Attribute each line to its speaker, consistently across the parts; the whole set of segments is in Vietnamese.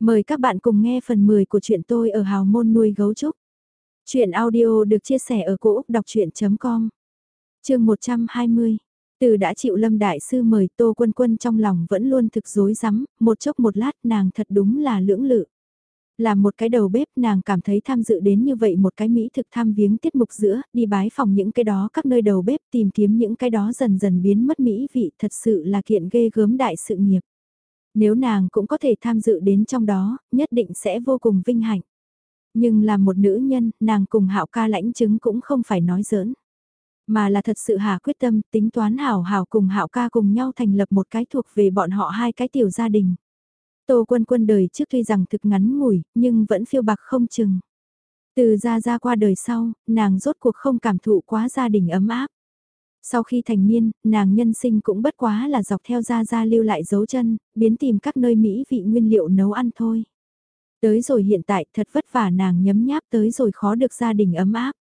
Speaker 1: Mời các bạn cùng nghe phần 10 của chuyện tôi ở hào môn nuôi gấu trúc. Chuyện audio được chia sẻ ở cỗ đọc chuyện.com Trường 120 Từ đã chịu Lâm Đại Sư mời Tô Quân Quân trong lòng vẫn luôn thực dối rắm một chốc một lát nàng thật đúng là lưỡng lự. Làm một cái đầu bếp nàng cảm thấy tham dự đến như vậy một cái Mỹ thực tham viếng tiết mục giữa, đi bái phòng những cái đó các nơi đầu bếp tìm kiếm những cái đó dần dần biến mất Mỹ vị thật sự là kiện ghê gớm đại sự nghiệp. Nếu nàng cũng có thể tham dự đến trong đó, nhất định sẽ vô cùng vinh hạnh. Nhưng là một nữ nhân, nàng cùng hạo ca lãnh chứng cũng không phải nói giỡn. Mà là thật sự hà quyết tâm tính toán hảo hảo cùng hạo ca cùng nhau thành lập một cái thuộc về bọn họ hai cái tiểu gia đình. Tô quân quân đời trước tuy rằng thực ngắn ngủi, nhưng vẫn phiêu bạc không chừng. Từ ra ra qua đời sau, nàng rốt cuộc không cảm thụ quá gia đình ấm áp. Sau khi thành niên, nàng nhân sinh cũng bất quá là dọc theo ra ra lưu lại dấu chân, biến tìm các nơi Mỹ vị nguyên liệu nấu ăn thôi. Tới rồi hiện tại thật vất vả nàng nhấm nháp tới rồi khó được gia đình ấm áp.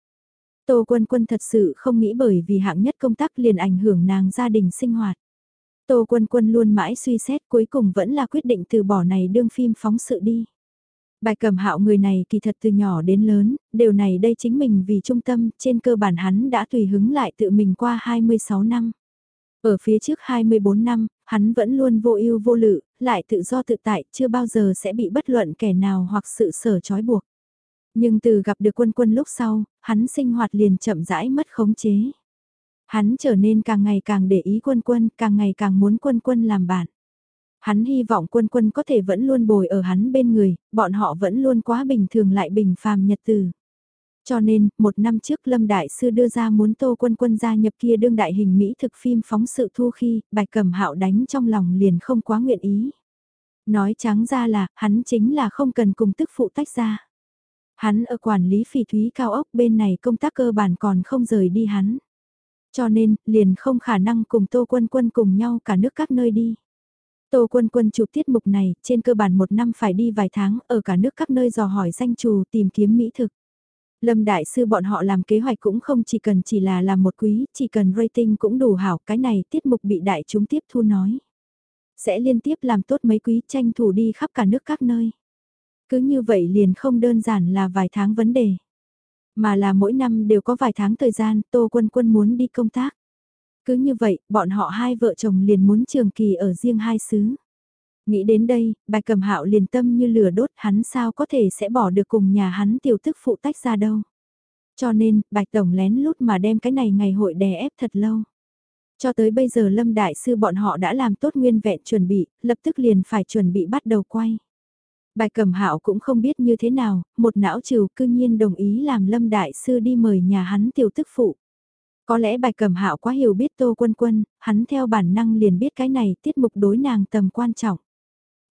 Speaker 1: Tô Quân Quân thật sự không nghĩ bởi vì hạng nhất công tác liền ảnh hưởng nàng gia đình sinh hoạt. Tô Quân Quân luôn mãi suy xét cuối cùng vẫn là quyết định từ bỏ này đương phim phóng sự đi. Bài cầm hạo người này kỳ thật từ nhỏ đến lớn, điều này đây chính mình vì trung tâm, trên cơ bản hắn đã tùy hứng lại tự mình qua 26 năm. Ở phía trước 24 năm, hắn vẫn luôn vô ưu vô lự, lại tự do tự tại, chưa bao giờ sẽ bị bất luận kẻ nào hoặc sự sở trói buộc. Nhưng từ gặp được quân quân lúc sau, hắn sinh hoạt liền chậm rãi mất khống chế. Hắn trở nên càng ngày càng để ý quân quân, càng ngày càng muốn quân quân làm bạn. Hắn hy vọng quân quân có thể vẫn luôn bồi ở hắn bên người, bọn họ vẫn luôn quá bình thường lại bình phàm nhật từ. Cho nên, một năm trước Lâm Đại Sư đưa ra muốn Tô Quân Quân gia nhập kia đương đại hình Mỹ thực phim phóng sự thu khi, bạch cầm hạo đánh trong lòng liền không quá nguyện ý. Nói trắng ra là, hắn chính là không cần cùng tức phụ tách ra. Hắn ở quản lý phỉ thúy cao ốc bên này công tác cơ bản còn không rời đi hắn. Cho nên, liền không khả năng cùng Tô Quân Quân cùng nhau cả nước các nơi đi. Tô Quân Quân chụp tiết mục này, trên cơ bản một năm phải đi vài tháng, ở cả nước các nơi dò hỏi danh trù tìm kiếm mỹ thực. Lâm Đại Sư bọn họ làm kế hoạch cũng không chỉ cần chỉ là làm một quý, chỉ cần rating cũng đủ hảo, cái này tiết mục bị đại chúng tiếp thu nói. Sẽ liên tiếp làm tốt mấy quý tranh thủ đi khắp cả nước các nơi. Cứ như vậy liền không đơn giản là vài tháng vấn đề. Mà là mỗi năm đều có vài tháng thời gian Tô Quân Quân muốn đi công tác. Cứ như vậy, bọn họ hai vợ chồng liền muốn trường kỳ ở riêng hai xứ. Nghĩ đến đây, bài cầm hạo liền tâm như lửa đốt hắn sao có thể sẽ bỏ được cùng nhà hắn tiểu tức phụ tách ra đâu. Cho nên, bạch tổng lén lút mà đem cái này ngày hội đè ép thật lâu. Cho tới bây giờ Lâm Đại Sư bọn họ đã làm tốt nguyên vẹn chuẩn bị, lập tức liền phải chuẩn bị bắt đầu quay. Bài cầm hạo cũng không biết như thế nào, một não trừ cư nhiên đồng ý làm Lâm Đại Sư đi mời nhà hắn tiểu tức phụ. Có lẽ bài cầm hạo quá hiểu biết Tô Quân Quân, hắn theo bản năng liền biết cái này tiết mục đối nàng tầm quan trọng.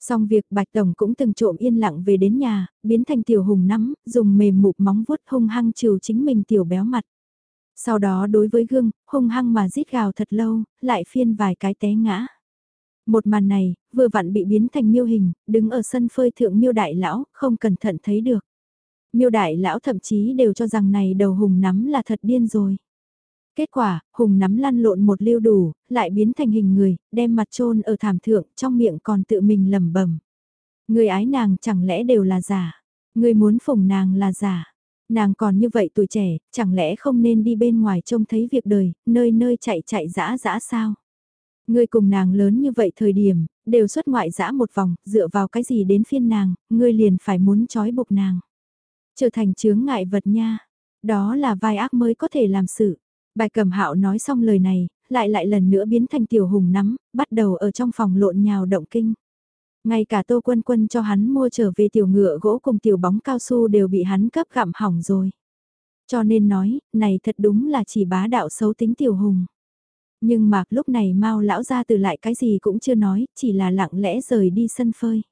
Speaker 1: Xong việc Bạch Tổng cũng từng trộm yên lặng về đến nhà, biến thành tiểu hùng nắm, dùng mềm mụp móng vuốt hung hăng trừ chính mình tiểu béo mặt. Sau đó đối với gương, hung hăng mà rít gào thật lâu, lại phiên vài cái té ngã. Một màn này, vừa vặn bị biến thành miêu hình, đứng ở sân phơi thượng miêu đại lão, không cẩn thận thấy được. Miêu đại lão thậm chí đều cho rằng này đầu hùng nắm là thật điên rồi. Kết quả, Hùng nắm lăn lộn một lưu đủ, lại biến thành hình người, đem mặt trôn ở thảm thượng, trong miệng còn tự mình lẩm bẩm. Người ái nàng chẳng lẽ đều là giả? Người muốn phụng nàng là giả? Nàng còn như vậy tuổi trẻ, chẳng lẽ không nên đi bên ngoài trông thấy việc đời, nơi nơi chạy chạy dã dã sao? Ngươi cùng nàng lớn như vậy thời điểm, đều xuất ngoại dã một vòng, dựa vào cái gì đến phiên nàng, ngươi liền phải muốn trói buộc nàng. Trở thành chướng ngại vật nha, đó là vai ác mới có thể làm sự. Bài cầm hạo nói xong lời này, lại lại lần nữa biến thành tiểu hùng nắm, bắt đầu ở trong phòng lộn nhào động kinh. Ngay cả tô quân quân cho hắn mua trở về tiểu ngựa gỗ cùng tiểu bóng cao su đều bị hắn cấp gặm hỏng rồi. Cho nên nói, này thật đúng là chỉ bá đạo xấu tính tiểu hùng. Nhưng mà lúc này mau lão ra từ lại cái gì cũng chưa nói, chỉ là lặng lẽ rời đi sân phơi.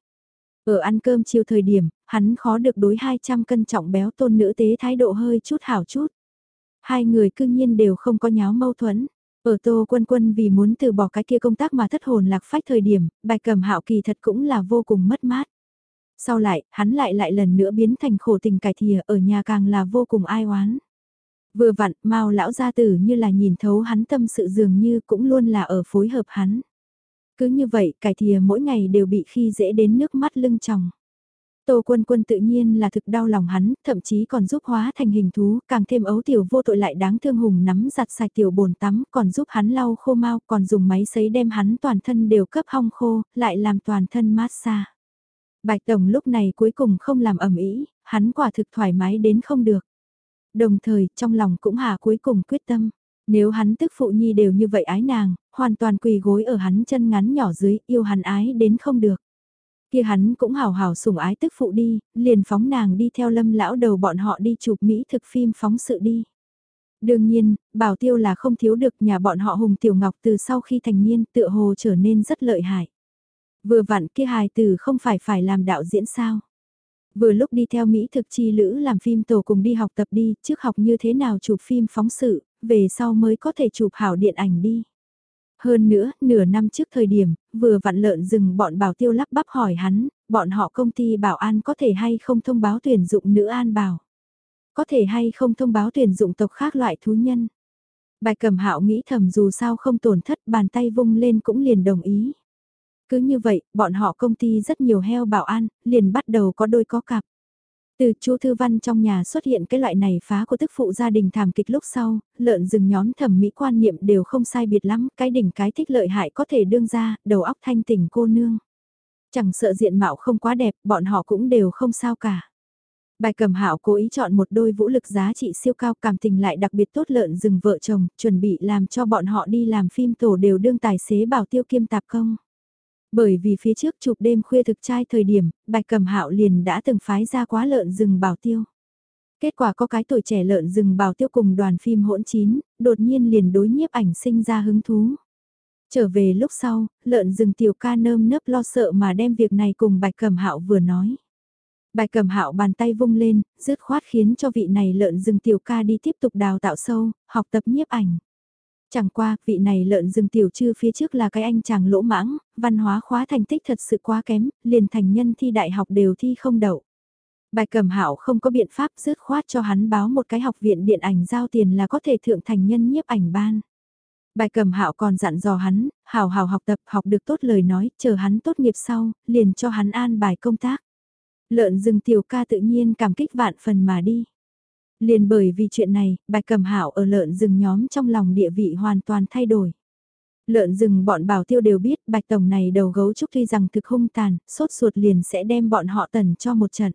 Speaker 1: Ở ăn cơm chiều thời điểm, hắn khó được đối 200 cân trọng béo tôn nữ tế thái độ hơi chút hảo chút. Hai người cư nhiên đều không có nháo mâu thuẫn. Ở Tô Quân Quân vì muốn từ bỏ cái kia công tác mà thất hồn lạc phách thời điểm, bài cầm hạo kỳ thật cũng là vô cùng mất mát. Sau lại, hắn lại lại lần nữa biến thành khổ tình cải thìa ở nhà càng là vô cùng ai oán. Vừa vặn, mau lão gia tử như là nhìn thấu hắn tâm sự dường như cũng luôn là ở phối hợp hắn. Cứ như vậy, cải thìa mỗi ngày đều bị khi dễ đến nước mắt lưng tròng. Tô Quân Quân tự nhiên là thực đau lòng hắn, thậm chí còn giúp hóa thành hình thú, càng thêm ấu tiểu vô tội lại đáng thương hùng nắm giặt sạch tiểu bồn tắm, còn giúp hắn lau khô mau, còn dùng máy sấy đem hắn toàn thân đều cấp hong khô, lại làm toàn thân mát xa. Bạch Tổng lúc này cuối cùng không làm ẩm ý, hắn quả thực thoải mái đến không được. Đồng thời, trong lòng cũng hà cuối cùng quyết tâm. Nếu hắn tức phụ nhi đều như vậy ái nàng, hoàn toàn quỳ gối ở hắn chân ngắn nhỏ dưới, yêu hắn ái đến không được. Kia hắn cũng hào hào sủng ái tức phụ đi, liền phóng nàng đi theo lâm lão đầu bọn họ đi chụp Mỹ thực phim phóng sự đi. Đương nhiên, bảo tiêu là không thiếu được nhà bọn họ Hùng Tiểu Ngọc từ sau khi thành niên tựa hồ trở nên rất lợi hại. Vừa vặn kia hài từ không phải phải làm đạo diễn sao. Vừa lúc đi theo Mỹ thực chi lữ làm phim tổ cùng đi học tập đi, trước học như thế nào chụp phim phóng sự, về sau mới có thể chụp hảo điện ảnh đi. Hơn nữa, nửa năm trước thời điểm, vừa vặn lợn rừng bọn bảo tiêu lắp bắp hỏi hắn, bọn họ công ty bảo an có thể hay không thông báo tuyển dụng nữ an bảo. Có thể hay không thông báo tuyển dụng tộc khác loại thú nhân. Bài cầm hạo nghĩ thầm dù sao không tổn thất bàn tay vung lên cũng liền đồng ý. Cứ như vậy, bọn họ công ty rất nhiều heo bảo an, liền bắt đầu có đôi có cặp. Từ chú Thư Văn trong nhà xuất hiện cái loại này phá của tức phụ gia đình thảm kịch lúc sau, lợn rừng nhóm thẩm mỹ quan niệm đều không sai biệt lắm, cái đỉnh cái thích lợi hại có thể đương ra, đầu óc thanh tỉnh cô nương. Chẳng sợ diện mạo không quá đẹp, bọn họ cũng đều không sao cả. Bài cầm hạo cố ý chọn một đôi vũ lực giá trị siêu cao cảm tình lại đặc biệt tốt lợn rừng vợ chồng, chuẩn bị làm cho bọn họ đi làm phim tổ đều đương tài xế bảo tiêu kiêm tạp công. Bởi vì phía trước chụp đêm khuya thực trai thời điểm, bạch cầm hạo liền đã từng phái ra quá lợn rừng bảo tiêu. Kết quả có cái tuổi trẻ lợn rừng bảo tiêu cùng đoàn phim hỗn chín, đột nhiên liền đối nhiếp ảnh sinh ra hứng thú. Trở về lúc sau, lợn rừng tiểu ca nơm nớp lo sợ mà đem việc này cùng bạch cầm hạo vừa nói. Bạch cầm hạo bàn tay vung lên, dứt khoát khiến cho vị này lợn rừng tiểu ca đi tiếp tục đào tạo sâu, học tập nhiếp ảnh. Chẳng qua, vị này lợn rừng tiểu trư phía trước là cái anh chàng lỗ mãng, văn hóa khóa thành tích thật sự quá kém, liền thành nhân thi đại học đều thi không đậu. Bài cầm hạo không có biện pháp dứt khoát cho hắn báo một cái học viện điện ảnh giao tiền là có thể thượng thành nhân nhiếp ảnh ban. Bài cầm hạo còn dặn dò hắn, hào hào học tập học được tốt lời nói, chờ hắn tốt nghiệp sau, liền cho hắn an bài công tác. Lợn rừng tiểu ca tự nhiên cảm kích vạn phần mà đi. Liền bởi vì chuyện này, bạch cầm hảo ở lợn rừng nhóm trong lòng địa vị hoàn toàn thay đổi. Lợn rừng bọn bảo tiêu đều biết bạch tổng này đầu gấu trúc tuy rằng thực hung tàn, sốt ruột liền sẽ đem bọn họ tần cho một trận.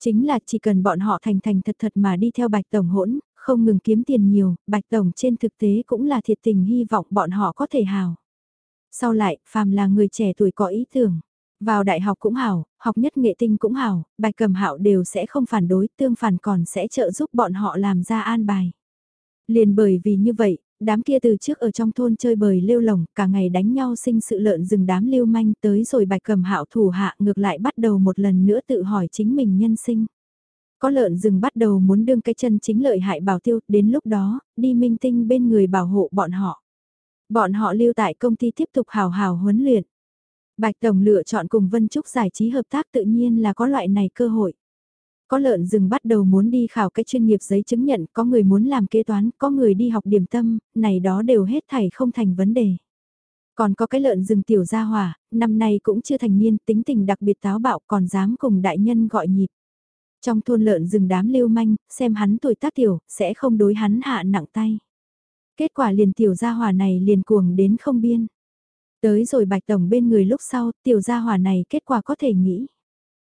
Speaker 1: Chính là chỉ cần bọn họ thành thành thật thật mà đi theo bạch tổng hỗn, không ngừng kiếm tiền nhiều, bạch tổng trên thực tế cũng là thiệt tình hy vọng bọn họ có thể hào. Sau lại, phàm là người trẻ tuổi có ý tưởng, vào đại học cũng hảo, học nhất nghệ tinh cũng hảo, bài cầm hạo đều sẽ không phản đối, tương phản còn sẽ trợ giúp bọn họ làm ra an bài. Liền bởi vì như vậy, đám kia từ trước ở trong thôn chơi bời lêu lồng, cả ngày đánh nhau sinh sự lợn rừng đám lưu manh tới rồi bạch cầm hạo thủ hạ ngược lại bắt đầu một lần nữa tự hỏi chính mình nhân sinh. Có lợn rừng bắt đầu muốn đương cái chân chính lợi hại bảo tiêu, đến lúc đó, đi minh tinh bên người bảo hộ bọn họ. Bọn họ lưu tại công ty tiếp tục hào hào huấn luyện. Bạch Tổng lựa chọn cùng Vân Trúc giải trí hợp tác tự nhiên là có loại này cơ hội. Có lợn rừng bắt đầu muốn đi khảo cái chuyên nghiệp giấy chứng nhận, có người muốn làm kế toán, có người đi học điểm tâm, này đó đều hết thảy không thành vấn đề. Còn có cái lợn rừng tiểu gia hỏa, năm nay cũng chưa thành niên, tính tình đặc biệt táo bạo còn dám cùng đại nhân gọi nhịp. Trong thôn lợn rừng đám lưu manh, xem hắn tuổi tác tiểu, sẽ không đối hắn hạ nặng tay. Kết quả liền tiểu gia hỏa này liền cuồng đến không biên. Tới rồi bạch tổng bên người lúc sau, tiểu gia hỏa này kết quả có thể nghĩ.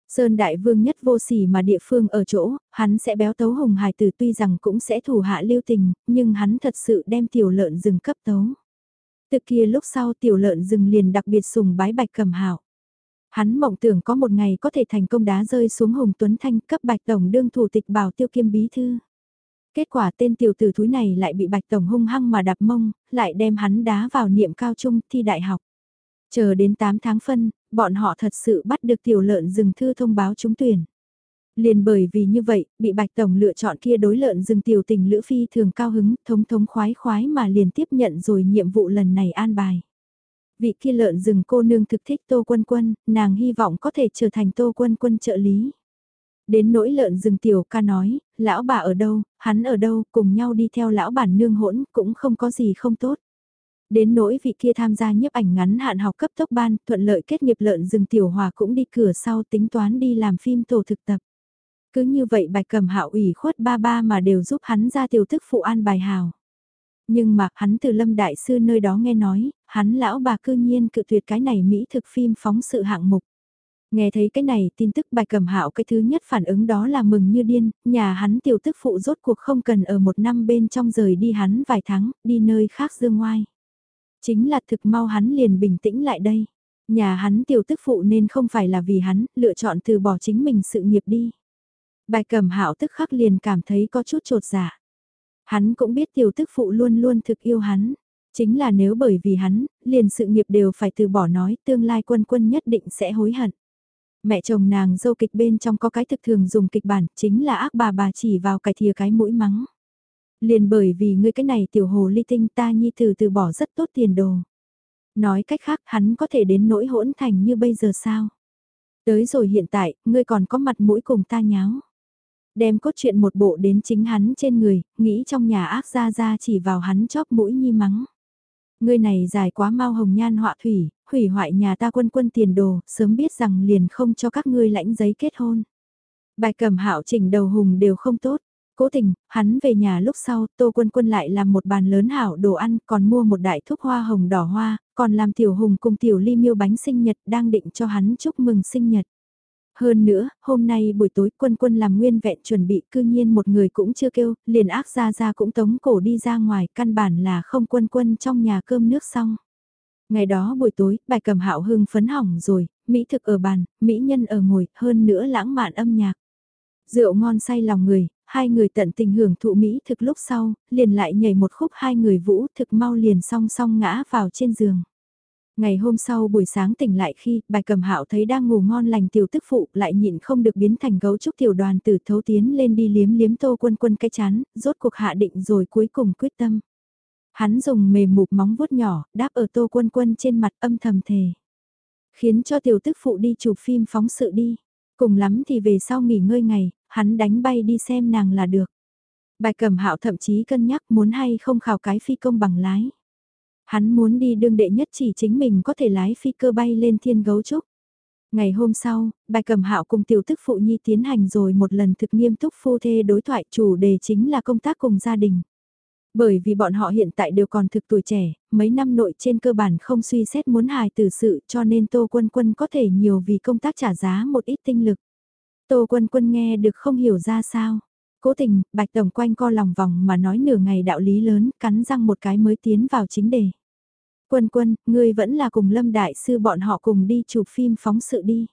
Speaker 1: Sơn đại vương nhất vô sỉ mà địa phương ở chỗ, hắn sẽ béo tấu hùng hài tử tuy rằng cũng sẽ thủ hạ lưu tình, nhưng hắn thật sự đem tiểu lợn rừng cấp tấu. Từ kia lúc sau tiểu lợn rừng liền đặc biệt sùng bái bạch cầm hảo. Hắn mộng tưởng có một ngày có thể thành công đá rơi xuống Hùng Tuấn Thanh cấp bạch tổng đương thủ tịch bảo tiêu kiêm bí thư. Kết quả tên tiểu tử thúi này lại bị Bạch Tổng hung hăng mà đạp mông, lại đem hắn đá vào niệm cao trung thi đại học. Chờ đến 8 tháng phân, bọn họ thật sự bắt được tiểu lợn rừng thư thông báo trúng tuyển. Liền bởi vì như vậy, bị Bạch Tổng lựa chọn kia đối lợn rừng tiểu tình Lữ Phi thường cao hứng, thống thống khoái khoái mà liền tiếp nhận rồi nhiệm vụ lần này an bài. Vị kia lợn rừng cô nương thực thích Tô Quân Quân, nàng hy vọng có thể trở thành Tô Quân Quân trợ lý. Đến nỗi lợn rừng tiểu ca nói, lão bà ở đâu, hắn ở đâu, cùng nhau đi theo lão bản nương hỗn, cũng không có gì không tốt. Đến nỗi vị kia tham gia nhiếp ảnh ngắn hạn học cấp tốc ban, thuận lợi kết nghiệp lợn rừng tiểu hòa cũng đi cửa sau tính toán đi làm phim tổ thực tập. Cứ như vậy bạch cầm hạo ủy khuất ba ba mà đều giúp hắn ra tiểu thức phụ an bài hào. Nhưng mà hắn từ lâm đại sư nơi đó nghe nói, hắn lão bà cư nhiên cự tuyệt cái này Mỹ thực phim phóng sự hạng mục. Nghe thấy cái này tin tức bài cầm hạo cái thứ nhất phản ứng đó là mừng như điên, nhà hắn tiểu tức phụ rốt cuộc không cần ở một năm bên trong rời đi hắn vài tháng, đi nơi khác dương ngoai. Chính là thực mau hắn liền bình tĩnh lại đây. Nhà hắn tiểu tức phụ nên không phải là vì hắn, lựa chọn từ bỏ chính mình sự nghiệp đi. Bài cầm hạo tức khắc liền cảm thấy có chút trột dạ. Hắn cũng biết tiểu tức phụ luôn luôn thực yêu hắn. Chính là nếu bởi vì hắn, liền sự nghiệp đều phải từ bỏ nói tương lai quân quân nhất định sẽ hối hận. Mẹ chồng nàng dâu kịch bên trong có cái thực thường dùng kịch bản chính là ác bà bà chỉ vào cái thìa cái mũi mắng. Liền bởi vì ngươi cái này tiểu hồ ly tinh ta nhi từ từ bỏ rất tốt tiền đồ. Nói cách khác hắn có thể đến nỗi hỗn thành như bây giờ sao? Tới rồi hiện tại, ngươi còn có mặt mũi cùng ta nháo. Đem cốt truyện một bộ đến chính hắn trên người, nghĩ trong nhà ác ra ra chỉ vào hắn chóp mũi nhi mắng. Ngươi này dài quá mau hồng nhan họa thủy, hủy hoại nhà ta quân quân tiền đồ, sớm biết rằng liền không cho các ngươi lãnh giấy kết hôn. Bài cầm hạo chỉnh đầu hùng đều không tốt. Cố tình, hắn về nhà lúc sau, Tô Quân Quân lại làm một bàn lớn hảo đồ ăn, còn mua một đại thuốc hoa hồng đỏ hoa, còn làm tiểu hùng cùng tiểu ly miêu bánh sinh nhật đang định cho hắn chúc mừng sinh nhật. Hơn nữa, hôm nay buổi tối quân quân làm nguyên vẹn chuẩn bị cư nhiên một người cũng chưa kêu, liền ác ra ra cũng tống cổ đi ra ngoài, căn bản là không quân quân trong nhà cơm nước xong. Ngày đó buổi tối, bài cầm hạo hưng phấn hỏng rồi, mỹ thực ở bàn, mỹ nhân ở ngồi, hơn nữa lãng mạn âm nhạc. Rượu ngon say lòng người, hai người tận tình hưởng thụ mỹ thực lúc sau, liền lại nhảy một khúc hai người vũ thực mau liền song song ngã vào trên giường. Ngày hôm sau buổi sáng tỉnh lại khi bài cầm hạo thấy đang ngủ ngon lành tiểu tức phụ lại nhịn không được biến thành gấu trúc tiểu đoàn tử thấu tiến lên đi liếm liếm tô quân quân cái chán, rốt cuộc hạ định rồi cuối cùng quyết tâm. Hắn dùng mềm mục móng vuốt nhỏ, đáp ở tô quân quân trên mặt âm thầm thề. Khiến cho tiểu tức phụ đi chụp phim phóng sự đi. Cùng lắm thì về sau nghỉ ngơi ngày, hắn đánh bay đi xem nàng là được. Bài cẩm hạo thậm chí cân nhắc muốn hay không khảo cái phi công bằng lái. Hắn muốn đi đương đệ nhất chỉ chính mình có thể lái phi cơ bay lên thiên gấu trúc. Ngày hôm sau, bài cầm hạo cùng tiểu tức phụ nhi tiến hành rồi một lần thực nghiêm túc phu thê đối thoại chủ đề chính là công tác cùng gia đình. Bởi vì bọn họ hiện tại đều còn thực tuổi trẻ, mấy năm nội trên cơ bản không suy xét muốn hài tử sự cho nên Tô Quân Quân có thể nhiều vì công tác trả giá một ít tinh lực. Tô Quân Quân nghe được không hiểu ra sao. Cố tình, Bạch Tổng quanh co lòng vòng mà nói nửa ngày đạo lý lớn, cắn răng một cái mới tiến vào chính đề. Quân Quân, ngươi vẫn là cùng Lâm Đại Sư bọn họ cùng đi chụp phim phóng sự đi.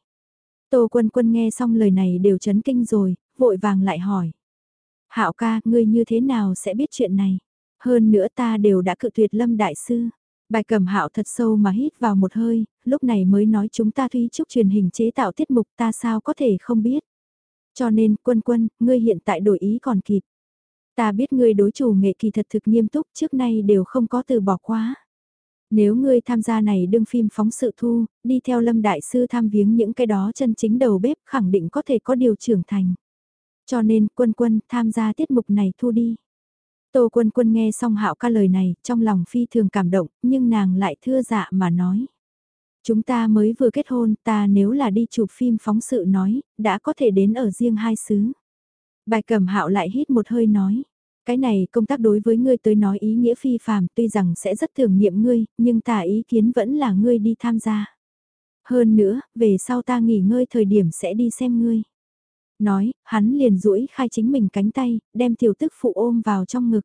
Speaker 1: Tô Quân Quân nghe xong lời này đều chấn kinh rồi, vội vàng lại hỏi. Hạo ca, ngươi như thế nào sẽ biết chuyện này? Hơn nữa ta đều đã cự tuyệt Lâm Đại Sư. Bài cầm hạo thật sâu mà hít vào một hơi, lúc này mới nói chúng ta Thúy Trúc truyền hình chế tạo tiết mục ta sao có thể không biết. Cho nên, quân quân, ngươi hiện tại đổi ý còn kịp. Ta biết ngươi đối chủ nghệ kỳ thật thực nghiêm túc trước nay đều không có từ bỏ quá. Nếu ngươi tham gia này đương phim phóng sự thu, đi theo lâm đại sư tham viếng những cái đó chân chính đầu bếp khẳng định có thể có điều trưởng thành. Cho nên quân quân tham gia tiết mục này thu đi. Tô quân quân nghe xong hạo ca lời này, trong lòng phi thường cảm động, nhưng nàng lại thưa dạ mà nói. Chúng ta mới vừa kết hôn, ta nếu là đi chụp phim phóng sự nói, đã có thể đến ở riêng hai xứ. Bài Cẩm hạo lại hít một hơi nói. Cái này công tác đối với ngươi tới nói ý nghĩa phi phàm tuy rằng sẽ rất thường niệm ngươi, nhưng ta ý kiến vẫn là ngươi đi tham gia. Hơn nữa, về sau ta nghỉ ngơi thời điểm sẽ đi xem ngươi. Nói, hắn liền duỗi khai chính mình cánh tay, đem tiểu tức phụ ôm vào trong ngực.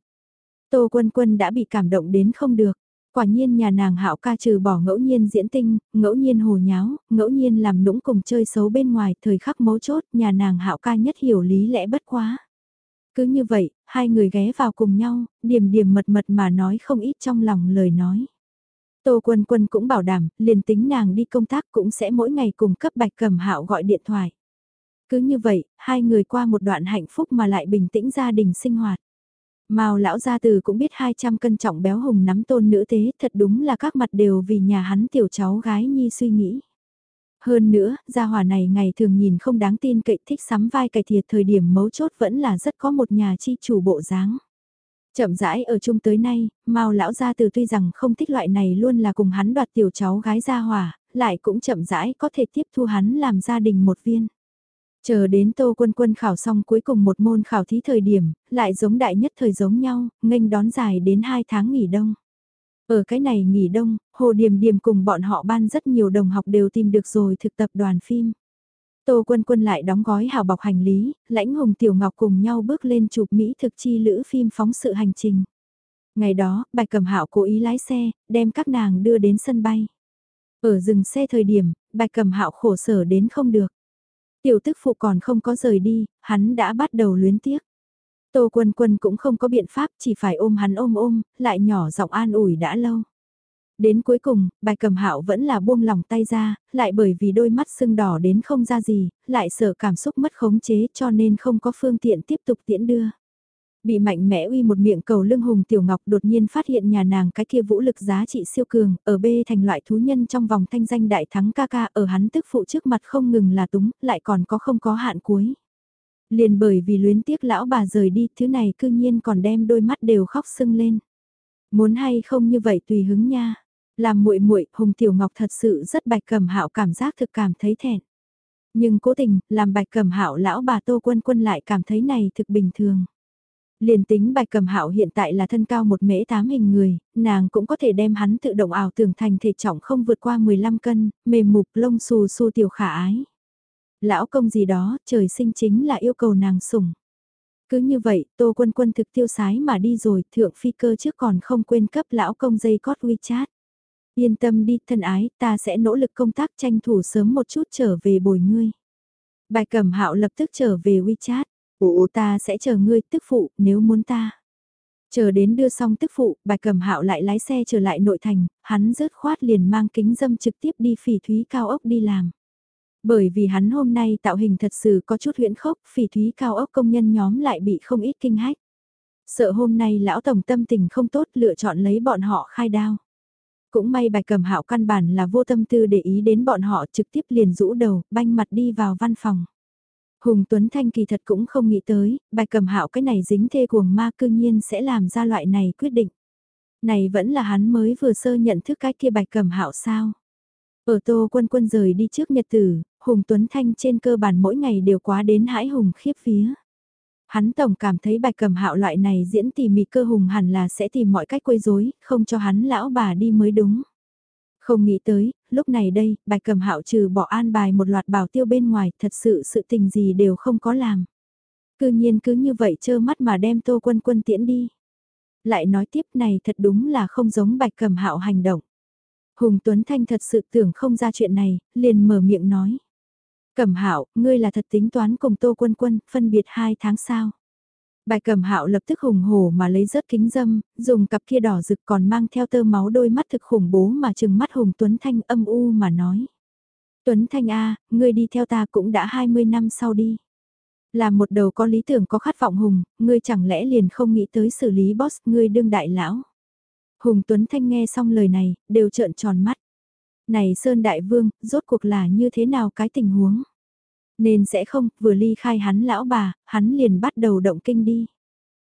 Speaker 1: Tô quân quân đã bị cảm động đến không được. Quả nhiên nhà nàng hạo ca trừ bỏ ngẫu nhiên diễn tinh, ngẫu nhiên hồ nháo, ngẫu nhiên làm nũng cùng chơi xấu bên ngoài thời khắc mấu chốt nhà nàng hạo ca nhất hiểu lý lẽ bất quá. Cứ như vậy, hai người ghé vào cùng nhau, điểm điểm mật mật mà nói không ít trong lòng lời nói. Tô Quân Quân cũng bảo đảm, liền tính nàng đi công tác cũng sẽ mỗi ngày cùng cấp bạch cầm hạo gọi điện thoại. Cứ như vậy, hai người qua một đoạn hạnh phúc mà lại bình tĩnh gia đình sinh hoạt. Mao lão gia từ cũng biết 200 cân trọng béo hùng nắm tôn nữ thế, thật đúng là các mặt đều vì nhà hắn tiểu cháu gái nhi suy nghĩ. Hơn nữa, gia hỏa này ngày thường nhìn không đáng tin cậy thích sắm vai cải thiệt thời điểm mấu chốt vẫn là rất có một nhà chi chủ bộ dáng. Chậm rãi ở chung tới nay, Mao lão gia từ tuy rằng không thích loại này luôn là cùng hắn đoạt tiểu cháu gái gia hỏa, lại cũng chậm rãi có thể tiếp thu hắn làm gia đình một viên. Chờ đến Tô Quân Quân khảo xong cuối cùng một môn khảo thí thời điểm, lại giống đại nhất thời giống nhau, nghênh đón dài đến 2 tháng nghỉ đông. Ở cái này nghỉ đông, Hồ Điềm Điềm cùng bọn họ ban rất nhiều đồng học đều tìm được rồi thực tập đoàn phim. Tô Quân Quân lại đóng gói hào bọc hành lý, lãnh Hồng Tiểu Ngọc cùng nhau bước lên chụp Mỹ thực chi lữ phim phóng sự hành trình. Ngày đó, Bạch Cẩm Hạo cố ý lái xe, đem các nàng đưa đến sân bay. Ở dừng xe thời điểm, Bạch Cẩm Hạo khổ sở đến không được. Tiểu tức phụ còn không có rời đi, hắn đã bắt đầu luyến tiếc. Tô Quân Quân cũng không có biện pháp, chỉ phải ôm hắn ôm ôm, lại nhỏ giọng an ủi đã lâu. Đến cuối cùng, bài cầm hạo vẫn là buông lòng tay ra, lại bởi vì đôi mắt sưng đỏ đến không ra gì, lại sợ cảm xúc mất khống chế cho nên không có phương tiện tiếp tục tiễn đưa. Bị mạnh mẽ uy một miệng cầu lưng hùng tiểu ngọc đột nhiên phát hiện nhà nàng cái kia vũ lực giá trị siêu cường, ở bê thành loại thú nhân trong vòng thanh danh đại thắng ca ca ở hắn tức phụ trước mặt không ngừng là túng, lại còn có không có hạn cuối. Liền bởi vì luyến tiếc lão bà rời đi, thứ này cư nhiên còn đem đôi mắt đều khóc sưng lên. Muốn hay không như vậy tùy hứng nha. Làm muội muội Hùng Tiểu Ngọc thật sự rất bạch cẩm hạo cảm giác thực cảm thấy thẹn. Nhưng cố tình, làm bạch cẩm hạo lão bà Tô Quân Quân lại cảm thấy này thực bình thường. Liền tính bạch cẩm hạo hiện tại là thân cao một mễ tám hình người, nàng cũng có thể đem hắn tự động ảo tưởng thành thể trọng không vượt qua 15 cân, mềm mục lông xù xù tiểu khả ái. Lão công gì đó, trời sinh chính là yêu cầu nàng sủng. Cứ như vậy, Tô Quân Quân thực tiêu sái mà đi rồi, thượng phi cơ trước còn không quên cấp lão công dây cót WeChat. Yên tâm đi, thân ái, ta sẽ nỗ lực công tác tranh thủ sớm một chút trở về bồi ngươi. Bài cẩm hạo lập tức trở về WeChat. Ủa ta sẽ chờ ngươi tức phụ nếu muốn ta. Chờ đến đưa xong tức phụ, bạch cầm hạo lại lái xe trở lại nội thành, hắn rớt khoát liền mang kính dâm trực tiếp đi phỉ thúy cao ốc đi làm. Bởi vì hắn hôm nay tạo hình thật sự có chút huyễn khốc, phỉ thúy cao ốc công nhân nhóm lại bị không ít kinh hách. Sợ hôm nay lão tổng tâm tình không tốt lựa chọn lấy bọn họ khai đao. Cũng may bạch cầm hạo căn bản là vô tâm tư để ý đến bọn họ trực tiếp liền rũ đầu, banh mặt đi vào văn phòng. Hùng Tuấn Thanh kỳ thật cũng không nghĩ tới, bạch cầm hạo cái này dính thê cuồng ma cư nhiên sẽ làm ra loại này quyết định. Này vẫn là hắn mới vừa sơ nhận thức cái kia bạch cầm hạo sao. Ở tô quân quân rời đi trước nhật tử, Hùng Tuấn Thanh trên cơ bản mỗi ngày đều quá đến hãi hùng khiếp phía. Hắn tổng cảm thấy bạch cầm hạo loại này diễn tỉ mỉ cơ hùng hẳn là sẽ tìm mọi cách quấy rối, không cho hắn lão bà đi mới đúng. Không nghĩ tới, lúc này đây, bạch cầm hạo trừ bỏ an bài một loạt bảo tiêu bên ngoài, thật sự sự tình gì đều không có làm. Cư nhiên cứ như vậy trơ mắt mà đem tô quân quân tiễn đi. Lại nói tiếp này thật đúng là không giống bạch cầm hạo hành động. Hùng Tuấn Thanh thật sự tưởng không ra chuyện này, liền mở miệng nói. Cẩm Hạo, ngươi là thật tính toán cùng Tô Quân Quân, phân biệt hai tháng sao? Bài Cẩm Hạo lập tức hùng hổ mà lấy rớt kính dâm, dùng cặp kia đỏ rực còn mang theo tơ máu đôi mắt thực khủng bố mà trừng mắt Hùng Tuấn Thanh âm u mà nói. Tuấn Thanh a, ngươi đi theo ta cũng đã 20 năm sau đi. Là một đầu có lý tưởng có khát vọng hùng, ngươi chẳng lẽ liền không nghĩ tới xử lý boss ngươi đương đại lão. Hùng Tuấn Thanh nghe xong lời này, đều trợn tròn mắt. Này Sơn Đại Vương, rốt cuộc là như thế nào cái tình huống? Nên sẽ không, vừa ly khai hắn lão bà, hắn liền bắt đầu động kinh đi.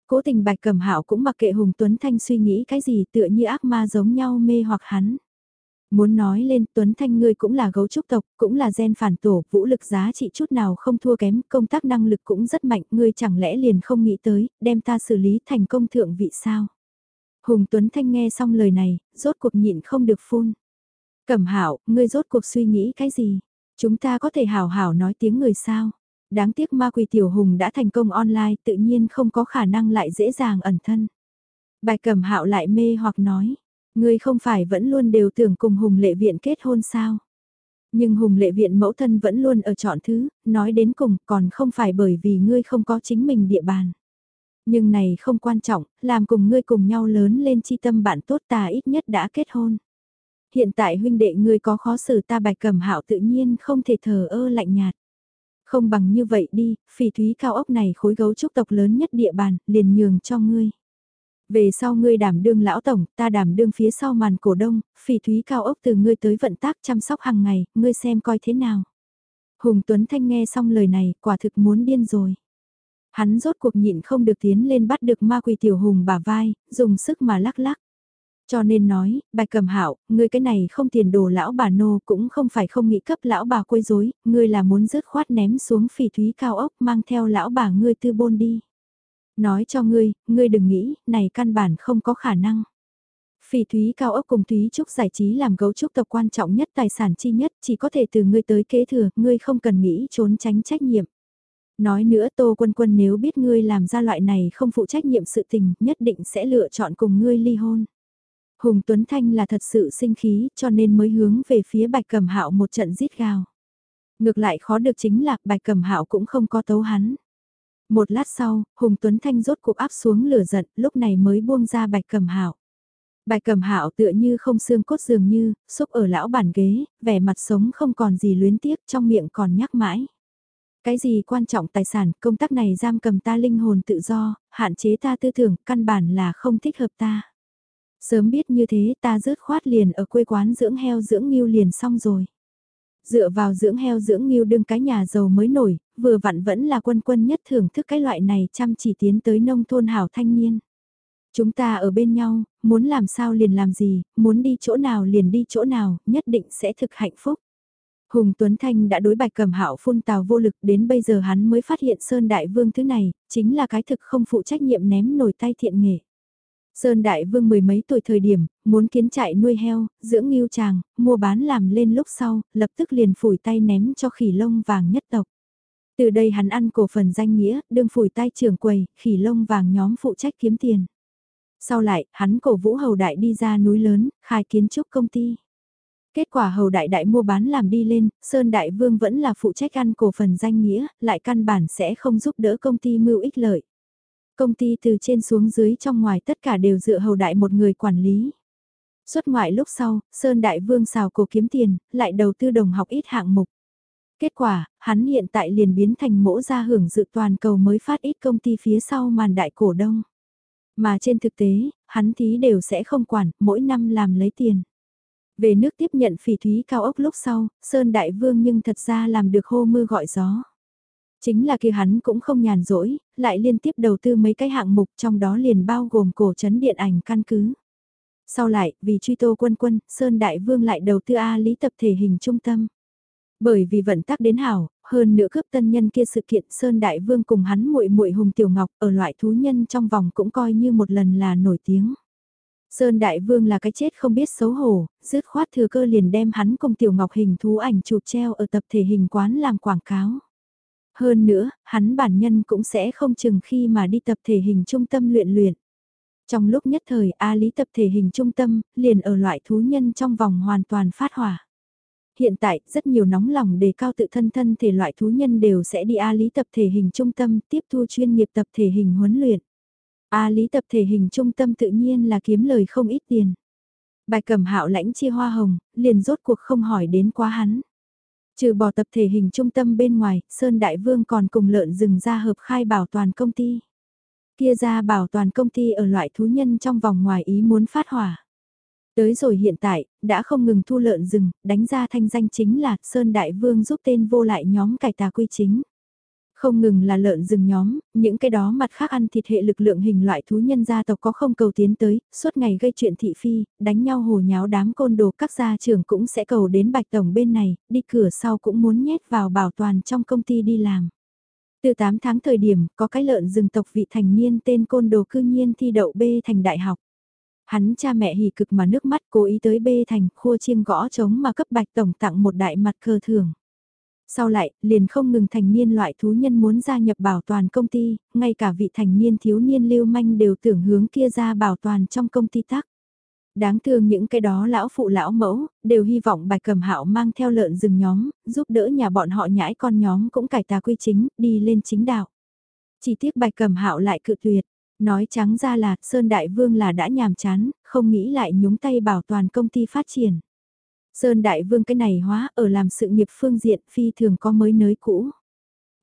Speaker 1: Cố tình bạch cẩm hạo cũng mặc kệ Hùng Tuấn Thanh suy nghĩ cái gì tựa như ác ma giống nhau mê hoặc hắn. Muốn nói lên Tuấn Thanh ngươi cũng là gấu trúc tộc, cũng là gen phản tổ, vũ lực giá trị chút nào không thua kém, công tác năng lực cũng rất mạnh, ngươi chẳng lẽ liền không nghĩ tới, đem ta xử lý thành công thượng vị sao? Hùng Tuấn Thanh nghe xong lời này, rốt cuộc nhịn không được phun. Cẩm hảo, ngươi rốt cuộc suy nghĩ cái gì? Chúng ta có thể hảo hảo nói tiếng người sao? Đáng tiếc ma quỷ tiểu hùng đã thành công online tự nhiên không có khả năng lại dễ dàng ẩn thân. Bài cẩm hạo lại mê hoặc nói, ngươi không phải vẫn luôn đều tưởng cùng hùng lệ viện kết hôn sao? Nhưng hùng lệ viện mẫu thân vẫn luôn ở chọn thứ, nói đến cùng còn không phải bởi vì ngươi không có chính mình địa bàn. Nhưng này không quan trọng, làm cùng ngươi cùng nhau lớn lên chi tâm bạn tốt ta ít nhất đã kết hôn. Hiện tại huynh đệ ngươi có khó xử ta bạch cẩm hạo tự nhiên không thể thờ ơ lạnh nhạt. Không bằng như vậy đi, phỉ thúy cao ốc này khối gấu trúc tộc lớn nhất địa bàn, liền nhường cho ngươi. Về sau ngươi đảm đương lão tổng, ta đảm đương phía sau màn cổ đông, phỉ thúy cao ốc từ ngươi tới vận tác chăm sóc hàng ngày, ngươi xem coi thế nào. Hùng Tuấn Thanh nghe xong lời này, quả thực muốn điên rồi. Hắn rốt cuộc nhịn không được tiến lên bắt được ma quỷ tiểu hùng bả vai, dùng sức mà lắc lắc. Cho nên nói, bạch cầm hạo ngươi cái này không tiền đồ lão bà nô cũng không phải không nghĩ cấp lão bà quấy rối ngươi là muốn rớt khoát ném xuống phỉ thúy cao ốc mang theo lão bà ngươi tư bôn đi. Nói cho ngươi, ngươi đừng nghĩ, này căn bản không có khả năng. Phỉ thúy cao ốc cùng thúy trúc giải trí làm gấu trúc tộc quan trọng nhất tài sản chi nhất chỉ có thể từ ngươi tới kế thừa, ngươi không cần nghĩ trốn tránh trách nhiệm. Nói nữa Tô Quân Quân nếu biết ngươi làm ra loại này không phụ trách nhiệm sự tình, nhất định sẽ lựa chọn cùng ngươi ly hôn. Hùng Tuấn Thanh là thật sự sinh khí cho nên mới hướng về phía Bạch Cẩm Hạo một trận giết gào. Ngược lại khó được chính là Bạch Cẩm Hạo cũng không có tấu hắn. Một lát sau, Hùng Tuấn Thanh rốt cục áp xuống lửa giận, lúc này mới buông ra Bạch Cẩm Hạo. Bạch Cẩm Hạo tựa như không xương cốt dường như, xúc ở lão bản ghế, vẻ mặt sống không còn gì luyến tiếc, trong miệng còn nhắc mãi. Cái gì quan trọng tài sản, công tác này giam cầm ta linh hồn tự do, hạn chế ta tư tưởng, căn bản là không thích hợp ta. Sớm biết như thế ta rớt khoát liền ở quê quán dưỡng heo dưỡng nghiêu liền xong rồi. Dựa vào dưỡng heo dưỡng nghiêu đương cái nhà giàu mới nổi, vừa vặn vẫn là quân quân nhất thưởng thức cái loại này chăm chỉ tiến tới nông thôn hảo thanh niên. Chúng ta ở bên nhau, muốn làm sao liền làm gì, muốn đi chỗ nào liền đi chỗ nào, nhất định sẽ thực hạnh phúc. Hùng Tuấn Thanh đã đối bạch cầm hạo phun tào vô lực đến bây giờ hắn mới phát hiện Sơn Đại Vương thứ này, chính là cái thực không phụ trách nhiệm ném nổi tay thiện nghệ. Sơn Đại Vương mười mấy tuổi thời điểm, muốn kiến trại nuôi heo, dưỡng nghiêu tràng, mua bán làm lên lúc sau, lập tức liền phủi tay ném cho khỉ lông vàng nhất tộc. Từ đây hắn ăn cổ phần danh nghĩa, đương phủi tay trưởng quầy, khỉ lông vàng nhóm phụ trách kiếm tiền. Sau lại, hắn cổ vũ hầu đại đi ra núi lớn, khai kiến trúc công ty. Kết quả hầu đại đại mua bán làm đi lên, Sơn Đại Vương vẫn là phụ trách ăn cổ phần danh nghĩa, lại căn bản sẽ không giúp đỡ công ty mưu ích lợi. Công ty từ trên xuống dưới trong ngoài tất cả đều dựa hầu đại một người quản lý. Xuất ngoại lúc sau, Sơn Đại Vương xào cổ kiếm tiền, lại đầu tư đồng học ít hạng mục. Kết quả, hắn hiện tại liền biến thành mỗ gia hưởng dự toàn cầu mới phát ít công ty phía sau màn đại cổ đông. Mà trên thực tế, hắn thí đều sẽ không quản, mỗi năm làm lấy tiền. Về nước tiếp nhận phỉ thúy cao ốc lúc sau, Sơn Đại Vương nhưng thật ra làm được hô mưa gọi gió. Chính là kia hắn cũng không nhàn rỗi, lại liên tiếp đầu tư mấy cái hạng mục trong đó liền bao gồm cổ trấn điện ảnh căn cứ. Sau lại, vì truy tô quân quân, Sơn Đại Vương lại đầu tư A lý tập thể hình trung tâm. Bởi vì vận tắc đến hảo, hơn nữa cướp tân nhân kia sự kiện Sơn Đại Vương cùng hắn muội muội Hùng Tiểu Ngọc ở loại thú nhân trong vòng cũng coi như một lần là nổi tiếng. Sơn Đại Vương là cái chết không biết xấu hổ, dứt khoát thừa cơ liền đem hắn cùng Tiểu Ngọc hình thú ảnh chụp treo ở tập thể hình quán làm quảng cáo. Hơn nữa, hắn bản nhân cũng sẽ không chừng khi mà đi tập thể hình trung tâm luyện luyện. Trong lúc nhất thời A Lý tập thể hình trung tâm, liền ở loại thú nhân trong vòng hoàn toàn phát hỏa. Hiện tại, rất nhiều nóng lòng đề cao tự thân thân thể loại thú nhân đều sẽ đi A Lý tập thể hình trung tâm tiếp thu chuyên nghiệp tập thể hình huấn luyện. A Lý tập thể hình trung tâm tự nhiên là kiếm lời không ít tiền. Bài cầm hạo lãnh chia hoa hồng, liền rốt cuộc không hỏi đến quá hắn. Trừ bỏ tập thể hình trung tâm bên ngoài, Sơn Đại Vương còn cùng lợn rừng ra hợp khai bảo toàn công ty. Kia ra bảo toàn công ty ở loại thú nhân trong vòng ngoài ý muốn phát hỏa. Tới rồi hiện tại, đã không ngừng thu lợn rừng, đánh ra thanh danh chính là Sơn Đại Vương giúp tên vô lại nhóm cải tà quy chính. Không ngừng là lợn rừng nhóm, những cái đó mặt khác ăn thịt hệ lực lượng hình loại thú nhân gia tộc có không cầu tiến tới, suốt ngày gây chuyện thị phi, đánh nhau hồ nháo đám côn đồ các gia trưởng cũng sẽ cầu đến bạch tổng bên này, đi cửa sau cũng muốn nhét vào bảo toàn trong công ty đi làm. Từ 8 tháng thời điểm, có cái lợn rừng tộc vị thành niên tên côn đồ cư nhiên thi đậu B thành đại học. Hắn cha mẹ hỉ cực mà nước mắt cố ý tới B thành khua chiêng gõ trống mà cấp bạch tổng tặng một đại mặt cơ thường sau lại, liền không ngừng thành niên loại thú nhân muốn gia nhập bảo toàn công ty, ngay cả vị thành niên thiếu niên lưu manh đều tưởng hướng kia ra bảo toàn trong công ty tắc Đáng thương những cái đó lão phụ lão mẫu, đều hy vọng bạch cầm hạo mang theo lợn rừng nhóm, giúp đỡ nhà bọn họ nhãi con nhóm cũng cải tà quy chính, đi lên chính đạo. Chỉ tiếc bạch cầm hạo lại cự tuyệt, nói trắng ra là Sơn Đại Vương là đã nhàm chán, không nghĩ lại nhúng tay bảo toàn công ty phát triển. Sơn Đại Vương cái này hóa ở làm sự nghiệp phương diện phi thường có mới nới cũ.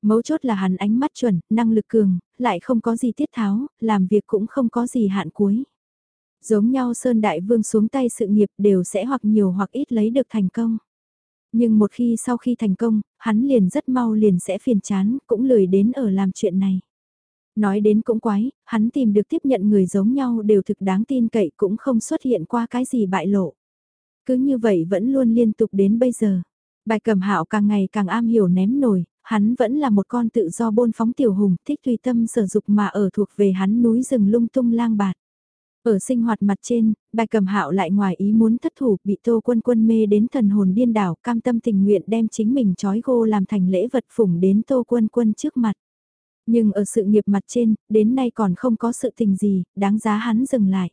Speaker 1: Mấu chốt là hắn ánh mắt chuẩn, năng lực cường, lại không có gì tiết tháo, làm việc cũng không có gì hạn cuối. Giống nhau Sơn Đại Vương xuống tay sự nghiệp đều sẽ hoặc nhiều hoặc ít lấy được thành công. Nhưng một khi sau khi thành công, hắn liền rất mau liền sẽ phiền chán, cũng lười đến ở làm chuyện này. Nói đến cũng quái, hắn tìm được tiếp nhận người giống nhau đều thực đáng tin cậy cũng không xuất hiện qua cái gì bại lộ. Cứ như vậy vẫn luôn liên tục đến bây giờ. Bài cầm hạo càng ngày càng am hiểu ném nổi, hắn vẫn là một con tự do bôn phóng tiểu hùng, thích tùy tâm sở dục mà ở thuộc về hắn núi rừng lung tung lang bạt. Ở sinh hoạt mặt trên, bài cầm hạo lại ngoài ý muốn thất thủ, bị tô quân quân mê đến thần hồn điên đảo, cam tâm tình nguyện đem chính mình trói gô làm thành lễ vật phủng đến tô quân quân trước mặt. Nhưng ở sự nghiệp mặt trên, đến nay còn không có sự tình gì, đáng giá hắn dừng lại.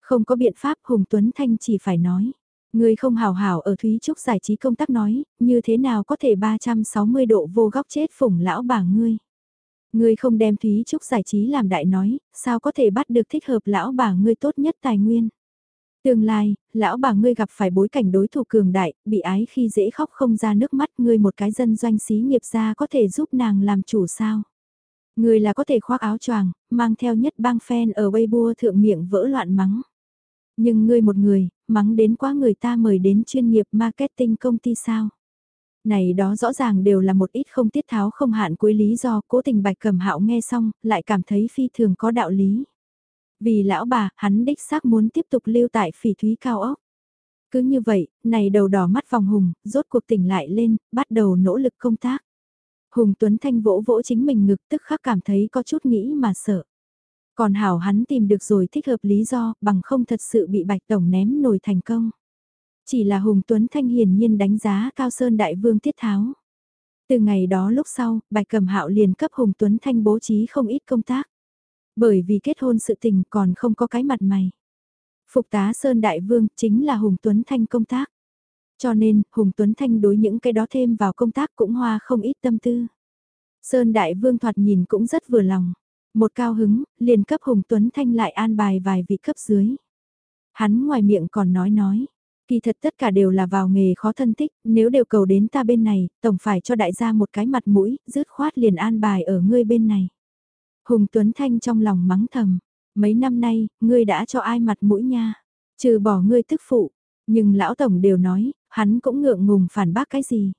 Speaker 1: Không có biện pháp Hùng Tuấn Thanh chỉ phải nói. Người không hào hảo ở Thúy Trúc giải trí công tác nói, như thế nào có thể 360 độ vô góc chết phủng lão bà ngươi. Ngươi không đem Thúy Trúc giải trí làm đại nói, sao có thể bắt được thích hợp lão bà ngươi tốt nhất tài nguyên. Tương lai, lão bà ngươi gặp phải bối cảnh đối thủ cường đại, bị ái khi dễ khóc không ra nước mắt ngươi một cái dân doanh xí nghiệp ra có thể giúp nàng làm chủ sao. Ngươi là có thể khoác áo choàng, mang theo nhất bang fan ở Weibo thượng miệng vỡ loạn mắng. Nhưng ngươi một người, mắng đến quá người ta mời đến chuyên nghiệp marketing công ty sao. Này đó rõ ràng đều là một ít không tiết tháo không hạn cuối lý do cố tình bạch cầm hạo nghe xong, lại cảm thấy phi thường có đạo lý. Vì lão bà, hắn đích xác muốn tiếp tục lưu tại phỉ thúy cao ốc. Cứ như vậy, này đầu đỏ mắt vòng hùng, rốt cuộc tỉnh lại lên, bắt đầu nỗ lực công tác. Hùng Tuấn Thanh vỗ vỗ chính mình ngực tức khắc cảm thấy có chút nghĩ mà sợ. Còn hảo hắn tìm được rồi thích hợp lý do bằng không thật sự bị Bạch Tổng ném nổi thành công. Chỉ là Hùng Tuấn Thanh hiển nhiên đánh giá Cao Sơn Đại Vương Tiết Tháo. Từ ngày đó lúc sau, Bạch Cầm Hạo liền cấp Hùng Tuấn Thanh bố trí không ít công tác. Bởi vì kết hôn sự tình còn không có cái mặt mày. Phục tá Sơn Đại Vương chính là Hùng Tuấn Thanh công tác. Cho nên, Hùng Tuấn Thanh đối những cái đó thêm vào công tác cũng hoa không ít tâm tư. Sơn Đại Vương thoạt nhìn cũng rất vừa lòng. Một cao hứng, liền cấp Hùng Tuấn Thanh lại an bài vài vị cấp dưới. Hắn ngoài miệng còn nói nói, kỳ thật tất cả đều là vào nghề khó thân thích, nếu đều cầu đến ta bên này, tổng phải cho đại gia một cái mặt mũi, rứt khoát liền an bài ở ngươi bên này. Hùng Tuấn Thanh trong lòng mắng thầm, mấy năm nay, ngươi đã cho ai mặt mũi nha, trừ bỏ ngươi tức phụ, nhưng lão tổng đều nói, hắn cũng ngượng ngùng phản bác cái gì.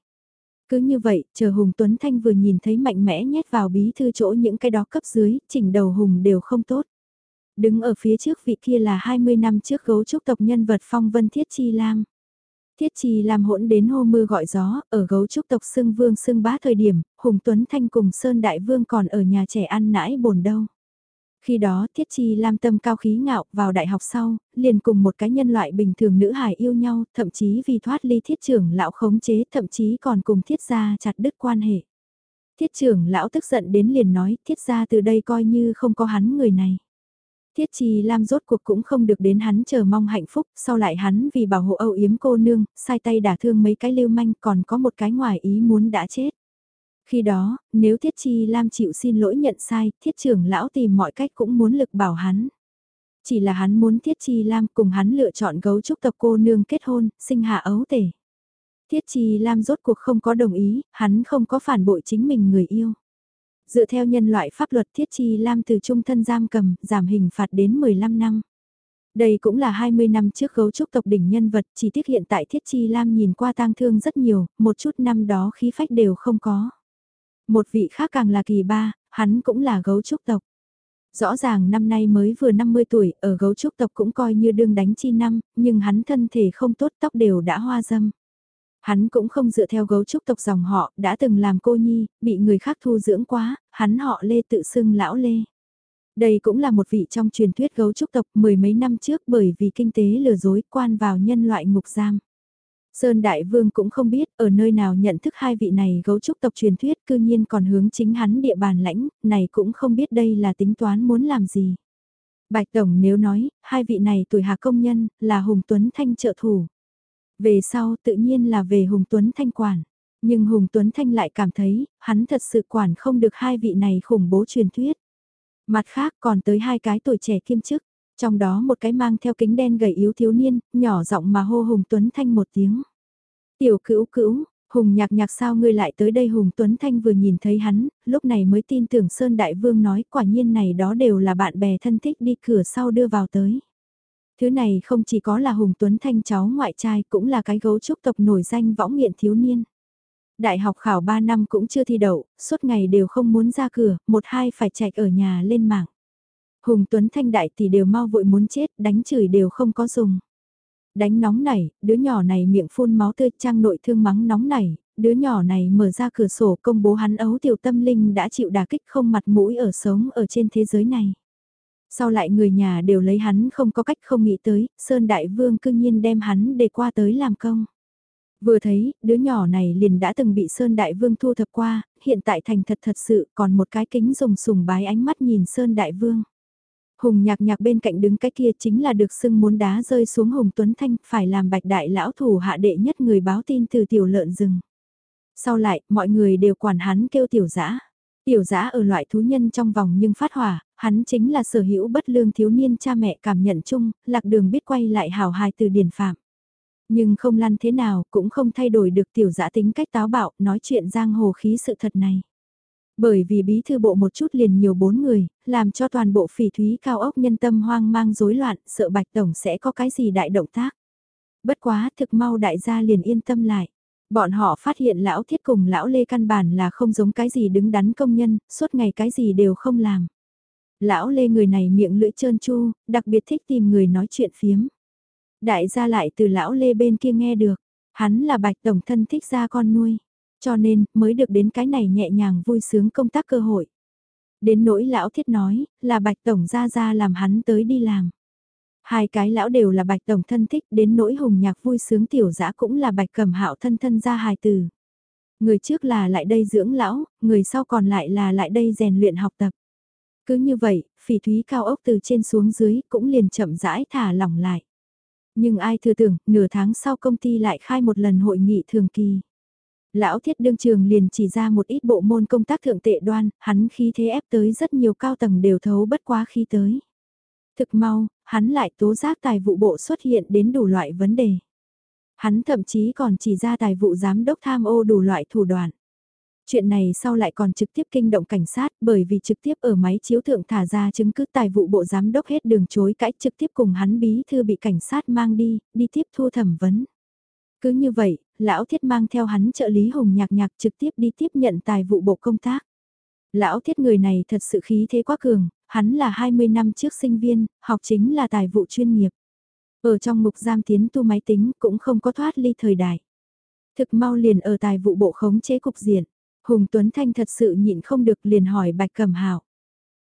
Speaker 1: Cứ như vậy, chờ Hùng Tuấn Thanh vừa nhìn thấy mạnh mẽ nhét vào bí thư chỗ những cái đó cấp dưới, chỉnh đầu Hùng đều không tốt. Đứng ở phía trước vị kia là 20 năm trước gấu trúc tộc nhân vật phong vân Thiết Chi Lam. Thiết Chi Lam hỗn đến hô mưa gọi gió, ở gấu trúc tộc xưng vương xưng bá thời điểm, Hùng Tuấn Thanh cùng Sơn Đại Vương còn ở nhà trẻ ăn nãi bồn đâu. Khi đó Thiết Chi Lam tâm cao khí ngạo vào đại học sau, liền cùng một cái nhân loại bình thường nữ hài yêu nhau, thậm chí vì thoát ly thiết trưởng lão khống chế, thậm chí còn cùng thiết gia chặt đứt quan hệ. Thiết trưởng lão tức giận đến liền nói thiết gia từ đây coi như không có hắn người này. Thiết Chi Lam rốt cuộc cũng không được đến hắn chờ mong hạnh phúc, sau lại hắn vì bảo hộ âu yếm cô nương, sai tay đả thương mấy cái lưu manh còn có một cái ngoài ý muốn đã chết. Khi đó, nếu Thiết Chi Lam chịu xin lỗi nhận sai, Thiết trưởng lão tìm mọi cách cũng muốn lực bảo hắn. Chỉ là hắn muốn Thiết Chi Lam cùng hắn lựa chọn gấu trúc tộc cô nương kết hôn, sinh hạ ấu tể. Thiết Chi Lam rốt cuộc không có đồng ý, hắn không có phản bội chính mình người yêu. Dựa theo nhân loại pháp luật Thiết Chi Lam từ trung thân giam cầm, giảm hình phạt đến 15 năm. Đây cũng là 20 năm trước gấu trúc tộc đỉnh nhân vật, chỉ tiếc hiện tại Thiết Chi Lam nhìn qua tang thương rất nhiều, một chút năm đó khí phách đều không có. Một vị khác càng là kỳ ba, hắn cũng là gấu trúc tộc. Rõ ràng năm nay mới vừa 50 tuổi, ở gấu trúc tộc cũng coi như đương đánh chi năm, nhưng hắn thân thể không tốt tóc đều đã hoa dâm. Hắn cũng không dựa theo gấu trúc tộc dòng họ, đã từng làm cô nhi, bị người khác thu dưỡng quá, hắn họ Lê tự xưng lão Lê. Đây cũng là một vị trong truyền thuyết gấu trúc tộc mười mấy năm trước bởi vì kinh tế lừa dối quan vào nhân loại ngục giam. Sơn Đại Vương cũng không biết ở nơi nào nhận thức hai vị này gấu trúc tộc truyền thuyết cư nhiên còn hướng chính hắn địa bàn lãnh, này cũng không biết đây là tính toán muốn làm gì. Bạch Tổng nếu nói, hai vị này tuổi hạ công nhân, là Hùng Tuấn Thanh trợ thủ. Về sau tự nhiên là về Hùng Tuấn Thanh quản. Nhưng Hùng Tuấn Thanh lại cảm thấy, hắn thật sự quản không được hai vị này khủng bố truyền thuyết. Mặt khác còn tới hai cái tuổi trẻ kiêm chức. Trong đó một cái mang theo kính đen gầy yếu thiếu niên, nhỏ giọng mà hô Hùng Tuấn Thanh một tiếng. Tiểu cữu cữu, Hùng nhạc nhạc sao ngươi lại tới đây Hùng Tuấn Thanh vừa nhìn thấy hắn, lúc này mới tin tưởng Sơn Đại Vương nói quả nhiên này đó đều là bạn bè thân thích đi cửa sau đưa vào tới. Thứ này không chỉ có là Hùng Tuấn Thanh cháu ngoại trai cũng là cái gấu trúc tộc nổi danh võng nghiện thiếu niên. Đại học khảo 3 năm cũng chưa thi đậu, suốt ngày đều không muốn ra cửa, một hai phải chạy ở nhà lên mạng. Hùng Tuấn Thanh đại thì đều mau vội muốn chết, đánh chửi đều không có dùng. Đánh nóng này, đứa nhỏ này miệng phun máu tươi trang nội thương mắng nóng này, đứa nhỏ này mở ra cửa sổ công bố hắn ấu tiểu tâm linh đã chịu đả kích không mặt mũi ở sống ở trên thế giới này. Sau lại người nhà đều lấy hắn không có cách không nghĩ tới, Sơn Đại Vương cương nhiên đem hắn để qua tới làm công. Vừa thấy, đứa nhỏ này liền đã từng bị Sơn Đại Vương thu thập qua, hiện tại thành thật thật sự còn một cái kính dùng sùng bái ánh mắt nhìn Sơn Đại Vương. Hùng nhạc nhạc bên cạnh đứng cái kia chính là được xưng muốn đá rơi xuống Hùng Tuấn Thanh phải làm bạch đại lão thủ hạ đệ nhất người báo tin từ tiểu lợn rừng. Sau lại, mọi người đều quản hắn kêu tiểu dã Tiểu dã ở loại thú nhân trong vòng nhưng phát hỏa, hắn chính là sở hữu bất lương thiếu niên cha mẹ cảm nhận chung, lạc đường biết quay lại hào hài từ điển phạm. Nhưng không lăn thế nào cũng không thay đổi được tiểu dã tính cách táo bạo nói chuyện giang hồ khí sự thật này. Bởi vì bí thư bộ một chút liền nhiều bốn người, làm cho toàn bộ phỉ thúy cao ốc nhân tâm hoang mang rối loạn, sợ bạch tổng sẽ có cái gì đại động tác. Bất quá thực mau đại gia liền yên tâm lại. Bọn họ phát hiện lão thiết cùng lão lê căn bản là không giống cái gì đứng đắn công nhân, suốt ngày cái gì đều không làm. Lão lê người này miệng lưỡi trơn chu, đặc biệt thích tìm người nói chuyện phiếm. Đại gia lại từ lão lê bên kia nghe được, hắn là bạch tổng thân thích ra con nuôi, cho nên mới được đến cái này nhẹ nhàng vui sướng công tác cơ hội. Đến nỗi lão thiết nói, là bạch tổng ra ra làm hắn tới đi làm. Hai cái lão đều là bạch tổng thân thích đến nỗi hùng nhạc vui sướng tiểu dã cũng là bạch cầm hạo thân thân ra hài từ. Người trước là lại đây dưỡng lão, người sau còn lại là lại đây rèn luyện học tập. Cứ như vậy, phỉ thúy cao ốc từ trên xuống dưới cũng liền chậm rãi thả lỏng lại. Nhưng ai thừa tưởng, nửa tháng sau công ty lại khai một lần hội nghị thường kỳ. Lão thiết đương trường liền chỉ ra một ít bộ môn công tác thượng tệ đoan, hắn khí thế ép tới rất nhiều cao tầng đều thấu bất quá khi tới. Thực mau, hắn lại tố giác tài vụ bộ xuất hiện đến đủ loại vấn đề. Hắn thậm chí còn chỉ ra tài vụ giám đốc tham ô đủ loại thủ đoạn. Chuyện này sau lại còn trực tiếp kinh động cảnh sát bởi vì trực tiếp ở máy chiếu thượng thả ra chứng cứ tài vụ bộ giám đốc hết đường chối cãi trực tiếp cùng hắn bí thư bị cảnh sát mang đi, đi tiếp thu thẩm vấn. Cứ như vậy, lão thiết mang theo hắn trợ lý hùng nhạc nhạc trực tiếp đi tiếp nhận tài vụ bộ công tác. Lão thiết người này thật sự khí thế quá cường, hắn là 20 năm trước sinh viên, học chính là tài vụ chuyên nghiệp. Ở trong mục giam tiến tu máy tính cũng không có thoát ly thời đại. Thực mau liền ở tài vụ bộ khống chế cục diện. Hùng Tuấn Thanh thật sự nhịn không được liền hỏi Bạch Cẩm Hạo.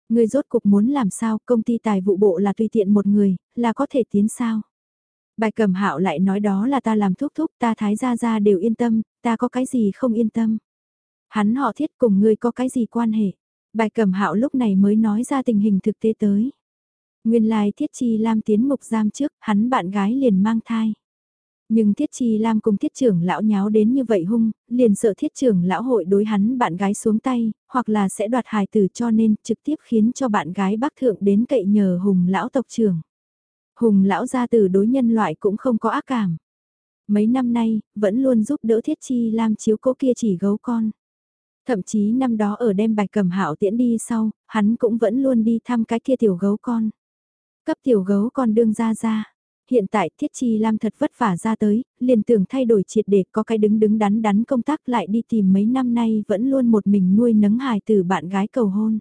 Speaker 1: Người rốt cục muốn làm sao, công ty tài vụ bộ là tùy tiện một người, là có thể tiến sao? Bạch Cẩm Hạo lại nói đó là ta làm thúc thúc, ta thái gia gia đều yên tâm, ta có cái gì không yên tâm? Hắn họ thiết cùng ngươi có cái gì quan hệ? Bạch Cẩm Hạo lúc này mới nói ra tình hình thực tế tới. Nguyên lai Thiết Chi Lam tiến ngục giam trước, hắn bạn gái liền mang thai. Nhưng Thiết Chi Lam cùng Thiết trưởng lão nháo đến như vậy hung, liền sợ Thiết trưởng lão hội đối hắn bạn gái xuống tay, hoặc là sẽ đoạt hài tử cho nên trực tiếp khiến cho bạn gái bác thượng đến cậy nhờ Hùng lão tộc trưởng. Hùng lão gia từ đối nhân loại cũng không có ác cảm. Mấy năm nay, vẫn luôn giúp đỡ Thiết Chi Lam chiếu cố kia chỉ gấu con. Thậm chí năm đó ở đem bạch cầm hạo tiễn đi sau, hắn cũng vẫn luôn đi thăm cái kia tiểu gấu con. Cấp tiểu gấu con đương ra ra. Hiện tại Thiết Chi Lam thật vất vả ra tới, liền tưởng thay đổi triệt để có cái đứng đứng đắn đắn công tác lại đi tìm mấy năm nay vẫn luôn một mình nuôi nấng hài từ bạn gái cầu hôn.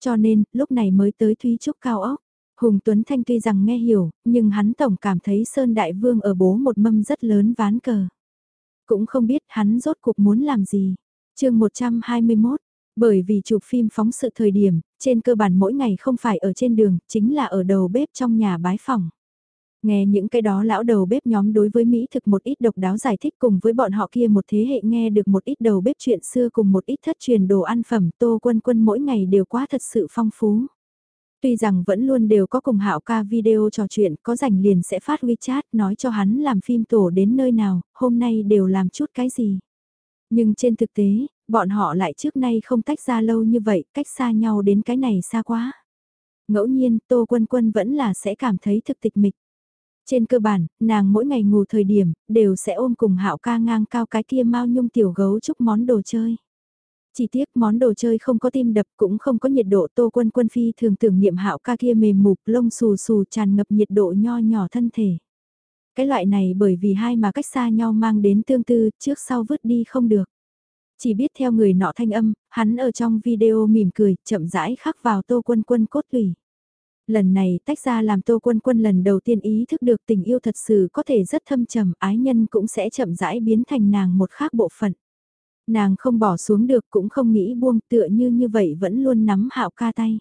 Speaker 1: Cho nên, lúc này mới tới Thúy Trúc Cao Ốc. Hùng Tuấn Thanh tuy rằng nghe hiểu, nhưng hắn tổng cảm thấy Sơn Đại Vương ở bố một mâm rất lớn ván cờ. Cũng không biết hắn rốt cuộc muốn làm gì chương 121, bởi vì chụp phim phóng sự thời điểm, trên cơ bản mỗi ngày không phải ở trên đường, chính là ở đầu bếp trong nhà bái phòng. Nghe những cái đó lão đầu bếp nhóm đối với Mỹ thực một ít độc đáo giải thích cùng với bọn họ kia một thế hệ nghe được một ít đầu bếp chuyện xưa cùng một ít thất truyền đồ ăn phẩm tô quân quân mỗi ngày đều quá thật sự phong phú. Tuy rằng vẫn luôn đều có cùng hạo ca video trò chuyện có rảnh liền sẽ phát WeChat nói cho hắn làm phim tổ đến nơi nào, hôm nay đều làm chút cái gì. Nhưng trên thực tế, bọn họ lại trước nay không tách ra lâu như vậy, cách xa nhau đến cái này xa quá. Ngẫu nhiên, Tô Quân Quân vẫn là sẽ cảm thấy thực tịch mịch. Trên cơ bản, nàng mỗi ngày ngủ thời điểm, đều sẽ ôm cùng hạo ca ngang cao cái kia mau nhung tiểu gấu chúc món đồ chơi. Chỉ tiếc món đồ chơi không có tim đập cũng không có nhiệt độ tô quân quân phi thường tưởng niệm hạo ca kia mềm mục lông xù xù tràn ngập nhiệt độ nho nhỏ thân thể. Cái loại này bởi vì hai mà cách xa nhau mang đến tương tư trước sau vứt đi không được. Chỉ biết theo người nọ thanh âm, hắn ở trong video mỉm cười, chậm rãi khắc vào tô quân quân cốt tủy. Lần này tách ra làm tô quân quân lần đầu tiên ý thức được tình yêu thật sự có thể rất thâm trầm, ái nhân cũng sẽ chậm rãi biến thành nàng một khác bộ phận. Nàng không bỏ xuống được cũng không nghĩ buông tựa như như vậy vẫn luôn nắm hạo ca tay.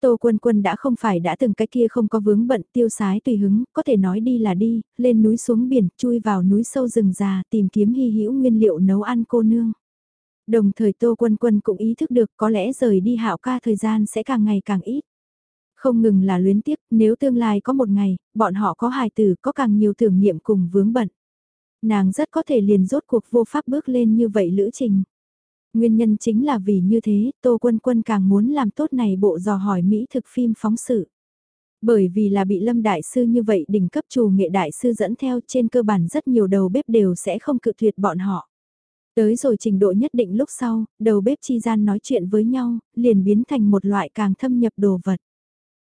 Speaker 1: Tô Quân Quân đã không phải đã từng cái kia không có vướng bận tiêu sái tùy hứng, có thể nói đi là đi, lên núi xuống biển, chui vào núi sâu rừng già tìm kiếm hy hữu nguyên liệu nấu ăn cô nương. Đồng thời Tô Quân Quân cũng ý thức được có lẽ rời đi hạo ca thời gian sẽ càng ngày càng ít. Không ngừng là luyến tiếc, nếu tương lai có một ngày, bọn họ có hài tử có càng nhiều tưởng niệm cùng vướng bận. Nàng rất có thể liền rốt cuộc vô pháp bước lên như vậy lữ trình. Nguyên nhân chính là vì như thế, Tô Quân Quân càng muốn làm tốt này bộ dò hỏi Mỹ thực phim phóng sự. Bởi vì là bị Lâm Đại Sư như vậy đỉnh cấp chủ nghệ Đại Sư dẫn theo trên cơ bản rất nhiều đầu bếp đều sẽ không cự tuyệt bọn họ. Tới rồi trình độ nhất định lúc sau, đầu bếp chi gian nói chuyện với nhau, liền biến thành một loại càng thâm nhập đồ vật.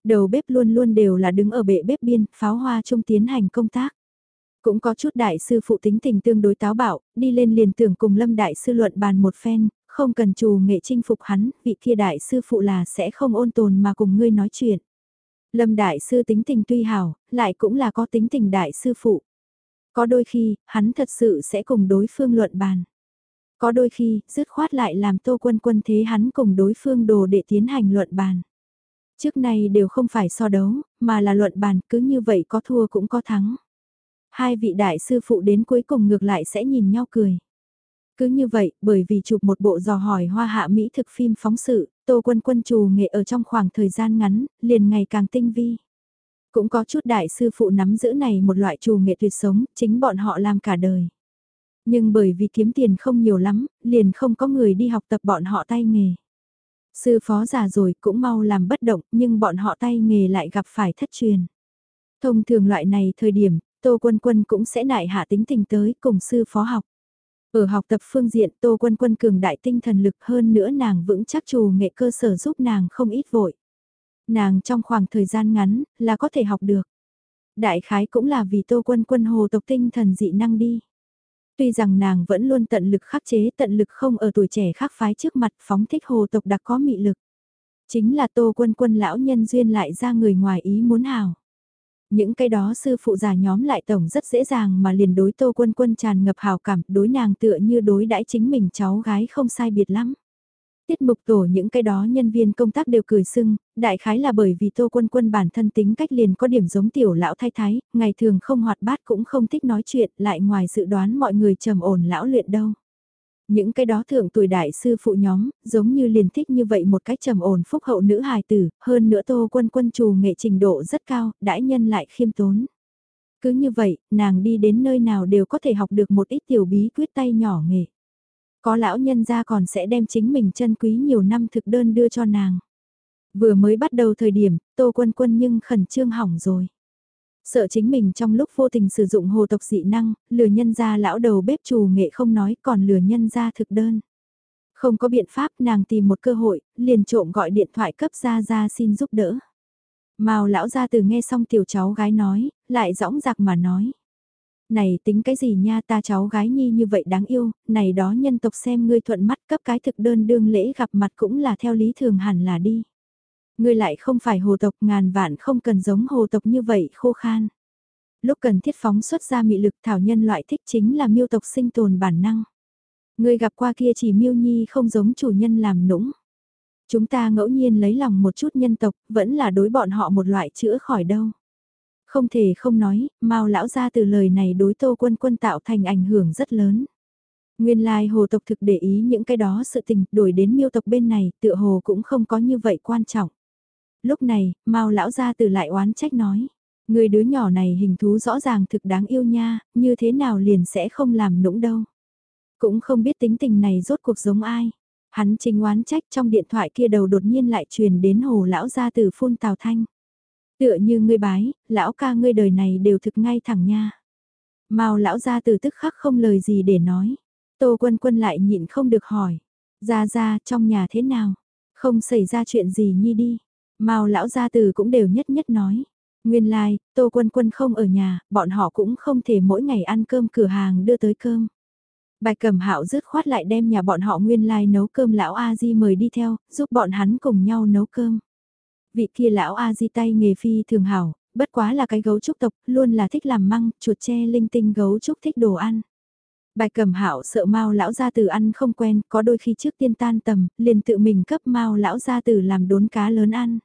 Speaker 1: Đầu bếp luôn luôn đều là đứng ở bệ bếp biên, pháo hoa trung tiến hành công tác. Cũng có chút đại sư phụ tính tình tương đối táo bạo, đi lên liền tưởng cùng lâm đại sư luận bàn một phen, không cần trù nghệ chinh phục hắn, vị kia đại sư phụ là sẽ không ôn tồn mà cùng ngươi nói chuyện. Lâm đại sư tính tình tuy hảo, lại cũng là có tính tình đại sư phụ. Có đôi khi, hắn thật sự sẽ cùng đối phương luận bàn. Có đôi khi, dứt khoát lại làm tô quân quân thế hắn cùng đối phương đồ để tiến hành luận bàn. Trước này đều không phải so đấu, mà là luận bàn cứ như vậy có thua cũng có thắng. Hai vị đại sư phụ đến cuối cùng ngược lại sẽ nhìn nhau cười. Cứ như vậy, bởi vì chụp một bộ dò hỏi hoa hạ Mỹ thực phim phóng sự, Tô Quân Quân trù nghệ ở trong khoảng thời gian ngắn, liền ngày càng tinh vi. Cũng có chút đại sư phụ nắm giữ này một loại trù nghệ tuyệt sống, chính bọn họ làm cả đời. Nhưng bởi vì kiếm tiền không nhiều lắm, liền không có người đi học tập bọn họ tay nghề. Sư phó già rồi cũng mau làm bất động nhưng bọn họ tay nghề lại gặp phải thất truyền. Thông thường loại này thời điểm, Tô Quân Quân cũng sẽ nại hạ tính tình tới cùng sư phó học. Ở học tập phương diện, Tô Quân Quân cường đại tinh thần lực hơn nữa nàng vững chắc trù nghệ cơ sở giúp nàng không ít vội. Nàng trong khoảng thời gian ngắn là có thể học được. Đại khái cũng là vì Tô Quân Quân hồ tộc tinh thần dị năng đi. Tuy rằng nàng vẫn luôn tận lực khắc chế, tận lực không ở tuổi trẻ khắc phái trước mặt phóng thích hồ tộc đặc có mị lực. Chính là Tô Quân Quân lão nhân duyên lại ra người ngoài ý muốn hào. Những cái đó sư phụ già nhóm lại tổng rất dễ dàng mà liền đối tô quân quân tràn ngập hào cảm, đối nàng tựa như đối đãi chính mình cháu gái không sai biệt lắm. Tiết mục tổ những cái đó nhân viên công tác đều cười sưng, đại khái là bởi vì tô quân quân bản thân tính cách liền có điểm giống tiểu lão thay thái, ngày thường không hoạt bát cũng không thích nói chuyện, lại ngoài dự đoán mọi người trầm ổn lão luyện đâu. Những cái đó thượng tuổi đại sư phụ nhóm, giống như liền thích như vậy một cách trầm ổn phúc hậu nữ hài tử, hơn nữa tô quân quân trù nghệ trình độ rất cao, đãi nhân lại khiêm tốn. Cứ như vậy, nàng đi đến nơi nào đều có thể học được một ít tiểu bí quyết tay nhỏ nghề. Có lão nhân ra còn sẽ đem chính mình chân quý nhiều năm thực đơn đưa cho nàng. Vừa mới bắt đầu thời điểm, tô quân quân nhưng khẩn trương hỏng rồi. Sợ chính mình trong lúc vô tình sử dụng hồ tộc dị năng, lừa nhân ra lão đầu bếp chủ nghệ không nói còn lừa nhân ra thực đơn. Không có biện pháp nàng tìm một cơ hội, liền trộm gọi điện thoại cấp ra ra xin giúp đỡ. Màu lão ra từ nghe xong tiểu cháu gái nói, lại rõng rạc mà nói. Này tính cái gì nha ta cháu gái nhi như vậy đáng yêu, này đó nhân tộc xem ngươi thuận mắt cấp cái thực đơn đương lễ gặp mặt cũng là theo lý thường hẳn là đi. Ngươi lại không phải hồ tộc ngàn vạn không cần giống hồ tộc như vậy khô khan. Lúc cần thiết phóng xuất ra mị lực thảo nhân loại thích chính là miêu tộc sinh tồn bản năng. Ngươi gặp qua kia chỉ miêu nhi không giống chủ nhân làm nũng. Chúng ta ngẫu nhiên lấy lòng một chút nhân tộc, vẫn là đối bọn họ một loại chữa khỏi đâu. Không thể không nói, mau lão ra từ lời này đối Tô Quân Quân tạo thành ảnh hưởng rất lớn. Nguyên lai hồ tộc thực để ý những cái đó sự tình, đổi đến miêu tộc bên này, tựa hồ cũng không có như vậy quan trọng. Lúc này, Mao lão gia từ lại oán trách nói. Người đứa nhỏ này hình thú rõ ràng thực đáng yêu nha, như thế nào liền sẽ không làm nũng đâu. Cũng không biết tính tình này rốt cuộc giống ai. Hắn chính oán trách trong điện thoại kia đầu đột nhiên lại truyền đến hồ lão gia từ phun tào thanh. Tựa như ngươi bái, lão ca ngươi đời này đều thực ngay thẳng nha. Mao lão gia từ tức khắc không lời gì để nói. Tô quân quân lại nhịn không được hỏi. Ra ra trong nhà thế nào? Không xảy ra chuyện gì nhi đi. Mao lão gia từ cũng đều nhất nhất nói. Nguyên lai, like, Tô Quân Quân không ở nhà, bọn họ cũng không thể mỗi ngày ăn cơm cửa hàng đưa tới cơm. Bạch Cẩm Hạo rứt khoát lại đem nhà bọn họ nguyên lai like nấu cơm lão A Di mời đi theo, giúp bọn hắn cùng nhau nấu cơm. Vị kia lão A Di tay nghề phi thường hảo, bất quá là cái gấu trúc tộc, luôn là thích làm măng, chuột tre linh tinh gấu trúc thích đồ ăn. Bạch Cẩm Hạo sợ Mao lão gia tử ăn không quen, có đôi khi trước tiên tan tầm, liền tự mình cấp Mao lão gia tử làm đốn cá lớn ăn.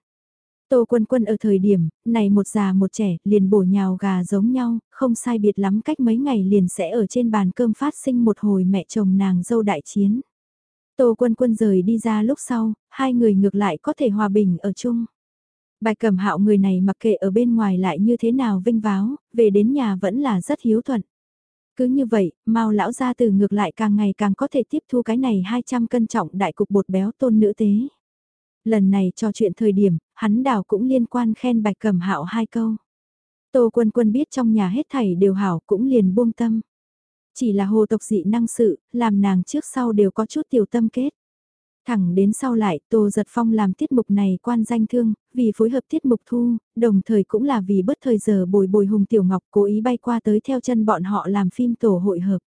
Speaker 1: Tô Quân Quân ở thời điểm, này một già một trẻ, liền bổ nhào gà giống nhau, không sai biệt lắm cách mấy ngày liền sẽ ở trên bàn cơm phát sinh một hồi mẹ chồng nàng dâu đại chiến. Tô Quân Quân rời đi ra lúc sau, hai người ngược lại có thể hòa bình ở chung. Bài cầm hạo người này mặc kệ ở bên ngoài lại như thế nào vinh váo, về đến nhà vẫn là rất hiếu thuận. Cứ như vậy, Mao lão gia từ ngược lại càng ngày càng có thể tiếp thu cái này 200 cân trọng đại cục bột béo tôn nữ tế. Lần này cho chuyện thời điểm, hắn đào cũng liên quan khen bạch cẩm hạo hai câu. Tô quân quân biết trong nhà hết thảy đều hảo cũng liền buông tâm. Chỉ là hồ tộc dị năng sự, làm nàng trước sau đều có chút tiểu tâm kết. Thẳng đến sau lại, Tô Giật Phong làm tiết mục này quan danh thương, vì phối hợp tiết mục thu, đồng thời cũng là vì bất thời giờ bồi bồi Hùng Tiểu Ngọc cố ý bay qua tới theo chân bọn họ làm phim tổ hội hợp.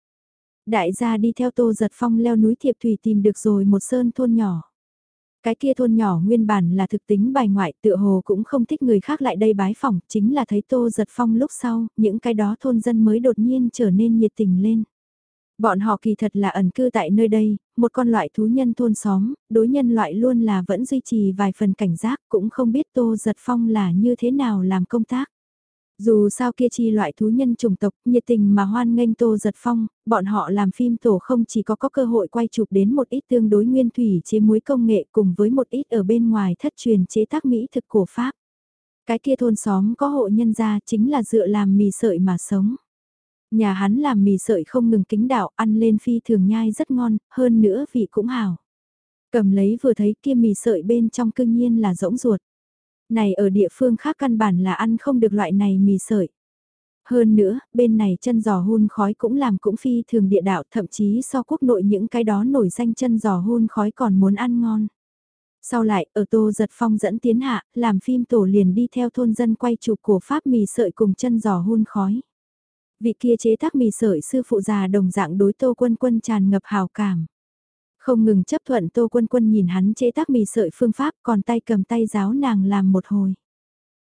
Speaker 1: Đại gia đi theo Tô Giật Phong leo núi Thiệp Thủy tìm được rồi một sơn thôn nhỏ. Cái kia thôn nhỏ nguyên bản là thực tính bài ngoại tựa hồ cũng không thích người khác lại đây bái phỏng, chính là thấy Tô Giật Phong lúc sau, những cái đó thôn dân mới đột nhiên trở nên nhiệt tình lên. Bọn họ kỳ thật là ẩn cư tại nơi đây, một con loại thú nhân thôn xóm, đối nhân loại luôn là vẫn duy trì vài phần cảnh giác, cũng không biết Tô Giật Phong là như thế nào làm công tác. Dù sao kia chi loại thú nhân chủng tộc, nhiệt tình mà hoan nghênh Tô Giật Phong, bọn họ làm phim tổ không chỉ có có cơ hội quay chụp đến một ít tương đối nguyên thủy chế muối công nghệ cùng với một ít ở bên ngoài thất truyền chế tác mỹ thực cổ Pháp. Cái kia thôn xóm có hộ nhân gia chính là dựa làm mì sợi mà sống. Nhà hắn làm mì sợi không ngừng kính đạo, ăn lên phi thường nhai rất ngon, hơn nữa vị cũng hảo. Cầm lấy vừa thấy kia mì sợi bên trong cương nhiên là rỗng ruột. Này ở địa phương khác căn bản là ăn không được loại này mì sợi. Hơn nữa, bên này chân giò hun khói cũng làm cũng phi thường địa đạo thậm chí so quốc nội những cái đó nổi danh chân giò hun khói còn muốn ăn ngon. Sau lại, ở Tô Giật Phong dẫn tiến hạ, làm phim tổ liền đi theo thôn dân quay chụp của Pháp mì sợi cùng chân giò hun khói. Vị kia chế tác mì sợi sư phụ già đồng dạng đối Tô Quân Quân tràn ngập hào cảm. Không ngừng chấp thuận Tô Quân Quân nhìn hắn chế tác mì sợi phương pháp còn tay cầm tay giáo nàng làm một hồi.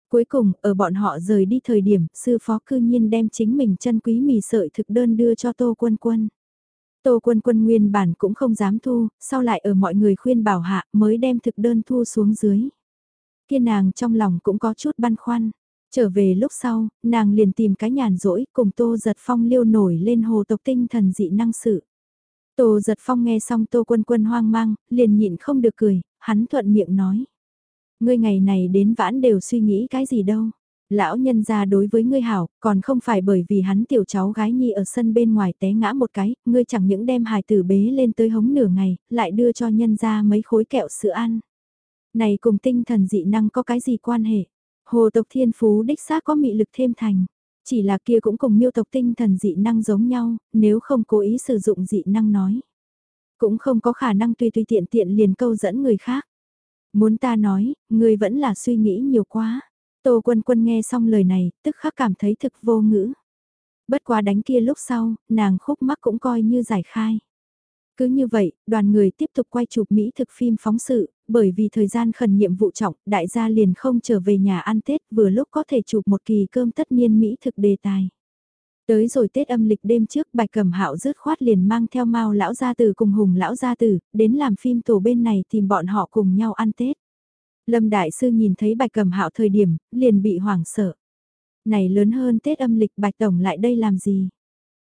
Speaker 1: Cuối cùng, ở bọn họ rời đi thời điểm, sư phó cư nhiên đem chính mình chân quý mì sợi thực đơn đưa cho Tô Quân Quân. Tô Quân Quân nguyên bản cũng không dám thu, sau lại ở mọi người khuyên bảo hạ mới đem thực đơn thu xuống dưới. Kia nàng trong lòng cũng có chút băn khoăn. Trở về lúc sau, nàng liền tìm cái nhàn rỗi cùng Tô Giật Phong liêu nổi lên hồ tộc tinh thần dị năng sự. Tô Giật Phong nghe xong Tô Quân Quân hoang mang, liền nhịn không được cười, hắn thuận miệng nói. Ngươi ngày này đến vãn đều suy nghĩ cái gì đâu. Lão nhân ra đối với ngươi hảo, còn không phải bởi vì hắn tiểu cháu gái nhi ở sân bên ngoài té ngã một cái, ngươi chẳng những đem hài tử bế lên tới hống nửa ngày, lại đưa cho nhân ra mấy khối kẹo sữa ăn. Này cùng tinh thần dị năng có cái gì quan hệ? Hồ tộc thiên phú đích xác có mị lực thêm thành. Chỉ là kia cũng cùng miêu tộc tinh thần dị năng giống nhau, nếu không cố ý sử dụng dị năng nói. Cũng không có khả năng tùy tùy tiện tiện liền câu dẫn người khác. Muốn ta nói, người vẫn là suy nghĩ nhiều quá. Tô quân quân nghe xong lời này, tức khắc cảm thấy thực vô ngữ. Bất quá đánh kia lúc sau, nàng khúc mắc cũng coi như giải khai. Cứ như vậy, đoàn người tiếp tục quay chụp Mỹ thực phim phóng sự, bởi vì thời gian khẩn nhiệm vụ trọng, đại gia liền không trở về nhà ăn Tết vừa lúc có thể chụp một kỳ cơm tất niên Mỹ thực đề tài. Tới rồi Tết âm lịch đêm trước bạch cẩm hạo rứt khoát liền mang theo mao lão gia tử cùng hùng lão gia tử, đến làm phim tổ bên này tìm bọn họ cùng nhau ăn Tết. Lâm Đại Sư nhìn thấy bạch cẩm hạo thời điểm, liền bị hoảng sợ. Này lớn hơn Tết âm lịch bạch tổng lại đây làm gì?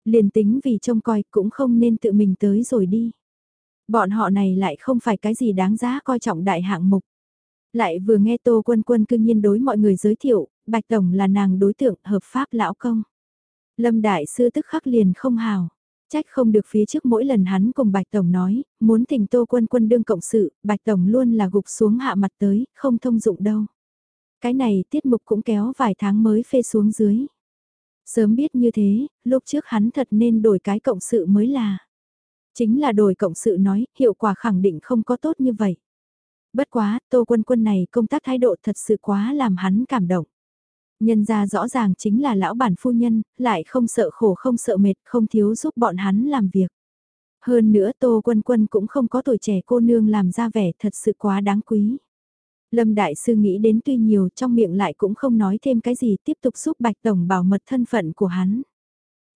Speaker 1: Liền tính vì trông coi cũng không nên tự mình tới rồi đi. Bọn họ này lại không phải cái gì đáng giá coi trọng đại hạng mục. Lại vừa nghe Tô Quân Quân cương nhiên đối mọi người giới thiệu, Bạch Tổng là nàng đối tượng hợp pháp lão công. Lâm Đại Sư tức khắc liền không hào. Trách không được phía trước mỗi lần hắn cùng Bạch Tổng nói, muốn thỉnh Tô Quân Quân đương cộng sự, Bạch Tổng luôn là gục xuống hạ mặt tới, không thông dụng đâu. Cái này tiết mục cũng kéo vài tháng mới phê xuống dưới. Sớm biết như thế, lúc trước hắn thật nên đổi cái cộng sự mới là. Chính là đổi cộng sự nói, hiệu quả khẳng định không có tốt như vậy. Bất quá, tô quân quân này công tác thái độ thật sự quá làm hắn cảm động. Nhân ra rõ ràng chính là lão bản phu nhân, lại không sợ khổ không sợ mệt, không thiếu giúp bọn hắn làm việc. Hơn nữa Tô Quân Quân cũng không có tuổi trẻ cô nương làm ra vẻ thật sự quá đáng quý. Lâm Đại Sư nghĩ đến tuy nhiều trong miệng lại cũng không nói thêm cái gì tiếp tục giúp Bạch Tổng bảo mật thân phận của hắn.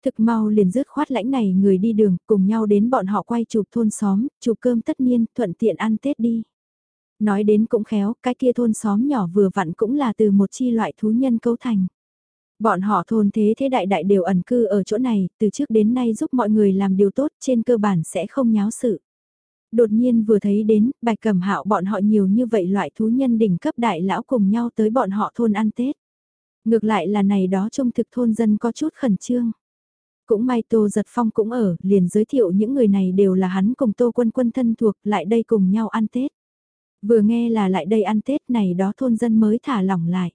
Speaker 1: Thực mau liền rước khoát lãnh này người đi đường cùng nhau đến bọn họ quay chụp thôn xóm, chụp cơm tất niên, thuận tiện ăn Tết đi. Nói đến cũng khéo, cái kia thôn xóm nhỏ vừa vặn cũng là từ một chi loại thú nhân cấu thành. Bọn họ thôn thế thế đại đại đều ẩn cư ở chỗ này, từ trước đến nay giúp mọi người làm điều tốt trên cơ bản sẽ không nháo sự. Đột nhiên vừa thấy đến, bạch cẩm hạo bọn họ nhiều như vậy loại thú nhân đỉnh cấp đại lão cùng nhau tới bọn họ thôn ăn Tết. Ngược lại là này đó trông thực thôn dân có chút khẩn trương. Cũng may Tô Giật Phong cũng ở, liền giới thiệu những người này đều là hắn cùng Tô Quân Quân thân thuộc lại đây cùng nhau ăn Tết. Vừa nghe là lại đây ăn Tết này đó thôn dân mới thả lỏng lại.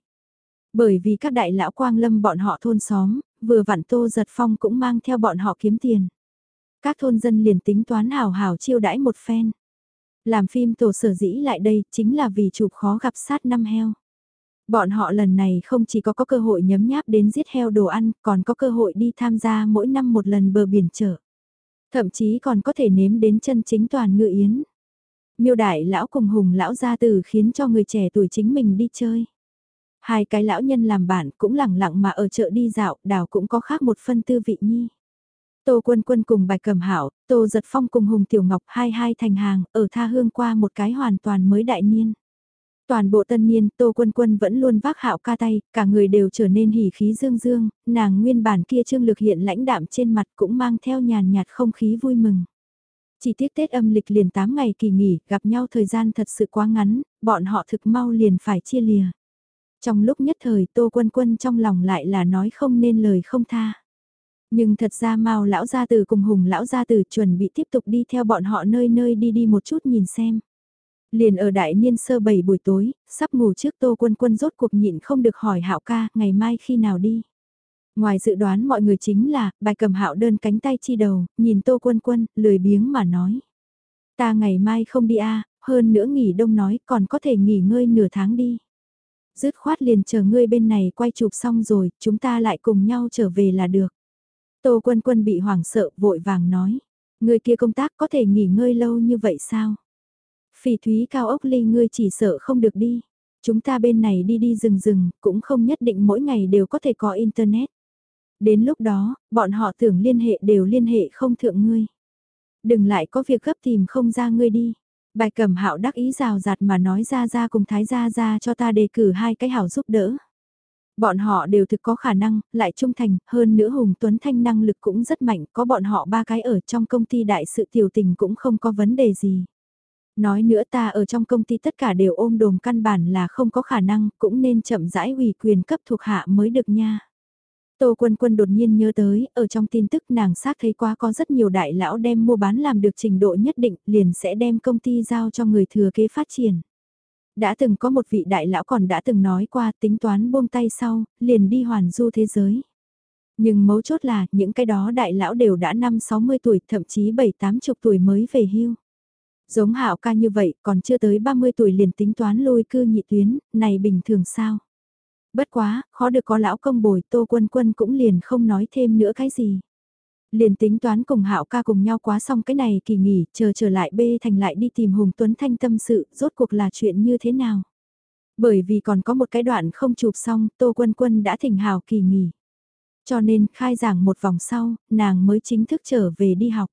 Speaker 1: Bởi vì các đại lão quang lâm bọn họ thôn xóm, vừa vặn Tô Giật Phong cũng mang theo bọn họ kiếm tiền. Các thôn dân liền tính toán hào hào chiêu đãi một phen. Làm phim tổ sở dĩ lại đây chính là vì chụp khó gặp sát năm heo. Bọn họ lần này không chỉ có có cơ hội nhấm nháp đến giết heo đồ ăn, còn có cơ hội đi tham gia mỗi năm một lần bờ biển chợ. Thậm chí còn có thể nếm đến chân chính toàn ngự yến. Miêu đại lão cùng hùng lão gia tử khiến cho người trẻ tuổi chính mình đi chơi. Hai cái lão nhân làm bạn cũng lẳng lặng mà ở chợ đi dạo, đảo cũng có khác một phân tư vị nhi. Tô Quân Quân cùng Bạch Cẩm Hảo, Tô Giật Phong cùng Hùng Tiểu Ngọc hai hai thành hàng, ở tha hương qua một cái hoàn toàn mới đại niên. Toàn bộ tân niên, Tô Quân Quân vẫn luôn vác hạo ca tay, cả người đều trở nên hỉ khí dương dương, nàng nguyên bản kia trương lực hiện lãnh đạm trên mặt cũng mang theo nhàn nhạt không khí vui mừng. Chỉ tiếc Tết âm lịch liền 8 ngày kỳ nghỉ, gặp nhau thời gian thật sự quá ngắn, bọn họ thực mau liền phải chia lìa. Trong lúc nhất thời Tô Quân Quân trong lòng lại là nói không nên lời không tha. Nhưng thật ra Mao lão gia tử cùng Hùng lão gia tử chuẩn bị tiếp tục đi theo bọn họ nơi nơi đi đi một chút nhìn xem. Liền ở đại niên sơ bảy buổi tối, sắp ngủ trước Tô Quân Quân rốt cuộc nhịn không được hỏi Hạo ca, ngày mai khi nào đi. Ngoài dự đoán mọi người chính là, bài cầm Hạo đơn cánh tay chi đầu, nhìn Tô Quân Quân, lười biếng mà nói. Ta ngày mai không đi a hơn nữa nghỉ đông nói còn có thể nghỉ ngơi nửa tháng đi. Dứt khoát liền chờ ngươi bên này quay chụp xong rồi, chúng ta lại cùng nhau trở về là được. Tô Quân Quân bị hoảng sợ, vội vàng nói. Người kia công tác có thể nghỉ ngơi lâu như vậy sao? Phỉ thúy cao ốc ly ngươi chỉ sợ không được đi. Chúng ta bên này đi đi rừng rừng, cũng không nhất định mỗi ngày đều có thể có internet. Đến lúc đó, bọn họ tưởng liên hệ đều liên hệ không thượng ngươi. Đừng lại có việc gấp tìm không ra ngươi đi. Bài cẩm hạo đắc ý rào rạt mà nói ra ra cùng thái gia ra cho ta đề cử hai cái hảo giúp đỡ. Bọn họ đều thực có khả năng, lại trung thành, hơn nữa Hùng Tuấn Thanh năng lực cũng rất mạnh, có bọn họ ba cái ở trong công ty đại sự tiểu tình cũng không có vấn đề gì. Nói nữa ta ở trong công ty tất cả đều ôm đồm căn bản là không có khả năng, cũng nên chậm rãi ủy quyền cấp thuộc hạ mới được nha. Tô Quân Quân đột nhiên nhớ tới, ở trong tin tức nàng xác thấy quá có rất nhiều đại lão đem mua bán làm được trình độ nhất định, liền sẽ đem công ty giao cho người thừa kế phát triển. Đã từng có một vị đại lão còn đã từng nói qua tính toán buông tay sau, liền đi hoàn du thế giới. Nhưng mấu chốt là, những cái đó đại lão đều đã năm 60 tuổi, thậm chí 7-80 tuổi mới về hưu. Giống hạo ca như vậy, còn chưa tới 30 tuổi liền tính toán lôi cư nhị tuyến, này bình thường sao? Bất quá, khó được có lão công bồi tô quân quân cũng liền không nói thêm nữa cái gì. Liền tính toán cùng hạo ca cùng nhau quá xong cái này kỳ nghỉ, chờ trở lại bê thành lại đi tìm Hùng Tuấn Thanh tâm sự, rốt cuộc là chuyện như thế nào. Bởi vì còn có một cái đoạn không chụp xong, Tô Quân Quân đã thỉnh hào kỳ nghỉ. Cho nên, khai giảng một vòng sau, nàng mới chính thức trở về đi học.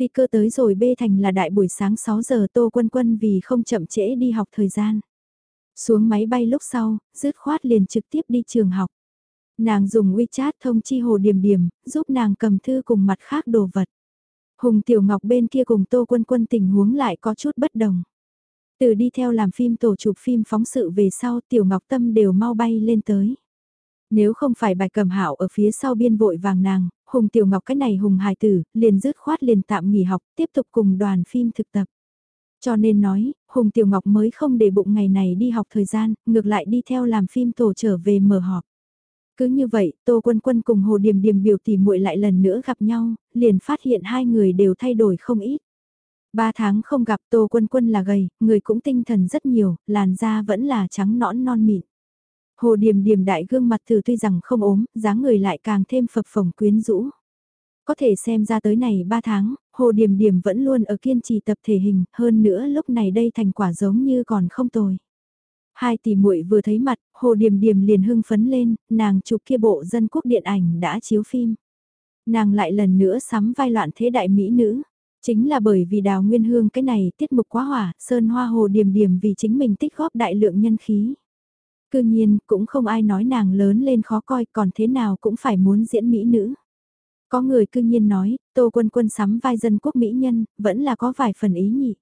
Speaker 1: Phi cơ tới rồi bê thành là đại buổi sáng 6 giờ Tô Quân Quân vì không chậm trễ đi học thời gian. Xuống máy bay lúc sau, dứt khoát liền trực tiếp đi trường học. Nàng dùng WeChat thông chi Hồ điểm điểm giúp nàng cầm thư cùng mặt khác đồ vật. Hùng Tiểu Ngọc bên kia cùng Tô Quân Quân tình huống lại có chút bất đồng. Từ đi theo làm phim tổ chụp phim phóng sự về sau Tiểu Ngọc Tâm đều mau bay lên tới. Nếu không phải bài cầm hảo ở phía sau biên vội vàng nàng, Hùng Tiểu Ngọc cái này Hùng hài tử, liền dứt khoát liền tạm nghỉ học, tiếp tục cùng đoàn phim thực tập. Cho nên nói, Hùng Tiểu Ngọc mới không để bụng ngày này đi học thời gian, ngược lại đi theo làm phim tổ trở về mở họp. Cứ như vậy, Tô Quân Quân cùng Hồ Điềm Điềm biểu tỉ muội lại lần nữa gặp nhau, liền phát hiện hai người đều thay đổi không ít. Ba tháng không gặp Tô Quân Quân là gầy, người cũng tinh thần rất nhiều, làn da vẫn là trắng nõn non mịn. Hồ Điềm Điềm đại gương mặt từ tuy rằng không ốm, dáng người lại càng thêm phập phồng quyến rũ. Có thể xem ra tới này 3 tháng, Hồ Điềm Điềm vẫn luôn ở kiên trì tập thể hình, hơn nữa lúc này đây thành quả giống như còn không tồi. Hai tỷ muội vừa thấy mặt, Hồ Điềm Điềm liền hưng phấn lên, nàng chụp kia bộ dân quốc điện ảnh đã chiếu phim. Nàng lại lần nữa sắm vai loạn thế đại mỹ nữ. Chính là bởi vì đào nguyên hương cái này tiết mục quá hỏa, sơn hoa hồ điềm điềm vì chính mình tích góp đại lượng nhân khí. Cư nhiên, cũng không ai nói nàng lớn lên khó coi còn thế nào cũng phải muốn diễn mỹ nữ. Có người cư nhiên nói, Tô Quân Quân sắm vai dân quốc mỹ nhân, vẫn là có vài phần ý nhị.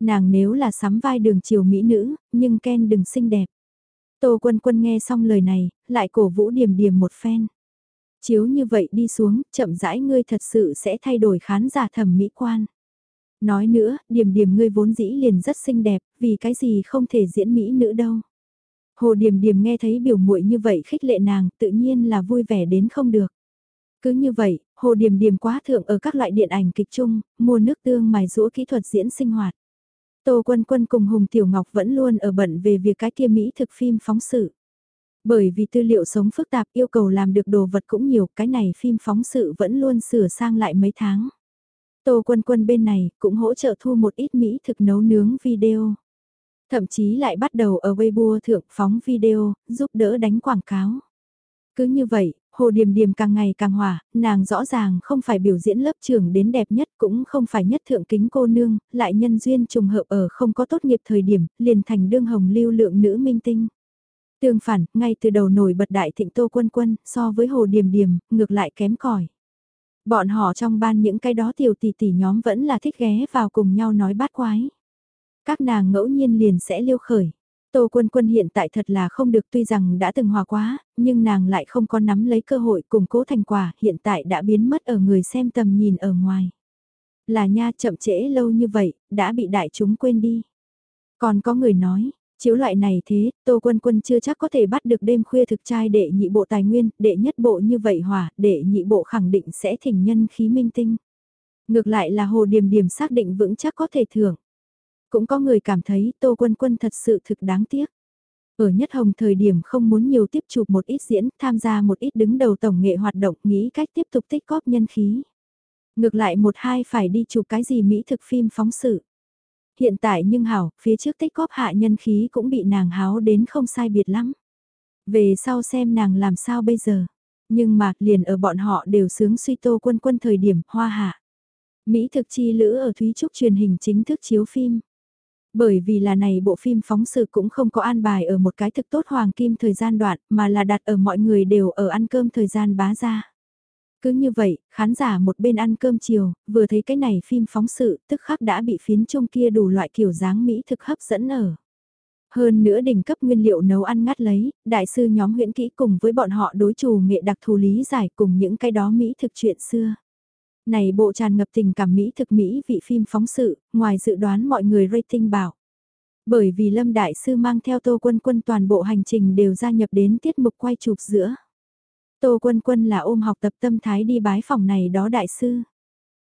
Speaker 1: Nàng nếu là sắm vai đường chiều mỹ nữ, nhưng Ken đừng xinh đẹp. Tô Quân Quân nghe xong lời này, lại cổ vũ điểm điểm một phen. Chiếu như vậy đi xuống, chậm rãi ngươi thật sự sẽ thay đổi khán giả thẩm mỹ quan. Nói nữa, điểm điểm ngươi vốn dĩ liền rất xinh đẹp, vì cái gì không thể diễn mỹ nữ đâu. Hồ Điềm Điềm nghe thấy biểu muội như vậy khích lệ nàng, tự nhiên là vui vẻ đến không được. Cứ như vậy, Hồ Điềm Điềm quá thượng ở các loại điện ảnh kịch chung, mua nước tương mài rũa kỹ thuật diễn sinh hoạt. Tô Quân Quân cùng Hùng Tiểu Ngọc vẫn luôn ở bận về việc cái kia Mỹ thực phim phóng sự. Bởi vì tư liệu sống phức tạp yêu cầu làm được đồ vật cũng nhiều, cái này phim phóng sự vẫn luôn sửa sang lại mấy tháng. Tô Quân Quân bên này cũng hỗ trợ thu một ít Mỹ thực nấu nướng video. Thậm chí lại bắt đầu ở Weibo thượng phóng video, giúp đỡ đánh quảng cáo. Cứ như vậy, Hồ Điềm Điềm càng ngày càng hỏa, nàng rõ ràng không phải biểu diễn lớp trưởng đến đẹp nhất cũng không phải nhất thượng kính cô nương, lại nhân duyên trùng hợp ở không có tốt nghiệp thời điểm, liền thành đương hồng lưu lượng nữ minh tinh. Tương phản, ngay từ đầu nổi bật đại thịnh tô quân quân, so với Hồ Điềm Điềm, ngược lại kém cỏi. Bọn họ trong ban những cái đó tiểu tỷ tỷ nhóm vẫn là thích ghé vào cùng nhau nói bát quái. Các nàng ngẫu nhiên liền sẽ liêu khởi. Tô Quân Quân hiện tại thật là không được tuy rằng đã từng hòa quá, nhưng nàng lại không có nắm lấy cơ hội củng cố thành quả hiện tại đã biến mất ở người xem tầm nhìn ở ngoài. Là nha chậm trễ lâu như vậy, đã bị đại chúng quên đi. Còn có người nói, chiếu loại này thế, Tô Quân Quân chưa chắc có thể bắt được đêm khuya thực trai đệ nhị bộ tài nguyên, đệ nhất bộ như vậy hòa đệ nhị bộ khẳng định sẽ thỉnh nhân khí minh tinh. Ngược lại là Hồ Điềm Điềm xác định vững chắc có thể thưởng. Cũng có người cảm thấy Tô Quân Quân thật sự thực đáng tiếc. Ở nhất hồng thời điểm không muốn nhiều tiếp chụp một ít diễn, tham gia một ít đứng đầu tổng nghệ hoạt động, nghĩ cách tiếp tục tích góp nhân khí. Ngược lại một hai phải đi chụp cái gì Mỹ thực phim phóng sự. Hiện tại nhưng hảo, phía trước tích góp hạ nhân khí cũng bị nàng háo đến không sai biệt lắm. Về sau xem nàng làm sao bây giờ. Nhưng mà liền ở bọn họ đều sướng suy tô quân quân thời điểm hoa hạ. Mỹ thực chi lữ ở Thúy Trúc truyền hình chính thức chiếu phim. Bởi vì là này bộ phim phóng sự cũng không có an bài ở một cái thực tốt hoàng kim thời gian đoạn mà là đặt ở mọi người đều ở ăn cơm thời gian bá ra. Cứ như vậy, khán giả một bên ăn cơm chiều, vừa thấy cái này phim phóng sự, tức khắc đã bị phiến trông kia đủ loại kiểu dáng Mỹ thực hấp dẫn ở. Hơn nữa đỉnh cấp nguyên liệu nấu ăn ngắt lấy, đại sư nhóm huyễn kỹ cùng với bọn họ đối chủ nghệ đặc thù lý giải cùng những cái đó Mỹ thực chuyện xưa. Này bộ tràn ngập tình cảm Mỹ thực Mỹ vị phim phóng sự, ngoài dự đoán mọi người rating bảo. Bởi vì Lâm Đại Sư mang theo Tô Quân Quân toàn bộ hành trình đều gia nhập đến tiết mục quay chụp giữa. Tô Quân Quân là ôm học tập tâm thái đi bái phòng này đó Đại Sư.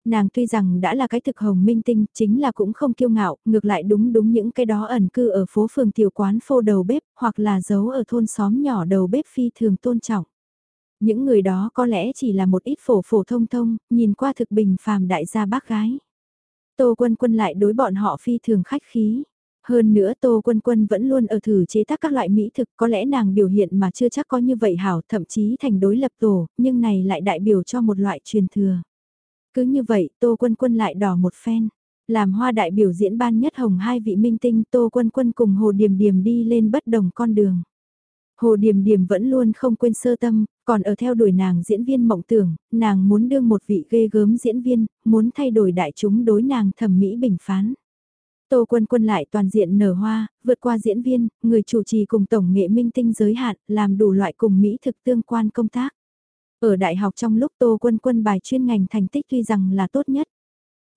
Speaker 1: Nàng tuy rằng đã là cái thực hồng minh tinh, chính là cũng không kiêu ngạo, ngược lại đúng đúng những cái đó ẩn cư ở phố phường tiểu quán phô đầu bếp, hoặc là giấu ở thôn xóm nhỏ đầu bếp phi thường tôn trọng. Những người đó có lẽ chỉ là một ít phổ phổ thông thông, nhìn qua thực bình phàm đại gia bác gái. Tô Quân Quân lại đối bọn họ phi thường khách khí. Hơn nữa Tô Quân Quân vẫn luôn ở thử chế tác các loại mỹ thực có lẽ nàng biểu hiện mà chưa chắc có như vậy hảo thậm chí thành đối lập tổ, nhưng này lại đại biểu cho một loại truyền thừa. Cứ như vậy Tô Quân Quân lại đỏ một phen. Làm hoa đại biểu diễn ban nhất hồng hai vị minh tinh Tô Quân Quân cùng Hồ Điềm Điềm đi lên bất đồng con đường. Hồ Điềm Điềm vẫn luôn không quên sơ tâm, còn ở theo đuổi nàng diễn viên mộng tưởng, nàng muốn đương một vị ghê gớm diễn viên, muốn thay đổi đại chúng đối nàng thẩm mỹ bình phán. Tô Quân Quân lại toàn diện nở hoa, vượt qua diễn viên, người chủ trì cùng tổng nghệ minh tinh giới hạn, làm đủ loại cùng mỹ thực tương quan công tác. Ở đại học trong lúc Tô Quân Quân bài chuyên ngành thành tích tuy rằng là tốt nhất.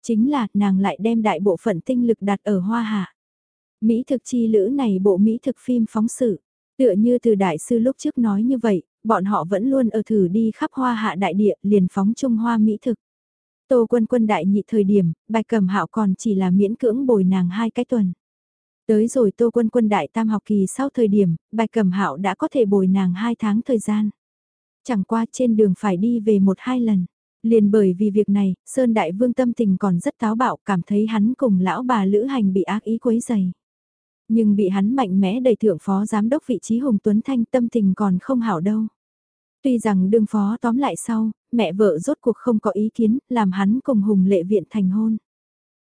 Speaker 1: Chính là nàng lại đem đại bộ phận tinh lực đặt ở hoa hạ. Mỹ thực chi lữ này bộ Mỹ thực phim phóng sự. Tựa như từ đại sư lúc trước nói như vậy, bọn họ vẫn luôn ở thử đi khắp hoa hạ đại địa liền phóng trung hoa mỹ thực. Tô quân quân đại nhị thời điểm, bạch cầm hạo còn chỉ là miễn cưỡng bồi nàng hai cái tuần. Tới rồi tô quân quân đại tam học kỳ sau thời điểm, bạch cầm hạo đã có thể bồi nàng hai tháng thời gian. Chẳng qua trên đường phải đi về một hai lần. Liền bởi vì việc này, Sơn Đại Vương tâm tình còn rất táo bạo, cảm thấy hắn cùng lão bà Lữ Hành bị ác ý quấy dày. Nhưng bị hắn mạnh mẽ đẩy thượng phó giám đốc vị trí Hùng Tuấn Thanh tâm tình còn không hảo đâu. Tuy rằng đương phó tóm lại sau, mẹ vợ rốt cuộc không có ý kiến, làm hắn cùng Hùng lệ viện thành hôn.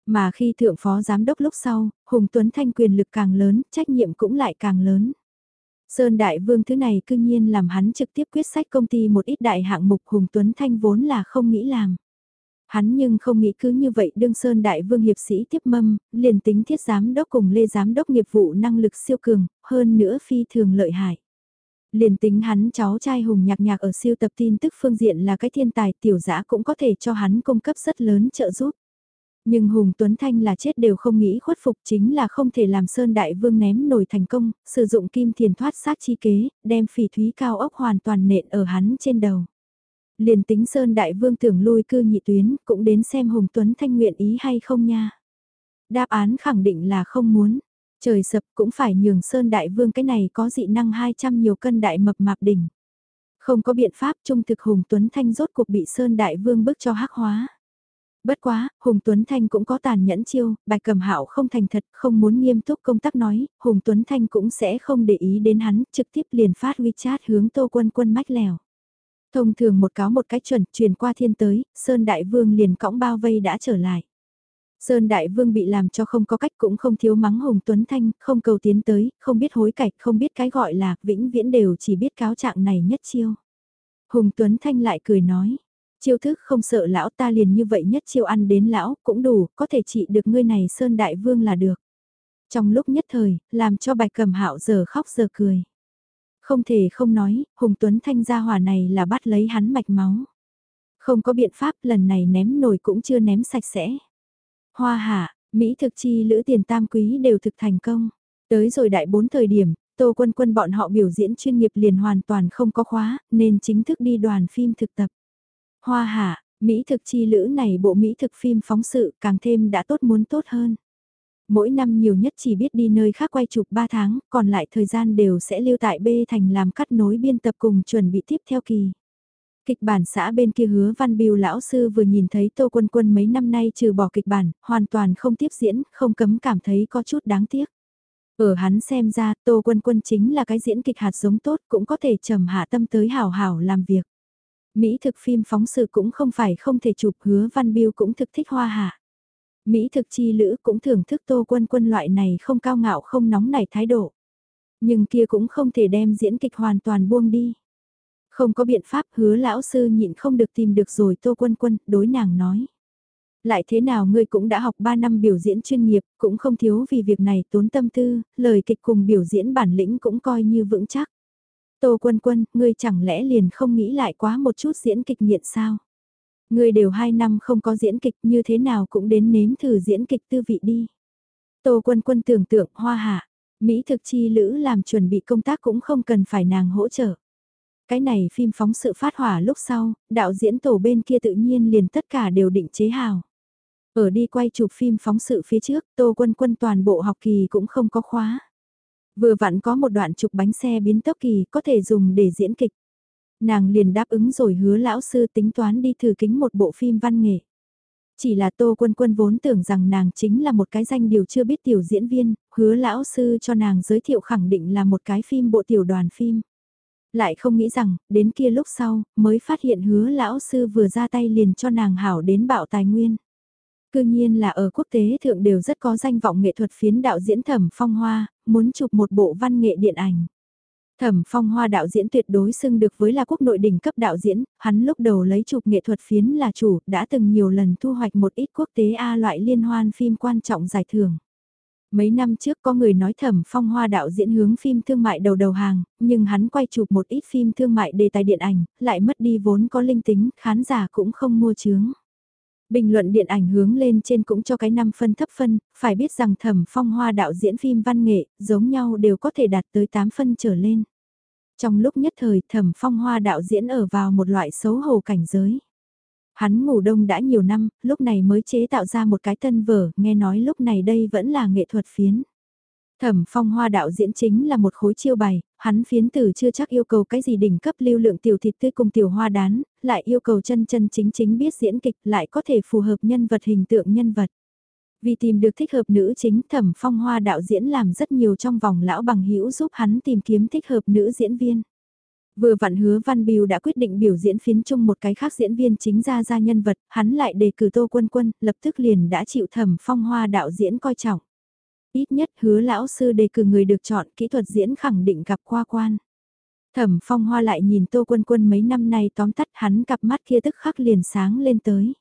Speaker 1: Mà khi thượng phó giám đốc lúc sau, Hùng Tuấn Thanh quyền lực càng lớn, trách nhiệm cũng lại càng lớn. Sơn Đại Vương thứ này cư nhiên làm hắn trực tiếp quyết sách công ty một ít đại hạng mục Hùng Tuấn Thanh vốn là không nghĩ làm. Hắn nhưng không nghĩ cứ như vậy đương Sơn Đại Vương hiệp sĩ tiếp mâm, liền tính thiết giám đốc cùng lê giám đốc nghiệp vụ năng lực siêu cường, hơn nữa phi thường lợi hại. Liền tính hắn cháu trai Hùng nhạc nhạc ở siêu tập tin tức phương diện là cái thiên tài tiểu giã cũng có thể cho hắn cung cấp rất lớn trợ giúp. Nhưng Hùng Tuấn Thanh là chết đều không nghĩ khuất phục chính là không thể làm Sơn Đại Vương ném nổi thành công, sử dụng kim thiền thoát sát chi kế, đem phỉ thúy cao ốc hoàn toàn nện ở hắn trên đầu. Liền tính Sơn Đại Vương tưởng lui cư nhị tuyến, cũng đến xem Hùng Tuấn Thanh nguyện ý hay không nha. Đáp án khẳng định là không muốn. Trời sập cũng phải nhường Sơn Đại Vương cái này có dị năng 200 nhiều cân đại mập mạp đỉnh. Không có biện pháp trung thực Hùng Tuấn Thanh rốt cuộc bị Sơn Đại Vương bức cho hắc hóa. Bất quá, Hùng Tuấn Thanh cũng có tàn nhẫn chiêu, bài cầm hạo không thành thật, không muốn nghiêm túc công tác nói, Hùng Tuấn Thanh cũng sẽ không để ý đến hắn, trực tiếp liền phát WeChat hướng Tô Quân Quân mách lèo. Thông thường một cáo một cách chuẩn, truyền qua thiên tới, Sơn Đại Vương liền cõng bao vây đã trở lại. Sơn Đại Vương bị làm cho không có cách cũng không thiếu mắng Hùng Tuấn Thanh, không cầu tiến tới, không biết hối cải, không biết cái gọi là, vĩnh viễn đều chỉ biết cáo trạng này nhất chiêu. Hùng Tuấn Thanh lại cười nói, Chiêu thức không sợ lão ta liền như vậy nhất chiêu ăn đến lão cũng đủ, có thể trị được ngươi này Sơn Đại Vương là được. Trong lúc nhất thời, làm cho bạch cầm hạo giờ khóc giờ cười. Không thể không nói, Hùng Tuấn Thanh gia hỏa này là bắt lấy hắn mạch máu. Không có biện pháp lần này ném nổi cũng chưa ném sạch sẽ. Hoa hạ, Mỹ thực chi lữ tiền tam quý đều thực thành công. Tới rồi đại bốn thời điểm, Tô Quân Quân bọn họ biểu diễn chuyên nghiệp liền hoàn toàn không có khóa, nên chính thức đi đoàn phim thực tập. Hoa hạ, Mỹ thực chi lữ này bộ Mỹ thực phim phóng sự càng thêm đã tốt muốn tốt hơn. Mỗi năm nhiều nhất chỉ biết đi nơi khác quay chụp 3 tháng, còn lại thời gian đều sẽ lưu tại B thành làm cắt nối biên tập cùng chuẩn bị tiếp theo kỳ. Kịch bản xã bên kia hứa văn biêu lão sư vừa nhìn thấy Tô Quân Quân mấy năm nay trừ bỏ kịch bản, hoàn toàn không tiếp diễn, không cấm cảm thấy có chút đáng tiếc. Ở hắn xem ra Tô Quân Quân chính là cái diễn kịch hạt giống tốt cũng có thể trầm hạ tâm tới hảo hảo làm việc. Mỹ thực phim phóng sự cũng không phải không thể chụp hứa văn biêu cũng thực thích hoa hạ. Mỹ thực chi lữ cũng thưởng thức tô quân quân loại này không cao ngạo không nóng nảy thái độ. Nhưng kia cũng không thể đem diễn kịch hoàn toàn buông đi. Không có biện pháp hứa lão sư nhịn không được tìm được rồi tô quân quân, đối nàng nói. Lại thế nào ngươi cũng đã học 3 năm biểu diễn chuyên nghiệp, cũng không thiếu vì việc này tốn tâm tư, lời kịch cùng biểu diễn bản lĩnh cũng coi như vững chắc. Tô Quân Quân, ngươi chẳng lẽ liền không nghĩ lại quá một chút diễn kịch nghiện sao? Ngươi đều hai năm không có diễn kịch như thế nào cũng đến nếm thử diễn kịch tư vị đi. Tô Quân Quân tưởng tượng hoa hạ, Mỹ thực chi lữ làm chuẩn bị công tác cũng không cần phải nàng hỗ trợ. Cái này phim phóng sự phát hỏa lúc sau, đạo diễn tổ bên kia tự nhiên liền tất cả đều định chế hào. Ở đi quay chụp phim phóng sự phía trước, Tô Quân Quân toàn bộ học kỳ cũng không có khóa. Vừa vặn có một đoạn chụp bánh xe biến tốc kỳ có thể dùng để diễn kịch. Nàng liền đáp ứng rồi hứa lão sư tính toán đi thử kính một bộ phim văn nghệ. Chỉ là Tô Quân Quân vốn tưởng rằng nàng chính là một cái danh điều chưa biết tiểu diễn viên, hứa lão sư cho nàng giới thiệu khẳng định là một cái phim bộ tiểu đoàn phim. Lại không nghĩ rằng, đến kia lúc sau, mới phát hiện hứa lão sư vừa ra tay liền cho nàng hảo đến bạo tài nguyên. Cư nhiên là ở quốc tế thượng đều rất có danh vọng nghệ thuật phiến đạo diễn thẩm phong hoa, muốn chụp một bộ văn nghệ điện ảnh. Thẩm phong hoa đạo diễn tuyệt đối xưng được với là quốc nội đỉnh cấp đạo diễn, hắn lúc đầu lấy chụp nghệ thuật phiến là chủ, đã từng nhiều lần thu hoạch một ít quốc tế A loại liên hoan phim quan trọng giải thưởng. Mấy năm trước có người nói thẩm phong hoa đạo diễn hướng phim thương mại đầu đầu hàng, nhưng hắn quay chụp một ít phim thương mại đề tài điện ảnh, lại mất đi vốn có linh tính, khán giả cũng không mua chướng. Bình luận điện ảnh hướng lên trên cũng cho cái năm phân thấp phân, phải biết rằng thẩm phong hoa đạo diễn phim văn nghệ, giống nhau đều có thể đạt tới 8 phân trở lên. Trong lúc nhất thời thẩm phong hoa đạo diễn ở vào một loại xấu hổ cảnh giới. Hắn ngủ đông đã nhiều năm, lúc này mới chế tạo ra một cái tân vở, nghe nói lúc này đây vẫn là nghệ thuật phiến. Thẩm phong hoa đạo diễn chính là một khối chiêu bày, hắn phiến tử chưa chắc yêu cầu cái gì đỉnh cấp lưu lượng tiểu thịt tươi cùng tiểu hoa đán, lại yêu cầu chân chân chính chính biết diễn kịch lại có thể phù hợp nhân vật hình tượng nhân vật. Vì tìm được thích hợp nữ chính thẩm phong hoa đạo diễn làm rất nhiều trong vòng lão bằng hữu giúp hắn tìm kiếm thích hợp nữ diễn viên. Vừa vặn hứa Văn Biêu đã quyết định biểu diễn phiến chung một cái khác diễn viên chính ra ra nhân vật, hắn lại đề cử Tô Quân Quân, lập tức liền đã chịu thẩm phong hoa đạo diễn coi trọng. Ít nhất hứa lão sư đề cử người được chọn kỹ thuật diễn khẳng định gặp qua quan. Thẩm phong hoa lại nhìn Tô Quân Quân mấy năm nay tóm tắt hắn cặp mắt kia tức khắc liền sáng lên tới.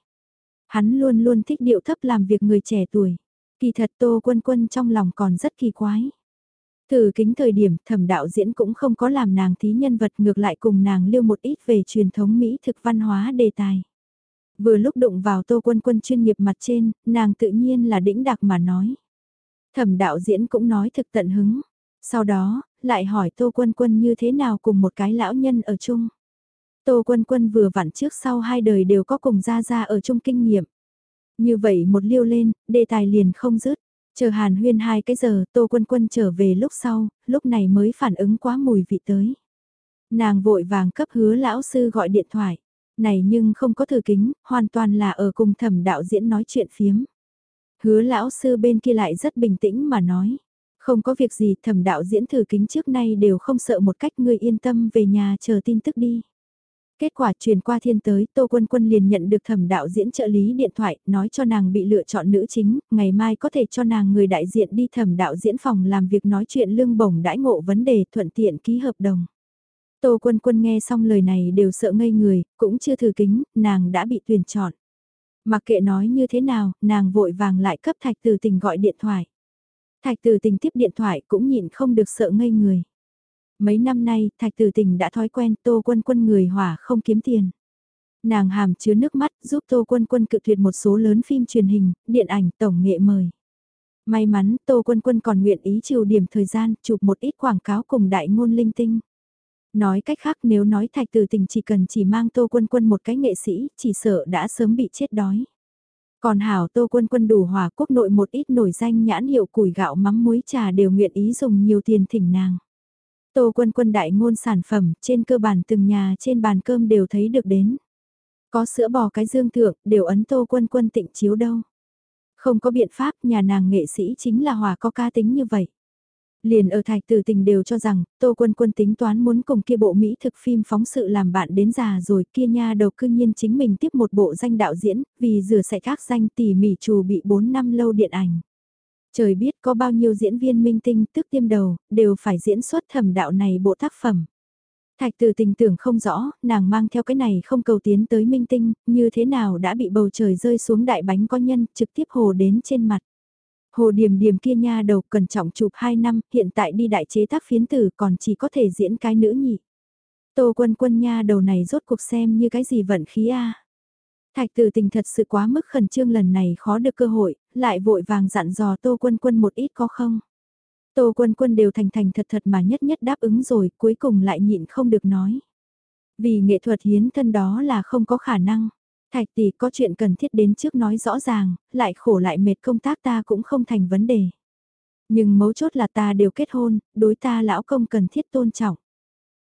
Speaker 1: Hắn luôn luôn thích điệu thấp làm việc người trẻ tuổi. Kỳ thật Tô Quân Quân trong lòng còn rất kỳ quái. Từ kính thời điểm thẩm đạo diễn cũng không có làm nàng thí nhân vật ngược lại cùng nàng lưu một ít về truyền thống Mỹ thực văn hóa đề tài. Vừa lúc đụng vào tô quân quân chuyên nghiệp mặt trên, nàng tự nhiên là đĩnh đặc mà nói. Thẩm đạo diễn cũng nói thực tận hứng. Sau đó, lại hỏi tô quân quân như thế nào cùng một cái lão nhân ở chung. Tô quân quân vừa vặn trước sau hai đời đều có cùng gia gia ở chung kinh nghiệm. Như vậy một liêu lên, đề tài liền không dứt Chờ hàn huyên hai cái giờ, Tô Quân Quân trở về lúc sau, lúc này mới phản ứng quá mùi vị tới. Nàng vội vàng cấp hứa lão sư gọi điện thoại. Này nhưng không có thử kính, hoàn toàn là ở cùng thẩm đạo diễn nói chuyện phiếm. Hứa lão sư bên kia lại rất bình tĩnh mà nói. Không có việc gì thẩm đạo diễn thử kính trước nay đều không sợ một cách ngươi yên tâm về nhà chờ tin tức đi. Kết quả truyền qua thiên tới, Tô Quân Quân liền nhận được thẩm đạo diễn trợ lý điện thoại, nói cho nàng bị lựa chọn nữ chính, ngày mai có thể cho nàng người đại diện đi thẩm đạo diễn phòng làm việc nói chuyện lương bổng đãi ngộ vấn đề thuận tiện ký hợp đồng. Tô Quân Quân nghe xong lời này đều sợ ngây người, cũng chưa thử kính, nàng đã bị tuyển chọn. Mặc kệ nói như thế nào, nàng vội vàng lại cấp thạch từ tình gọi điện thoại. Thạch từ tình tiếp điện thoại cũng nhịn không được sợ ngây người. Mấy năm nay, Thạch Từ Tình đã thói quen Tô Quân Quân người hỏa không kiếm tiền. Nàng hàm chứa nước mắt giúp Tô Quân Quân cự tuyệt một số lớn phim truyền hình, điện ảnh, tổng nghệ mời. May mắn Tô Quân Quân còn nguyện ý chiều điểm thời gian chụp một ít quảng cáo cùng đại ngôn linh tinh. Nói cách khác nếu nói Thạch Tử Tình chỉ cần chỉ mang Tô Quân Quân một cái nghệ sĩ, chỉ sợ đã sớm bị chết đói. Còn hảo Tô Quân Quân đủ hòa quốc nội một ít nổi danh nhãn hiệu củi gạo mắm muối trà đều nguyện ý dùng nhiều tiền thỉnh nàng. Tô quân quân đại ngôn sản phẩm, trên cơ bản từng nhà trên bàn cơm đều thấy được đến. Có sữa bò cái dương thượng, đều ấn tô quân quân tịnh chiếu đâu. Không có biện pháp, nhà nàng nghệ sĩ chính là hòa có ca tính như vậy. Liền ở thạch tử tình đều cho rằng, Tô Quân Quân tính toán muốn cùng kia bộ Mỹ thực phim phóng sự làm bạn đến già rồi kia nha đầu cư nhiên chính mình tiếp một bộ danh đạo diễn, vì rửa sạch các danh tỉ mỉ trù bị 4 năm lâu điện ảnh. Trời biết có bao nhiêu diễn viên minh tinh tức tiêm đầu, đều phải diễn xuất thẩm đạo này bộ tác phẩm. Thạch từ tình tưởng không rõ, nàng mang theo cái này không cầu tiến tới minh tinh, như thế nào đã bị bầu trời rơi xuống đại bánh có nhân, trực tiếp hồ đến trên mặt. Hồ điểm điểm kia nha đầu cần trọng chụp 2 năm, hiện tại đi đại chế tác phiến tử còn chỉ có thể diễn cái nữ nhị. Tô quân quân nha đầu này rốt cuộc xem như cái gì vận khí a Thạch tử tình thật sự quá mức khẩn trương lần này khó được cơ hội, lại vội vàng dặn dò Tô Quân Quân một ít có không. Tô Quân Quân đều thành thành thật thật mà nhất nhất đáp ứng rồi, cuối cùng lại nhịn không được nói. Vì nghệ thuật hiến thân đó là không có khả năng. Thạch tỷ có chuyện cần thiết đến trước nói rõ ràng, lại khổ lại mệt công tác ta cũng không thành vấn đề. Nhưng mấu chốt là ta đều kết hôn, đối ta lão công cần thiết tôn trọng.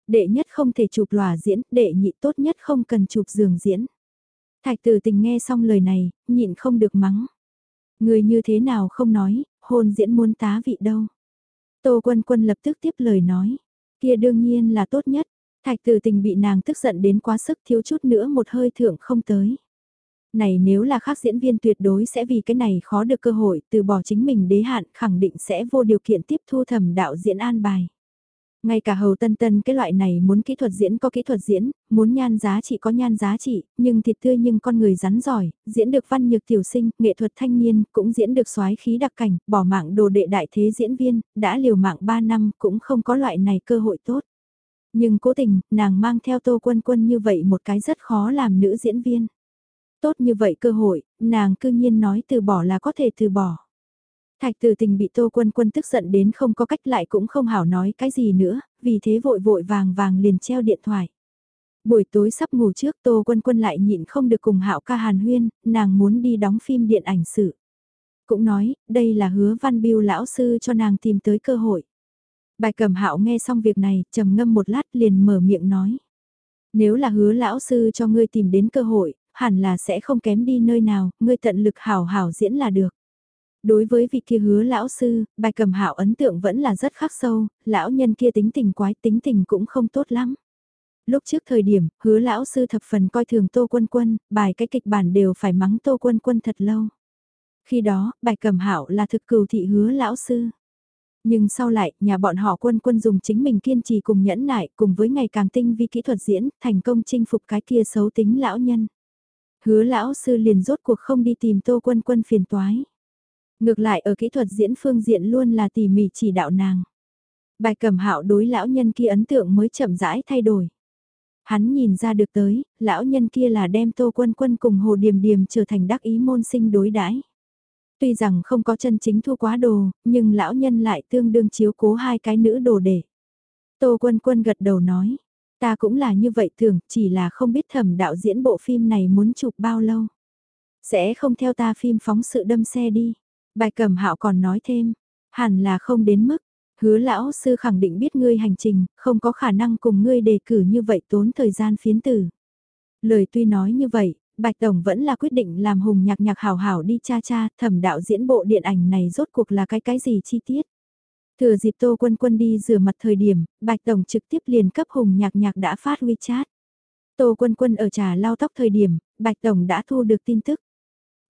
Speaker 1: Đệ nhất không thể chụp lòa diễn, đệ nhị tốt nhất không cần chụp giường diễn. Thạch tử tình nghe xong lời này, nhịn không được mắng. Người như thế nào không nói, hôn diễn muốn tá vị đâu. Tô quân quân lập tức tiếp lời nói. Kia đương nhiên là tốt nhất. Thạch tử tình bị nàng tức giận đến quá sức thiếu chút nữa một hơi thượng không tới. Này nếu là khác diễn viên tuyệt đối sẽ vì cái này khó được cơ hội từ bỏ chính mình đế hạn khẳng định sẽ vô điều kiện tiếp thu thẩm đạo diễn an bài. Ngay cả hầu tân tân cái loại này muốn kỹ thuật diễn có kỹ thuật diễn, muốn nhan giá trị có nhan giá trị, nhưng thịt tươi nhưng con người rắn giỏi, diễn được văn nhược tiểu sinh, nghệ thuật thanh niên, cũng diễn được soái khí đặc cảnh, bỏ mạng đồ đệ đại thế diễn viên, đã liều mạng 3 năm cũng không có loại này cơ hội tốt. Nhưng cố tình, nàng mang theo tô quân quân như vậy một cái rất khó làm nữ diễn viên. Tốt như vậy cơ hội, nàng cư nhiên nói từ bỏ là có thể từ bỏ. Thạch tử tình bị tô quân quân tức giận đến không có cách lại cũng không hảo nói cái gì nữa, vì thế vội vội vàng vàng liền treo điện thoại. Buổi tối sắp ngủ trước tô quân quân lại nhịn không được cùng hạo ca hàn huyên, nàng muốn đi đóng phim điện ảnh sự. Cũng nói, đây là hứa văn biêu lão sư cho nàng tìm tới cơ hội. Bài cầm hạo nghe xong việc này, trầm ngâm một lát liền mở miệng nói. Nếu là hứa lão sư cho ngươi tìm đến cơ hội, hẳn là sẽ không kém đi nơi nào, ngươi tận lực hảo hảo diễn là được. Đối với vị kia hứa lão sư, bài cầm hạo ấn tượng vẫn là rất khắc sâu, lão nhân kia tính tình quái tính tình cũng không tốt lắm. Lúc trước thời điểm, hứa lão sư thập phần coi thường Tô Quân Quân, bài cái kịch bản đều phải mắng Tô Quân Quân thật lâu. Khi đó, bài cầm hạo là thực cừu thị hứa lão sư. Nhưng sau lại, nhà bọn họ quân quân dùng chính mình kiên trì cùng nhẫn nại cùng với ngày càng tinh vi kỹ thuật diễn, thành công chinh phục cái kia xấu tính lão nhân. Hứa lão sư liền rốt cuộc không đi tìm tô quân quân phiền toái. Ngược lại ở kỹ thuật diễn phương diện luôn là tỉ mỉ chỉ đạo nàng. Bài cầm hạo đối lão nhân kia ấn tượng mới chậm rãi thay đổi. Hắn nhìn ra được tới, lão nhân kia là đem tô quân quân cùng hồ điềm điềm trở thành đắc ý môn sinh đối đãi Tuy rằng không có chân chính thu quá đồ, nhưng lão nhân lại tương đương chiếu cố hai cái nữ đồ để. Tô quân quân gật đầu nói, ta cũng là như vậy thường, chỉ là không biết thẩm đạo diễn bộ phim này muốn chụp bao lâu. Sẽ không theo ta phim phóng sự đâm xe đi. Bài cầm hạo còn nói thêm, hẳn là không đến mức, hứa lão sư khẳng định biết ngươi hành trình, không có khả năng cùng ngươi đề cử như vậy tốn thời gian phiến tử. Lời tuy nói như vậy, Bạch Tổng vẫn là quyết định làm hùng nhạc nhạc hảo hảo đi cha cha, thẩm đạo diễn bộ điện ảnh này rốt cuộc là cái cái gì chi tiết. Thừa dịp Tô Quân Quân đi rửa mặt thời điểm, Bạch Tổng trực tiếp liền cấp hùng nhạc nhạc đã phát WeChat. Tô Quân Quân ở trà lau tóc thời điểm, Bạch Tổng đã thu được tin tức.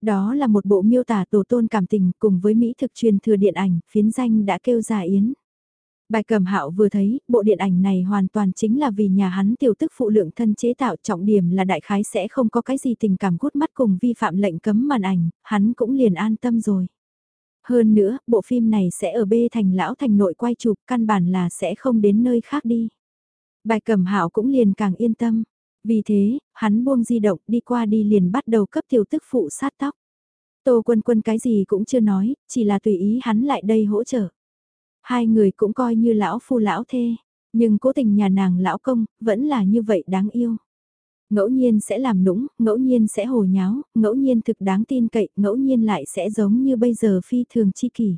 Speaker 1: Đó là một bộ miêu tả tổ tôn cảm tình cùng với Mỹ thực truyền thừa điện ảnh, phiến danh đã kêu giả yến. Bài cầm hạo vừa thấy, bộ điện ảnh này hoàn toàn chính là vì nhà hắn tiểu tức phụ lượng thân chế tạo trọng điểm là đại khái sẽ không có cái gì tình cảm gút mắt cùng vi phạm lệnh cấm màn ảnh, hắn cũng liền an tâm rồi. Hơn nữa, bộ phim này sẽ ở bê thành lão thành nội quay chụp căn bản là sẽ không đến nơi khác đi. Bài cầm hạo cũng liền càng yên tâm. Vì thế, hắn buông di động đi qua đi liền bắt đầu cấp tiểu tức phụ sát tóc. Tô quân quân cái gì cũng chưa nói, chỉ là tùy ý hắn lại đây hỗ trợ. Hai người cũng coi như lão phu lão thê, nhưng cố tình nhà nàng lão công, vẫn là như vậy đáng yêu. Ngẫu nhiên sẽ làm nũng, ngẫu nhiên sẽ hồ nháo, ngẫu nhiên thực đáng tin cậy, ngẫu nhiên lại sẽ giống như bây giờ phi thường chi kỷ.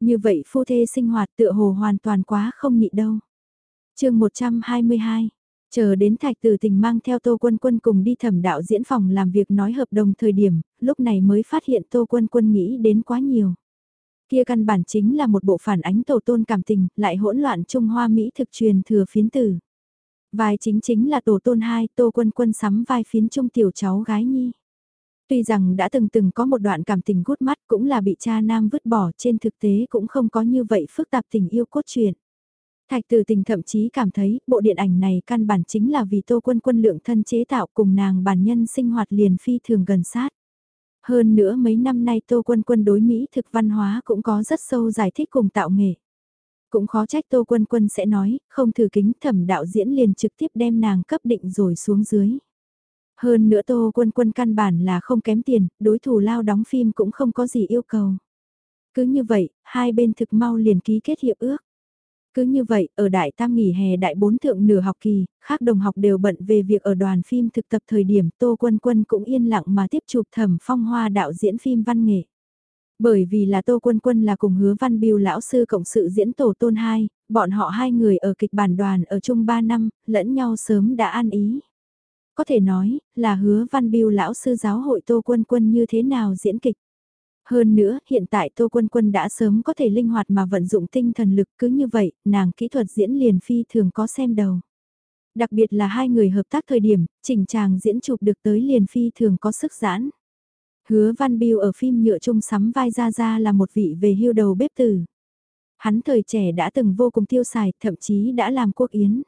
Speaker 1: Như vậy phu thê sinh hoạt tựa hồ hoàn toàn quá không nhị đâu. chương 122 Chờ đến thạch tử tình mang theo Tô Quân Quân cùng đi thẩm đạo diễn phòng làm việc nói hợp đồng thời điểm, lúc này mới phát hiện Tô Quân Quân nghĩ đến quá nhiều. Kia căn bản chính là một bộ phản ánh tổ tôn cảm tình, lại hỗn loạn Trung Hoa Mỹ thực truyền thừa phiến tử. Vai chính chính là tổ tôn hai Tô Quân Quân sắm vai phiến trung tiểu cháu gái nhi. Tuy rằng đã từng từng có một đoạn cảm tình gút mắt cũng là bị cha nam vứt bỏ trên thực tế cũng không có như vậy phức tạp tình yêu cốt truyện. Thạch Từ Tình thậm chí cảm thấy bộ điện ảnh này căn bản chính là vì Tô Quân Quân lượng thân chế tạo cùng nàng bản nhân sinh hoạt liền phi thường gần sát. Hơn nữa mấy năm nay Tô Quân Quân đối Mỹ thực văn hóa cũng có rất sâu giải thích cùng tạo nghệ. Cũng khó trách Tô Quân Quân sẽ nói, không thử kính thẩm đạo diễn liền trực tiếp đem nàng cấp định rồi xuống dưới. Hơn nữa Tô Quân Quân căn bản là không kém tiền, đối thủ lao đóng phim cũng không có gì yêu cầu. Cứ như vậy, hai bên thực mau liền ký kết hiệp ước. Cứ như vậy, ở đại tam nghỉ hè đại bốn thượng nửa học kỳ, khác đồng học đều bận về việc ở đoàn phim thực tập thời điểm Tô Quân Quân cũng yên lặng mà tiếp chụp thẩm phong hoa đạo diễn phim văn nghệ. Bởi vì là Tô Quân Quân là cùng hứa văn biêu lão sư cộng sự diễn tổ tôn hai, bọn họ hai người ở kịch bản đoàn ở chung 3 năm, lẫn nhau sớm đã an ý. Có thể nói, là hứa văn biêu lão sư giáo hội Tô Quân Quân như thế nào diễn kịch. Hơn nữa, hiện tại Tô Quân Quân đã sớm có thể linh hoạt mà vận dụng tinh thần lực cứ như vậy, nàng kỹ thuật diễn liền phi thường có xem đầu. Đặc biệt là hai người hợp tác thời điểm, chỉnh chàng diễn chụp được tới liền phi thường có sức giãn. Hứa Văn Biêu ở phim nhựa chung sắm vai ra ra là một vị về hưu đầu bếp tử. Hắn thời trẻ đã từng vô cùng tiêu xài, thậm chí đã làm quốc yến.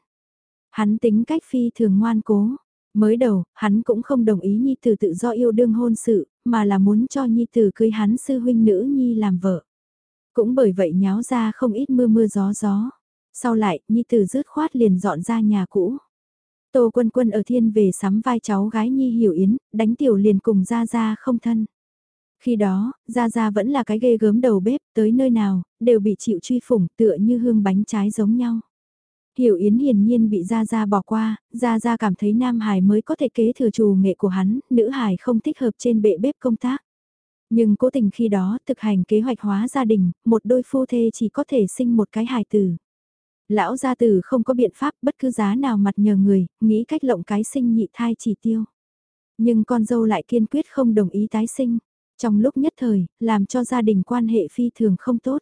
Speaker 1: Hắn tính cách phi thường ngoan cố. Mới đầu, hắn cũng không đồng ý Nhi Tử tự do yêu đương hôn sự, mà là muốn cho Nhi Tử cưới hắn sư huynh nữ Nhi làm vợ. Cũng bởi vậy nháo ra không ít mưa mưa gió gió. Sau lại, Nhi Tử rứt khoát liền dọn ra nhà cũ. Tô Quân Quân ở thiên về sắm vai cháu gái Nhi Hiểu Yến, đánh tiểu liền cùng Gia Gia không thân. Khi đó, Gia Gia vẫn là cái ghê gớm đầu bếp, tới nơi nào, đều bị chịu truy phủng tựa như hương bánh trái giống nhau. Hiểu Yến hiển nhiên bị Gia Gia bỏ qua, Gia Gia cảm thấy Nam Hải mới có thể kế thừa trù nghệ của hắn, nữ Hải không thích hợp trên bệ bếp công tác. Nhưng cố tình khi đó thực hành kế hoạch hóa gia đình, một đôi phu thê chỉ có thể sinh một cái hài tử. Lão gia tử không có biện pháp bất cứ giá nào mặt nhờ người, nghĩ cách lộng cái sinh nhị thai chỉ tiêu. Nhưng con dâu lại kiên quyết không đồng ý tái sinh. Trong lúc nhất thời, làm cho gia đình quan hệ phi thường không tốt.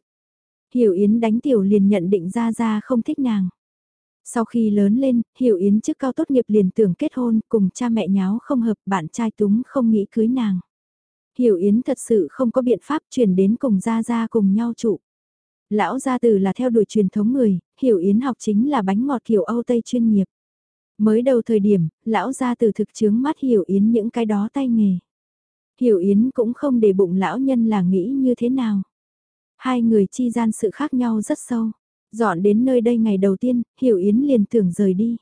Speaker 1: Hiểu Yến đánh tiểu liền nhận định ra ra không thích nàng. Sau khi lớn lên, Hiểu Yến trước cao tốt nghiệp liền tưởng kết hôn, cùng cha mẹ nháo không hợp, bạn trai túng không nghĩ cưới nàng. Hiểu Yến thật sự không có biện pháp chuyển đến cùng Gia Gia cùng nhau trụ. Lão gia tử là theo đuổi truyền thống người, Hiểu Yến học chính là bánh ngọt kiểu Âu Tây chuyên nghiệp. Mới đầu thời điểm, lão gia tử thực chứng mắt Hiểu Yến những cái đó tay nghề. Hiểu Yến cũng không để bụng lão nhân là nghĩ như thế nào. Hai người chi gian sự khác nhau rất sâu. Dọn đến nơi đây ngày đầu tiên, Hiểu Yến liền tưởng rời đi.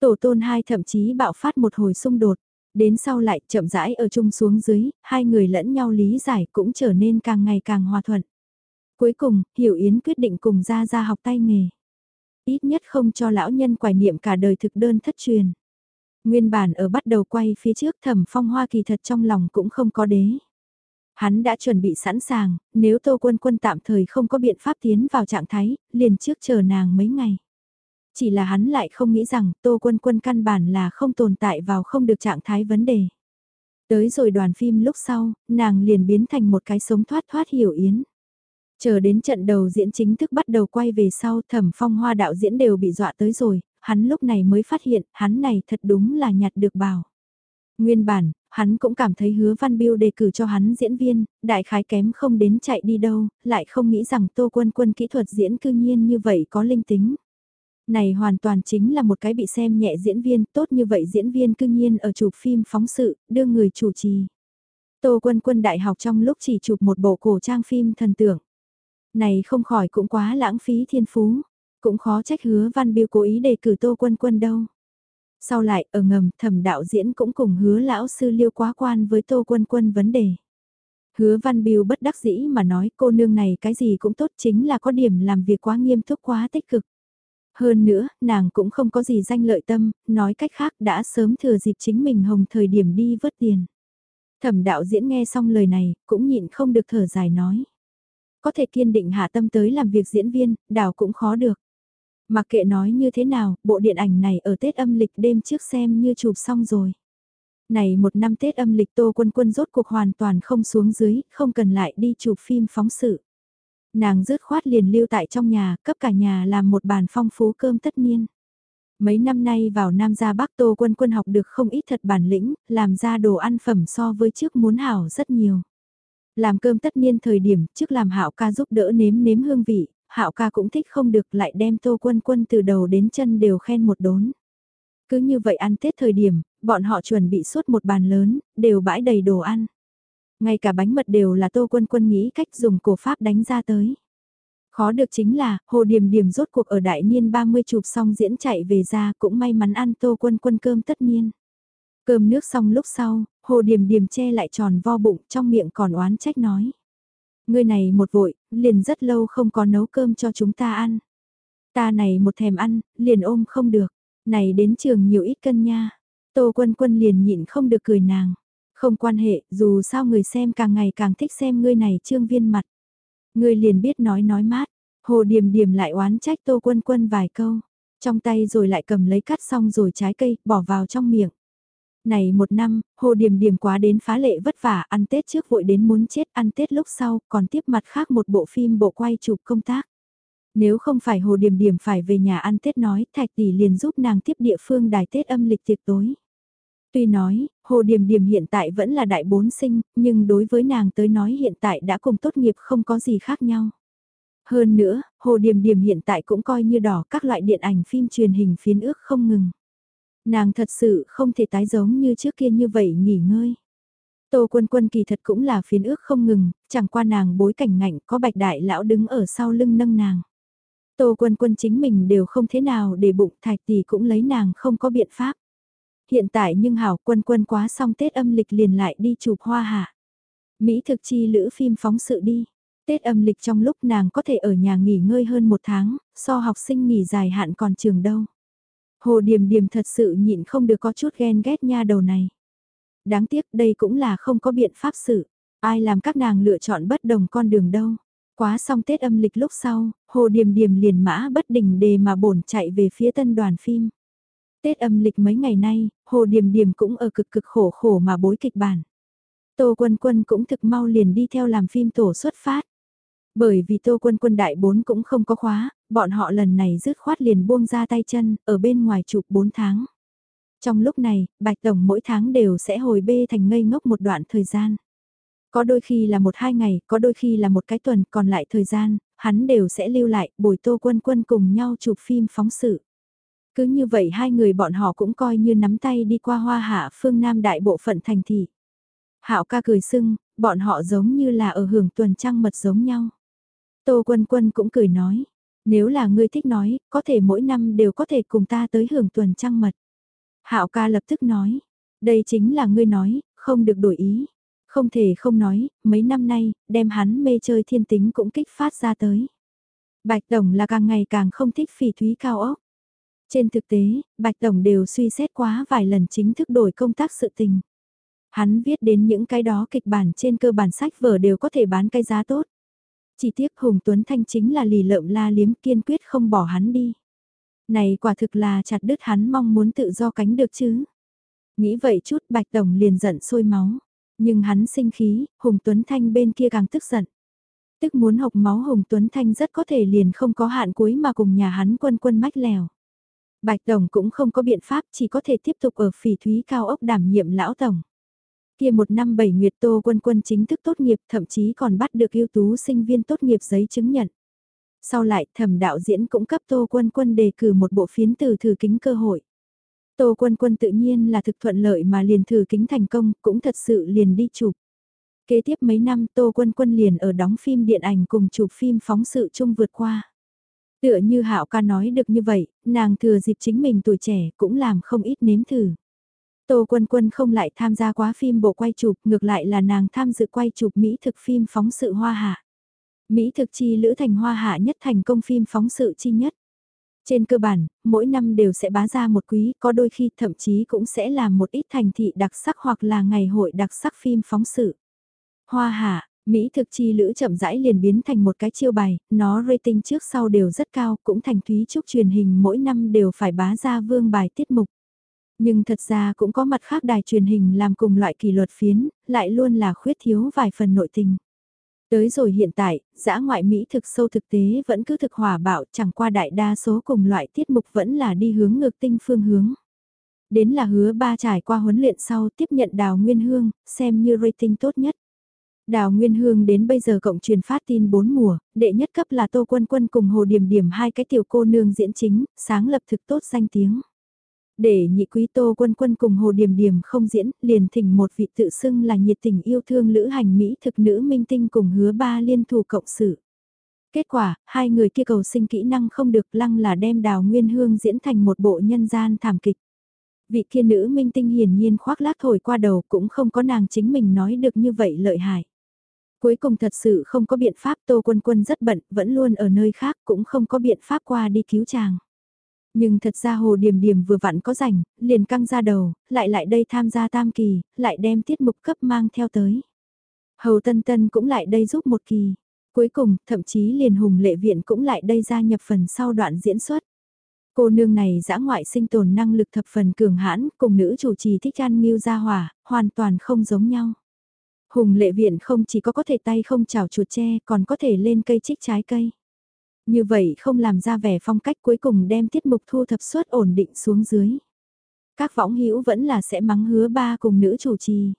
Speaker 1: Tổ tôn hai thậm chí bạo phát một hồi xung đột. Đến sau lại chậm rãi ở chung xuống dưới, hai người lẫn nhau lý giải cũng trở nên càng ngày càng hòa thuận. Cuối cùng, Hiểu Yến quyết định cùng ra ra học tay nghề. Ít nhất không cho lão nhân quài niệm cả đời thực đơn thất truyền. Nguyên bản ở bắt đầu quay phía trước thẩm phong hoa kỳ thật trong lòng cũng không có đế. Hắn đã chuẩn bị sẵn sàng, nếu Tô Quân Quân tạm thời không có biện pháp tiến vào trạng thái, liền trước chờ nàng mấy ngày. Chỉ là hắn lại không nghĩ rằng Tô Quân Quân căn bản là không tồn tại vào không được trạng thái vấn đề. Tới rồi đoàn phim lúc sau, nàng liền biến thành một cái sống thoát thoát hiểu yến. Chờ đến trận đầu diễn chính thức bắt đầu quay về sau thẩm phong hoa đạo diễn đều bị dọa tới rồi, hắn lúc này mới phát hiện hắn này thật đúng là nhặt được bảo. Nguyên bản, hắn cũng cảm thấy hứa Văn Biêu đề cử cho hắn diễn viên, đại khái kém không đến chạy đi đâu, lại không nghĩ rằng Tô Quân Quân kỹ thuật diễn cư nhiên như vậy có linh tính. Này hoàn toàn chính là một cái bị xem nhẹ diễn viên, tốt như vậy diễn viên cư nhiên ở chụp phim phóng sự, đưa người chủ trì. Tô Quân Quân đại học trong lúc chỉ chụp một bộ cổ trang phim thần tượng. Này không khỏi cũng quá lãng phí thiên phú, cũng khó trách hứa Văn Biêu cố ý đề cử Tô Quân Quân đâu. Sau lại, ở ngầm, thẩm đạo diễn cũng cùng hứa lão sư liêu quá quan với Tô Quân Quân vấn đề. Hứa Văn Biêu bất đắc dĩ mà nói cô nương này cái gì cũng tốt chính là có điểm làm việc quá nghiêm túc quá tích cực. Hơn nữa, nàng cũng không có gì danh lợi tâm, nói cách khác đã sớm thừa dịp chính mình hồng thời điểm đi vớt tiền. Thẩm đạo diễn nghe xong lời này, cũng nhịn không được thở dài nói. Có thể kiên định hạ tâm tới làm việc diễn viên, đảo cũng khó được. Mặc kệ nói như thế nào, bộ điện ảnh này ở Tết âm lịch đêm trước xem như chụp xong rồi. Này một năm Tết âm lịch Tô Quân Quân rốt cuộc hoàn toàn không xuống dưới, không cần lại đi chụp phim phóng sự. Nàng rứt khoát liền lưu tại trong nhà, cấp cả nhà làm một bàn phong phú cơm tất niên. Mấy năm nay vào Nam gia Bắc Tô Quân Quân học được không ít thật bản lĩnh, làm ra đồ ăn phẩm so với trước muốn hảo rất nhiều. Làm cơm tất niên thời điểm trước làm hạo ca giúp đỡ nếm nếm hương vị, hạo ca cũng thích không được lại đem tô quân quân từ đầu đến chân đều khen một đốn. Cứ như vậy ăn Tết thời điểm, bọn họ chuẩn bị suốt một bàn lớn, đều bãi đầy đồ ăn. Ngay cả bánh mật đều là tô quân quân nghĩ cách dùng cổ pháp đánh ra tới. Khó được chính là, Hồ Điềm Điềm rốt cuộc ở đại niên 30 chụp xong diễn chạy về ra cũng may mắn ăn tô quân quân cơm tất niên. Cơm nước xong lúc sau, Hồ Điềm Điềm che lại tròn vo bụng trong miệng còn oán trách nói. Ngươi này một vội, liền rất lâu không có nấu cơm cho chúng ta ăn. Ta này một thèm ăn, liền ôm không được. Này đến trường nhiều ít cân nha. Tô quân quân liền nhịn không được cười nàng. Không quan hệ, dù sao người xem càng ngày càng thích xem ngươi này trương viên mặt. Ngươi liền biết nói nói mát. Hồ Điềm Điềm lại oán trách Tô Quân Quân vài câu. Trong tay rồi lại cầm lấy cắt xong rồi trái cây, bỏ vào trong miệng. Này một năm, Hồ Điềm Điềm quá đến phá lệ vất vả, ăn Tết trước vội đến muốn chết, ăn Tết lúc sau, còn tiếp mặt khác một bộ phim bộ quay chụp công tác. Nếu không phải Hồ Điềm Điềm phải về nhà ăn Tết nói, Thạch Tỷ liền giúp nàng tiếp địa phương đài Tết âm lịch tiệc tối. Tuy nói, Hồ Điềm Điềm hiện tại vẫn là đại bốn sinh, nhưng đối với nàng tới nói hiện tại đã cùng tốt nghiệp không có gì khác nhau. Hơn nữa, Hồ Điềm Điềm hiện tại cũng coi như đỏ các loại điện ảnh phim truyền hình phiến ước không ngừng. Nàng thật sự không thể tái giống như trước kia như vậy nghỉ ngơi. Tô quân quân kỳ thật cũng là phiến ước không ngừng, chẳng qua nàng bối cảnh ngạnh có bạch đại lão đứng ở sau lưng nâng nàng. Tô quân quân chính mình đều không thế nào để bụng thạch tỷ cũng lấy nàng không có biện pháp. Hiện tại nhưng hảo quân quân quá xong Tết âm lịch liền lại đi chụp hoa hạ. Mỹ thực chi lữ phim phóng sự đi. Tết âm lịch trong lúc nàng có thể ở nhà nghỉ ngơi hơn một tháng, so học sinh nghỉ dài hạn còn trường đâu. Hồ Điềm Điềm thật sự nhịn không được có chút ghen ghét nha đầu này. Đáng tiếc đây cũng là không có biện pháp xử. Ai làm các nàng lựa chọn bất đồng con đường đâu. Quá xong Tết âm lịch lúc sau, Hồ Điềm Điềm liền mã bất đình đề mà bổn chạy về phía tân đoàn phim. Tết âm lịch mấy ngày nay, Hồ Điềm Điềm cũng ở cực cực khổ khổ mà bối kịch bản. Tô Quân Quân cũng thực mau liền đi theo làm phim tổ xuất phát. Bởi vì Tô Quân Quân đại bốn cũng không có khóa, bọn họ lần này dứt khoát liền buông ra tay chân, ở bên ngoài chụp 4 tháng. Trong lúc này, Bạch Tổng mỗi tháng đều sẽ hồi bê thành ngây ngốc một đoạn thời gian. Có đôi khi là một hai ngày, có đôi khi là một cái tuần, còn lại thời gian, hắn đều sẽ lưu lại, bồi Tô Quân Quân cùng nhau chụp phim phóng sự. Cứ như vậy hai người bọn họ cũng coi như nắm tay đi qua hoa hạ phương Nam đại bộ phận thành thị. Hạo ca cười sưng, bọn họ giống như là ở hưởng tuần trăng mật giống nhau. Tô Quân Quân cũng cười nói, nếu là ngươi thích nói, có thể mỗi năm đều có thể cùng ta tới hưởng tuần trăng mật. Hạo ca lập tức nói, đây chính là ngươi nói, không được đổi ý. Không thể không nói, mấy năm nay, đem hắn mê chơi thiên tính cũng kích phát ra tới. Bạch Tổng là càng ngày càng không thích phỉ thúy cao ốc. Trên thực tế, Bạch Tổng đều suy xét quá vài lần chính thức đổi công tác sự tình. Hắn viết đến những cái đó kịch bản trên cơ bản sách vở đều có thể bán cái giá tốt. Chỉ tiếc Hùng Tuấn Thanh chính là lì lợm la liếm kiên quyết không bỏ hắn đi. Này quả thực là chặt đứt hắn mong muốn tự do cánh được chứ. Nghĩ vậy chút Bạch Tổng liền giận sôi máu. Nhưng hắn sinh khí, Hùng Tuấn Thanh bên kia càng tức giận. Tức muốn học máu Hùng Tuấn Thanh rất có thể liền không có hạn cuối mà cùng nhà hắn quân quân mách lèo. Bạch Tổng cũng không có biện pháp chỉ có thể tiếp tục ở phỉ thúy cao ốc đảm nhiệm lão Tổng. Kia một năm bảy nguyệt tô quân quân chính thức tốt nghiệp thậm chí còn bắt được ưu tú sinh viên tốt nghiệp giấy chứng nhận. Sau lại thẩm đạo diễn cũng cấp tô quân quân đề cử một bộ phiến từ thử kính cơ hội. Tô Quân Quân tự nhiên là thực thuận lợi mà liền thử kính thành công, cũng thật sự liền đi chụp. Kế tiếp mấy năm Tô Quân Quân liền ở đóng phim điện ảnh cùng chụp phim phóng sự chung vượt qua. Tựa như Hạo ca nói được như vậy, nàng thừa dịp chính mình tuổi trẻ cũng làm không ít nếm thử. Tô Quân Quân không lại tham gia quá phim bộ quay chụp, ngược lại là nàng tham dự quay chụp Mỹ thực phim phóng sự Hoa Hạ. Mỹ thực chi lữ thành Hoa Hạ nhất thành công phim phóng sự chi nhất. Trên cơ bản, mỗi năm đều sẽ bá ra một quý, có đôi khi thậm chí cũng sẽ làm một ít thành thị đặc sắc hoặc là ngày hội đặc sắc phim phóng sự. Hoa hạ, Mỹ thực chi lữ chậm rãi liền biến thành một cái chiêu bài, nó rating trước sau đều rất cao, cũng thành thúy trúc truyền hình mỗi năm đều phải bá ra vương bài tiết mục. Nhưng thật ra cũng có mặt khác đài truyền hình làm cùng loại kỷ luật phiến, lại luôn là khuyết thiếu vài phần nội tình. Tới rồi hiện tại, giã ngoại Mỹ thực sâu thực tế vẫn cứ thực hòa bạo chẳng qua đại đa số cùng loại tiết mục vẫn là đi hướng ngược tinh phương hướng. Đến là hứa ba trải qua huấn luyện sau tiếp nhận đào nguyên hương, xem như rating tốt nhất. Đào Nguyên Hương đến bây giờ cộng truyền phát tin 4 mùa, đệ nhất cấp là Tô Quân Quân cùng Hồ Điểm Điểm hai cái tiểu cô nương diễn chính, sáng lập thực tốt danh tiếng. Để nhị quý Tô Quân Quân cùng Hồ Điềm Điềm không diễn, liền thỉnh một vị tự xưng là nhiệt tình yêu thương lữ hành Mỹ thực nữ minh tinh cùng hứa ba liên thủ cộng sự. Kết quả, hai người kia cầu sinh kỹ năng không được lăng là đem đào nguyên hương diễn thành một bộ nhân gian thảm kịch. Vị kia nữ minh tinh hiển nhiên khoác lác thổi qua đầu cũng không có nàng chính mình nói được như vậy lợi hại. Cuối cùng thật sự không có biện pháp Tô Quân Quân rất bận, vẫn luôn ở nơi khác cũng không có biện pháp qua đi cứu chàng. Nhưng thật ra Hồ Điềm Điềm vừa vặn có rảnh, liền căng ra đầu, lại lại đây tham gia tam kỳ, lại đem tiết mục cấp mang theo tới. Hầu Tân Tân cũng lại đây giúp một kỳ. Cuối cùng, thậm chí liền Hùng Lệ Viện cũng lại đây gia nhập phần sau đoạn diễn xuất. Cô nương này giã ngoại sinh tồn năng lực thập phần cường hãn, cùng nữ chủ trì thích ăn nghiêu gia hỏa, hoàn toàn không giống nhau. Hùng Lệ Viện không chỉ có có thể tay không chảo chuột tre, còn có thể lên cây trích trái cây. Như vậy không làm ra vẻ phong cách cuối cùng đem tiết mục thu thập suất ổn định xuống dưới. Các võng hữu vẫn là sẽ mắng hứa ba cùng nữ chủ trì.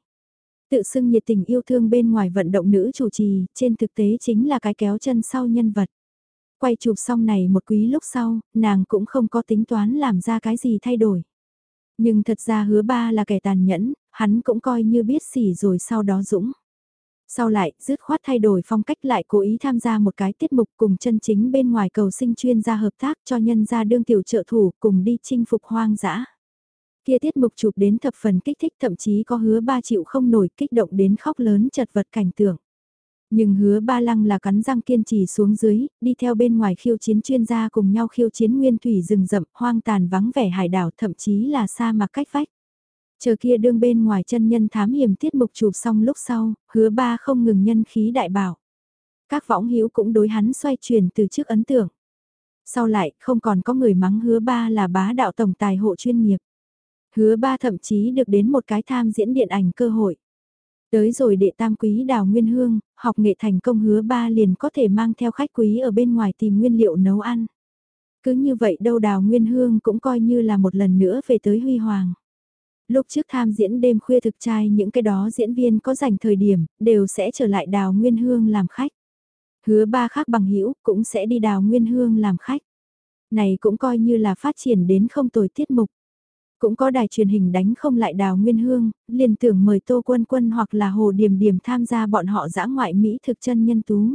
Speaker 1: Tự xưng nhiệt tình yêu thương bên ngoài vận động nữ chủ trì, trên thực tế chính là cái kéo chân sau nhân vật. Quay chụp xong này một quý lúc sau, nàng cũng không có tính toán làm ra cái gì thay đổi. Nhưng thật ra hứa ba là kẻ tàn nhẫn, hắn cũng coi như biết xỉ rồi sau đó dũng. Sau lại, dứt khoát thay đổi phong cách lại cố ý tham gia một cái tiết mục cùng chân chính bên ngoài cầu sinh chuyên gia hợp tác cho nhân gia đương tiểu trợ thủ cùng đi chinh phục hoang dã. Kia tiết mục chụp đến thập phần kích thích thậm chí có hứa ba triệu không nổi kích động đến khóc lớn chật vật cảnh tượng. Nhưng hứa ba lăng là cắn răng kiên trì xuống dưới, đi theo bên ngoài khiêu chiến chuyên gia cùng nhau khiêu chiến nguyên thủy rừng rậm, hoang tàn vắng vẻ hải đảo thậm chí là xa mà cách vách. Chờ kia đương bên ngoài chân nhân thám hiểm tiết mục chụp xong lúc sau, hứa ba không ngừng nhân khí đại bảo. Các võng hữu cũng đối hắn xoay chuyển từ trước ấn tượng. Sau lại, không còn có người mắng hứa ba là bá đạo tổng tài hộ chuyên nghiệp. Hứa ba thậm chí được đến một cái tham diễn điện ảnh cơ hội. Tới rồi đệ tam quý đào nguyên hương, học nghệ thành công hứa ba liền có thể mang theo khách quý ở bên ngoài tìm nguyên liệu nấu ăn. Cứ như vậy đâu đào nguyên hương cũng coi như là một lần nữa về tới huy hoàng. Lúc trước tham diễn đêm khuya thực trai những cái đó diễn viên có dành thời điểm, đều sẽ trở lại đào nguyên hương làm khách. Hứa ba khác bằng hữu cũng sẽ đi đào nguyên hương làm khách. Này cũng coi như là phát triển đến không tồi tiết mục. Cũng có đài truyền hình đánh không lại đào nguyên hương, liền tưởng mời Tô Quân Quân hoặc là Hồ Điềm Điềm tham gia bọn họ dã ngoại Mỹ thực chân nhân tú.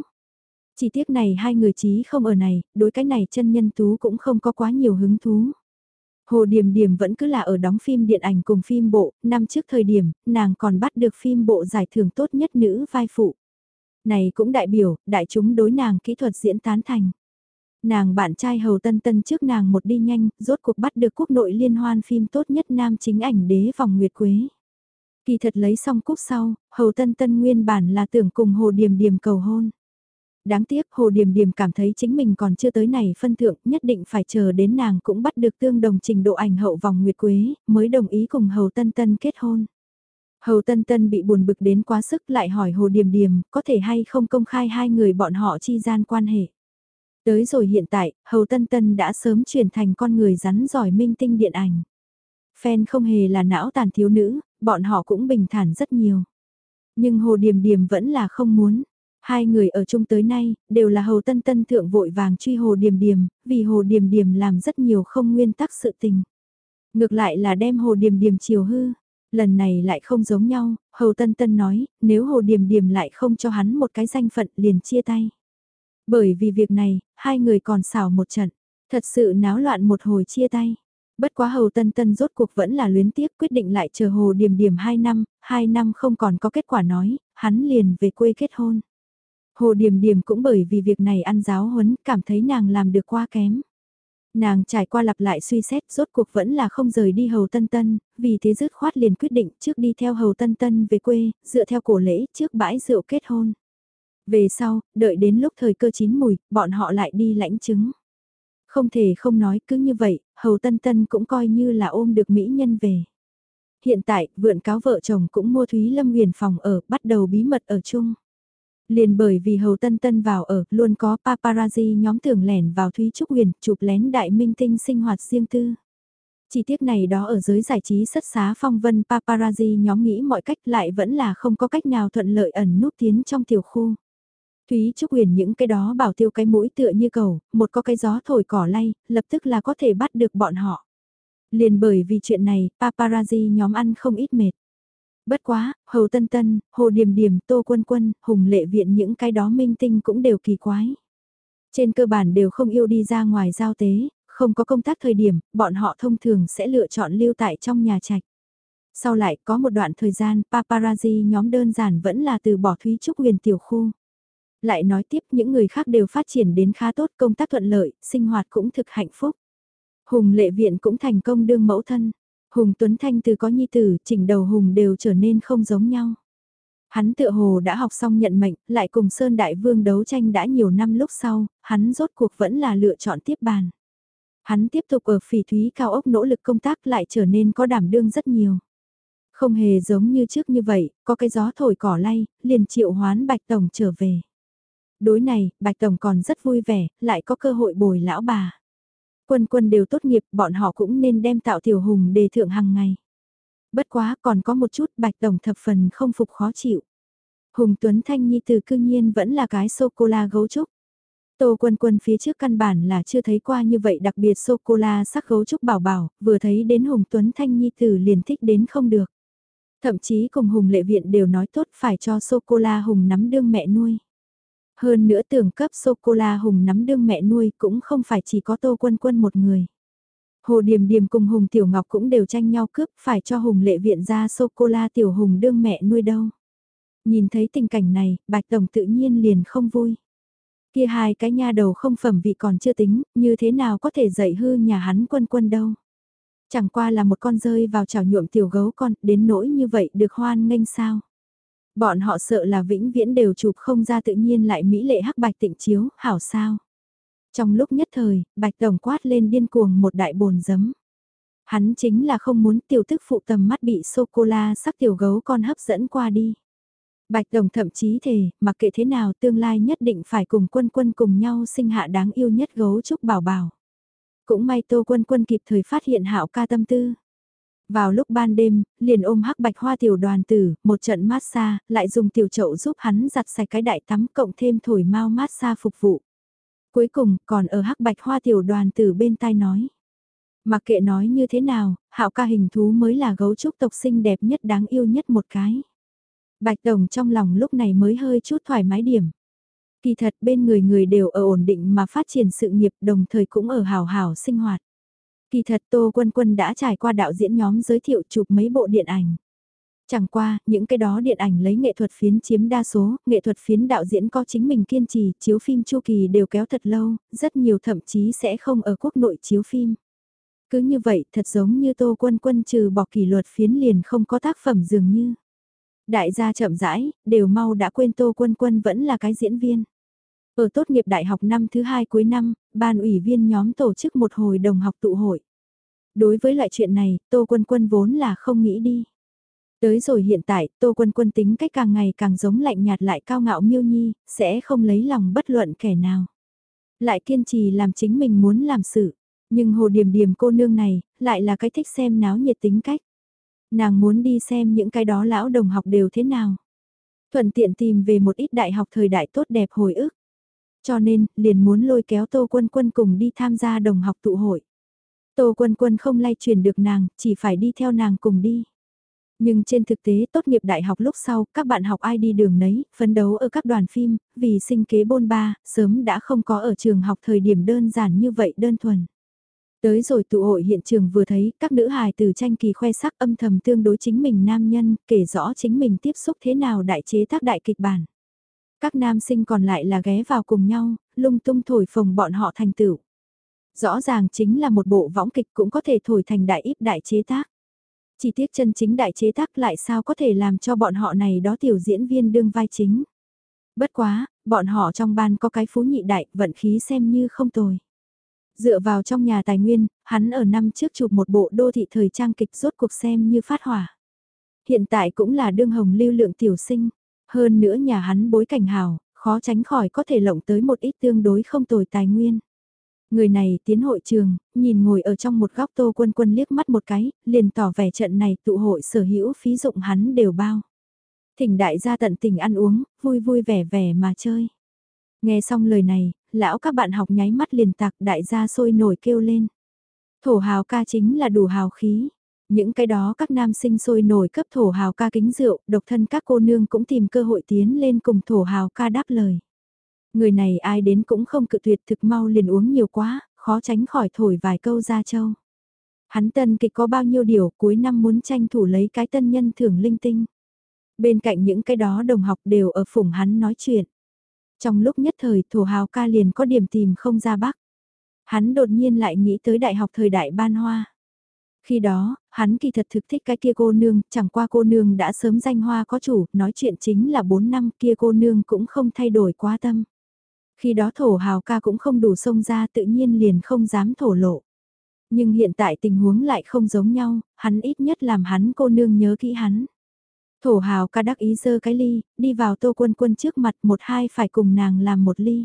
Speaker 1: Chỉ tiếc này hai người trí không ở này, đối cái này chân nhân tú cũng không có quá nhiều hứng thú. Hồ Điềm Điềm vẫn cứ là ở đóng phim điện ảnh cùng phim bộ, năm trước thời điểm, nàng còn bắt được phim bộ giải thưởng tốt nhất nữ vai phụ. Này cũng đại biểu, đại chúng đối nàng kỹ thuật diễn tán thành. Nàng bạn trai Hầu Tân Tân trước nàng một đi nhanh, rốt cuộc bắt được quốc nội liên hoan phim tốt nhất nam chính ảnh đế vòng Nguyệt Quế. Kỳ thật lấy xong cúp sau, Hầu Tân Tân nguyên bản là tưởng cùng Hồ Điềm Điềm cầu hôn. Đáng tiếc Hồ Điềm Điềm cảm thấy chính mình còn chưa tới này phân thượng, nhất định phải chờ đến nàng cũng bắt được tương đồng trình độ ảnh hậu vòng Nguyệt Quế, mới đồng ý cùng Hầu Tân Tân kết hôn. Hầu Tân Tân bị buồn bực đến quá sức lại hỏi Hồ Điềm Điềm có thể hay không công khai hai người bọn họ chi gian quan hệ. Tới rồi hiện tại, Hầu Tân Tân đã sớm chuyển thành con người rắn giỏi minh tinh điện ảnh. Fan không hề là não tàn thiếu nữ, bọn họ cũng bình thản rất nhiều. Nhưng Hồ Điềm Điềm vẫn là không muốn. Hai người ở chung tới nay, đều là Hầu Tân Tân thượng vội vàng truy Hồ Điềm Điềm, vì Hồ Điềm Điềm làm rất nhiều không nguyên tắc sự tình. Ngược lại là đem Hồ Điềm Điềm chiều hư. Lần này lại không giống nhau, Hầu Tân Tân nói, nếu Hồ Điềm Điềm lại không cho hắn một cái danh phận liền chia tay. Bởi vì việc này, hai người còn xảo một trận, thật sự náo loạn một hồi chia tay. Bất quá Hầu Tân Tân rốt cuộc vẫn là luyến tiếc quyết định lại chờ Hồ Điềm Điềm 2 năm, 2 năm không còn có kết quả nói, hắn liền về quê kết hôn. Hồ Điềm Điềm cũng bởi vì việc này ăn giáo huấn, cảm thấy nàng làm được quá kém. Nàng trải qua lặp lại suy xét rốt cuộc vẫn là không rời đi Hầu Tân Tân, vì thế dứt khoát liền quyết định trước đi theo Hầu Tân Tân về quê, dựa theo cổ lễ trước bãi rượu kết hôn. Về sau, đợi đến lúc thời cơ chín mùi, bọn họ lại đi lãnh chứng. Không thể không nói cứ như vậy, Hầu Tân Tân cũng coi như là ôm được mỹ nhân về. Hiện tại, vượn cáo vợ chồng cũng mua Thúy Lâm huyền phòng ở, bắt đầu bí mật ở chung. Liền bởi vì Hầu Tân Tân vào ở, luôn có paparazzi nhóm tưởng lẻn vào Thúy Trúc Huyền, chụp lén đại minh tinh sinh hoạt riêng tư. Chi tiết này đó ở giới giải trí sất xá phong vân paparazzi nhóm nghĩ mọi cách lại vẫn là không có cách nào thuận lợi ẩn nút tiến trong tiểu khu. Thúy Trúc Huyền những cái đó bảo tiêu cái mũi tựa như cầu, một có cái gió thổi cỏ lay, lập tức là có thể bắt được bọn họ. Liền bởi vì chuyện này, paparazzi nhóm ăn không ít mệt. Bất quá, Hầu Tân Tân, Hồ Điềm Điềm, Tô Quân Quân, Hùng Lệ Viện những cái đó minh tinh cũng đều kỳ quái. Trên cơ bản đều không yêu đi ra ngoài giao tế, không có công tác thời điểm, bọn họ thông thường sẽ lựa chọn lưu tại trong nhà trạch. Sau lại có một đoạn thời gian paparazzi nhóm đơn giản vẫn là từ bỏ Thúy Trúc huyền tiểu khu. Lại nói tiếp những người khác đều phát triển đến khá tốt công tác thuận lợi, sinh hoạt cũng thực hạnh phúc. Hùng lệ viện cũng thành công đương mẫu thân. Hùng Tuấn Thanh từ có nhi tử, chỉnh đầu Hùng đều trở nên không giống nhau. Hắn tựa hồ đã học xong nhận mệnh, lại cùng Sơn Đại Vương đấu tranh đã nhiều năm lúc sau, hắn rốt cuộc vẫn là lựa chọn tiếp bàn. Hắn tiếp tục ở phỉ thúy cao ốc nỗ lực công tác lại trở nên có đảm đương rất nhiều. Không hề giống như trước như vậy, có cái gió thổi cỏ lay, liền triệu hoán Bạch Tổng trở về. Đối này, Bạch Tổng còn rất vui vẻ, lại có cơ hội bồi lão bà. Quân quân đều tốt nghiệp, bọn họ cũng nên đem tạo tiểu hùng đề thượng hàng ngày. Bất quá còn có một chút Bạch Tổng thập phần không phục khó chịu. Hùng Tuấn Thanh Nhi từ cư nhiên vẫn là cái sô-cô-la gấu trúc. Tô quân quân phía trước căn bản là chưa thấy qua như vậy đặc biệt sô-cô-la sắc gấu trúc bảo bảo, vừa thấy đến Hùng Tuấn Thanh Nhi từ liền thích đến không được. Thậm chí cùng Hùng Lệ Viện đều nói tốt phải cho sô-cô-la Hùng nắm đương mẹ nuôi. Hơn nữa tưởng cấp sô-cô-la Hùng nắm đương mẹ nuôi cũng không phải chỉ có Tô Quân Quân một người. Hồ Điềm Điềm cùng Hùng Tiểu Ngọc cũng đều tranh nhau cướp phải cho Hùng lệ viện ra sô-cô-la Tiểu Hùng đương mẹ nuôi đâu. Nhìn thấy tình cảnh này, Bạch Tổng tự nhiên liền không vui. Kia hai cái nha đầu không phẩm vị còn chưa tính, như thế nào có thể dạy hư nhà hắn quân quân đâu. Chẳng qua là một con rơi vào chảo nhuộm tiểu gấu con, đến nỗi như vậy được hoan nghênh sao. Bọn họ sợ là vĩnh viễn đều chụp không ra tự nhiên lại mỹ lệ hắc bạch tịnh chiếu, hảo sao. Trong lúc nhất thời, bạch tổng quát lên điên cuồng một đại bồn giấm. Hắn chính là không muốn tiểu tức phụ tầm mắt bị sô-cô-la sắc tiểu gấu con hấp dẫn qua đi. Bạch Đồng thậm chí thề, mặc kệ thế nào tương lai nhất định phải cùng quân quân cùng nhau sinh hạ đáng yêu nhất gấu trúc bảo bảo. Cũng may Tô Quân Quân kịp thời phát hiện hạo ca tâm tư. Vào lúc ban đêm, liền ôm hắc bạch hoa tiểu đoàn tử, một trận massage, lại dùng tiểu chậu giúp hắn giặt sạch cái đại tắm cộng thêm thổi mau massage phục vụ. Cuối cùng, còn ở hắc bạch hoa tiểu đoàn tử bên tai nói. Mặc kệ nói như thế nào, hạo ca hình thú mới là gấu trúc tộc sinh đẹp nhất đáng yêu nhất một cái. Bạch Đồng trong lòng lúc này mới hơi chút thoải mái điểm. Kỳ thật bên người người đều ở ổn định mà phát triển sự nghiệp đồng thời cũng ở hào hào sinh hoạt. Kỳ thật Tô Quân Quân đã trải qua đạo diễn nhóm giới thiệu chụp mấy bộ điện ảnh. Chẳng qua, những cái đó điện ảnh lấy nghệ thuật phiến chiếm đa số, nghệ thuật phiến đạo diễn có chính mình kiên trì, chiếu phim chu kỳ đều kéo thật lâu, rất nhiều thậm chí sẽ không ở quốc nội chiếu phim. Cứ như vậy, thật giống như Tô Quân Quân trừ bỏ kỷ luật phiến liền không có tác phẩm dường như. Đại gia chậm rãi, đều mau đã quên Tô Quân Quân vẫn là cái diễn viên. Ở tốt nghiệp đại học năm thứ hai cuối năm, ban ủy viên nhóm tổ chức một hồi đồng học tụ hội. Đối với loại chuyện này, Tô Quân Quân vốn là không nghĩ đi. Tới rồi hiện tại, Tô Quân Quân tính cách càng ngày càng giống lạnh nhạt lại cao ngạo miêu nhi, sẽ không lấy lòng bất luận kẻ nào. Lại kiên trì làm chính mình muốn làm sự. Nhưng hồ điểm điểm cô nương này, lại là cái thích xem náo nhiệt tính cách. Nàng muốn đi xem những cái đó lão đồng học đều thế nào. Thuận tiện tìm về một ít đại học thời đại tốt đẹp hồi ức. Cho nên, liền muốn lôi kéo Tô Quân Quân cùng đi tham gia đồng học tụ hội. Tô Quân Quân không lay truyền được nàng, chỉ phải đi theo nàng cùng đi. Nhưng trên thực tế tốt nghiệp đại học lúc sau, các bạn học ai đi đường nấy, phấn đấu ở các đoàn phim, vì sinh kế bôn ba, sớm đã không có ở trường học thời điểm đơn giản như vậy đơn thuần. Tới rồi tụ hội hiện trường vừa thấy các nữ hài từ tranh kỳ khoe sắc âm thầm tương đối chính mình nam nhân, kể rõ chính mình tiếp xúc thế nào đại chế tác đại kịch bản. Các nam sinh còn lại là ghé vào cùng nhau, lung tung thổi phồng bọn họ thành tựu. Rõ ràng chính là một bộ võng kịch cũng có thể thổi thành đại íp đại chế tác. Chỉ tiếc chân chính đại chế tác lại sao có thể làm cho bọn họ này đó tiểu diễn viên đương vai chính. Bất quá, bọn họ trong ban có cái phú nhị đại, vận khí xem như không tồi. Dựa vào trong nhà tài nguyên, hắn ở năm trước chụp một bộ đô thị thời trang kịch rốt cuộc xem như phát hỏa. Hiện tại cũng là đương hồng lưu lượng tiểu sinh, hơn nữa nhà hắn bối cảnh hào, khó tránh khỏi có thể lộng tới một ít tương đối không tồi tài nguyên. Người này tiến hội trường, nhìn ngồi ở trong một góc tô quân quân liếc mắt một cái, liền tỏ vẻ trận này tụ hội sở hữu phí dụng hắn đều bao. Thỉnh đại gia tận tình ăn uống, vui vui vẻ vẻ mà chơi. Nghe xong lời này, lão các bạn học nháy mắt liền tạc đại gia sôi nổi kêu lên. Thổ hào ca chính là đủ hào khí. Những cái đó các nam sinh sôi nổi cấp thổ hào ca kính rượu, độc thân các cô nương cũng tìm cơ hội tiến lên cùng thổ hào ca đáp lời. Người này ai đến cũng không cự tuyệt thực mau liền uống nhiều quá, khó tránh khỏi thổi vài câu ra châu. Hắn tân kịch có bao nhiêu điều cuối năm muốn tranh thủ lấy cái tân nhân thưởng linh tinh. Bên cạnh những cái đó đồng học đều ở phủng hắn nói chuyện. Trong lúc nhất thời thổ hào ca liền có điểm tìm không ra bắc. Hắn đột nhiên lại nghĩ tới đại học thời đại ban hoa. Khi đó, hắn kỳ thật thực thích cái kia cô nương, chẳng qua cô nương đã sớm danh hoa có chủ, nói chuyện chính là 4 năm kia cô nương cũng không thay đổi quá tâm. Khi đó thổ hào ca cũng không đủ sông ra tự nhiên liền không dám thổ lộ. Nhưng hiện tại tình huống lại không giống nhau, hắn ít nhất làm hắn cô nương nhớ kỹ hắn. Thổ hào ca đắc ý dơ cái ly, đi vào tô quân quân trước mặt một hai phải cùng nàng làm một ly.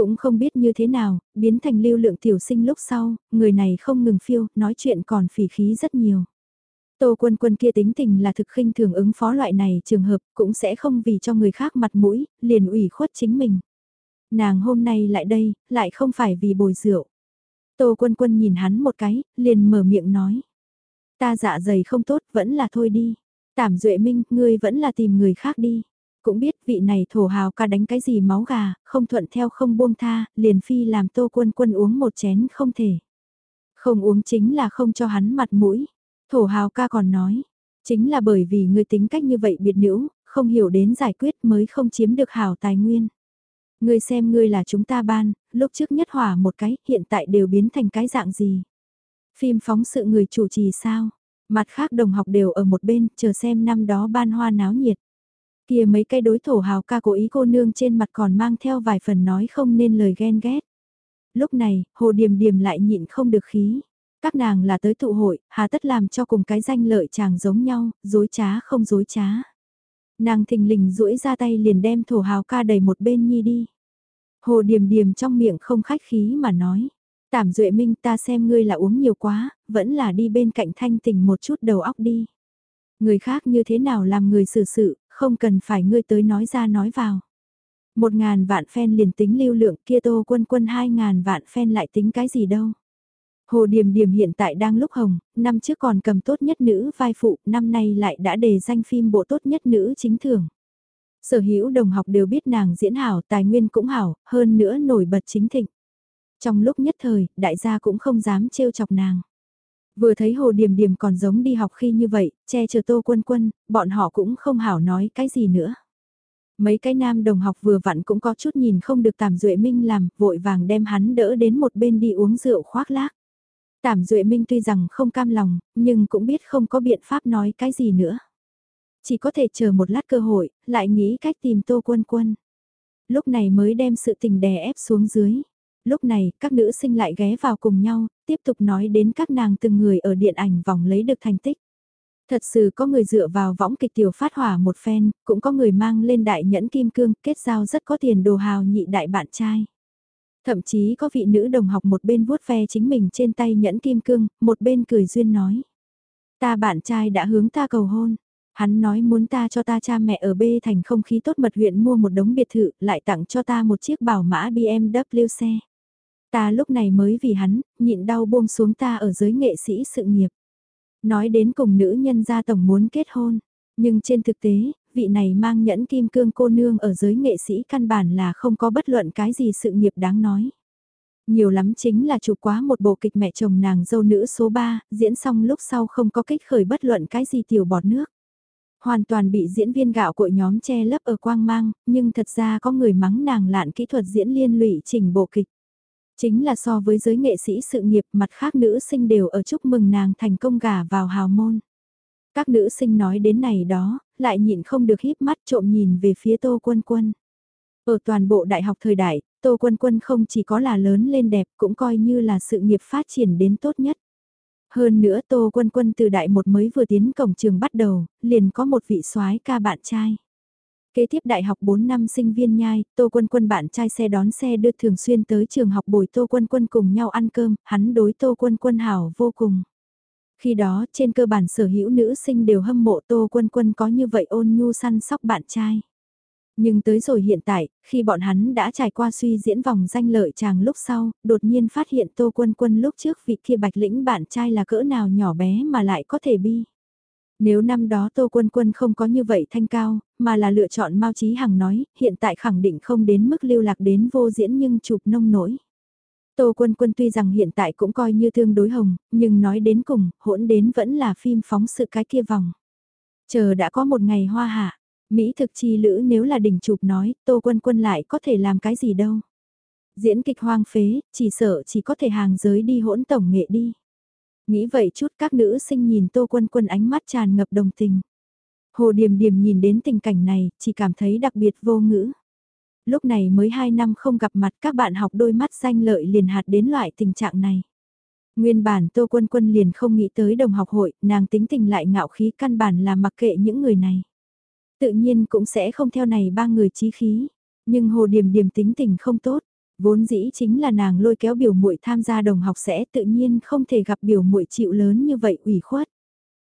Speaker 1: Cũng không biết như thế nào, biến thành lưu lượng tiểu sinh lúc sau, người này không ngừng phiêu, nói chuyện còn phỉ khí rất nhiều. Tô quân quân kia tính tình là thực khinh thường ứng phó loại này trường hợp cũng sẽ không vì cho người khác mặt mũi, liền ủy khuất chính mình. Nàng hôm nay lại đây, lại không phải vì bồi rượu. Tô quân quân nhìn hắn một cái, liền mở miệng nói. Ta dạ dày không tốt, vẫn là thôi đi. Tảm Duệ Minh, ngươi vẫn là tìm người khác đi. Cũng biết vị này thổ hào ca đánh cái gì máu gà, không thuận theo không buông tha, liền phi làm tô quân quân uống một chén không thể. Không uống chính là không cho hắn mặt mũi. Thổ hào ca còn nói, chính là bởi vì người tính cách như vậy biệt nữ, không hiểu đến giải quyết mới không chiếm được hảo tài nguyên. Ngươi xem ngươi là chúng ta ban, lúc trước nhất hỏa một cái, hiện tại đều biến thành cái dạng gì. Phim phóng sự người chủ trì sao, Mặt khác đồng học đều ở một bên, chờ xem năm đó ban hoa náo nhiệt. Kia mấy cái đối thổ hào ca cố ý cô nương trên mặt còn mang theo vài phần nói không nên lời ghen ghét. Lúc này, hồ điềm điềm lại nhịn không được khí. Các nàng là tới tụ hội, hà tất làm cho cùng cái danh lợi chàng giống nhau, dối trá không dối trá. Nàng thình lình duỗi ra tay liền đem thổ hào ca đầy một bên nhi đi. Hồ điềm điềm trong miệng không khách khí mà nói. Tảm Duệ Minh ta xem ngươi là uống nhiều quá, vẫn là đi bên cạnh thanh tình một chút đầu óc đi. Người khác như thế nào làm người xử sự, không cần phải ngươi tới nói ra nói vào. Một ngàn vạn fan liền tính lưu lượng kia tô quân quân hai ngàn vạn fan lại tính cái gì đâu. Hồ Điềm Điềm hiện tại đang lúc hồng, năm trước còn cầm tốt nhất nữ vai phụ, năm nay lại đã đề danh phim bộ tốt nhất nữ chính thưởng. Sở hữu đồng học đều biết nàng diễn hảo, tài nguyên cũng hảo, hơn nữa nổi bật chính thịnh. Trong lúc nhất thời, đại gia cũng không dám trêu chọc nàng. Vừa thấy Hồ Điềm Điềm còn giống đi học khi như vậy, che chở Tô Quân Quân, bọn họ cũng không hảo nói cái gì nữa. Mấy cái nam đồng học vừa vặn cũng có chút nhìn không được Tàm Duệ Minh làm, vội vàng đem hắn đỡ đến một bên đi uống rượu khoác lác. Tàm Duệ Minh tuy rằng không cam lòng, nhưng cũng biết không có biện pháp nói cái gì nữa. Chỉ có thể chờ một lát cơ hội, lại nghĩ cách tìm Tô Quân Quân. Lúc này mới đem sự tình đè ép xuống dưới. Lúc này, các nữ sinh lại ghé vào cùng nhau, tiếp tục nói đến các nàng từng người ở điện ảnh vòng lấy được thành tích. Thật sự có người dựa vào võng kịch tiểu phát hỏa một phen, cũng có người mang lên đại nhẫn kim cương, kết giao rất có tiền đồ hào nhị đại bạn trai. Thậm chí có vị nữ đồng học một bên vuốt ve chính mình trên tay nhẫn kim cương, một bên cười duyên nói. Ta bạn trai đã hướng ta cầu hôn. Hắn nói muốn ta cho ta cha mẹ ở B thành không khí tốt mật huyện mua một đống biệt thự, lại tặng cho ta một chiếc bảo mã BMW xe. Ta lúc này mới vì hắn, nhịn đau buông xuống ta ở giới nghệ sĩ sự nghiệp. Nói đến cùng nữ nhân gia tổng muốn kết hôn, nhưng trên thực tế, vị này mang nhẫn kim cương cô nương ở giới nghệ sĩ căn bản là không có bất luận cái gì sự nghiệp đáng nói. Nhiều lắm chính là chụp quá một bộ kịch mẹ chồng nàng dâu nữ số 3, diễn xong lúc sau không có kích khởi bất luận cái gì tiểu bọt nước. Hoàn toàn bị diễn viên gạo cội nhóm che lấp ở quang mang, nhưng thật ra có người mắng nàng lạn kỹ thuật diễn liên lụy chỉnh bộ kịch. Chính là so với giới nghệ sĩ sự nghiệp mặt khác nữ sinh đều ở chúc mừng nàng thành công gả vào hào môn. Các nữ sinh nói đến này đó, lại nhịn không được híp mắt trộm nhìn về phía Tô Quân Quân. Ở toàn bộ đại học thời đại, Tô Quân Quân không chỉ có là lớn lên đẹp cũng coi như là sự nghiệp phát triển đến tốt nhất. Hơn nữa Tô Quân Quân từ đại một mới vừa tiến cổng trường bắt đầu, liền có một vị soái ca bạn trai. Kế tiếp đại học 4 năm sinh viên nhai, Tô Quân Quân bạn trai xe đón xe đưa thường xuyên tới trường học bồi Tô Quân Quân cùng nhau ăn cơm, hắn đối Tô Quân Quân hảo vô cùng. Khi đó, trên cơ bản sở hữu nữ sinh đều hâm mộ Tô Quân Quân có như vậy ôn nhu săn sóc bạn trai. Nhưng tới rồi hiện tại, khi bọn hắn đã trải qua suy diễn vòng danh lợi chàng lúc sau, đột nhiên phát hiện Tô Quân Quân lúc trước vị kia bạch lĩnh bạn trai là cỡ nào nhỏ bé mà lại có thể bi. Nếu năm đó Tô Quân Quân không có như vậy thanh cao, mà là lựa chọn Mao Chí Hằng nói, hiện tại khẳng định không đến mức lưu lạc đến vô diễn nhưng chụp nông nổi. Tô Quân Quân tuy rằng hiện tại cũng coi như tương đối hồng, nhưng nói đến cùng, hỗn đến vẫn là phim phóng sự cái kia vòng. Chờ đã có một ngày hoa hạ, Mỹ thực chi lữ nếu là đỉnh chụp nói, Tô Quân Quân lại có thể làm cái gì đâu. Diễn kịch hoang phế, chỉ sợ chỉ có thể hàng giới đi hỗn tổng nghệ đi. Nghĩ vậy chút các nữ sinh nhìn Tô Quân Quân ánh mắt tràn ngập đồng tình. Hồ Điềm Điềm nhìn đến tình cảnh này, chỉ cảm thấy đặc biệt vô ngữ. Lúc này mới 2 năm không gặp mặt các bạn học đôi mắt danh lợi liền hạt đến loại tình trạng này. Nguyên bản Tô Quân Quân liền không nghĩ tới đồng học hội, nàng tính tình lại ngạo khí căn bản là mặc kệ những người này. Tự nhiên cũng sẽ không theo này ba người chí khí. Nhưng Hồ Điềm Điềm tính tình không tốt, vốn dĩ chính là nàng lôi kéo biểu muội tham gia đồng học sẽ tự nhiên không thể gặp biểu muội chịu lớn như vậy ủy khuất.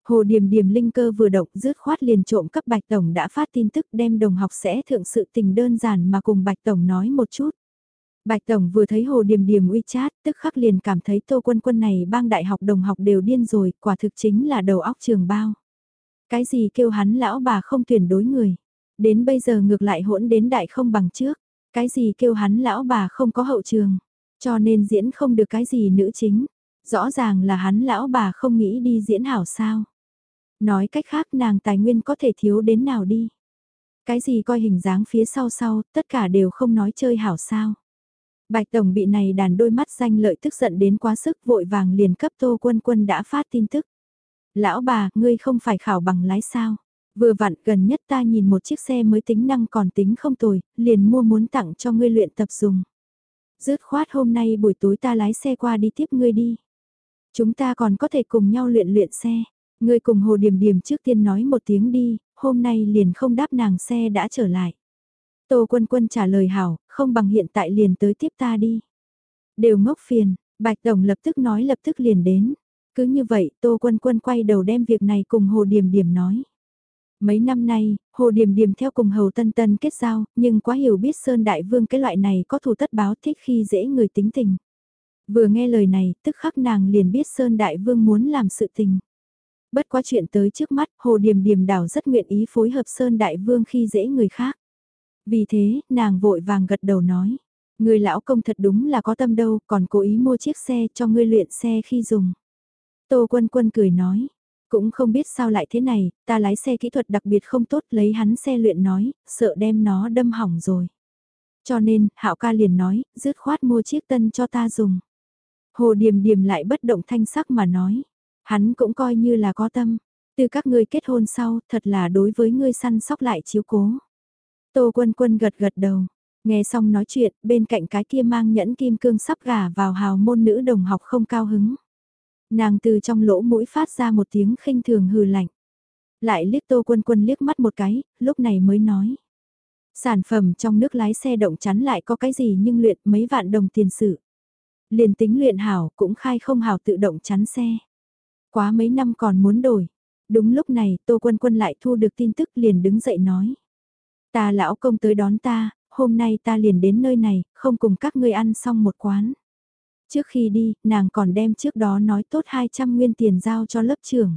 Speaker 1: Hồ Điềm Điềm linh cơ vừa động rứt khoát liền trộm cấp Bạch Tổng đã phát tin tức đem đồng học sẽ thượng sự tình đơn giản mà cùng Bạch Tổng nói một chút. Bạch Tổng vừa thấy Hồ Điềm Điềm uy chát tức khắc liền cảm thấy tô quân quân này bang đại học đồng học đều điên rồi, quả thực chính là đầu óc trường bao. Cái gì kêu hắn lão bà không tuyển đối người. Đến bây giờ ngược lại hỗn đến đại không bằng trước. Cái gì kêu hắn lão bà không có hậu trường. Cho nên diễn không được cái gì nữ chính. Rõ ràng là hắn lão bà không nghĩ đi diễn hảo sao. Nói cách khác nàng tài nguyên có thể thiếu đến nào đi. Cái gì coi hình dáng phía sau sau, tất cả đều không nói chơi hảo sao. Bạch Tổng bị này đàn đôi mắt danh lợi tức giận đến quá sức vội vàng liền cấp Tô Quân Quân đã phát tin tức. Lão bà, ngươi không phải khảo bằng lái sao? Vừa vặn gần nhất ta nhìn một chiếc xe mới tính năng còn tính không tồi, liền mua muốn tặng cho ngươi luyện tập dùng. Dứt khoát hôm nay buổi tối ta lái xe qua đi tiếp ngươi đi. Chúng ta còn có thể cùng nhau luyện luyện xe. Ngươi cùng Hồ Điềm Điềm trước tiên nói một tiếng đi, hôm nay liền không đáp nàng xe đã trở lại. Tô Quân Quân trả lời hảo, không bằng hiện tại liền tới tiếp ta đi. Đều ngốc phiền, Bạch Tổng lập tức nói lập tức liền đến. Cứ như vậy Tô Quân Quân quay đầu đem việc này cùng Hồ Điềm Điềm nói. Mấy năm nay, Hồ Điềm Điềm theo cùng Hầu Tân Tân kết giao, nhưng quá hiểu biết Sơn Đại Vương cái loại này có thù tất báo thích khi dễ người tính tình. Vừa nghe lời này, tức khắc nàng liền biết Sơn Đại Vương muốn làm sự tình. Bất quá chuyện tới trước mắt, Hồ Điềm Điềm đảo rất nguyện ý phối hợp Sơn Đại Vương khi dễ người khác. Vì thế, nàng vội vàng gật đầu nói. Người lão công thật đúng là có tâm đâu, còn cố ý mua chiếc xe cho ngươi luyện xe khi dùng. Tô Quân Quân cười nói, cũng không biết sao lại thế này, ta lái xe kỹ thuật đặc biệt không tốt lấy hắn xe luyện nói, sợ đem nó đâm hỏng rồi. Cho nên, Hạo ca liền nói, dứt khoát mua chiếc tân cho ta dùng. Hồ Điềm Điềm lại bất động thanh sắc mà nói, hắn cũng coi như là có tâm, từ các ngươi kết hôn sau, thật là đối với ngươi săn sóc lại chiếu cố. Tô Quân Quân gật gật đầu, nghe xong nói chuyện, bên cạnh cái kia mang nhẫn kim cương sắp gả vào hào môn nữ đồng học không cao hứng. Nàng từ trong lỗ mũi phát ra một tiếng khinh thường hừ lạnh. Lại liếc tô quân quân liếc mắt một cái, lúc này mới nói. Sản phẩm trong nước lái xe động chắn lại có cái gì nhưng luyện mấy vạn đồng tiền sự. Liền tính luyện hảo cũng khai không hảo tự động chắn xe. Quá mấy năm còn muốn đổi. Đúng lúc này Tô Quân Quân lại thu được tin tức liền đứng dậy nói. Ta lão công tới đón ta, hôm nay ta liền đến nơi này, không cùng các ngươi ăn xong một quán. Trước khi đi, nàng còn đem trước đó nói tốt 200 nguyên tiền giao cho lớp trưởng.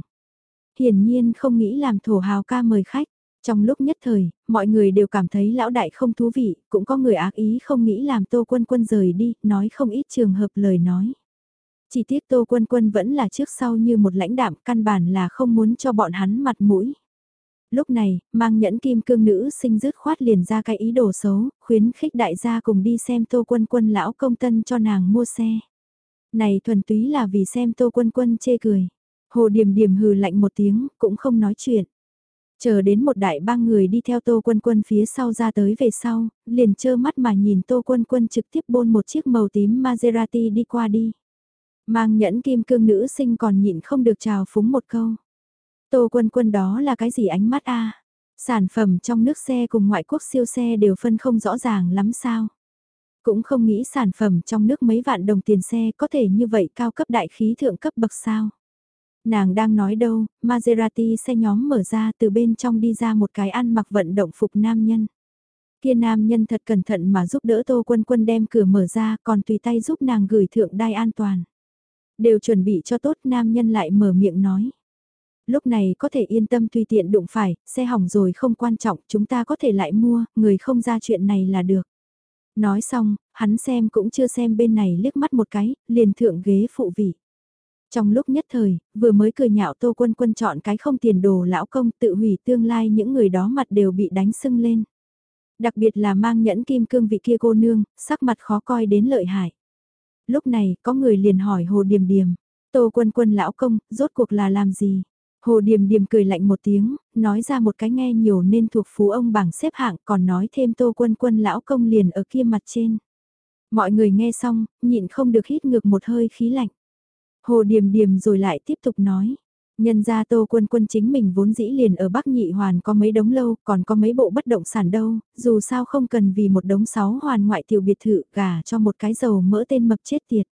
Speaker 1: Hiển nhiên không nghĩ làm thổ hào ca mời khách. Trong lúc nhất thời, mọi người đều cảm thấy lão đại không thú vị, cũng có người ác ý không nghĩ làm tô quân quân rời đi, nói không ít trường hợp lời nói. Chỉ tiếc tô quân quân vẫn là trước sau như một lãnh đạm căn bản là không muốn cho bọn hắn mặt mũi. Lúc này, mang nhẫn kim cương nữ sinh dứt khoát liền ra cái ý đồ xấu, khuyến khích đại gia cùng đi xem tô quân quân lão công tân cho nàng mua xe. Này thuần túy là vì xem tô quân quân chê cười. Hồ Điềm Điềm hừ lạnh một tiếng, cũng không nói chuyện. Chờ đến một đại ba người đi theo tô quân quân phía sau ra tới về sau, liền trơ mắt mà nhìn tô quân quân trực tiếp bôn một chiếc màu tím Maserati đi qua đi. Mang nhẫn kim cương nữ sinh còn nhịn không được chào phúng một câu. Tô quân quân đó là cái gì ánh mắt a Sản phẩm trong nước xe cùng ngoại quốc siêu xe đều phân không rõ ràng lắm sao. Cũng không nghĩ sản phẩm trong nước mấy vạn đồng tiền xe có thể như vậy cao cấp đại khí thượng cấp bậc sao. Nàng đang nói đâu, Maserati xe nhóm mở ra từ bên trong đi ra một cái ăn mặc vận động phục nam nhân. Kia nam nhân thật cẩn thận mà giúp đỡ Tô Quân Quân đem cửa mở ra còn tùy tay giúp nàng gửi thượng đai an toàn. Đều chuẩn bị cho tốt nam nhân lại mở miệng nói. Lúc này có thể yên tâm tùy tiện đụng phải, xe hỏng rồi không quan trọng, chúng ta có thể lại mua, người không ra chuyện này là được. Nói xong, hắn xem cũng chưa xem bên này liếc mắt một cái, liền thượng ghế phụ vị. Trong lúc nhất thời, vừa mới cười nhạo tô quân quân chọn cái không tiền đồ lão công tự hủy tương lai những người đó mặt đều bị đánh sưng lên. Đặc biệt là mang nhẫn kim cương vị kia cô nương, sắc mặt khó coi đến lợi hại. Lúc này, có người liền hỏi Hồ Điềm Điềm, tô quân quân lão công, rốt cuộc là làm gì? Hồ Điềm Điềm cười lạnh một tiếng, nói ra một cái nghe nhiều nên thuộc phú ông bảng xếp hạng còn nói thêm tô quân quân lão công liền ở kia mặt trên. Mọi người nghe xong, nhịn không được hít ngược một hơi khí lạnh. Hồ Điềm Điềm rồi lại tiếp tục nói. Nhân ra Tô Quân Quân chính mình vốn dĩ liền ở Bắc Nhị Hoàn có mấy đống lâu, còn có mấy bộ bất động sản đâu, dù sao không cần vì một đống sáu hoàn ngoại tiểu biệt thự gà cho một cái dầu mỡ tên mập chết tiệt.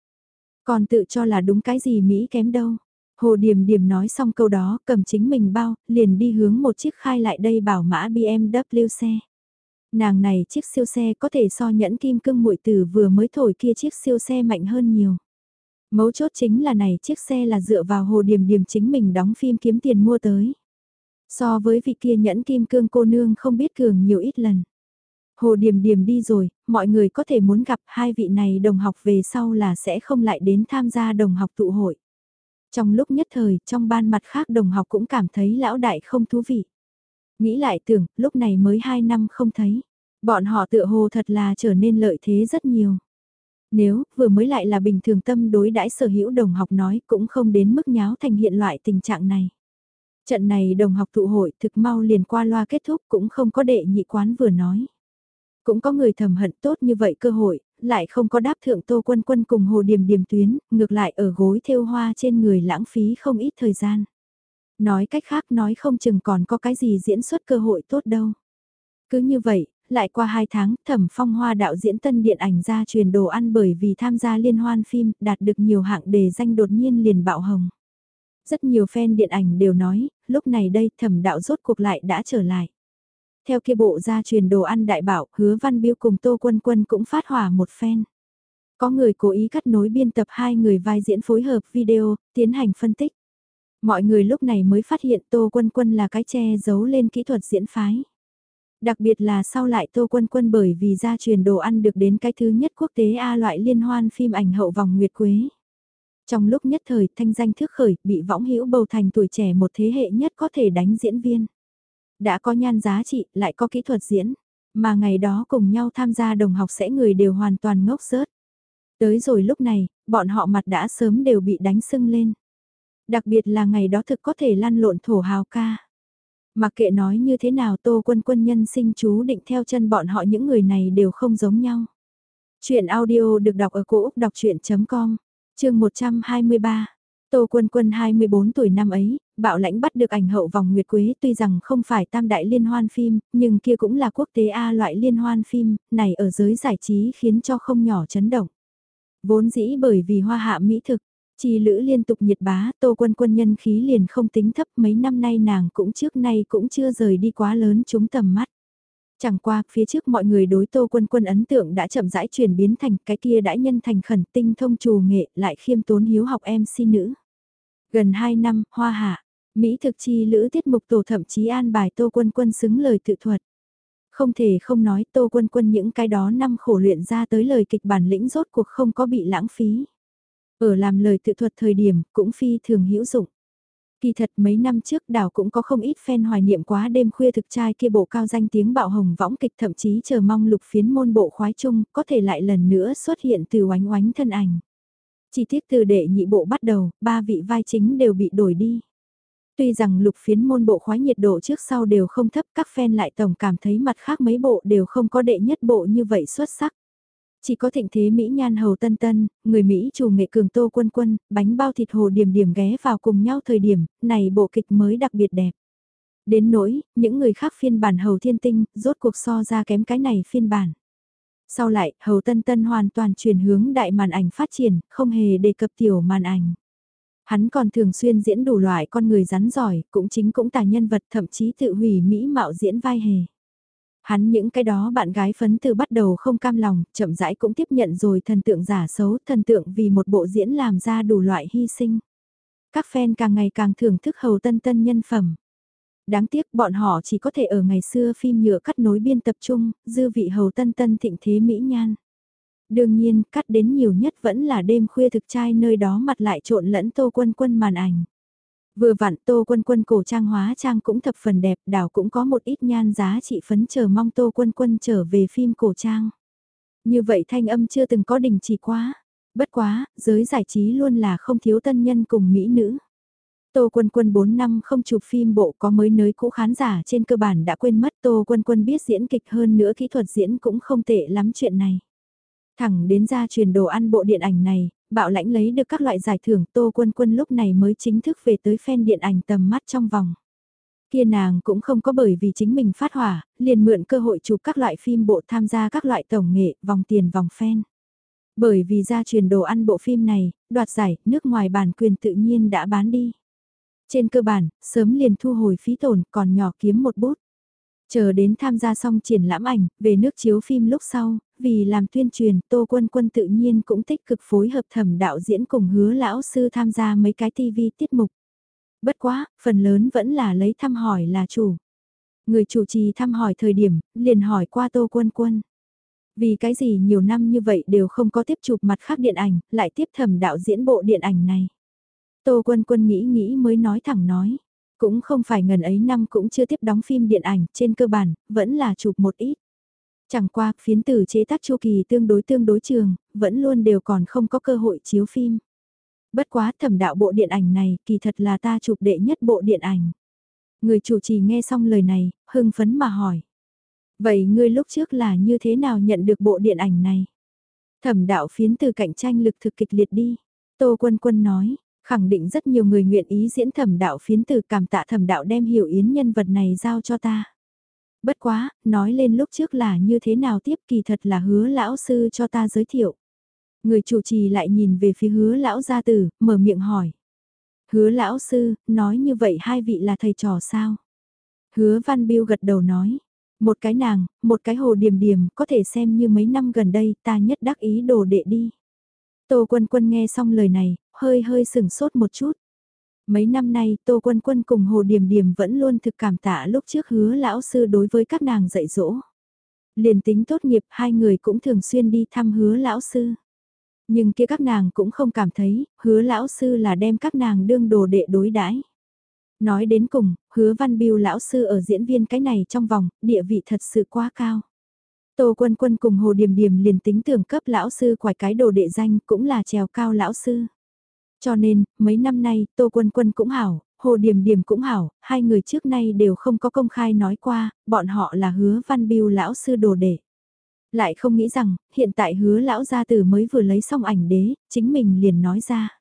Speaker 1: Còn tự cho là đúng cái gì Mỹ kém đâu. Hồ Điềm Điềm nói xong câu đó, cầm chính mình bao, liền đi hướng một chiếc khai lại đây bảo mã BMW xe. Nàng này chiếc siêu xe có thể so nhẫn kim cương muội tử vừa mới thổi kia chiếc siêu xe mạnh hơn nhiều. Mấu chốt chính là này chiếc xe là dựa vào Hồ Điềm Điềm chính mình đóng phim kiếm tiền mua tới. So với vị kia nhẫn kim cương cô nương không biết cường nhiều ít lần. Hồ Điềm Điềm đi rồi, mọi người có thể muốn gặp hai vị này đồng học về sau là sẽ không lại đến tham gia đồng học tụ hội. Trong lúc nhất thời, trong ban mặt khác đồng học cũng cảm thấy lão đại không thú vị. Nghĩ lại tưởng, lúc này mới 2 năm không thấy. Bọn họ tựa hồ thật là trở nên lợi thế rất nhiều. Nếu, vừa mới lại là bình thường tâm đối đãi sở hữu đồng học nói cũng không đến mức nháo thành hiện loại tình trạng này. Trận này đồng học tụ hội thực mau liền qua loa kết thúc cũng không có đệ nhị quán vừa nói. Cũng có người thầm hận tốt như vậy cơ hội, lại không có đáp thượng tô quân quân cùng hồ điểm điểm tuyến, ngược lại ở gối thêu hoa trên người lãng phí không ít thời gian. Nói cách khác nói không chừng còn có cái gì diễn xuất cơ hội tốt đâu. Cứ như vậy, lại qua 2 tháng, thẩm phong hoa đạo diễn tân điện ảnh ra truyền đồ ăn bởi vì tham gia liên hoan phim, đạt được nhiều hạng đề danh đột nhiên liền bạo hồng. Rất nhiều fan điện ảnh đều nói, lúc này đây thẩm đạo rốt cuộc lại đã trở lại. Theo kia bộ ra truyền đồ ăn đại bảo, hứa văn biêu cùng Tô Quân Quân cũng phát hỏa một phen Có người cố ý cắt nối biên tập hai người vai diễn phối hợp video, tiến hành phân tích. Mọi người lúc này mới phát hiện Tô Quân Quân là cái che giấu lên kỹ thuật diễn phái. Đặc biệt là sau lại Tô Quân Quân bởi vì gia truyền đồ ăn được đến cái thứ nhất quốc tế A loại liên hoan phim ảnh hậu vòng Nguyệt Quế. Trong lúc nhất thời thanh danh thước khởi bị võng hữu bầu thành tuổi trẻ một thế hệ nhất có thể đánh diễn viên. Đã có nhan giá trị lại có kỹ thuật diễn, mà ngày đó cùng nhau tham gia đồng học sẽ người đều hoàn toàn ngốc rớt. Tới rồi lúc này, bọn họ mặt đã sớm đều bị đánh sưng lên. Đặc biệt là ngày đó thực có thể lăn lộn thổ hào ca. Mặc kệ nói như thế nào tô quân quân nhân sinh chú định theo chân bọn họ những người này đều không giống nhau. Chuyện audio được đọc ở cổ Úc đọc chuyện.com, chương 123. Tô Quân Quân 24 tuổi năm ấy, bạo lãnh bắt được ảnh hậu vòng Nguyệt Quế tuy rằng không phải tam đại liên hoan phim, nhưng kia cũng là quốc tế A loại liên hoan phim, này ở giới giải trí khiến cho không nhỏ chấn động. Vốn dĩ bởi vì hoa hạ mỹ thực, chi lữ liên tục nhiệt bá, Tô Quân Quân nhân khí liền không tính thấp mấy năm nay nàng cũng trước nay cũng chưa rời đi quá lớn chúng tầm mắt. Chẳng qua, phía trước mọi người đối Tô Quân Quân ấn tượng đã chậm rãi chuyển biến thành cái kia đã nhân thành khẩn tinh thông trù nghệ lại khiêm tốn hiếu học em si nữ. Gần 2 năm, hoa hạ, Mỹ thực chi lữ tiết mục tổ thậm chí an bài Tô Quân Quân xứng lời tự thuật. Không thể không nói Tô Quân Quân những cái đó năm khổ luyện ra tới lời kịch bản lĩnh rốt cuộc không có bị lãng phí. Ở làm lời tự thuật thời điểm cũng phi thường hữu dụng. Kỳ thật mấy năm trước đảo cũng có không ít fan hoài niệm quá đêm khuya thực trai kia bộ cao danh tiếng bạo hồng võng kịch thậm chí chờ mong lục phiến môn bộ khoái chung có thể lại lần nữa xuất hiện từ oánh oánh thân ảnh. Chi tiết từ đệ nhị bộ bắt đầu, ba vị vai chính đều bị đổi đi. Tuy rằng lục phiến môn bộ khoái nhiệt độ trước sau đều không thấp các fan lại tổng cảm thấy mặt khác mấy bộ đều không có đệ nhất bộ như vậy xuất sắc. Chỉ có thịnh thế Mỹ nhan hầu tân tân, người Mỹ chủ nghệ cường tô quân quân, bánh bao thịt hồ điểm điểm ghé vào cùng nhau thời điểm, này bộ kịch mới đặc biệt đẹp. Đến nỗi, những người khác phiên bản hầu thiên tinh, rốt cuộc so ra kém cái này phiên bản. Sau lại, hầu tân tân hoàn toàn chuyển hướng đại màn ảnh phát triển, không hề đề cập tiểu màn ảnh. Hắn còn thường xuyên diễn đủ loại con người rắn giỏi, cũng chính cũng tài nhân vật thậm chí tự hủy mỹ mạo diễn vai hề. Hắn những cái đó bạn gái phấn từ bắt đầu không cam lòng, chậm rãi cũng tiếp nhận rồi thần tượng giả xấu, thần tượng vì một bộ diễn làm ra đủ loại hy sinh. Các fan càng ngày càng thưởng thức hầu tân tân nhân phẩm. Đáng tiếc bọn họ chỉ có thể ở ngày xưa phim nhựa cắt nối biên tập trung, dư vị hầu tân tân thịnh thế mỹ nhan. Đương nhiên, cắt đến nhiều nhất vẫn là đêm khuya thực trai nơi đó mặt lại trộn lẫn tô quân quân màn ảnh. Vừa vặn tô quân quân cổ trang hóa trang cũng thập phần đẹp, đảo cũng có một ít nhan giá trị phấn chờ mong tô quân quân trở về phim cổ trang. Như vậy thanh âm chưa từng có đình chỉ quá. Bất quá, giới giải trí luôn là không thiếu tân nhân cùng mỹ nữ. Tô Quân Quân 4 năm không chụp phim bộ có mới nới cũ khán giả trên cơ bản đã quên mất Tô Quân Quân biết diễn kịch hơn nữa kỹ thuật diễn cũng không tệ lắm chuyện này. Thẳng đến ra truyền đồ ăn bộ điện ảnh này, bạo lãnh lấy được các loại giải thưởng Tô Quân Quân lúc này mới chính thức về tới fan điện ảnh tầm mắt trong vòng. Kia nàng cũng không có bởi vì chính mình phát hỏa, liền mượn cơ hội chụp các loại phim bộ tham gia các loại tổng nghệ, vòng tiền vòng fan. Bởi vì ra truyền đồ ăn bộ phim này, đoạt giải, nước ngoài bản quyền tự nhiên đã bán đi. Trên cơ bản, sớm liền thu hồi phí tổn còn nhỏ kiếm một bút. Chờ đến tham gia xong triển lãm ảnh, về nước chiếu phim lúc sau, vì làm tuyên truyền, Tô Quân Quân tự nhiên cũng tích cực phối hợp thẩm đạo diễn cùng hứa lão sư tham gia mấy cái TV tiết mục. Bất quá, phần lớn vẫn là lấy thăm hỏi là chủ. Người chủ trì thăm hỏi thời điểm, liền hỏi qua Tô Quân Quân. Vì cái gì nhiều năm như vậy đều không có tiếp chụp mặt khác điện ảnh, lại tiếp thẩm đạo diễn bộ điện ảnh này. Tô Quân Quân nghĩ nghĩ mới nói thẳng nói. Cũng không phải ngần ấy năm cũng chưa tiếp đóng phim điện ảnh, trên cơ bản, vẫn là chụp một ít. Chẳng qua, phiến tử chế tác chu kỳ tương đối tương đối trường, vẫn luôn đều còn không có cơ hội chiếu phim. Bất quá thẩm đạo bộ điện ảnh này kỳ thật là ta chụp đệ nhất bộ điện ảnh. Người chủ trì nghe xong lời này, hưng phấn mà hỏi. Vậy ngươi lúc trước là như thế nào nhận được bộ điện ảnh này? Thẩm đạo phiến từ cạnh tranh lực thực kịch liệt đi. Tô Quân Quân nói, khẳng định rất nhiều người nguyện ý diễn thẩm đạo phiến từ cảm tạ thẩm đạo đem hiểu yến nhân vật này giao cho ta. Bất quá, nói lên lúc trước là như thế nào tiếp kỳ thật là hứa lão sư cho ta giới thiệu. Người chủ trì lại nhìn về phía hứa lão gia tử, mở miệng hỏi. Hứa lão sư, nói như vậy hai vị là thầy trò sao? Hứa Văn Biêu gật đầu nói. Một cái nàng, một cái hồ điểm điểm có thể xem như mấy năm gần đây ta nhất đắc ý đồ đệ đi. Tô Quân Quân nghe xong lời này, hơi hơi sừng sốt một chút. Mấy năm nay Tô Quân Quân cùng Hồ Điềm Điềm vẫn luôn thực cảm tạ lúc trước hứa lão sư đối với các nàng dạy dỗ. Liền tính tốt nghiệp hai người cũng thường xuyên đi thăm hứa lão sư. Nhưng kia các nàng cũng không cảm thấy, hứa lão sư là đem các nàng đương đồ đệ đối đãi. Nói đến cùng, hứa văn biêu lão sư ở diễn viên cái này trong vòng, địa vị thật sự quá cao. Tô Quân Quân cùng Hồ Điềm Điềm liền tính tưởng cấp lão sư quải cái đồ đệ danh cũng là trèo cao lão sư. Cho nên, mấy năm nay, Tô Quân Quân cũng hảo, Hồ Điềm Điềm cũng hảo, hai người trước nay đều không có công khai nói qua, bọn họ là hứa văn biêu lão sư đồ đệ. Lại không nghĩ rằng, hiện tại hứa lão gia tử mới vừa lấy xong ảnh đế, chính mình liền nói ra.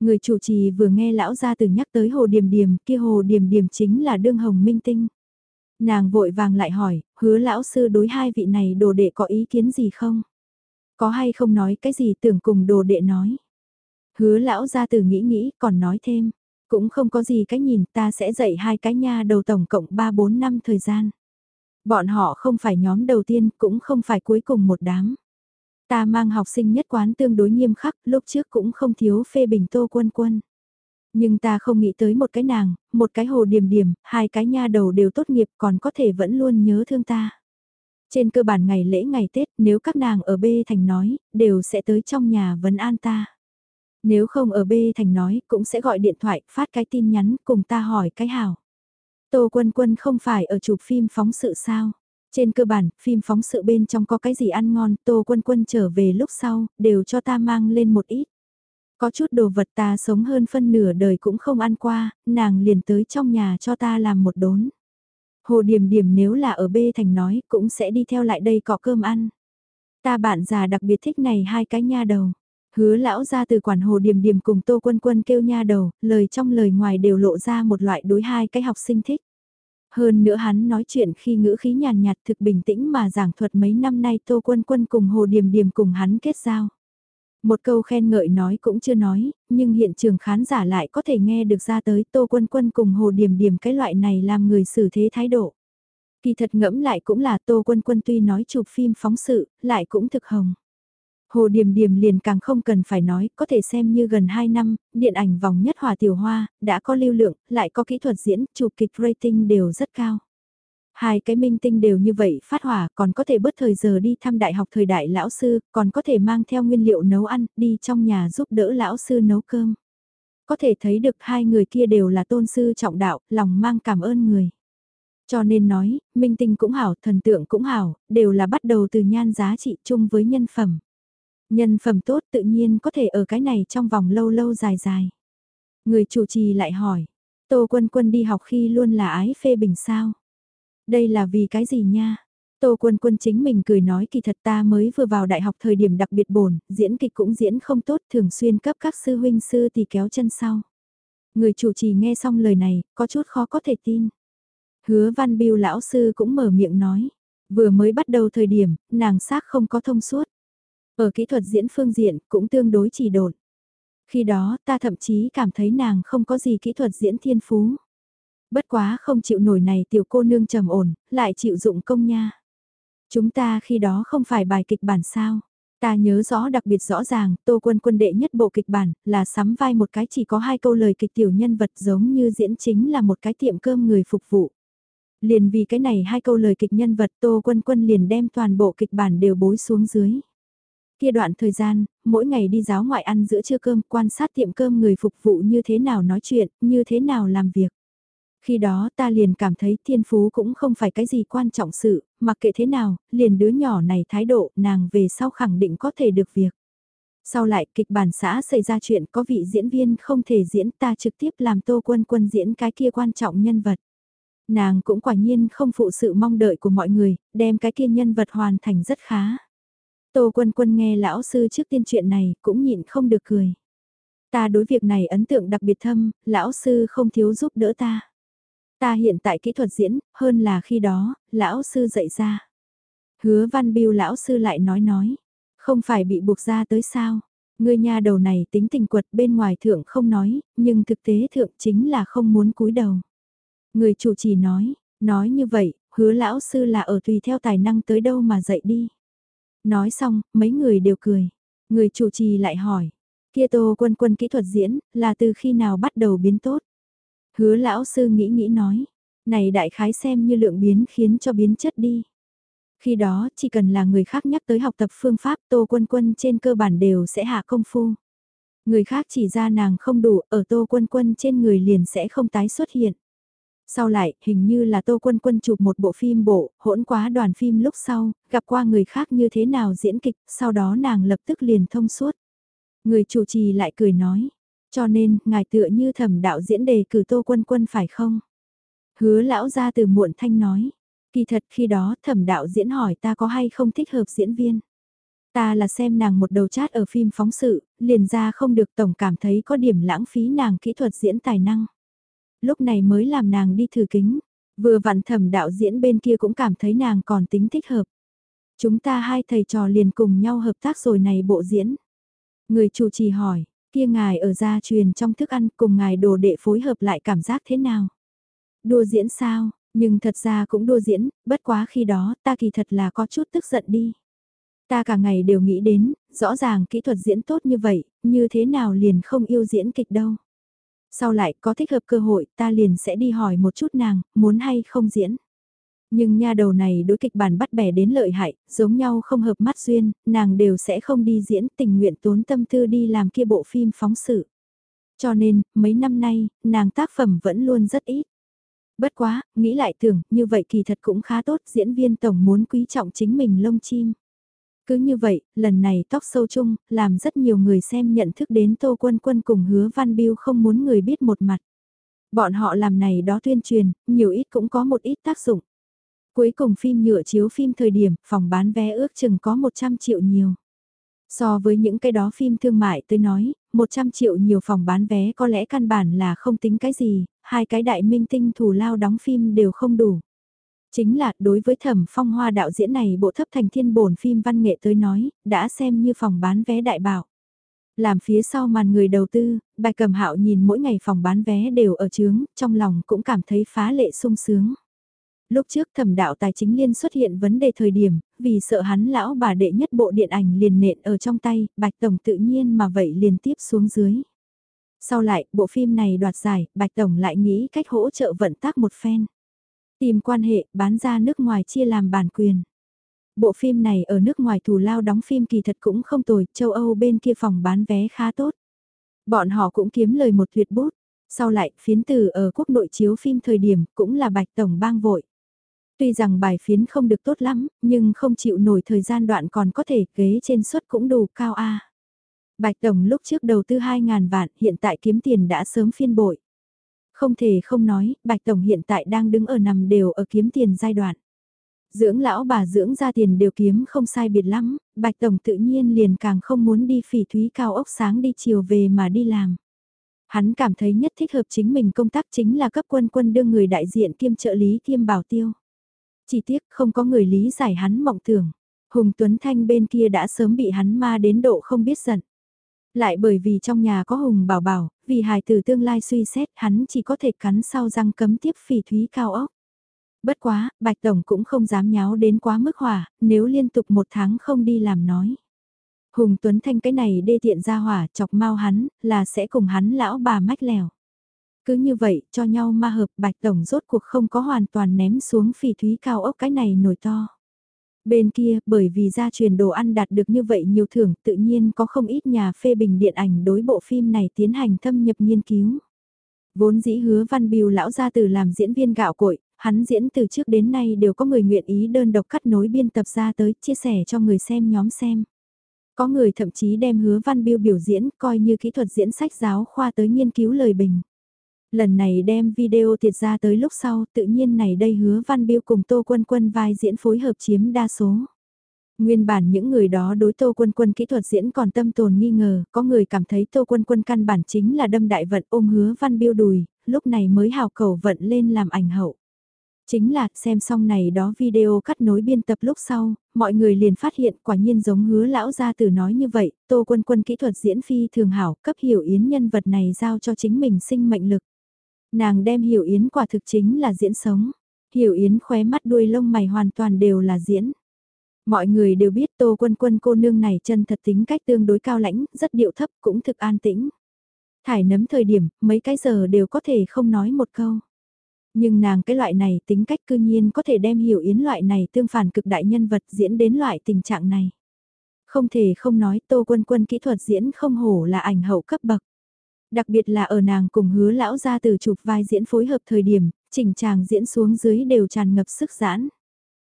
Speaker 1: Người chủ trì vừa nghe lão gia tử nhắc tới hồ điềm điềm, kia hồ điềm điềm chính là đương hồng minh tinh. Nàng vội vàng lại hỏi, hứa lão sư đối hai vị này đồ đệ có ý kiến gì không? Có hay không nói cái gì tưởng cùng đồ đệ nói? Hứa lão gia từ nghĩ nghĩ còn nói thêm, cũng không có gì cái nhìn ta sẽ dạy hai cái nha đầu tổng cộng 3-4 năm thời gian. Bọn họ không phải nhóm đầu tiên cũng không phải cuối cùng một đám. Ta mang học sinh nhất quán tương đối nghiêm khắc, lúc trước cũng không thiếu phê bình tô quân quân. Nhưng ta không nghĩ tới một cái nàng, một cái hồ điểm điểm, hai cái nha đầu đều tốt nghiệp còn có thể vẫn luôn nhớ thương ta. Trên cơ bản ngày lễ ngày Tết, nếu các nàng ở B thành nói, đều sẽ tới trong nhà vấn an ta. Nếu không ở B thành nói, cũng sẽ gọi điện thoại, phát cái tin nhắn, cùng ta hỏi cái hảo. Tô Quân Quân không phải ở chụp phim phóng sự sao? Trên cơ bản, phim phóng sự bên trong có cái gì ăn ngon, Tô Quân Quân trở về lúc sau, đều cho ta mang lên một ít. Có chút đồ vật ta sống hơn phân nửa đời cũng không ăn qua, nàng liền tới trong nhà cho ta làm một đốn. Hồ Điềm Điềm nếu là ở B thành nói cũng sẽ đi theo lại đây có cơm ăn. Ta bạn già đặc biệt thích này hai cái nha đầu. Hứa lão ra từ quản hồ Điềm Điềm cùng Tô Quân Quân kêu nha đầu, lời trong lời ngoài đều lộ ra một loại đối hai cái học sinh thích. Hơn nữa hắn nói chuyện khi ngữ khí nhàn nhạt thực bình tĩnh mà giảng thuật mấy năm nay Tô Quân Quân cùng Hồ Điềm Điềm cùng hắn kết giao. Một câu khen ngợi nói cũng chưa nói, nhưng hiện trường khán giả lại có thể nghe được ra tới Tô Quân Quân cùng Hồ Điềm Điềm cái loại này làm người xử thế thái độ. Kỳ thật ngẫm lại cũng là Tô Quân Quân tuy nói chụp phim phóng sự, lại cũng thực hồng. Hồ Điềm Điềm liền càng không cần phải nói, có thể xem như gần 2 năm, điện ảnh vòng nhất hòa tiểu hoa, đã có lưu lượng, lại có kỹ thuật diễn, chụp kịch rating đều rất cao. Hai cái minh tinh đều như vậy phát hỏa còn có thể bớt thời giờ đi thăm đại học thời đại lão sư, còn có thể mang theo nguyên liệu nấu ăn, đi trong nhà giúp đỡ lão sư nấu cơm. Có thể thấy được hai người kia đều là tôn sư trọng đạo, lòng mang cảm ơn người. Cho nên nói, minh tinh cũng hảo, thần tượng cũng hảo, đều là bắt đầu từ nhan giá trị chung với nhân phẩm. Nhân phẩm tốt tự nhiên có thể ở cái này trong vòng lâu lâu dài dài. Người chủ trì lại hỏi, Tô Quân Quân đi học khi luôn là ái phê bình sao? Đây là vì cái gì nha? Tô Quân Quân chính mình cười nói kỳ thật ta mới vừa vào đại học thời điểm đặc biệt bổn, diễn kịch cũng diễn không tốt thường xuyên cấp các sư huynh sư thì kéo chân sau. Người chủ trì nghe xong lời này, có chút khó có thể tin. Hứa văn biêu lão sư cũng mở miệng nói, vừa mới bắt đầu thời điểm, nàng xác không có thông suốt. Ở kỹ thuật diễn phương diện cũng tương đối chỉ độn. Khi đó ta thậm chí cảm thấy nàng không có gì kỹ thuật diễn thiên phú. Bất quá không chịu nổi này tiểu cô nương trầm ổn, lại chịu dụng công nha. Chúng ta khi đó không phải bài kịch bản sao. Ta nhớ rõ đặc biệt rõ ràng, Tô Quân quân đệ nhất bộ kịch bản, là sắm vai một cái chỉ có hai câu lời kịch tiểu nhân vật giống như diễn chính là một cái tiệm cơm người phục vụ. Liền vì cái này hai câu lời kịch nhân vật Tô Quân quân liền đem toàn bộ kịch bản đều bối xuống dưới. Kia đoạn thời gian, mỗi ngày đi giáo ngoại ăn giữa trưa cơm quan sát tiệm cơm người phục vụ như thế nào nói chuyện, như thế nào làm việc. Khi đó ta liền cảm thấy thiên phú cũng không phải cái gì quan trọng sự, mặc kệ thế nào, liền đứa nhỏ này thái độ nàng về sau khẳng định có thể được việc. Sau lại kịch bản xã xảy ra chuyện có vị diễn viên không thể diễn ta trực tiếp làm tô quân quân diễn cái kia quan trọng nhân vật. Nàng cũng quả nhiên không phụ sự mong đợi của mọi người, đem cái kia nhân vật hoàn thành rất khá. Tô Quân Quân nghe lão sư trước tiên chuyện này cũng nhịn không được cười. Ta đối việc này ấn tượng đặc biệt thâm, lão sư không thiếu giúp đỡ ta. Ta hiện tại kỹ thuật diễn, hơn là khi đó, lão sư dạy ra. Hứa văn biêu lão sư lại nói nói, không phải bị buộc ra tới sao. Ngươi nhà đầu này tính tình quật bên ngoài thượng không nói, nhưng thực tế thượng chính là không muốn cúi đầu. Người chủ trì nói, nói như vậy, hứa lão sư là ở tùy theo tài năng tới đâu mà dạy đi. Nói xong, mấy người đều cười. Người chủ trì lại hỏi, kia tô quân quân kỹ thuật diễn, là từ khi nào bắt đầu biến tốt? Hứa lão sư nghĩ nghĩ nói, này đại khái xem như lượng biến khiến cho biến chất đi. Khi đó, chỉ cần là người khác nhắc tới học tập phương pháp Tô Quân Quân trên cơ bản đều sẽ hạ công phu. Người khác chỉ ra nàng không đủ, ở Tô Quân Quân trên người liền sẽ không tái xuất hiện. Sau lại, hình như là Tô Quân Quân chụp một bộ phim bộ, hỗn quá đoàn phim lúc sau, gặp qua người khác như thế nào diễn kịch, sau đó nàng lập tức liền thông suốt. Người chủ trì lại cười nói, cho nên, ngài tựa như thẩm đạo diễn đề cử Tô Quân Quân phải không? Hứa lão ra từ muộn thanh nói, Kỳ thật khi đó thẩm đạo diễn hỏi ta có hay không thích hợp diễn viên. Ta là xem nàng một đầu chat ở phim phóng sự, liền ra không được tổng cảm thấy có điểm lãng phí nàng kỹ thuật diễn tài năng. Lúc này mới làm nàng đi thử kính, vừa vặn thẩm đạo diễn bên kia cũng cảm thấy nàng còn tính thích hợp. Chúng ta hai thầy trò liền cùng nhau hợp tác rồi này bộ diễn. Người chủ trì hỏi, kia ngài ở gia truyền trong thức ăn cùng ngài đồ đệ phối hợp lại cảm giác thế nào? Đua diễn sao? Nhưng thật ra cũng đua diễn, bất quá khi đó ta kỳ thật là có chút tức giận đi. Ta cả ngày đều nghĩ đến, rõ ràng kỹ thuật diễn tốt như vậy, như thế nào liền không yêu diễn kịch đâu. Sau lại có thích hợp cơ hội ta liền sẽ đi hỏi một chút nàng, muốn hay không diễn. Nhưng nha đầu này đối kịch bản bắt bẻ đến lợi hại, giống nhau không hợp mắt duyên, nàng đều sẽ không đi diễn tình nguyện tốn tâm tư đi làm kia bộ phim phóng sự. Cho nên, mấy năm nay, nàng tác phẩm vẫn luôn rất ít. Bất quá, nghĩ lại tưởng, như vậy kỳ thật cũng khá tốt, diễn viên tổng muốn quý trọng chính mình lông chim. Cứ như vậy, lần này tóc sâu chung, làm rất nhiều người xem nhận thức đến Tô Quân Quân cùng hứa Văn Biêu không muốn người biết một mặt. Bọn họ làm này đó tuyên truyền, nhiều ít cũng có một ít tác dụng. Cuối cùng phim nhựa chiếu phim thời điểm, phòng bán vé ước chừng có 100 triệu nhiều. So với những cái đó phim thương mại tôi nói, 100 triệu nhiều phòng bán vé có lẽ căn bản là không tính cái gì, hai cái đại minh tinh thủ lao đóng phim đều không đủ. Chính là đối với thẩm phong hoa đạo diễn này bộ thấp thành thiên bổn phim văn nghệ tới nói, đã xem như phòng bán vé đại bảo. Làm phía sau màn người đầu tư, bài cầm hạo nhìn mỗi ngày phòng bán vé đều ở trướng, trong lòng cũng cảm thấy phá lệ sung sướng. Lúc trước thẩm đạo tài chính liên xuất hiện vấn đề thời điểm, vì sợ hắn lão bà đệ nhất bộ điện ảnh liền nện ở trong tay, bạch tổng tự nhiên mà vậy liền tiếp xuống dưới. Sau lại, bộ phim này đoạt giải, Bạch Tổng lại nghĩ cách hỗ trợ vận tác một phen. Tìm quan hệ, bán ra nước ngoài chia làm bản quyền. Bộ phim này ở nước ngoài thù lao đóng phim kỳ thật cũng không tồi, châu Âu bên kia phòng bán vé khá tốt. Bọn họ cũng kiếm lời một tuyệt bút. Sau lại, phiến từ ở quốc nội chiếu phim thời điểm cũng là Bạch Tổng bang vội. Tuy rằng bài phiến không được tốt lắm, nhưng không chịu nổi thời gian đoạn còn có thể ghế trên suất cũng đủ cao A. Bạch Tổng lúc trước đầu tư 2.000 vạn, hiện tại kiếm tiền đã sớm phiên bội. Không thể không nói, Bạch Tổng hiện tại đang đứng ở nằm đều ở kiếm tiền giai đoạn. Dưỡng lão bà dưỡng ra tiền đều kiếm không sai biệt lắm, Bạch Tổng tự nhiên liền càng không muốn đi phỉ thúy cao ốc sáng đi chiều về mà đi làm. Hắn cảm thấy nhất thích hợp chính mình công tác chính là cấp quân quân đương người đại diện kiêm trợ lý kiêm bảo tiêu. Chỉ tiếc không có người lý giải hắn mộng tưởng. Hùng Tuấn Thanh bên kia đã sớm bị hắn ma đến độ không biết giận. Lại bởi vì trong nhà có Hùng bảo bảo, vì hài tử tương lai suy xét hắn chỉ có thể cắn sau răng cấm tiếp phỉ thúy cao ốc. Bất quá, Bạch Tổng cũng không dám nháo đến quá mức hỏa, nếu liên tục một tháng không đi làm nói. Hùng Tuấn Thanh cái này đê tiện ra hỏa chọc mau hắn, là sẽ cùng hắn lão bà mách lèo. Cứ như vậy, cho nhau ma hợp Bạch Tổng rốt cuộc không có hoàn toàn ném xuống phỉ thúy cao ốc cái này nổi to. Bên kia, bởi vì gia truyền đồ ăn đạt được như vậy nhiều thưởng, tự nhiên có không ít nhà phê bình điện ảnh đối bộ phim này tiến hành thâm nhập nghiên cứu. Vốn dĩ hứa văn biêu lão gia từ làm diễn viên gạo cội, hắn diễn từ trước đến nay đều có người nguyện ý đơn độc cắt nối biên tập ra tới chia sẻ cho người xem nhóm xem. Có người thậm chí đem hứa văn biêu biểu diễn coi như kỹ thuật diễn sách giáo khoa tới nghiên cứu lời bình. Lần này đem video tiệt ra tới lúc sau, tự nhiên này đây hứa Văn Biêu cùng Tô Quân Quân vai diễn phối hợp chiếm đa số. Nguyên bản những người đó đối Tô Quân Quân kỹ thuật diễn còn tâm tồn nghi ngờ, có người cảm thấy Tô Quân Quân căn bản chính là đâm đại vận ôm hứa Văn Biêu đùi, lúc này mới hào cầu vận lên làm ảnh hậu. Chính là, xem xong này đó video cắt nối biên tập lúc sau, mọi người liền phát hiện quả nhiên giống hứa lão gia tử nói như vậy, Tô Quân Quân kỹ thuật diễn phi thường hảo, cấp hiểu yến nhân vật này giao cho chính mình sinh mệnh lực. Nàng đem Hiểu Yến quả thực chính là diễn sống. Hiểu Yến khóe mắt đuôi lông mày hoàn toàn đều là diễn. Mọi người đều biết Tô Quân Quân cô nương này chân thật tính cách tương đối cao lãnh, rất điệu thấp cũng thực an tĩnh. Thải nấm thời điểm, mấy cái giờ đều có thể không nói một câu. Nhưng nàng cái loại này tính cách cư nhiên có thể đem hiểu yến loại này tương phản cực đại nhân vật diễn đến loại tình trạng này. Không thể không nói tô quân quân kỹ thuật diễn không hổ là ảnh hậu cấp bậc. Đặc biệt là ở nàng cùng hứa lão ra từ chụp vai diễn phối hợp thời điểm, chỉnh chàng diễn xuống dưới đều tràn ngập sức giãn.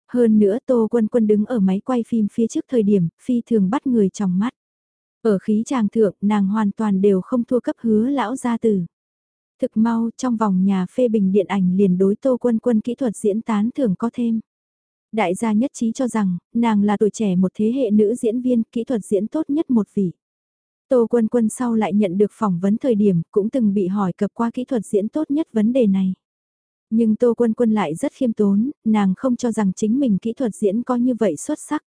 Speaker 1: Hơn nữa Tô Quân Quân đứng ở máy quay phim phía trước thời điểm, phi thường bắt người trong mắt. Ở khí chàng thượng, nàng hoàn toàn đều không thua cấp hứa lão gia tử. Thực mau, trong vòng nhà phê bình điện ảnh liền đối Tô Quân Quân kỹ thuật diễn tán thưởng có thêm. Đại gia nhất trí cho rằng, nàng là tuổi trẻ một thế hệ nữ diễn viên, kỹ thuật diễn tốt nhất một vị. Tô Quân Quân sau lại nhận được phỏng vấn thời điểm cũng từng bị hỏi cập qua kỹ thuật diễn tốt nhất vấn đề này. Nhưng Tô Quân Quân lại rất khiêm tốn, nàng không cho rằng chính mình kỹ thuật diễn có như vậy xuất sắc.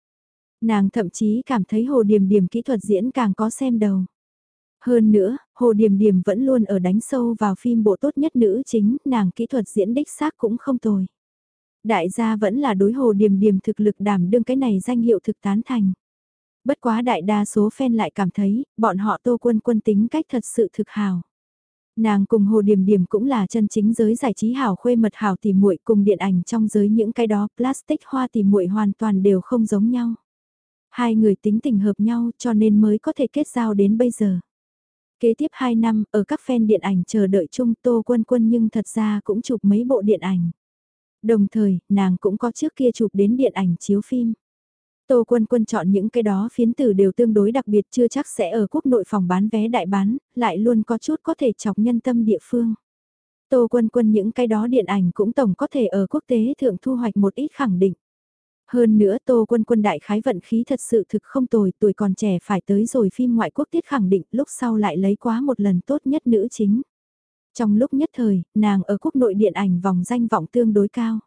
Speaker 1: Nàng thậm chí cảm thấy Hồ Điềm Điềm kỹ thuật diễn càng có xem đầu. Hơn nữa, Hồ Điềm Điềm vẫn luôn ở đánh sâu vào phim bộ tốt nhất nữ chính, nàng kỹ thuật diễn đích xác cũng không tồi. Đại gia vẫn là đối Hồ Điềm Điềm thực lực đảm đương cái này danh hiệu thực tán thành bất quá đại đa số fan lại cảm thấy, bọn họ tô quân quân tính cách thật sự thực hào. Nàng cùng Hồ Điềm Điềm cũng là chân chính giới giải trí hảo khuê mật hảo tỉ muội cùng điện ảnh trong giới những cái đó plastic hoa tỉ muội hoàn toàn đều không giống nhau. Hai người tính tình hợp nhau cho nên mới có thể kết giao đến bây giờ. Kế tiếp 2 năm, ở các fan điện ảnh chờ đợi chung Tô Quân Quân nhưng thật ra cũng chụp mấy bộ điện ảnh. Đồng thời, nàng cũng có trước kia chụp đến điện ảnh chiếu phim. Tô Quân Quân chọn những cái đó phiến tử đều tương đối đặc biệt chưa chắc sẽ ở quốc nội phòng bán vé đại bán, lại luôn có chút có thể chọc nhân tâm địa phương. Tô Quân Quân những cái đó điện ảnh cũng tổng có thể ở quốc tế thượng thu hoạch một ít khẳng định. Hơn nữa Tô Quân Quân đại khái vận khí thật sự thực không tồi, tuổi còn trẻ phải tới rồi phim ngoại quốc tiết khẳng định, lúc sau lại lấy quá một lần tốt nhất nữ chính. Trong lúc nhất thời, nàng ở quốc nội điện ảnh vòng danh vọng tương đối cao.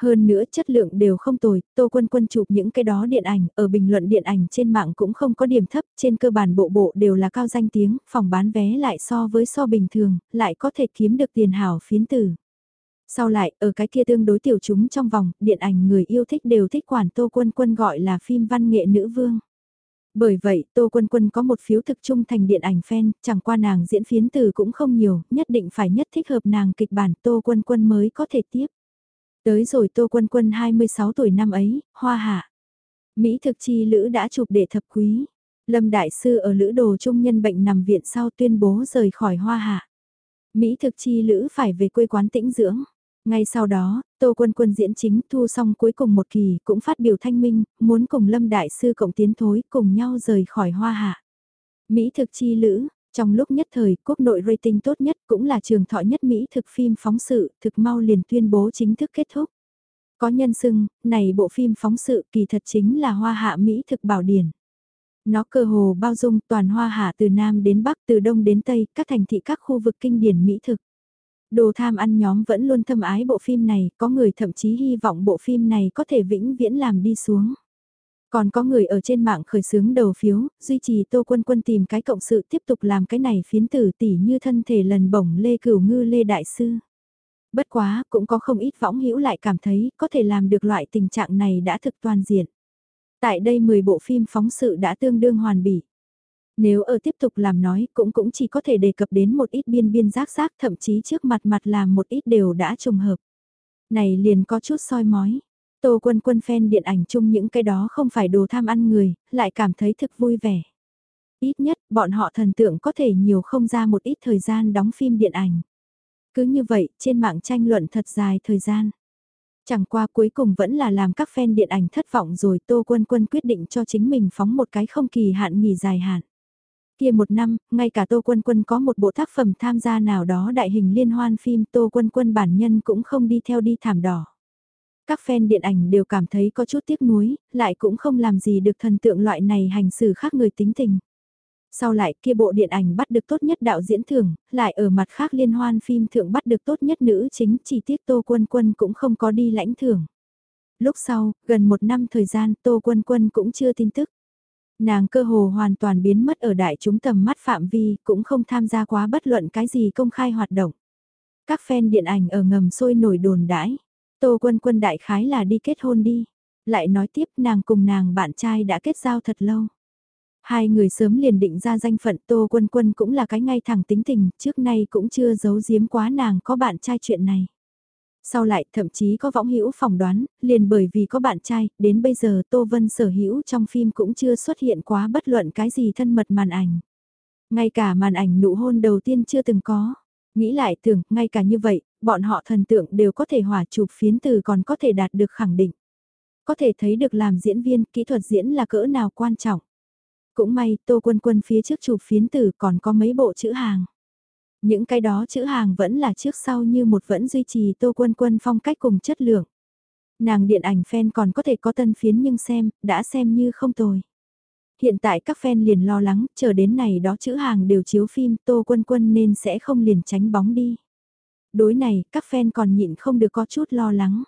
Speaker 1: Hơn nữa chất lượng đều không tồi, Tô Quân Quân chụp những cái đó điện ảnh, ở bình luận điện ảnh trên mạng cũng không có điểm thấp, trên cơ bản bộ bộ đều là cao danh tiếng, phòng bán vé lại so với so bình thường, lại có thể kiếm được tiền hảo phiến tử. Sau lại, ở cái kia tương đối tiểu chúng trong vòng, điện ảnh người yêu thích đều thích quản Tô Quân Quân gọi là phim văn nghệ nữ vương. Bởi vậy, Tô Quân Quân có một phiếu thực trung thành điện ảnh fan, chẳng qua nàng diễn phiến từ cũng không nhiều, nhất định phải nhất thích hợp nàng kịch bản Tô Quân Quân mới có thể tiếp. Tới rồi Tô Quân Quân 26 tuổi năm ấy, hoa hạ. Mỹ thực chi lữ đã chụp để thập quý. Lâm Đại Sư ở lữ đồ trung nhân bệnh nằm viện sau tuyên bố rời khỏi hoa hạ. Mỹ thực chi lữ phải về quê quán tĩnh dưỡng. Ngay sau đó, Tô Quân Quân diễn chính thu xong cuối cùng một kỳ cũng phát biểu thanh minh, muốn cùng Lâm Đại Sư cộng tiến thối cùng nhau rời khỏi hoa hạ. Mỹ thực chi lữ, trong lúc nhất thời, quốc nội rating tốt nhất cũng là trường thọ nhất Mỹ thực phim phóng sự, thực mau liền tuyên bố chính thức kết thúc. Có nhân xưng, này bộ phim phóng sự kỳ thật chính là hoa hạ Mỹ thực bảo điển. Nó cơ hồ bao dung toàn hoa hạ từ Nam đến Bắc, từ Đông đến Tây, các thành thị các khu vực kinh điển Mỹ thực. Đồ tham ăn nhóm vẫn luôn thâm ái bộ phim này, có người thậm chí hy vọng bộ phim này có thể vĩnh viễn làm đi xuống. Còn có người ở trên mạng khởi xướng đầu phiếu, duy trì Tô Quân Quân tìm cái cộng sự tiếp tục làm cái này phiến tử tỷ như thân thể lần bổng Lê Cửu Ngư Lê Đại Sư. Bất quá, cũng có không ít võng hữu lại cảm thấy có thể làm được loại tình trạng này đã thực toàn diện. Tại đây 10 bộ phim phóng sự đã tương đương hoàn bỉ. Nếu ở tiếp tục làm nói cũng cũng chỉ có thể đề cập đến một ít biên biên rác rác thậm chí trước mặt mặt làm một ít đều đã trùng hợp. Này liền có chút soi mói. Tô quân quân fan điện ảnh chung những cái đó không phải đồ tham ăn người, lại cảm thấy thực vui vẻ. Ít nhất, bọn họ thần tượng có thể nhiều không ra một ít thời gian đóng phim điện ảnh. Cứ như vậy, trên mạng tranh luận thật dài thời gian. Chẳng qua cuối cùng vẫn là làm các fan điện ảnh thất vọng rồi Tô Quân Quân quyết định cho chính mình phóng một cái không kỳ hạn nghỉ dài hạn. Kia một năm, ngay cả Tô Quân Quân có một bộ tác phẩm tham gia nào đó đại hình liên hoan phim Tô Quân Quân bản nhân cũng không đi theo đi thảm đỏ. Các fan điện ảnh đều cảm thấy có chút tiếc nuối, lại cũng không làm gì được thần tượng loại này hành xử khác người tính tình. Sau lại kia bộ điện ảnh bắt được tốt nhất đạo diễn thưởng, lại ở mặt khác liên hoan phim thượng bắt được tốt nhất nữ chính chỉ tiết Tô Quân Quân cũng không có đi lãnh thưởng. Lúc sau, gần một năm thời gian Tô Quân Quân cũng chưa tin tức. Nàng cơ hồ hoàn toàn biến mất ở đại chúng tầm mắt phạm vi, cũng không tham gia quá bất luận cái gì công khai hoạt động. Các fan điện ảnh ở ngầm sôi nổi đồn đãi. Tô Quân Quân đại khái là đi kết hôn đi. Lại nói tiếp nàng cùng nàng bạn trai đã kết giao thật lâu. Hai người sớm liền định ra danh phận Tô Quân Quân cũng là cái ngay thẳng tính tình, trước nay cũng chưa giấu giếm quá nàng có bạn trai chuyện này. Sau lại thậm chí có võng hữu phỏng đoán, liền bởi vì có bạn trai, đến bây giờ Tô Vân sở hữu trong phim cũng chưa xuất hiện quá bất luận cái gì thân mật màn ảnh. Ngay cả màn ảnh nụ hôn đầu tiên chưa từng có. Nghĩ lại tưởng, ngay cả như vậy, bọn họ thần tượng đều có thể hỏa chụp phiến từ còn có thể đạt được khẳng định. Có thể thấy được làm diễn viên, kỹ thuật diễn là cỡ nào quan trọng. Cũng may, Tô Quân Quân phía trước chụp phiến từ còn có mấy bộ chữ hàng. Những cái đó chữ hàng vẫn là trước sau như một vẫn duy trì Tô Quân Quân phong cách cùng chất lượng. Nàng điện ảnh fan còn có thể có tân phiến nhưng xem, đã xem như không tồi. Hiện tại các fan liền lo lắng, chờ đến này đó chữ hàng đều chiếu phim Tô Quân Quân nên sẽ không liền tránh bóng đi. Đối này, các fan còn nhịn không được có chút lo lắng.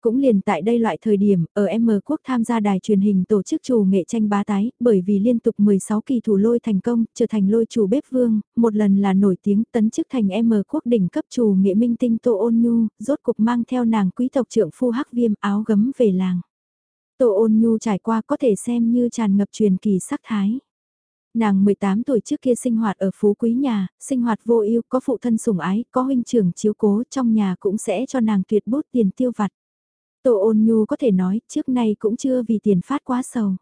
Speaker 1: Cũng liền tại đây loại thời điểm, ở M quốc tham gia đài truyền hình tổ chức chủ nghệ tranh bá tái, bởi vì liên tục 16 kỳ thủ lôi thành công, trở thành lôi chủ bếp vương, một lần là nổi tiếng tấn chức thành M quốc đỉnh cấp chủ nghệ minh tinh Tô Ôn Nhu, rốt cục mang theo nàng quý tộc trưởng phu hắc viêm áo gấm về làng. Tô Ôn Nhu trải qua có thể xem như tràn ngập truyền kỳ sắc thái. Nàng 18 tuổi trước kia sinh hoạt ở phú quý nhà, sinh hoạt vô ưu, có phụ thân sủng ái, có huynh trưởng chiếu cố, trong nhà cũng sẽ cho nàng tuyệt bút tiền tiêu vặt. Tô ôn nhu có thể nói, trước nay cũng chưa vì tiền phát quá sầu.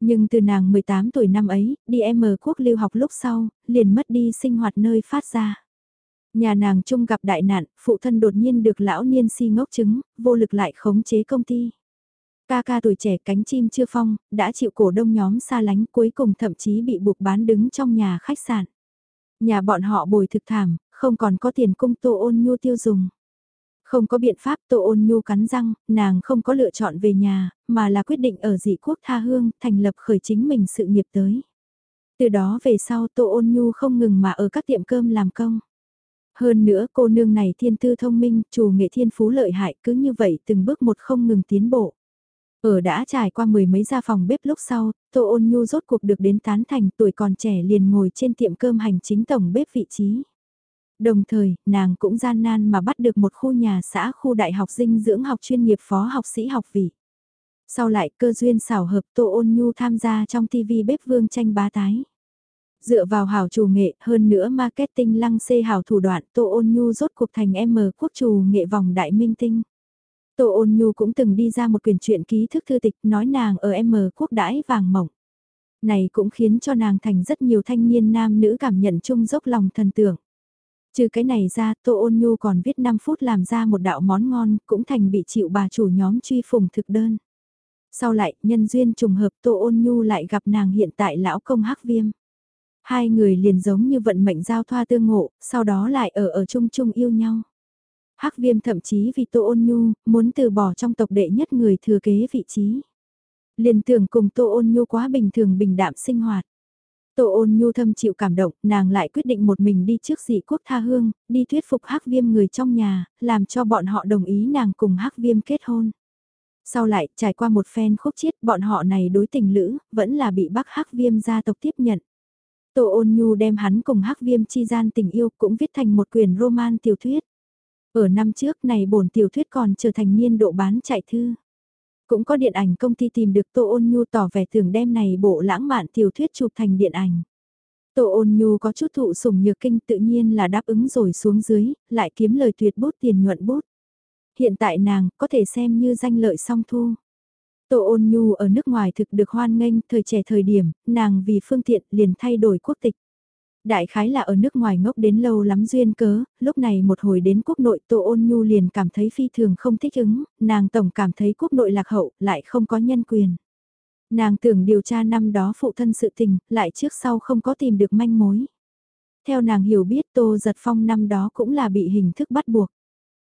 Speaker 1: Nhưng từ nàng 18 tuổi năm ấy, đi em M quốc lưu học lúc sau, liền mất đi sinh hoạt nơi phát ra. Nhà nàng chung gặp đại nạn, phụ thân đột nhiên được lão niên si ngốc chứng, vô lực lại khống chế công ty. Ca ca tuổi trẻ cánh chim chưa phong, đã chịu cổ đông nhóm xa lánh cuối cùng thậm chí bị buộc bán đứng trong nhà khách sạn. Nhà bọn họ bồi thực thảm, không còn có tiền cung tô ôn nhu tiêu dùng. Không có biện pháp Tô Ôn Nhu cắn răng, nàng không có lựa chọn về nhà, mà là quyết định ở dị quốc tha hương, thành lập khởi chính mình sự nghiệp tới. Từ đó về sau Tô Ôn Nhu không ngừng mà ở các tiệm cơm làm công. Hơn nữa cô nương này thiên tư thông minh, chủ nghệ thiên phú lợi hại cứ như vậy từng bước một không ngừng tiến bộ. Ở đã trải qua mười mấy gia phòng bếp lúc sau, Tô Ôn Nhu rốt cuộc được đến tán thành tuổi còn trẻ liền ngồi trên tiệm cơm hành chính tổng bếp vị trí. Đồng thời, nàng cũng gian nan mà bắt được một khu nhà xã khu đại học dinh dưỡng học chuyên nghiệp phó học sĩ học vị. Sau lại cơ duyên xảo hợp Tô Ôn Nhu tham gia trong TV bếp vương tranh bá tái. Dựa vào hảo chủ nghệ hơn nữa marketing lăng xê hảo thủ đoạn Tô Ôn Nhu rốt cuộc thành M quốc chủ nghệ vòng đại minh tinh. Tô Ôn Nhu cũng từng đi ra một quyển truyện ký thức thư tịch nói nàng ở M quốc đãi vàng mỏng Này cũng khiến cho nàng thành rất nhiều thanh niên nam nữ cảm nhận chung dốc lòng thần tưởng. Trừ cái này ra, Tô Ôn Nhu còn viết 5 phút làm ra một đạo món ngon, cũng thành bị chịu bà chủ nhóm truy phùng thực đơn. Sau lại, nhân duyên trùng hợp Tô Ôn Nhu lại gặp nàng hiện tại lão công hắc viêm. Hai người liền giống như vận mệnh giao thoa tương ngộ, sau đó lại ở ở chung chung yêu nhau. Hắc viêm thậm chí vì Tô Ôn Nhu, muốn từ bỏ trong tộc đệ nhất người thừa kế vị trí. Liền tưởng cùng Tô Ôn Nhu quá bình thường bình đạm sinh hoạt. Tô ôn nhu thâm chịu cảm động, nàng lại quyết định một mình đi trước dị quốc tha hương, đi thuyết phục hắc viêm người trong nhà, làm cho bọn họ đồng ý nàng cùng hắc viêm kết hôn. Sau lại, trải qua một phen khúc chiết, bọn họ này đối tình lữ, vẫn là bị bác hắc viêm gia tộc tiếp nhận. Tô ôn nhu đem hắn cùng hắc viêm chi gian tình yêu cũng viết thành một quyển roman tiểu thuyết. Ở năm trước này bổn tiểu thuyết còn trở thành niên độ bán chạy thư. Cũng có điện ảnh công ty tìm được Tô Ôn Nhu tỏ vẻ thường đem này bộ lãng mạn tiểu thuyết chụp thành điện ảnh. Tô Ôn Nhu có chút thụ sủng nhược kinh tự nhiên là đáp ứng rồi xuống dưới, lại kiếm lời tuyệt bút tiền nhuận bút. Hiện tại nàng có thể xem như danh lợi song thu. Tô Ôn Nhu ở nước ngoài thực được hoan nghênh, thời trẻ thời điểm, nàng vì phương tiện liền thay đổi quốc tịch. Đại khái là ở nước ngoài ngốc đến lâu lắm duyên cớ, lúc này một hồi đến quốc nội Tô Ôn Nhu liền cảm thấy phi thường không thích ứng, nàng tổng cảm thấy quốc nội lạc hậu, lại không có nhân quyền. Nàng tưởng điều tra năm đó phụ thân sự tình, lại trước sau không có tìm được manh mối. Theo nàng hiểu biết Tô Giật Phong năm đó cũng là bị hình thức bắt buộc.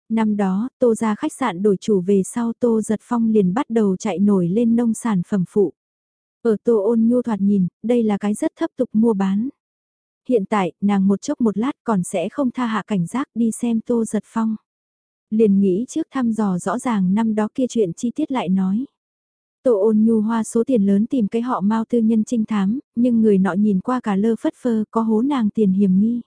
Speaker 1: Năm đó, Tô ra khách sạn đổi chủ về sau Tô Giật Phong liền bắt đầu chạy nổi lên nông sản phẩm phụ. Ở Tô ôn nhu thoạt nhìn, đây là cái rất thấp tục mua bán. Hiện tại, nàng một chốc một lát còn sẽ không tha hạ cảnh giác đi xem Tô Giật Phong. Liền nghĩ trước thăm dò rõ ràng năm đó kia chuyện chi tiết lại nói. Tô ôn nhu hoa số tiền lớn tìm cái họ mau tư nhân trinh thám, nhưng người nọ nhìn qua cả lơ phất phơ có hố nàng tiền hiểm nghi.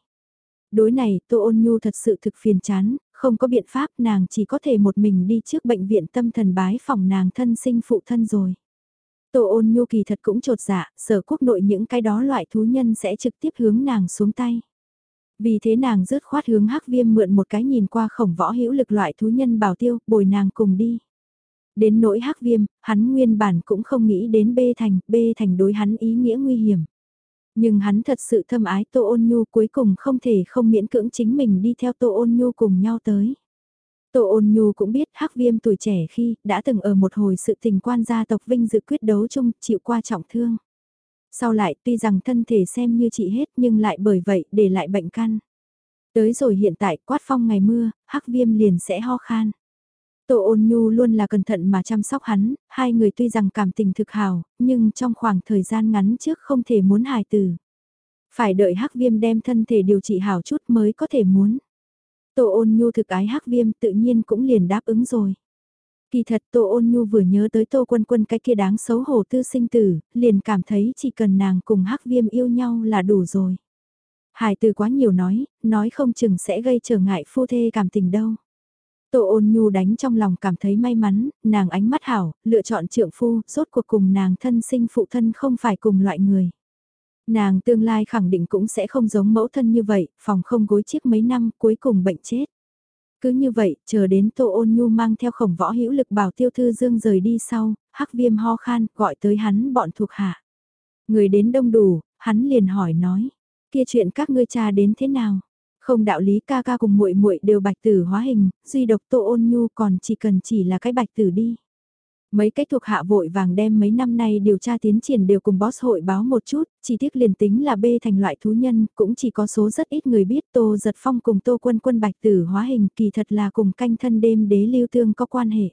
Speaker 1: Đối này, Tô ôn nhu thật sự thực phiền chán, không có biện pháp nàng chỉ có thể một mình đi trước bệnh viện tâm thần bái phòng nàng thân sinh phụ thân rồi. Tô ôn nhu kỳ thật cũng trột dạ, sở quốc nội những cái đó loại thú nhân sẽ trực tiếp hướng nàng xuống tay. Vì thế nàng rớt khoát hướng hắc viêm mượn một cái nhìn qua khổng võ hữu lực loại thú nhân bảo tiêu, bồi nàng cùng đi. Đến nỗi hắc viêm, hắn nguyên bản cũng không nghĩ đến bê thành, bê thành đối hắn ý nghĩa nguy hiểm. Nhưng hắn thật sự thâm ái Tô Ôn Nhu cuối cùng không thể không miễn cưỡng chính mình đi theo Tô Ôn Nhu cùng nhau tới. Tô Ôn Nhu cũng biết hắc viêm tuổi trẻ khi đã từng ở một hồi sự tình quan gia tộc vinh dự quyết đấu chung chịu qua trọng thương. Sau lại tuy rằng thân thể xem như chị hết nhưng lại bởi vậy để lại bệnh căn. Tới rồi hiện tại quát phong ngày mưa, hắc viêm liền sẽ ho khan. Tô ôn nhu luôn là cẩn thận mà chăm sóc hắn, hai người tuy rằng cảm tình thực hào, nhưng trong khoảng thời gian ngắn trước không thể muốn hài tử. Phải đợi hắc viêm đem thân thể điều trị hảo chút mới có thể muốn. Tô ôn nhu thực ái hắc viêm tự nhiên cũng liền đáp ứng rồi. Kỳ thật Tô ôn nhu vừa nhớ tới Tô quân quân cái kia đáng xấu hổ tư sinh tử, liền cảm thấy chỉ cần nàng cùng hắc viêm yêu nhau là đủ rồi. Hải từ quá nhiều nói, nói không chừng sẽ gây trở ngại phu thê cảm tình đâu. Tô ôn nhu đánh trong lòng cảm thấy may mắn, nàng ánh mắt hảo, lựa chọn trượng phu, rốt cuộc cùng nàng thân sinh phụ thân không phải cùng loại người. Nàng tương lai khẳng định cũng sẽ không giống mẫu thân như vậy, phòng không gối chiếc mấy năm cuối cùng bệnh chết. Cứ như vậy, chờ đến Tô ôn nhu mang theo khổng võ hữu lực bảo tiêu thư dương rời đi sau, hắc viêm ho khan, gọi tới hắn bọn thuộc hạ. Người đến đông đủ, hắn liền hỏi nói, kia chuyện các ngươi cha đến thế nào? Không đạo lý ca ca cùng muội muội đều bạch tử hóa hình, duy độc Tô Ôn Nhu còn chỉ cần chỉ là cái bạch tử đi. Mấy cái thuộc hạ vội vàng đem mấy năm nay điều tra tiến triển đều cùng boss hội báo một chút, chỉ tiếc liền tính là bê thành loại thú nhân, cũng chỉ có số rất ít người biết Tô Giật Phong cùng Tô Quân Quân Bạch Tử hóa hình kỳ thật là cùng canh thân đêm đế lưu tương có quan hệ.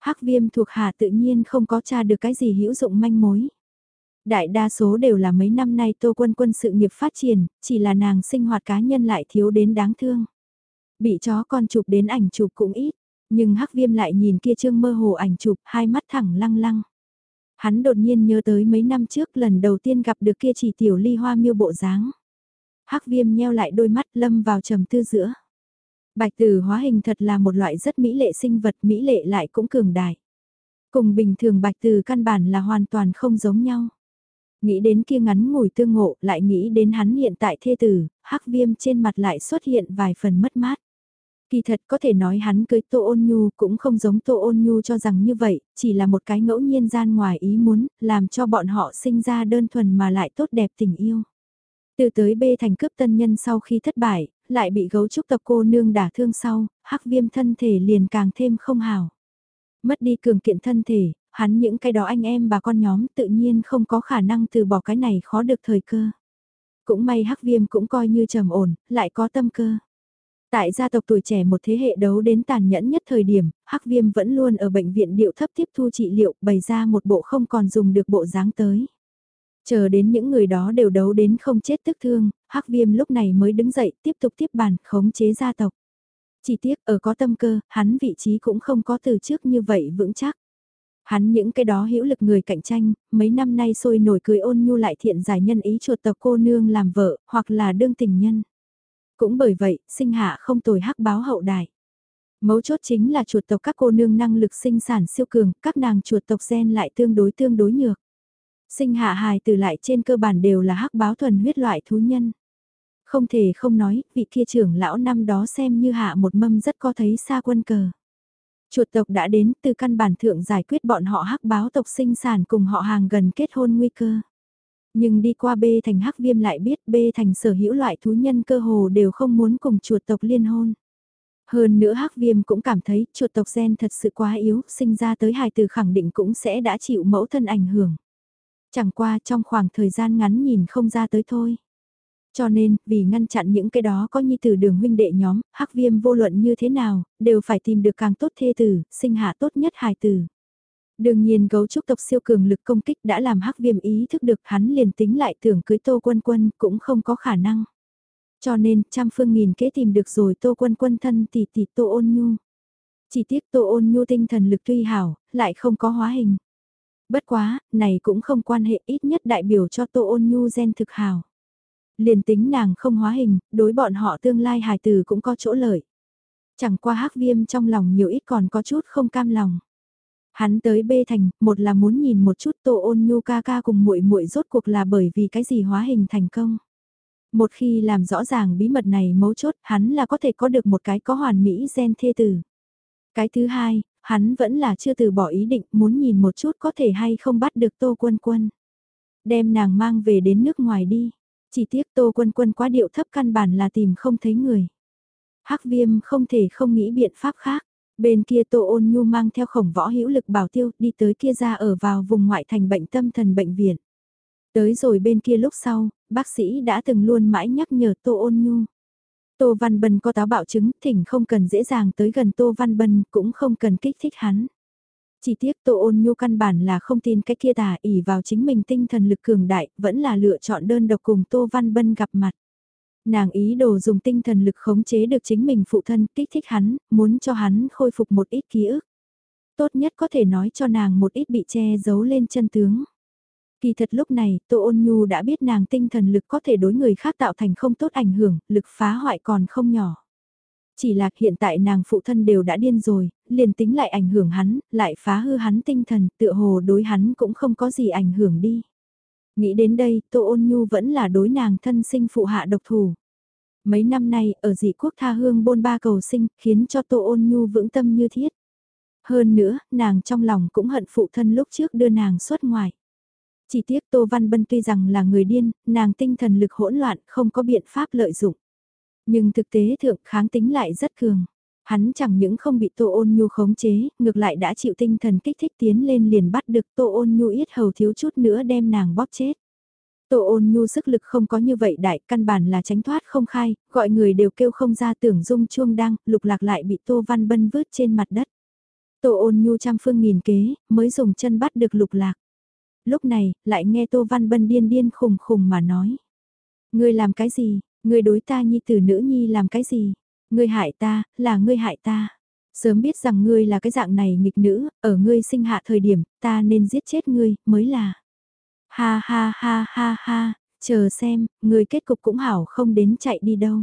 Speaker 1: Hắc viêm thuộc hạ tự nhiên không có tra được cái gì hữu dụng manh mối. Đại đa số đều là mấy năm nay Tô Quân Quân sự nghiệp phát triển, chỉ là nàng sinh hoạt cá nhân lại thiếu đến đáng thương. Bị chó con chụp đến ảnh chụp cũng ít, nhưng Hắc Viêm lại nhìn kia trương mơ hồ ảnh chụp, hai mắt thẳng lăng lăng. Hắn đột nhiên nhớ tới mấy năm trước lần đầu tiên gặp được kia chỉ tiểu ly hoa miêu bộ dáng. Hắc Viêm nheo lại đôi mắt lâm vào trầm tư giữa. Bạch tử hóa hình thật là một loại rất mỹ lệ sinh vật, mỹ lệ lại cũng cường đại. Cùng bình thường bạch tử căn bản là hoàn toàn không giống nhau. Nghĩ đến kia ngắn ngủi tương ngộ, lại nghĩ đến hắn hiện tại thê tử, hắc viêm trên mặt lại xuất hiện vài phần mất mát. Kỳ thật có thể nói hắn cưới Tô Ôn Nhu cũng không giống Tô Ôn Nhu cho rằng như vậy, chỉ là một cái ngẫu nhiên gian ngoài ý muốn, làm cho bọn họ sinh ra đơn thuần mà lại tốt đẹp tình yêu. Từ tới bê thành cướp tân nhân sau khi thất bại, lại bị gấu trúc tộc cô nương đả thương sau, hắc viêm thân thể liền càng thêm không hào. Mất đi cường kiện thân thể, hắn những cái đó anh em bà con nhóm tự nhiên không có khả năng từ bỏ cái này khó được thời cơ. Cũng may hắc viêm cũng coi như trầm ổn, lại có tâm cơ. Tại gia tộc tuổi trẻ một thế hệ đấu đến tàn nhẫn nhất thời điểm, hắc viêm vẫn luôn ở bệnh viện điệu thấp tiếp thu trị liệu, bày ra một bộ không còn dùng được bộ dáng tới. Chờ đến những người đó đều đấu đến không chết tức thương, hắc viêm lúc này mới đứng dậy tiếp tục tiếp bàn khống chế gia tộc. Chỉ tiếc ở có tâm cơ, hắn vị trí cũng không có từ trước như vậy vững chắc. Hắn những cái đó hữu lực người cạnh tranh, mấy năm nay sôi nổi cười ôn nhu lại thiện giải nhân ý chuột tộc cô nương làm vợ, hoặc là đương tình nhân. Cũng bởi vậy, sinh hạ không tồi hắc báo hậu đại. Mấu chốt chính là chuột tộc các cô nương năng lực sinh sản siêu cường, các nàng chuột tộc gen lại tương đối tương đối nhược. Sinh hạ hài từ lại trên cơ bản đều là hắc báo thuần huyết loại thú nhân. Không thể không nói, vị kia trưởng lão năm đó xem như hạ một mâm rất có thấy xa quân cờ. Chuột tộc đã đến từ căn bản thượng giải quyết bọn họ hắc báo tộc sinh sản cùng họ hàng gần kết hôn nguy cơ. Nhưng đi qua B thành hắc viêm lại biết B thành sở hữu loại thú nhân cơ hồ đều không muốn cùng chuột tộc liên hôn. Hơn nữa hắc viêm cũng cảm thấy chuột tộc gen thật sự quá yếu, sinh ra tới hài từ khẳng định cũng sẽ đã chịu mẫu thân ảnh hưởng. Chẳng qua trong khoảng thời gian ngắn nhìn không ra tới thôi. Cho nên, vì ngăn chặn những cái đó có nhi tử đường huynh đệ nhóm, hắc viêm vô luận như thế nào, đều phải tìm được càng tốt thê tử, sinh hạ tốt nhất hài tử. Đương nhiên gấu trúc tộc siêu cường lực công kích đã làm hắc viêm ý thức được hắn liền tính lại tưởng cưới tô quân quân cũng không có khả năng. Cho nên trăm phương nghìn kế tìm được rồi tô quân quân thân tỷ tỷ tô ôn nhu. Chỉ tiếc tô ôn nhu tinh thần lực tuy hảo, lại không có hóa hình. Bất quá, này cũng không quan hệ ít nhất đại biểu cho tô ôn nhu gen thực hảo. Liền tính nàng không hóa hình, đối bọn họ tương lai hài tử cũng có chỗ lợi. Chẳng qua hắc viêm trong lòng nhiều ít còn có chút không cam lòng. Hắn tới bê thành, một là muốn nhìn một chút tô ôn nhu ca ca cùng muội muội rốt cuộc là bởi vì cái gì hóa hình thành công. Một khi làm rõ ràng bí mật này mấu chốt, hắn là có thể có được một cái có hoàn mỹ gen thê tử. Cái thứ hai, hắn vẫn là chưa từ bỏ ý định muốn nhìn một chút có thể hay không bắt được tô quân quân. Đem nàng mang về đến nước ngoài đi. Chỉ tiếc tô quân quân quá điệu thấp căn bản là tìm không thấy người. Hắc viêm không thể không nghĩ biện pháp khác. Bên kia Tô Ôn Nhu mang theo khổng võ hữu lực bảo tiêu đi tới kia ra ở vào vùng ngoại thành bệnh tâm thần bệnh viện. Tới rồi bên kia lúc sau, bác sĩ đã từng luôn mãi nhắc nhở Tô Ôn Nhu. Tô Văn Bân có táo bạo chứng, thỉnh không cần dễ dàng tới gần Tô Văn Bân, cũng không cần kích thích hắn. Chỉ tiếc Tô Ôn Nhu căn bản là không tin cái kia tà ỉ vào chính mình tinh thần lực cường đại, vẫn là lựa chọn đơn độc cùng Tô Văn Bân gặp mặt. Nàng ý đồ dùng tinh thần lực khống chế được chính mình phụ thân, kích thích hắn, muốn cho hắn khôi phục một ít ký ức. Tốt nhất có thể nói cho nàng một ít bị che giấu lên chân tướng. Kỳ thật lúc này, Tô Ôn Nhu đã biết nàng tinh thần lực có thể đối người khác tạo thành không tốt ảnh hưởng, lực phá hoại còn không nhỏ. Chỉ là hiện tại nàng phụ thân đều đã điên rồi, liền tính lại ảnh hưởng hắn, lại phá hư hắn tinh thần, tựa hồ đối hắn cũng không có gì ảnh hưởng đi. Nghĩ đến đây, Tô Ôn Nhu vẫn là đối nàng thân sinh phụ hạ độc thủ. Mấy năm nay, ở dị quốc tha hương bôn ba cầu sinh, khiến cho Tô Ôn Nhu vững tâm như thiết. Hơn nữa, nàng trong lòng cũng hận phụ thân lúc trước đưa nàng xuất ngoài. Chỉ tiếc Tô Văn Bân tuy rằng là người điên, nàng tinh thần lực hỗn loạn, không có biện pháp lợi dụng. Nhưng thực tế thượng kháng tính lại rất cường. Hắn chẳng những không bị Tô Ôn Nhu khống chế, ngược lại đã chịu tinh thần kích thích tiến lên liền bắt được Tô Ôn Nhu yết hầu thiếu chút nữa đem nàng bóp chết. Tô ôn nhu sức lực không có như vậy đại, căn bản là tránh thoát không khai, gọi người đều kêu không ra tưởng dung chuông đăng, lục lạc lại bị Tô Văn Bân vứt trên mặt đất. Tô ôn nhu trăm phương nghìn kế, mới dùng chân bắt được lục lạc. Lúc này, lại nghe Tô Văn Bân điên điên khùng khùng mà nói. Ngươi làm cái gì, ngươi đối ta nhi tử nữ nhi làm cái gì, ngươi hại ta, là ngươi hại ta. Sớm biết rằng ngươi là cái dạng này nghịch nữ, ở ngươi sinh hạ thời điểm, ta nên giết chết ngươi, mới là. Ha ha ha ha ha, chờ xem, ngươi kết cục cũng hảo không đến chạy đi đâu.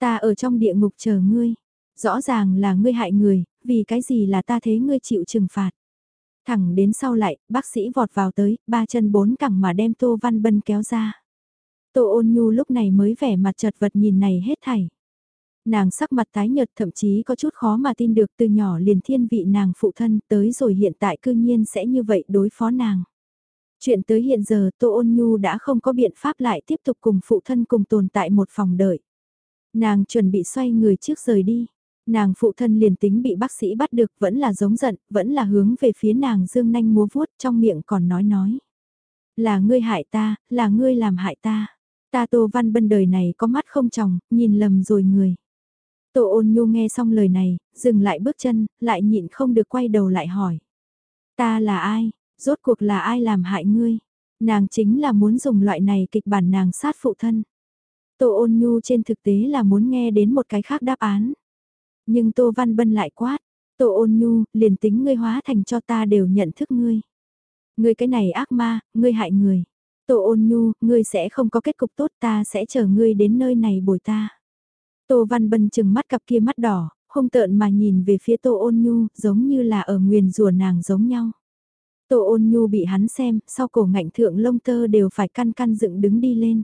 Speaker 1: Ta ở trong địa ngục chờ ngươi. Rõ ràng là ngươi hại người, vì cái gì là ta thế ngươi chịu trừng phạt. Thẳng đến sau lại, bác sĩ vọt vào tới, ba chân bốn cẳng mà đem Tô Văn Bân kéo ra. Tô ôn nhu lúc này mới vẻ mặt chật vật nhìn này hết thảy. Nàng sắc mặt tái nhợt thậm chí có chút khó mà tin được từ nhỏ liền thiên vị nàng phụ thân tới rồi hiện tại cư nhiên sẽ như vậy đối phó nàng. Chuyện tới hiện giờ Tô Ôn Nhu đã không có biện pháp lại tiếp tục cùng phụ thân cùng tồn tại một phòng đợi. Nàng chuẩn bị xoay người trước rời đi. Nàng phụ thân liền tính bị bác sĩ bắt được vẫn là giống giận, vẫn là hướng về phía nàng dương nanh múa vuốt trong miệng còn nói nói. Là ngươi hại ta, là ngươi làm hại ta. Ta Tô Văn Bân đời này có mắt không tròng, nhìn lầm rồi người. Tô ôn nhu nghe xong lời này, dừng lại bước chân, lại nhịn không được quay đầu lại hỏi. Ta là ai? Rốt cuộc là ai làm hại ngươi? Nàng chính là muốn dùng loại này kịch bản nàng sát phụ thân. Tô ôn nhu trên thực tế là muốn nghe đến một cái khác đáp án. Nhưng Tô Văn Bân lại quát. Tô ôn nhu, liền tính ngươi hóa thành cho ta đều nhận thức ngươi. Ngươi cái này ác ma, ngươi hại người. Tô ôn nhu, ngươi sẽ không có kết cục tốt ta sẽ chờ ngươi đến nơi này bồi ta. Tô Văn Bân chừng mắt cặp kia mắt đỏ, hung tợn mà nhìn về phía Tô ôn nhu, giống như là ở nguyền rùa nàng giống nhau. Tô ôn nhu bị hắn xem, sau cổ ngạnh thượng lông tơ đều phải căn căn dựng đứng đi lên.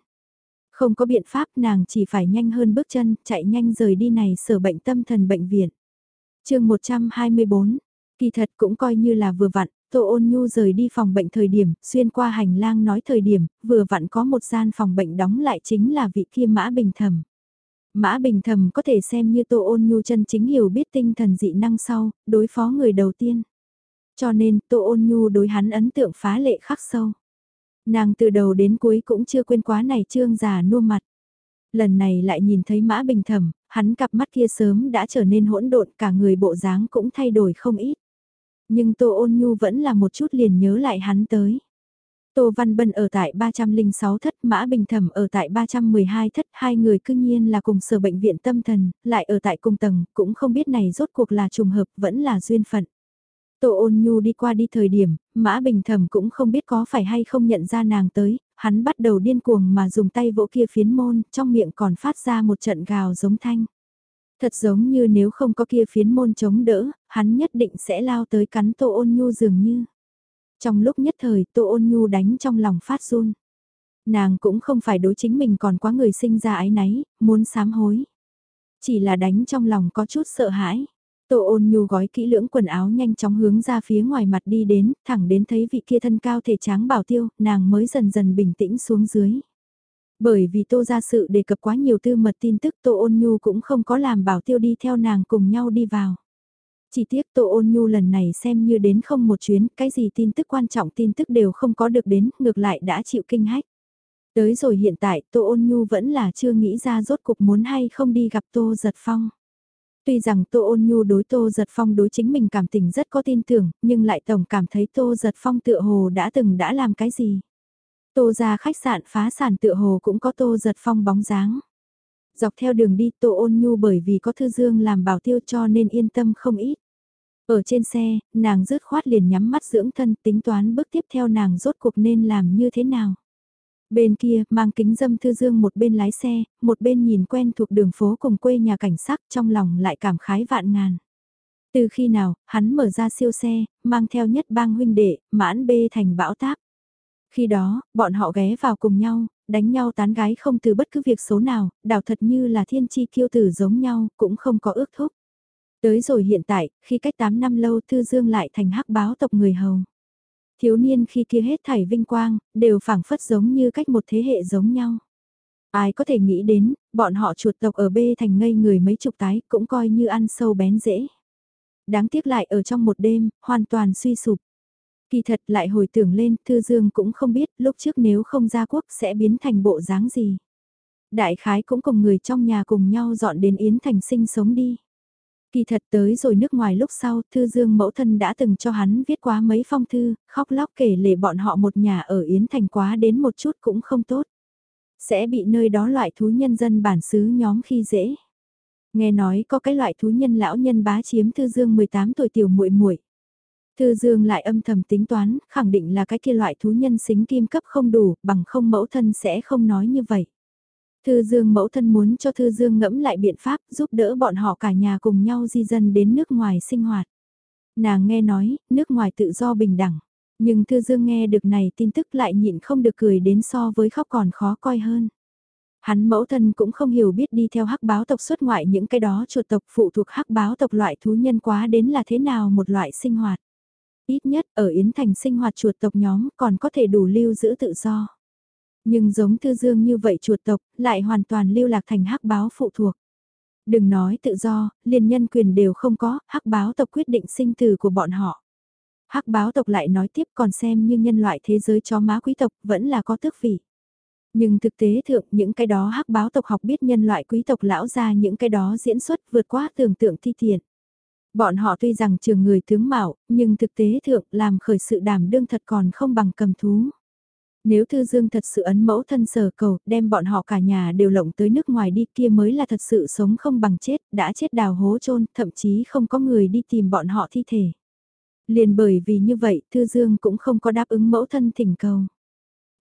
Speaker 1: Không có biện pháp nàng chỉ phải nhanh hơn bước chân, chạy nhanh rời đi này sở bệnh tâm thần bệnh viện. chương 124, kỳ thật cũng coi như là vừa vặn, Tô ôn nhu rời đi phòng bệnh thời điểm, xuyên qua hành lang nói thời điểm, vừa vặn có một gian phòng bệnh đóng lại chính là vị kia mã bình thầm. Mã Bình Thầm có thể xem như Tô Ôn Nhu chân chính hiểu biết tinh thần dị năng sau, đối phó người đầu tiên. Cho nên Tô Ôn Nhu đối hắn ấn tượng phá lệ khắc sâu. Nàng từ đầu đến cuối cũng chưa quên quá này trương già nua mặt. Lần này lại nhìn thấy Mã Bình Thầm, hắn cặp mắt kia sớm đã trở nên hỗn độn cả người bộ dáng cũng thay đổi không ít. Nhưng Tô Ôn Nhu vẫn là một chút liền nhớ lại hắn tới. Tô Văn Bân ở tại 306 thất, Mã Bình Thẩm ở tại 312 thất, hai người cư nhiên là cùng sở bệnh viện tâm thần, lại ở tại cùng tầng, cũng không biết này rốt cuộc là trùng hợp, vẫn là duyên phận. Tô ôn nhu đi qua đi thời điểm, Mã Bình Thẩm cũng không biết có phải hay không nhận ra nàng tới, hắn bắt đầu điên cuồng mà dùng tay vỗ kia phiến môn, trong miệng còn phát ra một trận gào giống thanh. Thật giống như nếu không có kia phiến môn chống đỡ, hắn nhất định sẽ lao tới cắn Tô ôn nhu dường như. Trong lúc nhất thời Tô ôn nhu đánh trong lòng phát run. Nàng cũng không phải đối chính mình còn quá người sinh ra ái náy, muốn sám hối. Chỉ là đánh trong lòng có chút sợ hãi. Tô ôn nhu gói kỹ lưỡng quần áo nhanh chóng hướng ra phía ngoài mặt đi đến, thẳng đến thấy vị kia thân cao thể tráng bảo tiêu, nàng mới dần dần bình tĩnh xuống dưới. Bởi vì tô ra sự đề cập quá nhiều tư mật tin tức tô ôn nhu cũng không có làm bảo tiêu đi theo nàng cùng nhau đi vào. Chỉ tiếc Tô Ôn Nhu lần này xem như đến không một chuyến, cái gì tin tức quan trọng tin tức đều không có được đến, ngược lại đã chịu kinh hách. Tới rồi hiện tại Tô Ôn Nhu vẫn là chưa nghĩ ra rốt cục muốn hay không đi gặp Tô Giật Phong. Tuy rằng Tô Ôn Nhu đối Tô Giật Phong đối chính mình cảm tình rất có tin tưởng, nhưng lại tổng cảm thấy Tô Giật Phong tựa hồ đã từng đã làm cái gì. Tô ra khách sạn phá sản tựa hồ cũng có Tô Giật Phong bóng dáng. Dọc theo đường đi Tô Ôn Nhu bởi vì có Thư Dương làm bảo tiêu cho nên yên tâm không ít. Ở trên xe, nàng rứt khoát liền nhắm mắt dưỡng thân tính toán bước tiếp theo nàng rốt cuộc nên làm như thế nào. Bên kia, mang kính dâm Thư Dương một bên lái xe, một bên nhìn quen thuộc đường phố cùng quê nhà cảnh sắc trong lòng lại cảm khái vạn ngàn. Từ khi nào, hắn mở ra siêu xe, mang theo nhất bang huynh đệ, mãn bê thành bão táp. Khi đó, bọn họ ghé vào cùng nhau, đánh nhau tán gái không từ bất cứ việc số nào, đảo thật như là thiên chi kiêu tử giống nhau, cũng không có ước thúc. Tới rồi hiện tại, khi cách 8 năm lâu Thư Dương lại thành hắc báo tộc người hầu. Thiếu niên khi kia hết thảy vinh quang, đều phảng phất giống như cách một thế hệ giống nhau. Ai có thể nghĩ đến, bọn họ chuột tộc ở B thành ngây người mấy chục tái, cũng coi như ăn sâu bén dễ. Đáng tiếc lại ở trong một đêm, hoàn toàn suy sụp. Kỳ thật lại hồi tưởng lên, Thư Dương cũng không biết lúc trước nếu không ra quốc sẽ biến thành bộ dáng gì. Đại khái cũng cùng người trong nhà cùng nhau dọn đến Yến Thành sinh sống đi. Kỳ thật tới rồi nước ngoài lúc sau, Thư Dương mẫu thân đã từng cho hắn viết quá mấy phong thư, khóc lóc kể lể bọn họ một nhà ở Yến Thành quá đến một chút cũng không tốt. Sẽ bị nơi đó loại thú nhân dân bản xứ nhóm khi dễ. Nghe nói có cái loại thú nhân lão nhân bá chiếm Thư Dương 18 tuổi tiểu muội muội Thư Dương lại âm thầm tính toán, khẳng định là cái kia loại thú nhân xính kim cấp không đủ, bằng không mẫu thân sẽ không nói như vậy. Thư Dương mẫu thân muốn cho Thư Dương ngẫm lại biện pháp giúp đỡ bọn họ cả nhà cùng nhau di dân đến nước ngoài sinh hoạt. Nàng nghe nói, nước ngoài tự do bình đẳng. Nhưng Thư Dương nghe được này tin tức lại nhịn không được cười đến so với khóc còn khó coi hơn. Hắn mẫu thân cũng không hiểu biết đi theo hắc báo tộc xuất ngoại những cái đó chuột tộc phụ thuộc hắc báo tộc loại thú nhân quá đến là thế nào một loại sinh hoạt. Ít nhất ở Yến Thành sinh hoạt chuột tộc nhóm còn có thể đủ lưu giữ tự do. Nhưng giống Thư Dương như vậy chuột tộc lại hoàn toàn lưu lạc thành hắc báo phụ thuộc. Đừng nói tự do, liền nhân quyền đều không có, hắc báo tộc quyết định sinh tử của bọn họ. Hắc báo tộc lại nói tiếp còn xem như nhân loại thế giới chó má quý tộc vẫn là có tước vị. Nhưng thực tế thượng những cái đó hắc báo tộc học biết nhân loại quý tộc lão ra những cái đó diễn xuất vượt quá tưởng tượng thi thiện. Bọn họ tuy rằng trường người tướng mạo, nhưng thực tế thượng làm khởi sự đảm đương thật còn không bằng cầm thú. Nếu Thư Dương thật sự ấn mẫu thân sở cầu, đem bọn họ cả nhà đều lộng tới nước ngoài đi kia mới là thật sự sống không bằng chết, đã chết đào hố chôn thậm chí không có người đi tìm bọn họ thi thể. Liền bởi vì như vậy, Thư Dương cũng không có đáp ứng mẫu thân thỉnh cầu.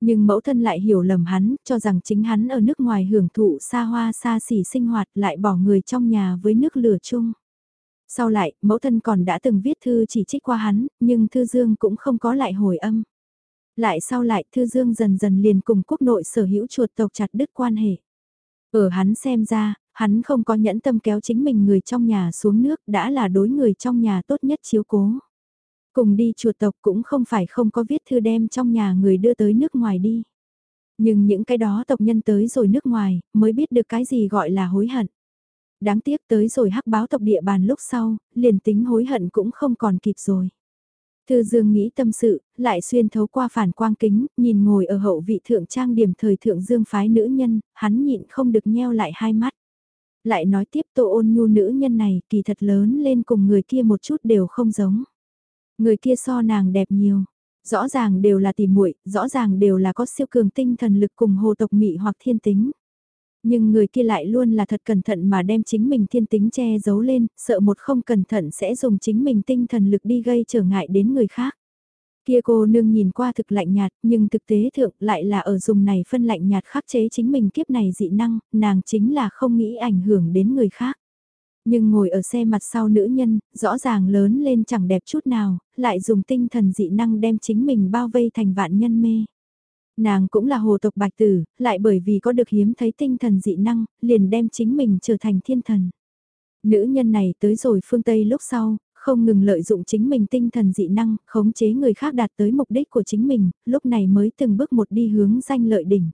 Speaker 1: Nhưng mẫu thân lại hiểu lầm hắn, cho rằng chính hắn ở nước ngoài hưởng thụ xa hoa xa xỉ sinh hoạt lại bỏ người trong nhà với nước lửa chung. Sau lại, mẫu thân còn đã từng viết thư chỉ trích qua hắn, nhưng Thư Dương cũng không có lại hồi âm. Lại sau lại Thư Dương dần dần liền cùng quốc nội sở hữu chuột tộc chặt đứt quan hệ. Ở hắn xem ra, hắn không có nhẫn tâm kéo chính mình người trong nhà xuống nước đã là đối người trong nhà tốt nhất chiếu cố. Cùng đi chuột tộc cũng không phải không có viết thư đem trong nhà người đưa tới nước ngoài đi. Nhưng những cái đó tộc nhân tới rồi nước ngoài, mới biết được cái gì gọi là hối hận. Đáng tiếc tới rồi hắc báo tộc địa bàn lúc sau, liền tính hối hận cũng không còn kịp rồi. Thư Dương nghĩ tâm sự, lại xuyên thấu qua phản quang kính, nhìn ngồi ở hậu vị thượng trang điểm thời thượng dương phái nữ nhân, hắn nhịn không được nheo lại hai mắt. Lại nói tiếp tô ôn nhu nữ nhân này kỳ thật lớn lên cùng người kia một chút đều không giống. Người kia so nàng đẹp nhiều, rõ ràng đều là tỉ muội, rõ ràng đều là có siêu cường tinh thần lực cùng hồ tộc mị hoặc thiên tính. Nhưng người kia lại luôn là thật cẩn thận mà đem chính mình thiên tính che giấu lên, sợ một không cẩn thận sẽ dùng chính mình tinh thần lực đi gây trở ngại đến người khác. Kia cô nương nhìn qua thực lạnh nhạt, nhưng thực tế thượng lại là ở dùng này phân lạnh nhạt khắc chế chính mình kiếp này dị năng, nàng chính là không nghĩ ảnh hưởng đến người khác. Nhưng ngồi ở xe mặt sau nữ nhân, rõ ràng lớn lên chẳng đẹp chút nào, lại dùng tinh thần dị năng đem chính mình bao vây thành vạn nhân mê. Nàng cũng là hồ tộc bạch tử, lại bởi vì có được hiếm thấy tinh thần dị năng, liền đem chính mình trở thành thiên thần. Nữ nhân này tới rồi phương Tây lúc sau, không ngừng lợi dụng chính mình tinh thần dị năng, khống chế người khác đạt tới mục đích của chính mình, lúc này mới từng bước một đi hướng danh lợi đỉnh.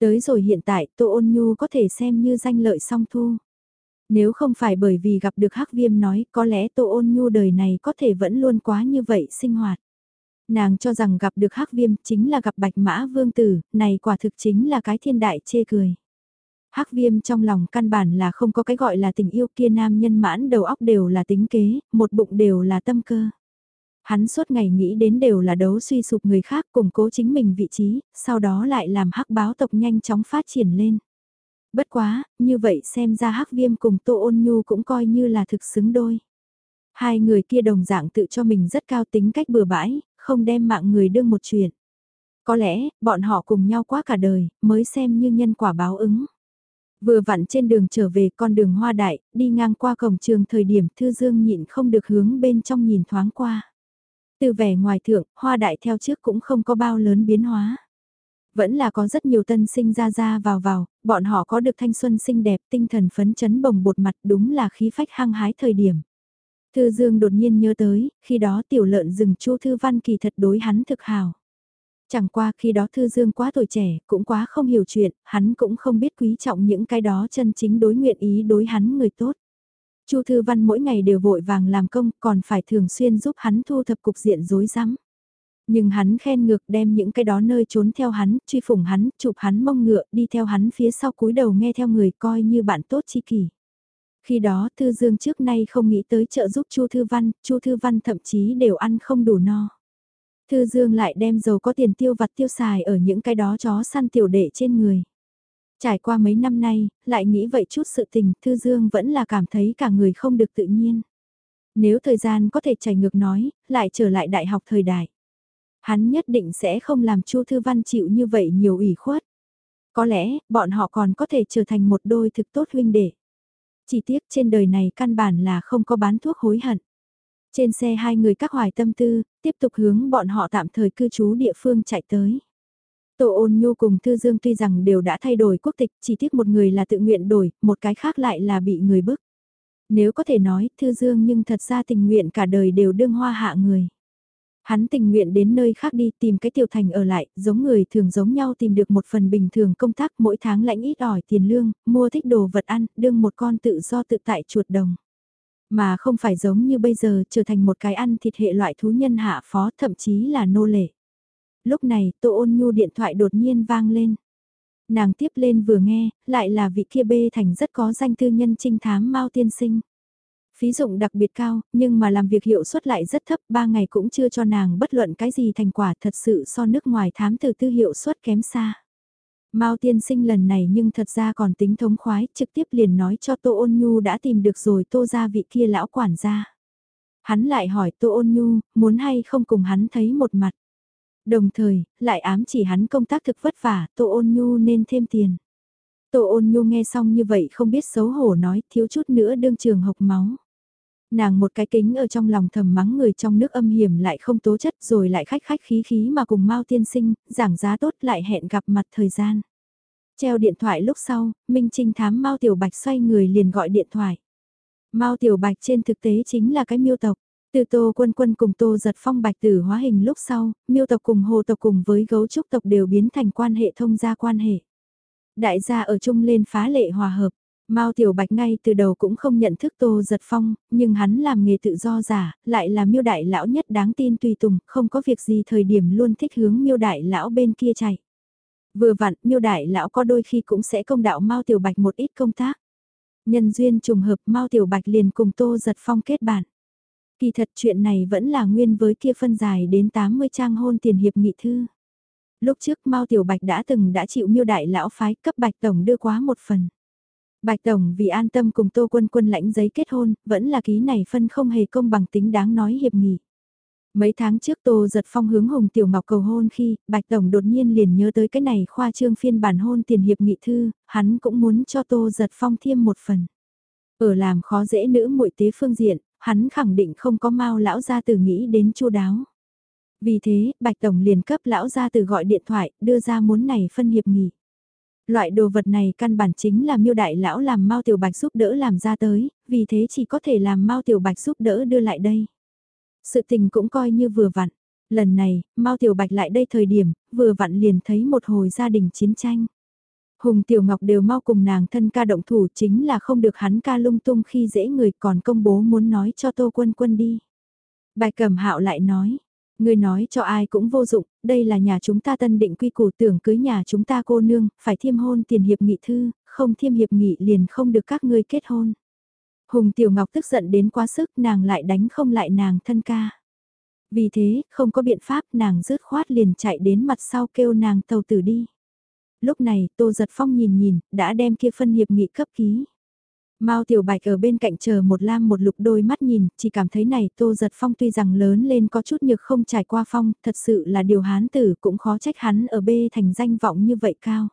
Speaker 1: Tới rồi hiện tại, Tô Ôn Nhu có thể xem như danh lợi song thu. Nếu không phải bởi vì gặp được Hắc Viêm nói, có lẽ Tô Ôn Nhu đời này có thể vẫn luôn quá như vậy sinh hoạt. Nàng cho rằng gặp được hắc viêm chính là gặp bạch mã vương tử, này quả thực chính là cái thiên đại chê cười. Hắc viêm trong lòng căn bản là không có cái gọi là tình yêu kia nam nhân mãn đầu óc đều là tính kế, một bụng đều là tâm cơ. Hắn suốt ngày nghĩ đến đều là đấu suy sụp người khác củng cố chính mình vị trí, sau đó lại làm hắc báo tộc nhanh chóng phát triển lên. Bất quá, như vậy xem ra hắc viêm cùng tô ôn nhu cũng coi như là thực xứng đôi. Hai người kia đồng dạng tự cho mình rất cao tính cách bừa bãi, không đem mạng người đương một chuyện. Có lẽ, bọn họ cùng nhau quá cả đời, mới xem như nhân quả báo ứng. Vừa vặn trên đường trở về con đường hoa đại, đi ngang qua cổng trường thời điểm Thư Dương nhịn không được hướng bên trong nhìn thoáng qua. Từ vẻ ngoài thượng, hoa đại theo trước cũng không có bao lớn biến hóa. Vẫn là có rất nhiều tân sinh ra ra vào vào, bọn họ có được thanh xuân xinh đẹp tinh thần phấn chấn bồng bột mặt đúng là khí phách hăng hái thời điểm. Thư Dương đột nhiên nhớ tới, khi đó tiểu lợn rừng Chu Thư Văn kỳ thật đối hắn thực hào. Chẳng qua khi đó Thư Dương quá tuổi trẻ, cũng quá không hiểu chuyện, hắn cũng không biết quý trọng những cái đó chân chính đối nguyện ý đối hắn người tốt. Chu Thư Văn mỗi ngày đều vội vàng làm công, còn phải thường xuyên giúp hắn thu thập cục diện rối rắm. Nhưng hắn khen ngược đem những cái đó nơi trốn theo hắn, truy phủng hắn, chụp hắn mông ngựa, đi theo hắn phía sau cúi đầu nghe theo người coi như bạn tốt chi kỷ. Khi đó Thư Dương trước nay không nghĩ tới trợ giúp Chu Thư Văn, Chu Thư Văn thậm chí đều ăn không đủ no. Thư Dương lại đem dầu có tiền tiêu vặt tiêu xài ở những cái đó chó săn tiểu đệ trên người. Trải qua mấy năm nay, lại nghĩ vậy chút sự tình, Thư Dương vẫn là cảm thấy cả người không được tự nhiên. Nếu thời gian có thể chảy ngược nói, lại trở lại đại học thời đại. Hắn nhất định sẽ không làm Chu Thư Văn chịu như vậy nhiều ủy khuất. Có lẽ, bọn họ còn có thể trở thành một đôi thực tốt huynh đệ. Chỉ tiếc trên đời này căn bản là không có bán thuốc hối hận. Trên xe hai người các hoài tâm tư, tiếp tục hướng bọn họ tạm thời cư trú địa phương chạy tới. Tô ôn nhu cùng Thư Dương tuy rằng đều đã thay đổi quốc tịch, chỉ tiếc một người là tự nguyện đổi, một cái khác lại là bị người bức. Nếu có thể nói, Thư Dương nhưng thật ra tình nguyện cả đời đều đương hoa hạ người. Hắn tình nguyện đến nơi khác đi tìm cái tiểu thành ở lại, giống người thường giống nhau tìm được một phần bình thường công tác mỗi tháng lãnh ít ỏi tiền lương, mua thích đồ vật ăn, đương một con tự do tự tại chuột đồng. Mà không phải giống như bây giờ trở thành một cái ăn thịt hệ loại thú nhân hạ phó thậm chí là nô lệ. Lúc này Tô Ôn Nhu điện thoại đột nhiên vang lên. Nàng tiếp lên vừa nghe, lại là vị kia bê thành rất có danh tư nhân trinh thám Mao Tiên Sinh. Phí dụng đặc biệt cao, nhưng mà làm việc hiệu suất lại rất thấp, ba ngày cũng chưa cho nàng bất luận cái gì thành quả thật sự so nước ngoài thám từ tư hiệu suất kém xa. Mao tiên sinh lần này nhưng thật ra còn tính thống khoái, trực tiếp liền nói cho Tô Ôn Nhu đã tìm được rồi Tô ra vị kia lão quản gia. Hắn lại hỏi Tô Ôn Nhu, muốn hay không cùng hắn thấy một mặt. Đồng thời, lại ám chỉ hắn công tác thực vất vả, Tô Ôn Nhu nên thêm tiền. Tô Ôn Nhu nghe xong như vậy không biết xấu hổ nói, thiếu chút nữa đương trường hộc máu. Nàng một cái kính ở trong lòng thầm mắng người trong nước âm hiểm lại không tố chất rồi lại khách khách khí khí mà cùng Mao tiên sinh, giảng giá tốt lại hẹn gặp mặt thời gian. Treo điện thoại lúc sau, Minh Trinh thám Mao Tiểu Bạch xoay người liền gọi điện thoại. Mao Tiểu Bạch trên thực tế chính là cái miêu tộc. Từ Tô Quân Quân cùng Tô Giật Phong bạch tử hóa hình lúc sau, miêu tộc cùng hồ tộc cùng với gấu trúc tộc đều biến thành quan hệ thông gia quan hệ. Đại gia ở chung lên phá lệ hòa hợp. Mao Tiểu Bạch ngay từ đầu cũng không nhận thức Tô Giật Phong, nhưng hắn làm nghề tự do giả, lại là miêu đại lão nhất đáng tin tùy tùng, không có việc gì thời điểm luôn thích hướng miêu đại lão bên kia chạy. Vừa vặn, miêu đại lão có đôi khi cũng sẽ công đạo Mao Tiểu Bạch một ít công tác. Nhân duyên trùng hợp Mao Tiểu Bạch liền cùng Tô Giật Phong kết bạn. Kỳ thật chuyện này vẫn là nguyên với kia phân dài đến 80 trang hôn tiền hiệp nghị thư. Lúc trước Mao Tiểu Bạch đã từng đã chịu miêu đại lão phái cấp Bạch Tổng đưa quá một phần. Bạch Tổng vì an tâm cùng Tô Quân Quân lãnh giấy kết hôn, vẫn là ký này phân không hề công bằng tính đáng nói hiệp nghị. Mấy tháng trước Tô giật phong hướng hồng Tiểu Ngọc cầu hôn khi, Bạch Tổng đột nhiên liền nhớ tới cái này khoa trương phiên bản hôn tiền hiệp nghị thư, hắn cũng muốn cho Tô giật phong thêm một phần. Ở làm khó dễ nữ muội tế phương diện, hắn khẳng định không có mau lão gia từ nghĩ đến chu đáo. Vì thế, Bạch Tổng liền cấp lão gia từ gọi điện thoại, đưa ra muốn này phân hiệp nghị. Loại đồ vật này căn bản chính là miêu đại lão làm Mao Tiểu Bạch giúp đỡ làm ra tới, vì thế chỉ có thể làm Mao Tiểu Bạch giúp đỡ đưa lại đây. Sự tình cũng coi như vừa vặn. Lần này, Mao Tiểu Bạch lại đây thời điểm, vừa vặn liền thấy một hồi gia đình chiến tranh. Hùng Tiểu Ngọc đều mau cùng nàng thân ca động thủ chính là không được hắn ca lung tung khi dễ người còn công bố muốn nói cho Tô Quân Quân đi. Bài cẩm hạo lại nói, người nói cho ai cũng vô dụng, đây là nhà chúng ta tân định quy củ tưởng cưới nhà chúng ta cô nương, phải thiêm hôn tiền hiệp nghị thư, không thiêm hiệp nghị liền không được các ngươi kết hôn. Hùng Tiểu Ngọc tức giận đến quá sức nàng lại đánh không lại nàng thân ca. Vì thế, không có biện pháp nàng rứt khoát liền chạy đến mặt sau kêu nàng tàu tử đi. Lúc này, Tô Giật Phong nhìn nhìn, đã đem kia phân hiệp nghị cấp ký. Mao Tiểu Bạch ở bên cạnh chờ một lam một lục đôi mắt nhìn, chỉ cảm thấy này Tô Giật Phong tuy rằng lớn lên có chút nhược không trải qua phong, thật sự là điều hán tử cũng khó trách hắn ở bê thành danh vọng như vậy cao.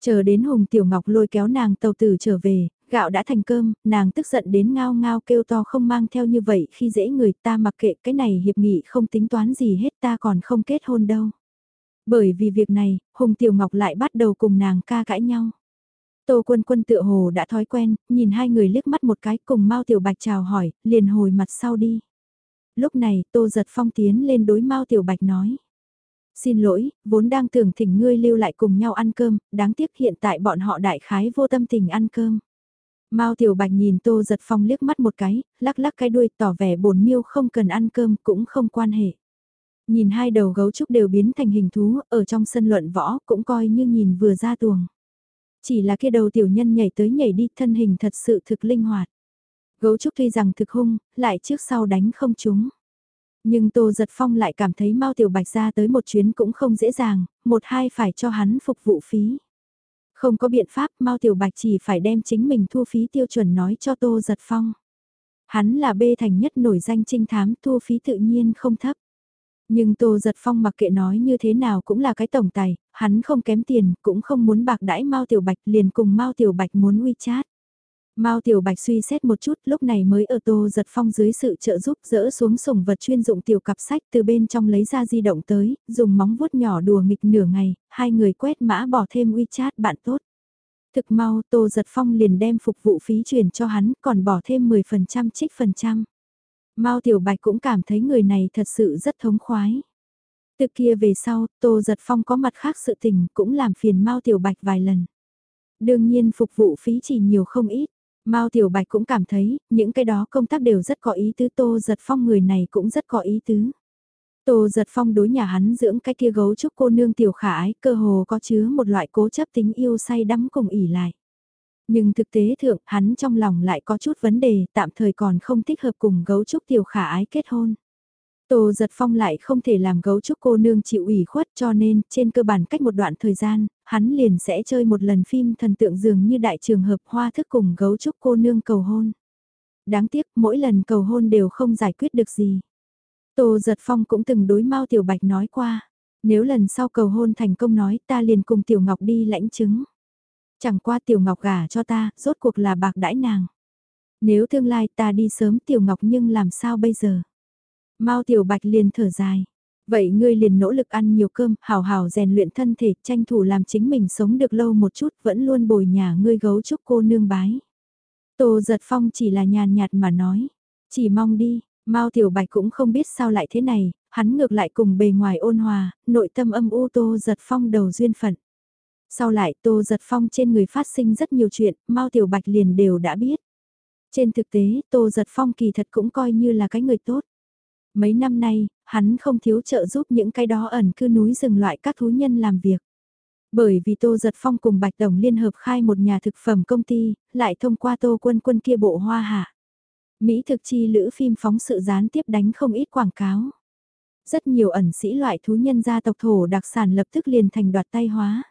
Speaker 1: Chờ đến Hùng Tiểu Ngọc lôi kéo nàng tàu tử trở về, gạo đã thành cơm, nàng tức giận đến ngao ngao kêu to không mang theo như vậy khi dễ người ta mặc kệ cái này hiệp nghị không tính toán gì hết ta còn không kết hôn đâu. Bởi vì việc này, Hùng Tiểu Ngọc lại bắt đầu cùng nàng ca cãi nhau. Tô Quân Quân tựa hồ đã thói quen, nhìn hai người liếc mắt một cái cùng Mao Tiểu Bạch chào hỏi, liền hồi mặt sau đi. Lúc này, Tô Giật Phong tiến lên đối Mao Tiểu Bạch nói. Xin lỗi, vốn đang tưởng thỉnh ngươi lưu lại cùng nhau ăn cơm, đáng tiếc hiện tại bọn họ đại khái vô tâm tình ăn cơm. Mao Tiểu Bạch nhìn Tô Giật Phong liếc mắt một cái, lắc lắc cái đuôi tỏ vẻ bồn miêu không cần ăn cơm cũng không quan hệ. Nhìn hai đầu gấu trúc đều biến thành hình thú, ở trong sân luận võ cũng coi như nhìn vừa ra tuồng. Chỉ là kia đầu tiểu nhân nhảy tới nhảy đi thân hình thật sự thực linh hoạt. Gấu trúc tuy rằng thực hung, lại trước sau đánh không chúng. Nhưng Tô Giật Phong lại cảm thấy Mao Tiểu Bạch ra tới một chuyến cũng không dễ dàng, một hai phải cho hắn phục vụ phí. Không có biện pháp Mao Tiểu Bạch chỉ phải đem chính mình thu phí tiêu chuẩn nói cho Tô Giật Phong. Hắn là bê thành nhất nổi danh trinh thám thu phí tự nhiên không thấp. Nhưng Tô Giật Phong mặc kệ nói như thế nào cũng là cái tổng tài, hắn không kém tiền, cũng không muốn bạc đãi Mao Tiểu Bạch liền cùng Mao Tiểu Bạch muốn WeChat. Mao Tiểu Bạch suy xét một chút lúc này mới ở Tô Giật Phong dưới sự trợ giúp dỡ xuống sủng vật chuyên dụng tiểu cặp sách từ bên trong lấy ra di động tới, dùng móng vuốt nhỏ đùa nghịch nửa ngày, hai người quét mã bỏ thêm WeChat bạn tốt. Thực mau Tô Giật Phong liền đem phục vụ phí chuyển cho hắn còn bỏ thêm 10% trích phần trăm. Mao Tiểu Bạch cũng cảm thấy người này thật sự rất thống khoái. Từ kia về sau, Tô Giật Phong có mặt khác sự tình cũng làm phiền Mao Tiểu Bạch vài lần. Đương nhiên phục vụ phí chỉ nhiều không ít. Mao Tiểu Bạch cũng cảm thấy, những cái đó công tác đều rất có ý tứ Tô Giật Phong người này cũng rất có ý tứ. Tô Giật Phong đối nhà hắn dưỡng cái kia gấu trúc cô nương tiểu khả ái cơ hồ có chứa một loại cố chấp tính yêu say đắm cùng ỉ lại. Nhưng thực tế thượng hắn trong lòng lại có chút vấn đề tạm thời còn không thích hợp cùng gấu trúc tiểu khả ái kết hôn. Tô giật phong lại không thể làm gấu trúc cô nương chịu ủy khuất cho nên trên cơ bản cách một đoạn thời gian, hắn liền sẽ chơi một lần phim thần tượng dường như đại trường hợp hoa thức cùng gấu trúc cô nương cầu hôn. Đáng tiếc mỗi lần cầu hôn đều không giải quyết được gì. Tô giật phong cũng từng đối Mao Tiểu Bạch nói qua, nếu lần sau cầu hôn thành công nói ta liền cùng Tiểu Ngọc đi lãnh chứng. Chẳng qua Tiểu Ngọc gả cho ta, rốt cuộc là bạc đãi nàng. Nếu tương lai ta đi sớm Tiểu Ngọc nhưng làm sao bây giờ? mau Tiểu Bạch liền thở dài. Vậy ngươi liền nỗ lực ăn nhiều cơm, hào hào rèn luyện thân thể, tranh thủ làm chính mình sống được lâu một chút, vẫn luôn bồi nhà ngươi gấu chúc cô nương bái. Tô giật phong chỉ là nhàn nhạt mà nói, chỉ mong đi, Mao Tiểu Bạch cũng không biết sao lại thế này, hắn ngược lại cùng bề ngoài ôn hòa, nội tâm âm u Tô Giật Phong đầu duyên phận. Sau lại Tô Giật Phong trên người phát sinh rất nhiều chuyện, Mao Tiểu Bạch liền đều đã biết. Trên thực tế, Tô Giật Phong kỳ thật cũng coi như là cái người tốt. Mấy năm nay, hắn không thiếu trợ giúp những cái đó ẩn cư núi rừng loại các thú nhân làm việc. Bởi vì Tô Giật Phong cùng Bạch Đồng liên hợp khai một nhà thực phẩm công ty, lại thông qua Tô Quân Quân kia bộ hoa hạ. Mỹ thực chi lữ phim phóng sự gián tiếp đánh không ít quảng cáo. Rất nhiều ẩn sĩ loại thú nhân gia tộc thổ đặc sản lập tức liền thành đoạt tay hóa.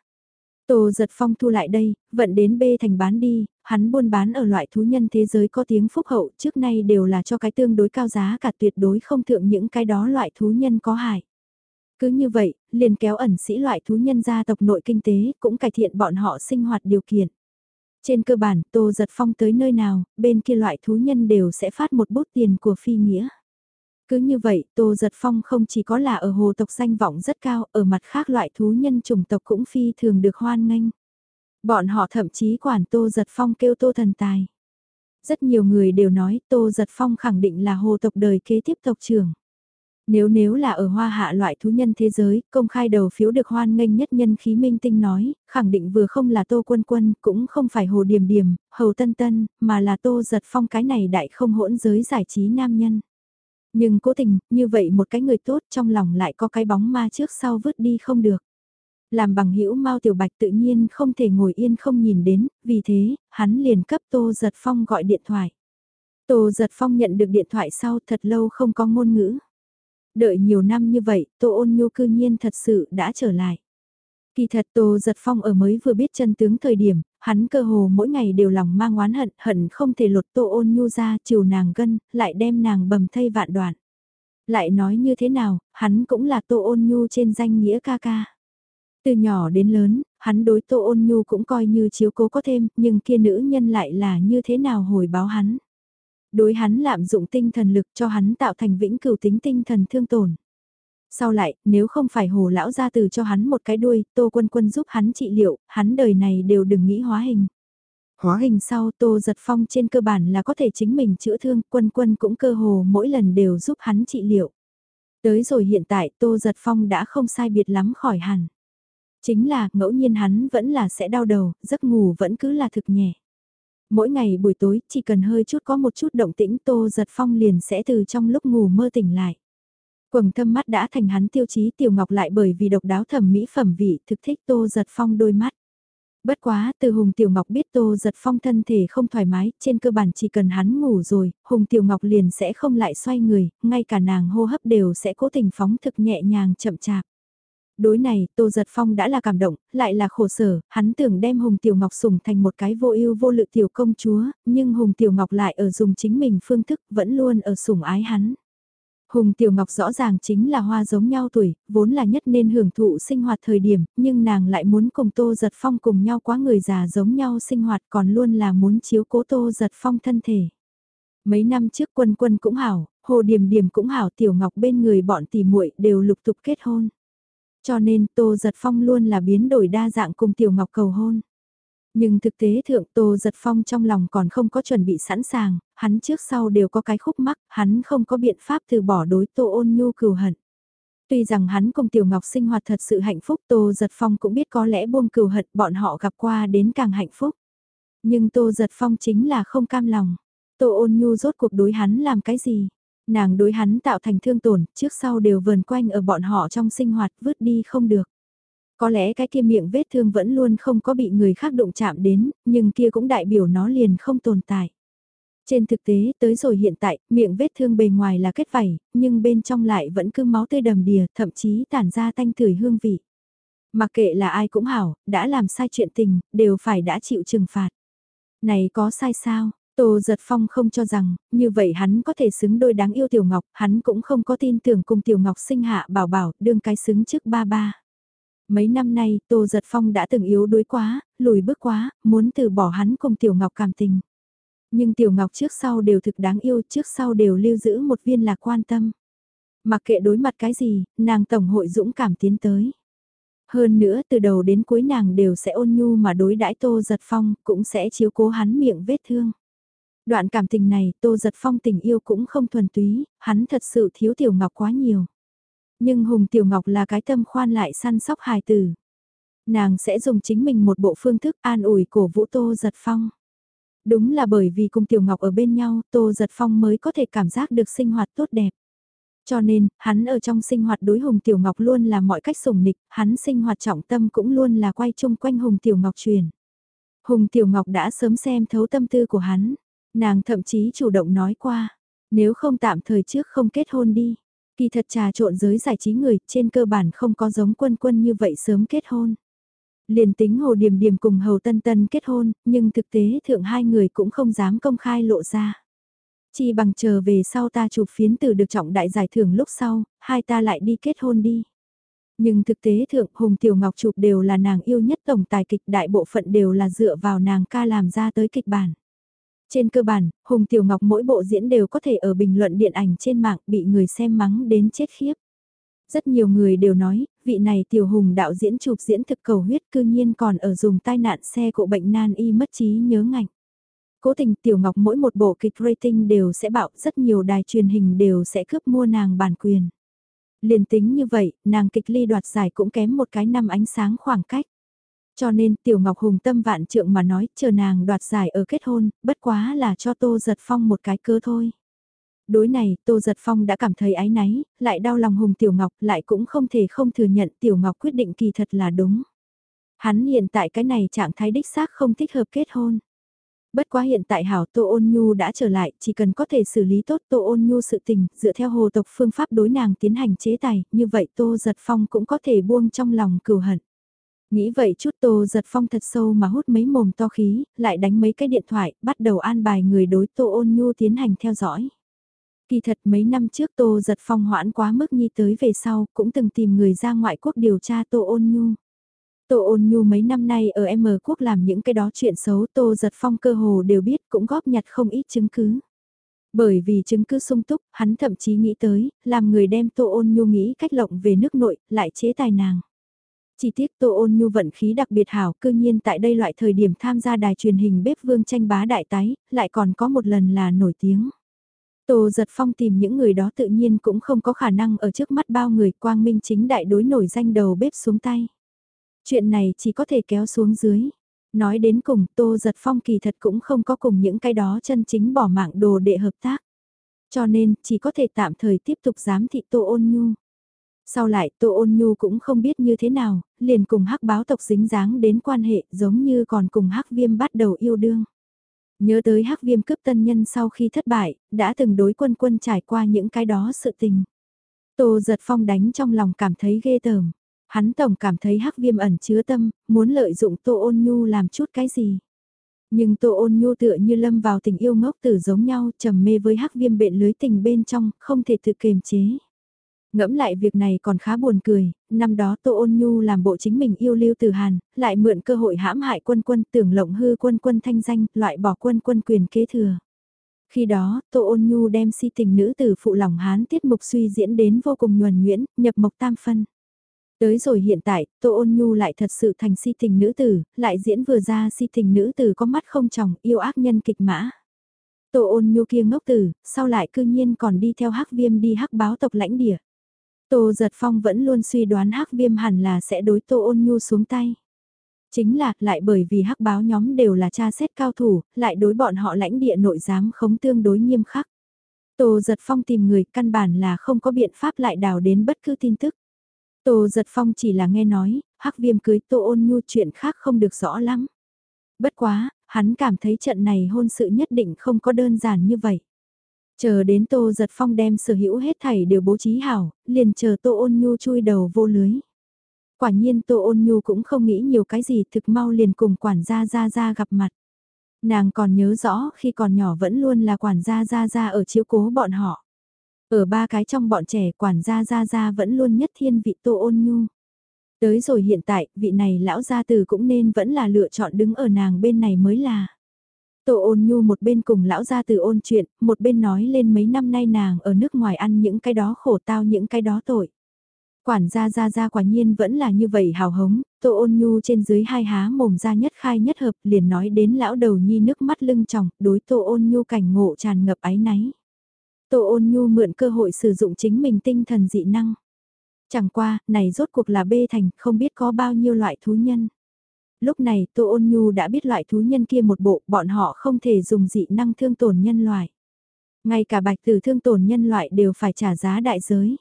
Speaker 1: Tô giật phong thu lại đây, vận đến bê thành bán đi, hắn buôn bán ở loại thú nhân thế giới có tiếng phúc hậu trước nay đều là cho cái tương đối cao giá cả tuyệt đối không thượng những cái đó loại thú nhân có hại. Cứ như vậy, liền kéo ẩn sĩ loại thú nhân gia tộc nội kinh tế cũng cải thiện bọn họ sinh hoạt điều kiện. Trên cơ bản, Tô Giật Phong tới nơi nào, bên kia loại thú nhân đều sẽ phát một bút tiền của phi nghĩa. Cứ như vậy, Tô Giật Phong không chỉ có là ở hồ tộc danh vọng rất cao, ở mặt khác loại thú nhân chủng tộc cũng phi thường được hoan nghênh. Bọn họ thậm chí quản Tô Giật Phong kêu Tô Thần Tài. Rất nhiều người đều nói Tô Giật Phong khẳng định là hồ tộc đời kế tiếp tộc trưởng. Nếu nếu là ở hoa hạ loại thú nhân thế giới, công khai đầu phiếu được hoan nghênh nhất nhân khí minh tinh nói, khẳng định vừa không là tô quân quân, cũng không phải hồ điềm điềm hầu tân tân, mà là tô giật phong cái này đại không hỗn giới giải trí nam nhân. Nhưng cố tình, như vậy một cái người tốt trong lòng lại có cái bóng ma trước sau vứt đi không được. Làm bằng hữu Mao Tiểu Bạch tự nhiên không thể ngồi yên không nhìn đến, vì thế, hắn liền cấp Tô Giật Phong gọi điện thoại. Tô Giật Phong nhận được điện thoại sau thật lâu không có ngôn ngữ. Đợi nhiều năm như vậy, Tô ôn nhu cư nhiên thật sự đã trở lại. Kỳ thật Tô Giật Phong ở mới vừa biết chân tướng thời điểm, hắn cơ hồ mỗi ngày đều lòng mang oán hận, hận không thể lột Tô ôn nhu ra chiều nàng gân, lại đem nàng bầm thây vạn đoạn. Lại nói như thế nào, hắn cũng là Tô ôn nhu trên danh nghĩa ca ca. Từ nhỏ đến lớn, hắn đối Tô ôn nhu cũng coi như chiếu cố có thêm, nhưng kia nữ nhân lại là như thế nào hồi báo hắn đối hắn lạm dụng tinh thần lực cho hắn tạo thành vĩnh cửu tính tinh thần thương tổn. Sau lại, nếu không phải hồ lão ra từ cho hắn một cái đuôi, tô quân quân giúp hắn trị liệu, hắn đời này đều đừng nghĩ hóa hình. Hóa hình sau tô giật phong trên cơ bản là có thể chính mình chữa thương, quân quân cũng cơ hồ mỗi lần đều giúp hắn trị liệu. Tới rồi hiện tại tô giật phong đã không sai biệt lắm khỏi hẳn. Chính là ngẫu nhiên hắn vẫn là sẽ đau đầu, giấc ngủ vẫn cứ là thực nhẹ. Mỗi ngày buổi tối, chỉ cần hơi chút có một chút động tĩnh Tô Giật Phong liền sẽ từ trong lúc ngủ mơ tỉnh lại. Quầng thâm mắt đã thành hắn tiêu chí Tiểu Ngọc lại bởi vì độc đáo thẩm mỹ phẩm vị thực thích Tô Giật Phong đôi mắt. Bất quá, từ Hùng Tiểu Ngọc biết Tô Giật Phong thân thể không thoải mái, trên cơ bản chỉ cần hắn ngủ rồi, Hùng Tiểu Ngọc liền sẽ không lại xoay người, ngay cả nàng hô hấp đều sẽ cố tình phóng thực nhẹ nhàng chậm chạp. Đối này, Tô Giật Phong đã là cảm động, lại là khổ sở, hắn tưởng đem Hùng Tiểu Ngọc sủng thành một cái vô ưu vô lự tiểu công chúa, nhưng Hùng Tiểu Ngọc lại ở dùng chính mình phương thức, vẫn luôn ở sủng ái hắn. Hùng Tiểu Ngọc rõ ràng chính là hoa giống nhau tuổi, vốn là nhất nên hưởng thụ sinh hoạt thời điểm, nhưng nàng lại muốn cùng Tô Giật Phong cùng nhau quá người già giống nhau sinh hoạt còn luôn là muốn chiếu cố Tô Giật Phong thân thể. Mấy năm trước quân quân cũng hảo, hồ điểm điểm cũng hảo Tiểu Ngọc bên người bọn tỷ muội đều lục tục kết hôn. Cho nên Tô Giật Phong luôn là biến đổi đa dạng cùng Tiểu Ngọc cầu hôn. Nhưng thực tế thượng Tô Giật Phong trong lòng còn không có chuẩn bị sẵn sàng, hắn trước sau đều có cái khúc mắc, hắn không có biện pháp từ bỏ đối Tô ôn nhu cừu hận. Tuy rằng hắn cùng Tiểu Ngọc sinh hoạt thật sự hạnh phúc Tô Giật Phong cũng biết có lẽ buông cừu hận bọn họ gặp qua đến càng hạnh phúc. Nhưng Tô Giật Phong chính là không cam lòng. Tô ôn nhu rốt cuộc đối hắn làm cái gì? nàng đối hắn tạo thành thương tổn, trước sau đều vờn quanh ở bọn họ trong sinh hoạt vứt đi không được. Có lẽ cái kia miệng vết thương vẫn luôn không có bị người khác đụng chạm đến, nhưng kia cũng đại biểu nó liền không tồn tại. Trên thực tế, tới rồi hiện tại, miệng vết thương bề ngoài là kết vảy, nhưng bên trong lại vẫn cứ máu tươi đầm đìa, thậm chí tản ra tanh tưởi hương vị. Mặc kệ là ai cũng hảo, đã làm sai chuyện tình, đều phải đã chịu trừng phạt. Này có sai sao? Tô Giật Phong không cho rằng, như vậy hắn có thể xứng đôi đáng yêu Tiểu Ngọc, hắn cũng không có tin tưởng cùng Tiểu Ngọc sinh hạ bảo bảo, đương cái xứng trước ba ba. Mấy năm nay, Tô Giật Phong đã từng yếu đuối quá, lùi bước quá, muốn từ bỏ hắn cùng Tiểu Ngọc cảm tình. Nhưng Tiểu Ngọc trước sau đều thực đáng yêu, trước sau đều lưu giữ một viên lạc quan tâm. Mặc kệ đối mặt cái gì, nàng tổng hội dũng cảm tiến tới. Hơn nữa từ đầu đến cuối nàng đều sẽ ôn nhu mà đối đãi Tô Giật Phong, cũng sẽ chiếu cố hắn miệng vết thương. Đoạn cảm tình này Tô Giật Phong tình yêu cũng không thuần túy, hắn thật sự thiếu Tiểu Ngọc quá nhiều. Nhưng Hùng Tiểu Ngọc là cái tâm khoan lại săn sóc hài tử. Nàng sẽ dùng chính mình một bộ phương thức an ủi cổ vũ Tô Giật Phong. Đúng là bởi vì cùng Tiểu Ngọc ở bên nhau, Tô Giật Phong mới có thể cảm giác được sinh hoạt tốt đẹp. Cho nên, hắn ở trong sinh hoạt đối Hùng Tiểu Ngọc luôn là mọi cách sủng nịch, hắn sinh hoạt trọng tâm cũng luôn là quay chung quanh Hùng Tiểu Ngọc truyền. Hùng Tiểu Ngọc đã sớm xem thấu tâm tư của hắn, nàng thậm chí chủ động nói qua, nếu không tạm thời trước không kết hôn đi. Kỳ thật trà trộn giới giải trí người trên cơ bản không có giống quân quân như vậy sớm kết hôn. Liền tính Hồ Điềm Điềm cùng Hầu Tân Tân kết hôn, nhưng thực tế thượng hai người cũng không dám công khai lộ ra. Chi bằng chờ về sau ta chụp phiến tử được trọng đại giải thưởng lúc sau, hai ta lại đi kết hôn đi. Nhưng thực tế thượng Hùng Tiểu Ngọc chụp đều là nàng yêu nhất tổng tài kịch đại bộ phận đều là dựa vào nàng ca làm ra tới kịch bản. Trên cơ bản, Hùng Tiểu Ngọc mỗi bộ diễn đều có thể ở bình luận điện ảnh trên mạng bị người xem mắng đến chết khiếp. Rất nhiều người đều nói, vị này Tiểu Hùng đạo diễn chụp diễn thực cầu huyết cư nhiên còn ở dùng tai nạn xe cộ bệnh nan y mất trí nhớ ngạnh. Cố tình Tiểu Ngọc mỗi một bộ kịch rating đều sẽ bạo, rất nhiều đài truyền hình đều sẽ cướp mua nàng bản quyền. Liền tính như vậy, nàng kịch ly đoạt giải cũng kém một cái năm ánh sáng khoảng cách. Cho nên Tiểu Ngọc Hùng tâm vạn trượng mà nói chờ nàng đoạt giải ở kết hôn, bất quá là cho Tô Giật Phong một cái cơ thôi. Đối này, Tô Giật Phong đã cảm thấy ái náy, lại đau lòng Hùng Tiểu Ngọc, lại cũng không thể không thừa nhận Tiểu Ngọc quyết định kỳ thật là đúng. Hắn hiện tại cái này trạng thái đích xác không thích hợp kết hôn. Bất quá hiện tại hảo Tô Ôn Nhu đã trở lại, chỉ cần có thể xử lý tốt Tô Ôn Nhu sự tình, dựa theo hồ tộc phương pháp đối nàng tiến hành chế tài, như vậy Tô Giật Phong cũng có thể buông trong lòng cừu hận. Nghĩ vậy chút Tô Giật Phong thật sâu mà hút mấy mồm to khí, lại đánh mấy cái điện thoại, bắt đầu an bài người đối Tô Ôn Nhu tiến hành theo dõi. Kỳ thật mấy năm trước Tô Giật Phong hoãn quá mức nhi tới về sau, cũng từng tìm người ra ngoại quốc điều tra Tô Ôn Nhu. Tô ôn nhu mấy năm nay ở M quốc làm những cái đó chuyện xấu Tô giật phong cơ hồ đều biết cũng góp nhặt không ít chứng cứ. Bởi vì chứng cứ sung túc, hắn thậm chí nghĩ tới, làm người đem Tô ôn nhu nghĩ cách lộng về nước nội, lại chế tài nàng. Chỉ tiếc Tô ôn nhu vận khí đặc biệt hảo, cư nhiên tại đây loại thời điểm tham gia đài truyền hình bếp vương tranh bá đại tái, lại còn có một lần là nổi tiếng. Tô giật phong tìm những người đó tự nhiên cũng không có khả năng ở trước mắt bao người quang minh chính đại đối nổi danh đầu bếp xuống tay. Chuyện này chỉ có thể kéo xuống dưới. Nói đến cùng Tô Giật Phong kỳ thật cũng không có cùng những cái đó chân chính bỏ mạng đồ để hợp tác. Cho nên chỉ có thể tạm thời tiếp tục giám thị Tô Ôn Nhu. Sau lại Tô Ôn Nhu cũng không biết như thế nào, liền cùng hắc báo tộc dính dáng đến quan hệ giống như còn cùng hắc viêm bắt đầu yêu đương. Nhớ tới hắc viêm cướp tân nhân sau khi thất bại, đã từng đối quân quân trải qua những cái đó sự tình. Tô giật phong đánh trong lòng cảm thấy ghê tởm. Hắn tổng cảm thấy hắc viêm ẩn chứa tâm, muốn lợi dụng Tô Ôn Nhu làm chút cái gì. Nhưng Tô Ôn Nhu tựa như lâm vào tình yêu ngốc tử giống nhau, trầm mê với hắc viêm bện lưới tình bên trong, không thể tự kiềm chế. Ngẫm lại việc này còn khá buồn cười, năm đó Tô Ôn Nhu làm bộ chính mình yêu lưu từ Hàn, lại mượn cơ hội hãm hại quân quân tưởng lộng hư quân quân thanh danh, loại bỏ quân quân quyền kế thừa. Khi đó, Tô Ôn Nhu đem si tình nữ tử phụ lòng hán tiết mục suy diễn đến vô cùng nhuần nhuyễn, nhập mộc tam phân. Tới rồi hiện tại, Tô Ôn Nhu lại thật sự thành si tình nữ tử, lại diễn vừa ra si tình nữ tử có mắt không chồng, yêu ác nhân kịch mã. Tô Ôn Nhu kia ngốc tử, sau lại cư nhiên còn đi theo hắc viêm đi hắc báo tộc lãnh địa. Tô Giật Phong vẫn luôn suy đoán hắc viêm hẳn là sẽ đối Tô Ôn Nhu xuống tay. Chính là, lại bởi vì hắc báo nhóm đều là cha xét cao thủ, lại đối bọn họ lãnh địa nội giám khống tương đối nghiêm khắc. Tô Giật Phong tìm người căn bản là không có biện pháp lại đào đến bất cứ tin tức. Tô giật phong chỉ là nghe nói, hắc viêm cưới tô ôn nhu chuyện khác không được rõ lắm. Bất quá, hắn cảm thấy trận này hôn sự nhất định không có đơn giản như vậy. Chờ đến tô giật phong đem sở hữu hết thảy đều bố trí hảo, liền chờ tô ôn nhu chui đầu vô lưới. Quả nhiên tô ôn nhu cũng không nghĩ nhiều cái gì thực mau liền cùng quản gia ra ra gặp mặt. Nàng còn nhớ rõ khi còn nhỏ vẫn luôn là quản gia ra ra ở chiếu cố bọn họ. Ở ba cái trong bọn trẻ quản gia gia gia vẫn luôn nhất thiên vị tô ôn nhu. Tới rồi hiện tại, vị này lão gia từ cũng nên vẫn là lựa chọn đứng ở nàng bên này mới là. Tô ôn nhu một bên cùng lão gia từ ôn chuyện, một bên nói lên mấy năm nay nàng ở nước ngoài ăn những cái đó khổ tao những cái đó tội. Quản gia gia gia quả nhiên vẫn là như vậy hào hống, tô ôn nhu trên dưới hai há mồm ra nhất khai nhất hợp liền nói đến lão đầu nhi nước mắt lưng tròng, đối tô ôn nhu cảnh ngộ tràn ngập áy náy. Tô ôn nhu mượn cơ hội sử dụng chính mình tinh thần dị năng. Chẳng qua, này rốt cuộc là bê thành, không biết có bao nhiêu loại thú nhân. Lúc này Tô Ôn Nhu đã biết loại thú nhân kia một bộ, bọn họ không thể dùng dị năng thương tổn nhân loại. Ngay cả bạch tử thương tổn nhân loại đều phải trả giá đại giới.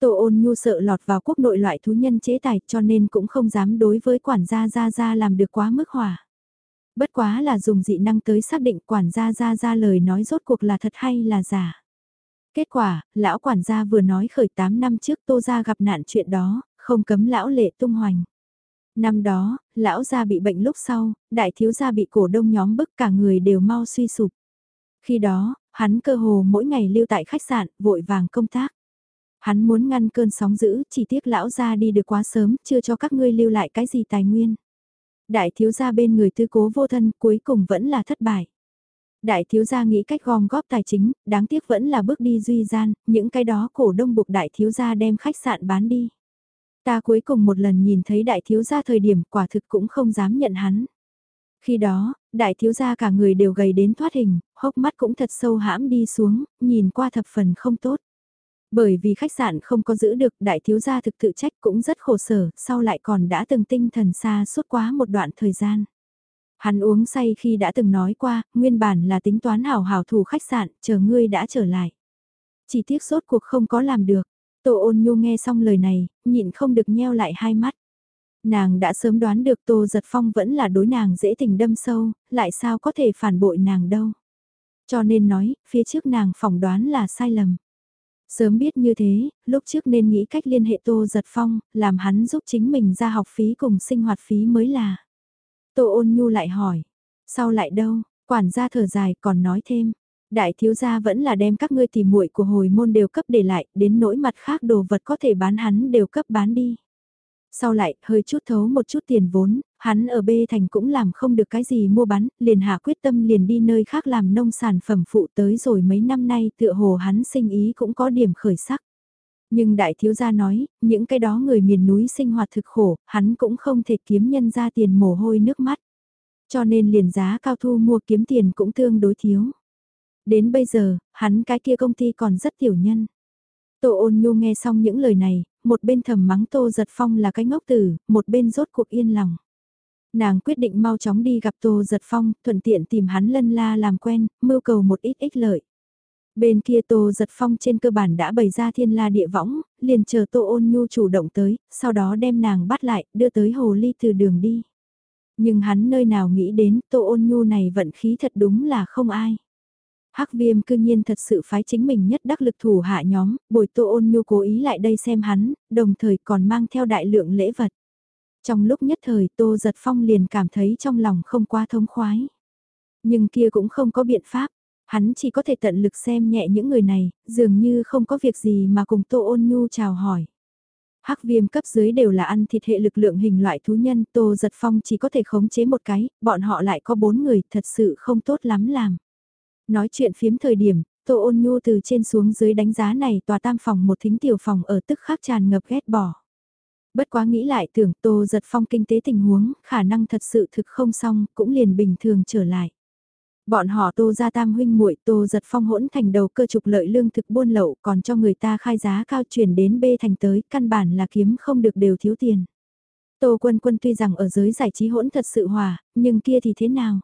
Speaker 1: Tô ôn nhu sợ lọt vào quốc nội loại thú nhân chế tài cho nên cũng không dám đối với quản gia Gia Gia làm được quá mức hỏa. Bất quá là dùng dị năng tới xác định quản gia Gia Gia lời nói rốt cuộc là thật hay là giả. Kết quả, lão quản gia vừa nói khởi 8 năm trước tô gia gặp nạn chuyện đó, không cấm lão lệ tung hoành. Năm đó, lão gia bị bệnh lúc sau, đại thiếu gia bị cổ đông nhóm bức cả người đều mau suy sụp. Khi đó, hắn cơ hồ mỗi ngày lưu tại khách sạn, vội vàng công tác. Hắn muốn ngăn cơn sóng dữ, chỉ tiếc lão gia đi được quá sớm, chưa cho các ngươi lưu lại cái gì tài nguyên. Đại thiếu gia bên người tư cố vô thân, cuối cùng vẫn là thất bại. Đại thiếu gia nghĩ cách gom góp tài chính, đáng tiếc vẫn là bước đi duy gian, những cái đó cổ đông buộc đại thiếu gia đem khách sạn bán đi. Ta cuối cùng một lần nhìn thấy đại thiếu gia thời điểm quả thực cũng không dám nhận hắn. Khi đó, đại thiếu gia cả người đều gầy đến thoát hình, hốc mắt cũng thật sâu hãm đi xuống, nhìn qua thập phần không tốt. Bởi vì khách sạn không có giữ được đại thiếu gia thực tự trách cũng rất khổ sở, sau lại còn đã từng tinh thần xa suốt quá một đoạn thời gian. Hắn uống say khi đã từng nói qua, nguyên bản là tính toán hảo hảo thủ khách sạn, chờ ngươi đã trở lại. Chỉ tiếc sốt cuộc không có làm được. Tô ôn nhu nghe xong lời này, nhịn không được nheo lại hai mắt. Nàng đã sớm đoán được Tô Giật Phong vẫn là đối nàng dễ tình đâm sâu, lại sao có thể phản bội nàng đâu. Cho nên nói, phía trước nàng phỏng đoán là sai lầm. Sớm biết như thế, lúc trước nên nghĩ cách liên hệ Tô Giật Phong, làm hắn giúp chính mình ra học phí cùng sinh hoạt phí mới là. Tô ôn nhu lại hỏi, sau lại đâu, quản gia thở dài còn nói thêm, đại thiếu gia vẫn là đem các ngươi tìm muội của hồi môn đều cấp để lại, đến nỗi mặt khác đồ vật có thể bán hắn đều cấp bán đi. Sau lại, hơi chút thấu một chút tiền vốn, hắn ở B thành cũng làm không được cái gì mua bán, liền hạ quyết tâm liền đi nơi khác làm nông sản phẩm phụ tới rồi mấy năm nay tựa hồ hắn sinh ý cũng có điểm khởi sắc. Nhưng đại thiếu gia nói, những cái đó người miền núi sinh hoạt thực khổ, hắn cũng không thể kiếm nhân ra tiền mồ hôi nước mắt. Cho nên liền giá cao thu mua kiếm tiền cũng tương đối thiếu. Đến bây giờ, hắn cái kia công ty còn rất tiểu nhân. Tô ôn nhu nghe xong những lời này, một bên thầm mắng Tô Giật Phong là cái ngốc tử, một bên rốt cuộc yên lòng. Nàng quyết định mau chóng đi gặp Tô Giật Phong, thuận tiện tìm hắn lân la làm quen, mưu cầu một ít ích lợi. Bên kia Tô Giật Phong trên cơ bản đã bày ra thiên la địa võng, liền chờ Tô Ôn Nhu chủ động tới, sau đó đem nàng bắt lại, đưa tới hồ ly từ đường đi. Nhưng hắn nơi nào nghĩ đến Tô Ôn Nhu này vận khí thật đúng là không ai. Hắc viêm cư nhiên thật sự phái chính mình nhất đắc lực thủ hạ nhóm, bồi Tô Ôn Nhu cố ý lại đây xem hắn, đồng thời còn mang theo đại lượng lễ vật. Trong lúc nhất thời Tô Giật Phong liền cảm thấy trong lòng không quá thông khoái. Nhưng kia cũng không có biện pháp, hắn chỉ có thể tận lực xem nhẹ những người này, dường như không có việc gì mà cùng Tô Ôn Nhu chào hỏi. Hắc viêm cấp dưới đều là ăn thịt hệ lực lượng hình loại thú nhân, Tô Giật Phong chỉ có thể khống chế một cái, bọn họ lại có bốn người, thật sự không tốt lắm làm. Nói chuyện phiếm thời điểm, Tô Ôn Nhu từ trên xuống dưới đánh giá này tòa tam phòng một thính tiểu phòng ở tức khắc tràn ngập ghét bỏ. Bất quá nghĩ lại tưởng Tô Giật Phong kinh tế tình huống, khả năng thật sự thực không xong, cũng liền bình thường trở lại. Bọn họ Tô gia tam huynh muội Tô giật phong hỗn thành đầu cơ trục lợi lương thực buôn lậu còn cho người ta khai giá cao chuyển đến B thành tới, căn bản là kiếm không được đều thiếu tiền. Tô quân quân tuy rằng ở giới giải trí hỗn thật sự hòa, nhưng kia thì thế nào?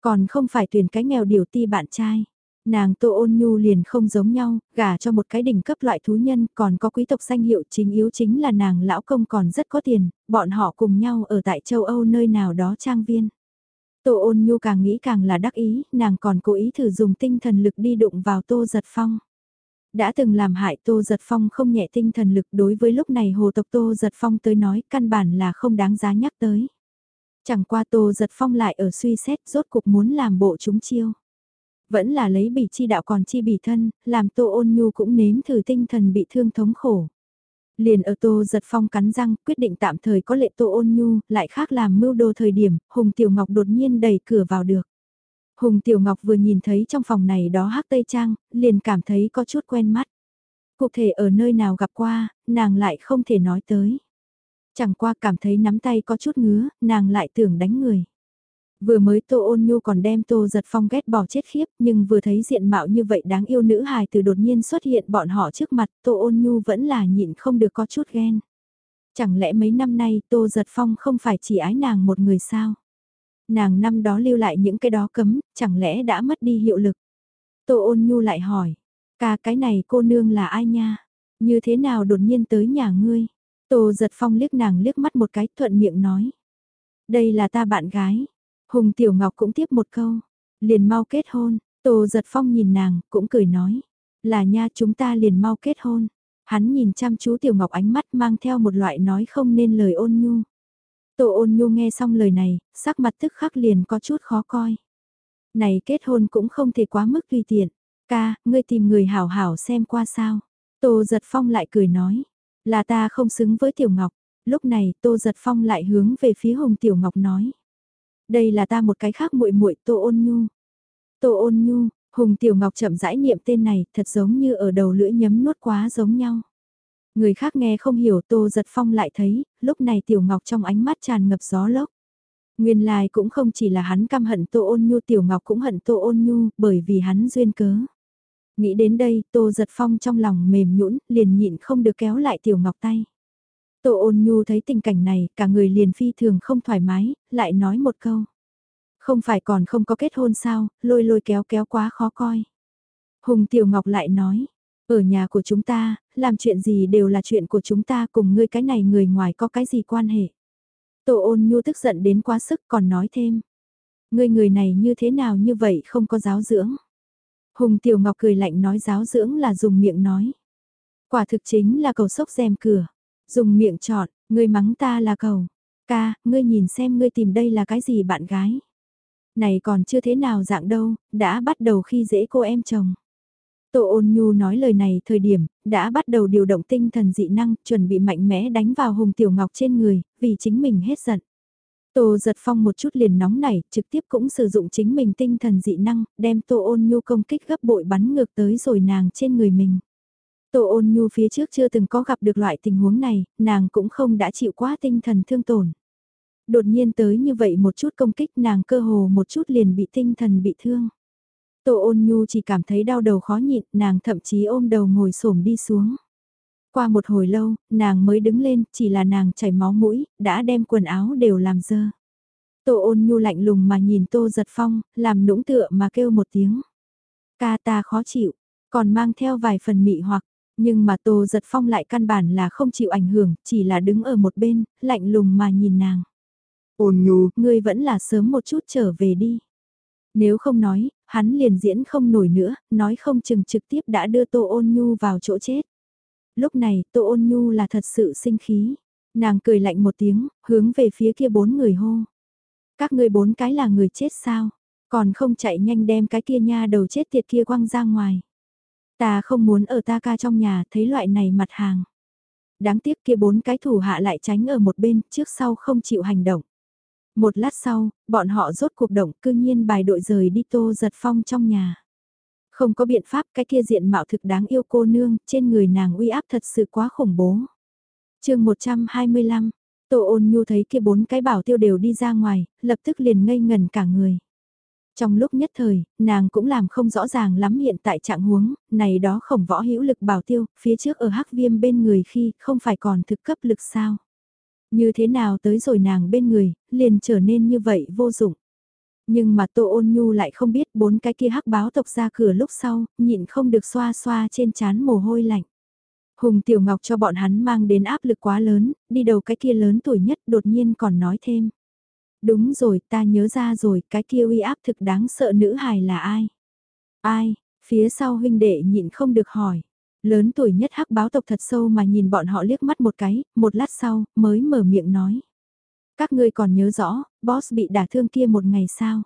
Speaker 1: Còn không phải tuyển cái nghèo điều ti bạn trai. Nàng Tô Ôn Nhu liền không giống nhau, gả cho một cái đỉnh cấp loại thú nhân, còn có quý tộc danh hiệu chính yếu chính là nàng lão công còn rất có tiền, bọn họ cùng nhau ở tại châu Âu nơi nào đó trang viên. Tô ôn nhu càng nghĩ càng là đắc ý, nàng còn cố ý thử dùng tinh thần lực đi đụng vào tô giật phong. Đã từng làm hại tô giật phong không nhẹ tinh thần lực đối với lúc này hồ tộc tô giật phong tới nói căn bản là không đáng giá nhắc tới. Chẳng qua tô giật phong lại ở suy xét rốt cục muốn làm bộ chúng chiêu. Vẫn là lấy bỉ chi đạo còn chi bỉ thân, làm tô ôn nhu cũng nếm thử tinh thần bị thương thống khổ. Liền ở Tô Giật Phong cắn răng, quyết định tạm thời có lệ Tô Ôn Nhu, lại khác làm mưu đồ thời điểm, Hùng Tiểu Ngọc đột nhiên đẩy cửa vào được. Hùng Tiểu Ngọc vừa nhìn thấy trong phòng này đó hắc tây trang, liền cảm thấy có chút quen mắt. Cụ thể ở nơi nào gặp qua, nàng lại không thể nói tới. Chẳng qua cảm thấy nắm tay có chút ngứa, nàng lại tưởng đánh người. Vừa mới Tô Ôn Nhu còn đem Tô Giật Phong ghét bỏ chết khiếp, nhưng vừa thấy diện mạo như vậy đáng yêu nữ hài từ đột nhiên xuất hiện bọn họ trước mặt, Tô Ôn Nhu vẫn là nhịn không được có chút ghen. Chẳng lẽ mấy năm nay Tô Giật Phong không phải chỉ ái nàng một người sao? Nàng năm đó lưu lại những cái đó cấm, chẳng lẽ đã mất đi hiệu lực? Tô Ôn Nhu lại hỏi, ca cái này cô nương là ai nha? Như thế nào đột nhiên tới nhà ngươi? Tô Giật Phong liếc nàng liếc mắt một cái thuận miệng nói. Đây là ta bạn gái. Hùng Tiểu Ngọc cũng tiếp một câu. Liền mau kết hôn. Tô Giật Phong nhìn nàng, cũng cười nói. Là nha chúng ta liền mau kết hôn. Hắn nhìn chăm chú Tiểu Ngọc ánh mắt mang theo một loại nói không nên lời ôn nhu. Tô ôn nhu nghe xong lời này, sắc mặt tức khắc liền có chút khó coi. Này kết hôn cũng không thể quá mức tùy tiện. Ca, ngươi tìm người hảo hảo xem qua sao. Tô giật phong lại cười nói. Là ta không xứng với Tiểu Ngọc. Lúc này Tô giật phong lại hướng về phía Hồng Tiểu Ngọc nói. Đây là ta một cái khác muội muội Tô ôn nhu. Tô ôn nhu, Hùng Tiểu Ngọc chậm rãi niệm tên này thật giống như ở đầu lưỡi nhấm nuốt quá giống nhau. Người khác nghe không hiểu Tô Giật Phong lại thấy, lúc này Tiểu Ngọc trong ánh mắt tràn ngập gió lốc. Nguyên lai cũng không chỉ là hắn căm hận Tô Ôn Nhu Tiểu Ngọc cũng hận Tô Ôn Nhu bởi vì hắn duyên cớ. Nghĩ đến đây Tô Giật Phong trong lòng mềm nhũn liền nhịn không được kéo lại Tiểu Ngọc tay. Tô Ôn Nhu thấy tình cảnh này cả người liền phi thường không thoải mái, lại nói một câu. Không phải còn không có kết hôn sao, lôi lôi kéo kéo quá khó coi. Hùng Tiểu Ngọc lại nói, ở nhà của chúng ta, làm chuyện gì đều là chuyện của chúng ta cùng ngươi cái này người ngoài có cái gì quan hệ. Tô ôn nhu tức giận đến quá sức còn nói thêm. Ngươi người này như thế nào như vậy không có giáo dưỡng. Hùng Tiểu Ngọc cười lạnh nói giáo dưỡng là dùng miệng nói. Quả thực chính là cầu sốc rèm cửa. Dùng miệng chọn, ngươi mắng ta là cầu. Ca, ngươi nhìn xem ngươi tìm đây là cái gì bạn gái. Này còn chưa thế nào dạng đâu, đã bắt đầu khi dễ cô em chồng. Tô ôn nhu nói lời này thời điểm, đã bắt đầu điều động tinh thần dị năng, chuẩn bị mạnh mẽ đánh vào Hùng Tiểu Ngọc trên người, vì chính mình hết giận. Tô giật phong một chút liền nóng nảy, trực tiếp cũng sử dụng chính mình tinh thần dị năng, đem tô ôn nhu công kích gấp bội bắn ngược tới rồi nàng trên người mình. Tô ôn nhu phía trước chưa từng có gặp được loại tình huống này, nàng cũng không đã chịu quá tinh thần thương tổn. Đột nhiên tới như vậy một chút công kích nàng cơ hồ một chút liền bị tinh thần bị thương. Tô ôn nhu chỉ cảm thấy đau đầu khó nhịn, nàng thậm chí ôm đầu ngồi xổm đi xuống. Qua một hồi lâu, nàng mới đứng lên, chỉ là nàng chảy máu mũi, đã đem quần áo đều làm dơ. Tô ôn nhu lạnh lùng mà nhìn tô giật phong, làm nũng tựa mà kêu một tiếng. Ca ta khó chịu, còn mang theo vài phần mị hoặc, nhưng mà tô giật phong lại căn bản là không chịu ảnh hưởng, chỉ là đứng ở một bên, lạnh lùng mà nhìn nàng. Ôn nhu, ngươi vẫn là sớm một chút trở về đi. Nếu không nói, hắn liền diễn không nổi nữa, nói không chừng trực tiếp đã đưa Tô Ôn Nhu vào chỗ chết. Lúc này Tô Ôn Nhu là thật sự sinh khí. Nàng cười lạnh một tiếng, hướng về phía kia bốn người hô. Các ngươi bốn cái là người chết sao? Còn không chạy nhanh đem cái kia nha đầu chết tiệt kia quăng ra ngoài. Ta không muốn ở ta ca trong nhà thấy loại này mặt hàng. Đáng tiếc kia bốn cái thủ hạ lại tránh ở một bên trước sau không chịu hành động. Một lát sau, bọn họ rốt cuộc động cư nhiên bài đội rời đi tô giật phong trong nhà. Không có biện pháp cái kia diện mạo thực đáng yêu cô nương, trên người nàng uy áp thật sự quá khủng bố. chương 125, Tô ôn nhu thấy kia bốn cái bảo tiêu đều đi ra ngoài, lập tức liền ngây ngần cả người. Trong lúc nhất thời, nàng cũng làm không rõ ràng lắm hiện tại trạng huống, này đó khổng võ hữu lực bảo tiêu, phía trước ở hắc viêm bên người khi không phải còn thực cấp lực sao. Như thế nào tới rồi nàng bên người, liền trở nên như vậy vô dụng. Nhưng mà Tô Ôn Nhu lại không biết bốn cái kia hắc báo tộc ra cửa lúc sau, nhịn không được xoa xoa trên chán mồ hôi lạnh. Hùng Tiểu Ngọc cho bọn hắn mang đến áp lực quá lớn, đi đầu cái kia lớn tuổi nhất đột nhiên còn nói thêm. Đúng rồi, ta nhớ ra rồi, cái kia uy áp thực đáng sợ nữ hài là ai? Ai? Phía sau huynh đệ nhịn không được hỏi. Lớn tuổi nhất hắc báo tộc thật sâu mà nhìn bọn họ liếc mắt một cái, một lát sau, mới mở miệng nói. Các ngươi còn nhớ rõ, boss bị đả thương kia một ngày sao?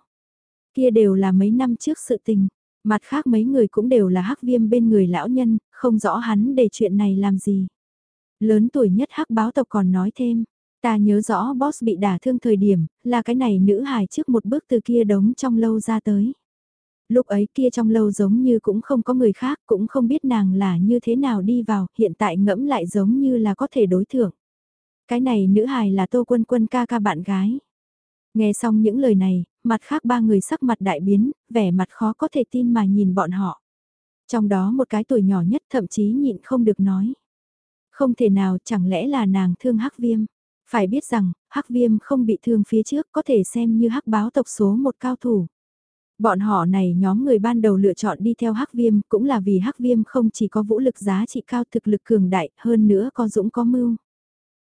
Speaker 1: Kia đều là mấy năm trước sự tình. Mặt khác mấy người cũng đều là hắc viêm bên người lão nhân, không rõ hắn để chuyện này làm gì. Lớn tuổi nhất hắc báo tộc còn nói thêm, ta nhớ rõ boss bị đả thương thời điểm, là cái này nữ hài trước một bước từ kia đống trong lâu ra tới. Lúc ấy kia trong lâu giống như cũng không có người khác, cũng không biết nàng là như thế nào đi vào, hiện tại ngẫm lại giống như là có thể đối thưởng. Cái này nữ hài là Tô Quân Quân ca ca bạn gái. Nghe xong những lời này, mặt khác ba người sắc mặt đại biến, vẻ mặt khó có thể tin mà nhìn bọn họ. Trong đó một cái tuổi nhỏ nhất thậm chí nhịn không được nói. Không thể nào chẳng lẽ là nàng thương hắc viêm. Phải biết rằng, hắc viêm không bị thương phía trước có thể xem như hắc báo tộc số một cao thủ. Bọn họ này nhóm người ban đầu lựa chọn đi theo hắc viêm cũng là vì hắc viêm không chỉ có vũ lực giá trị cao thực lực cường đại hơn nữa có dũng có mưu.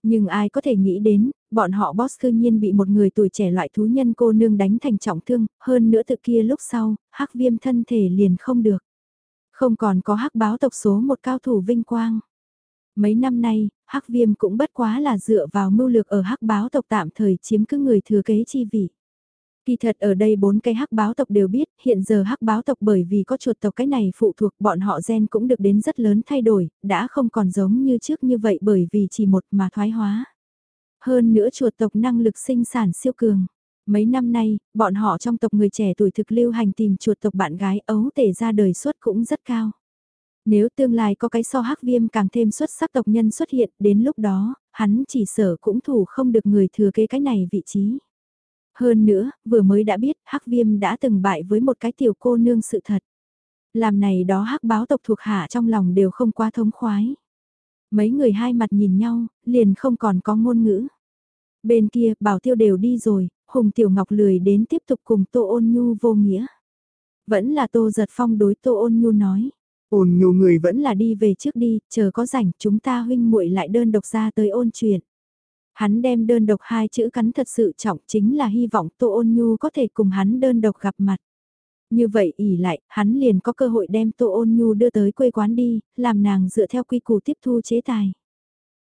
Speaker 1: Nhưng ai có thể nghĩ đến, bọn họ boss cư nhiên bị một người tuổi trẻ loại thú nhân cô nương đánh thành trọng thương, hơn nữa tự kia lúc sau, hắc viêm thân thể liền không được. Không còn có hắc báo tộc số một cao thủ vinh quang. Mấy năm nay, hắc viêm cũng bất quá là dựa vào mưu lược ở hắc báo tộc tạm thời chiếm cứ người thừa kế chi vị. Kỳ thật ở đây bốn cái hắc báo tộc đều biết, hiện giờ hắc báo tộc bởi vì có chuột tộc cái này phụ thuộc bọn họ gen cũng được đến rất lớn thay đổi, đã không còn giống như trước như vậy bởi vì chỉ một mà thoái hóa. Hơn nữa chuột tộc năng lực sinh sản siêu cường. Mấy năm nay, bọn họ trong tộc người trẻ tuổi thực lưu hành tìm chuột tộc bạn gái ấu tể ra đời suất cũng rất cao. Nếu tương lai có cái so hắc viêm càng thêm xuất sắc tộc nhân xuất hiện, đến lúc đó, hắn chỉ sở cũng thủ không được người thừa kế cái này vị trí. Hơn nữa, vừa mới đã biết hắc viêm đã từng bại với một cái tiểu cô nương sự thật. Làm này đó hắc báo tộc thuộc hạ trong lòng đều không quá thống khoái. Mấy người hai mặt nhìn nhau, liền không còn có ngôn ngữ. Bên kia, bảo tiêu đều đi rồi, Hùng Tiểu Ngọc lười đến tiếp tục cùng Tô Ôn Nhu vô nghĩa. Vẫn là Tô Giật Phong đối Tô Ôn Nhu nói. Ôn Nhu người vẫn là đi về trước đi, chờ có rảnh chúng ta huynh muội lại đơn độc ra tới ôn chuyện. Hắn đem đơn độc hai chữ cắn thật sự trọng chính là hy vọng Tô Ôn Nhu có thể cùng hắn đơn độc gặp mặt. Như vậy ỉ lại, hắn liền có cơ hội đem Tô Ôn Nhu đưa tới quê quán đi, làm nàng dựa theo quy củ tiếp thu chế tài.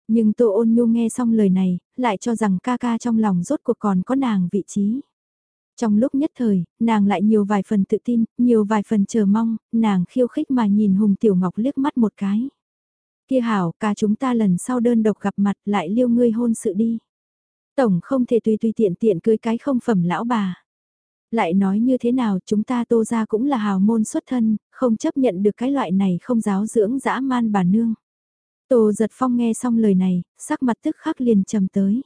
Speaker 1: Nhưng Tô Ôn Nhu nghe xong lời này, lại cho rằng ca ca trong lòng rốt cuộc còn có nàng vị trí. Trong lúc nhất thời, nàng lại nhiều vài phần tự tin, nhiều vài phần chờ mong, nàng khiêu khích mà nhìn Hùng Tiểu Ngọc liếc mắt một cái. Kia hảo, ca chúng ta lần sau đơn độc gặp mặt lại liêu ngươi hôn sự đi. Tổng không thể tùy tùy tiện tiện cưới cái không phẩm lão bà. Lại nói như thế nào chúng ta tô ra cũng là hào môn xuất thân, không chấp nhận được cái loại này không giáo dưỡng dã man bà nương. Tô giật phong nghe xong lời này, sắc mặt tức khắc liền trầm tới.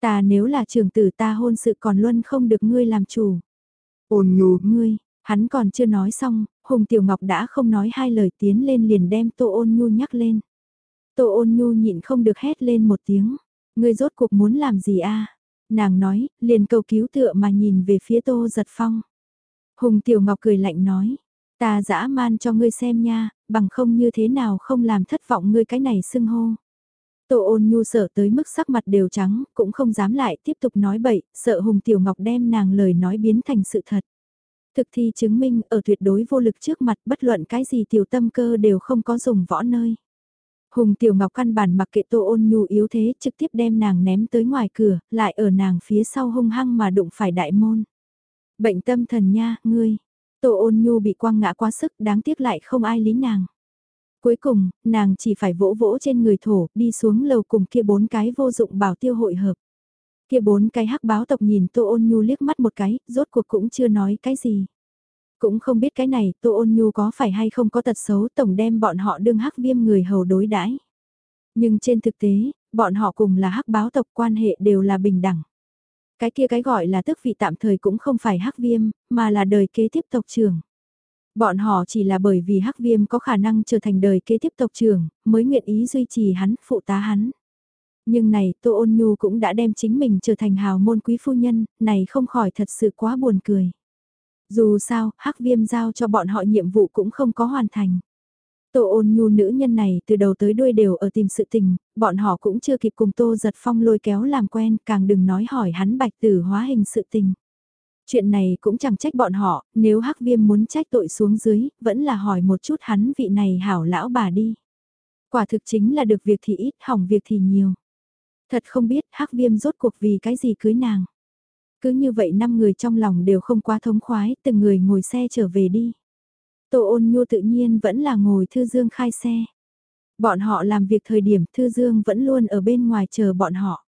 Speaker 1: Ta nếu là trường tử ta hôn sự còn luôn không được ngươi làm chủ. Ôn nhu, ngươi, hắn còn chưa nói xong, Hùng Tiểu Ngọc đã không nói hai lời tiến lên liền đem Tô ôn nhu nhắc lên. Tô ôn nhu nhịn không được hét lên một tiếng. Ngươi rốt cuộc muốn làm gì a? Nàng nói, liền cầu cứu tựa mà nhìn về phía Tô giật phong. Hùng Tiểu Ngọc cười lạnh nói, ta dã man cho ngươi xem nha, bằng không như thế nào không làm thất vọng ngươi cái này xưng hô. Tô ôn nhu sợ tới mức sắc mặt đều trắng, cũng không dám lại tiếp tục nói bậy, sợ Hùng Tiểu Ngọc đem nàng lời nói biến thành sự thật. Thực thi chứng minh ở tuyệt đối vô lực trước mặt bất luận cái gì tiểu tâm cơ đều không có dùng võ nơi. Hùng Tiểu Ngọc căn bản mặc kệ Tô ôn nhu yếu thế trực tiếp đem nàng ném tới ngoài cửa, lại ở nàng phía sau hung hăng mà đụng phải đại môn. Bệnh tâm thần nha, ngươi. Tô ôn nhu bị quăng ngã quá sức đáng tiếc lại không ai lý nàng. Cuối cùng, nàng chỉ phải vỗ vỗ trên người thổ, đi xuống lầu cùng kia bốn cái vô dụng bảo tiêu hội hợp. Kia bốn cái hắc báo tộc nhìn Tô Ôn Nhu liếc mắt một cái, rốt cuộc cũng chưa nói cái gì. Cũng không biết cái này Tô Ôn Nhu có phải hay không có tật xấu tổng đem bọn họ đương hắc viêm người hầu đối đãi Nhưng trên thực tế, bọn họ cùng là hắc báo tộc quan hệ đều là bình đẳng. Cái kia cái gọi là tức vị tạm thời cũng không phải hắc viêm, mà là đời kế tiếp tộc trưởng. Bọn họ chỉ là bởi vì hắc viêm có khả năng trở thành đời kế tiếp tộc trưởng, mới nguyện ý duy trì hắn, phụ tá hắn. Nhưng này, Tô Ôn Nhu cũng đã đem chính mình trở thành hào môn quý phu nhân, này không khỏi thật sự quá buồn cười. Dù sao, hắc viêm giao cho bọn họ nhiệm vụ cũng không có hoàn thành. Tô ôn nhu nữ nhân này từ đầu tới đuôi đều ở tìm sự tình, bọn họ cũng chưa kịp cùng Tô giật phong lôi kéo làm quen, càng đừng nói hỏi hắn bạch tử hóa hình sự tình. Chuyện này cũng chẳng trách bọn họ, nếu hắc viêm muốn trách tội xuống dưới, vẫn là hỏi một chút hắn vị này hảo lão bà đi. Quả thực chính là được việc thì ít, hỏng việc thì nhiều. Thật không biết hắc viêm rốt cuộc vì cái gì cưới nàng. Cứ như vậy năm người trong lòng đều không quá thống khoái, từng người ngồi xe trở về đi. Tô ôn nhu tự nhiên vẫn là ngồi Thư Dương khai xe. Bọn họ làm việc thời điểm Thư Dương vẫn luôn ở bên ngoài chờ bọn họ.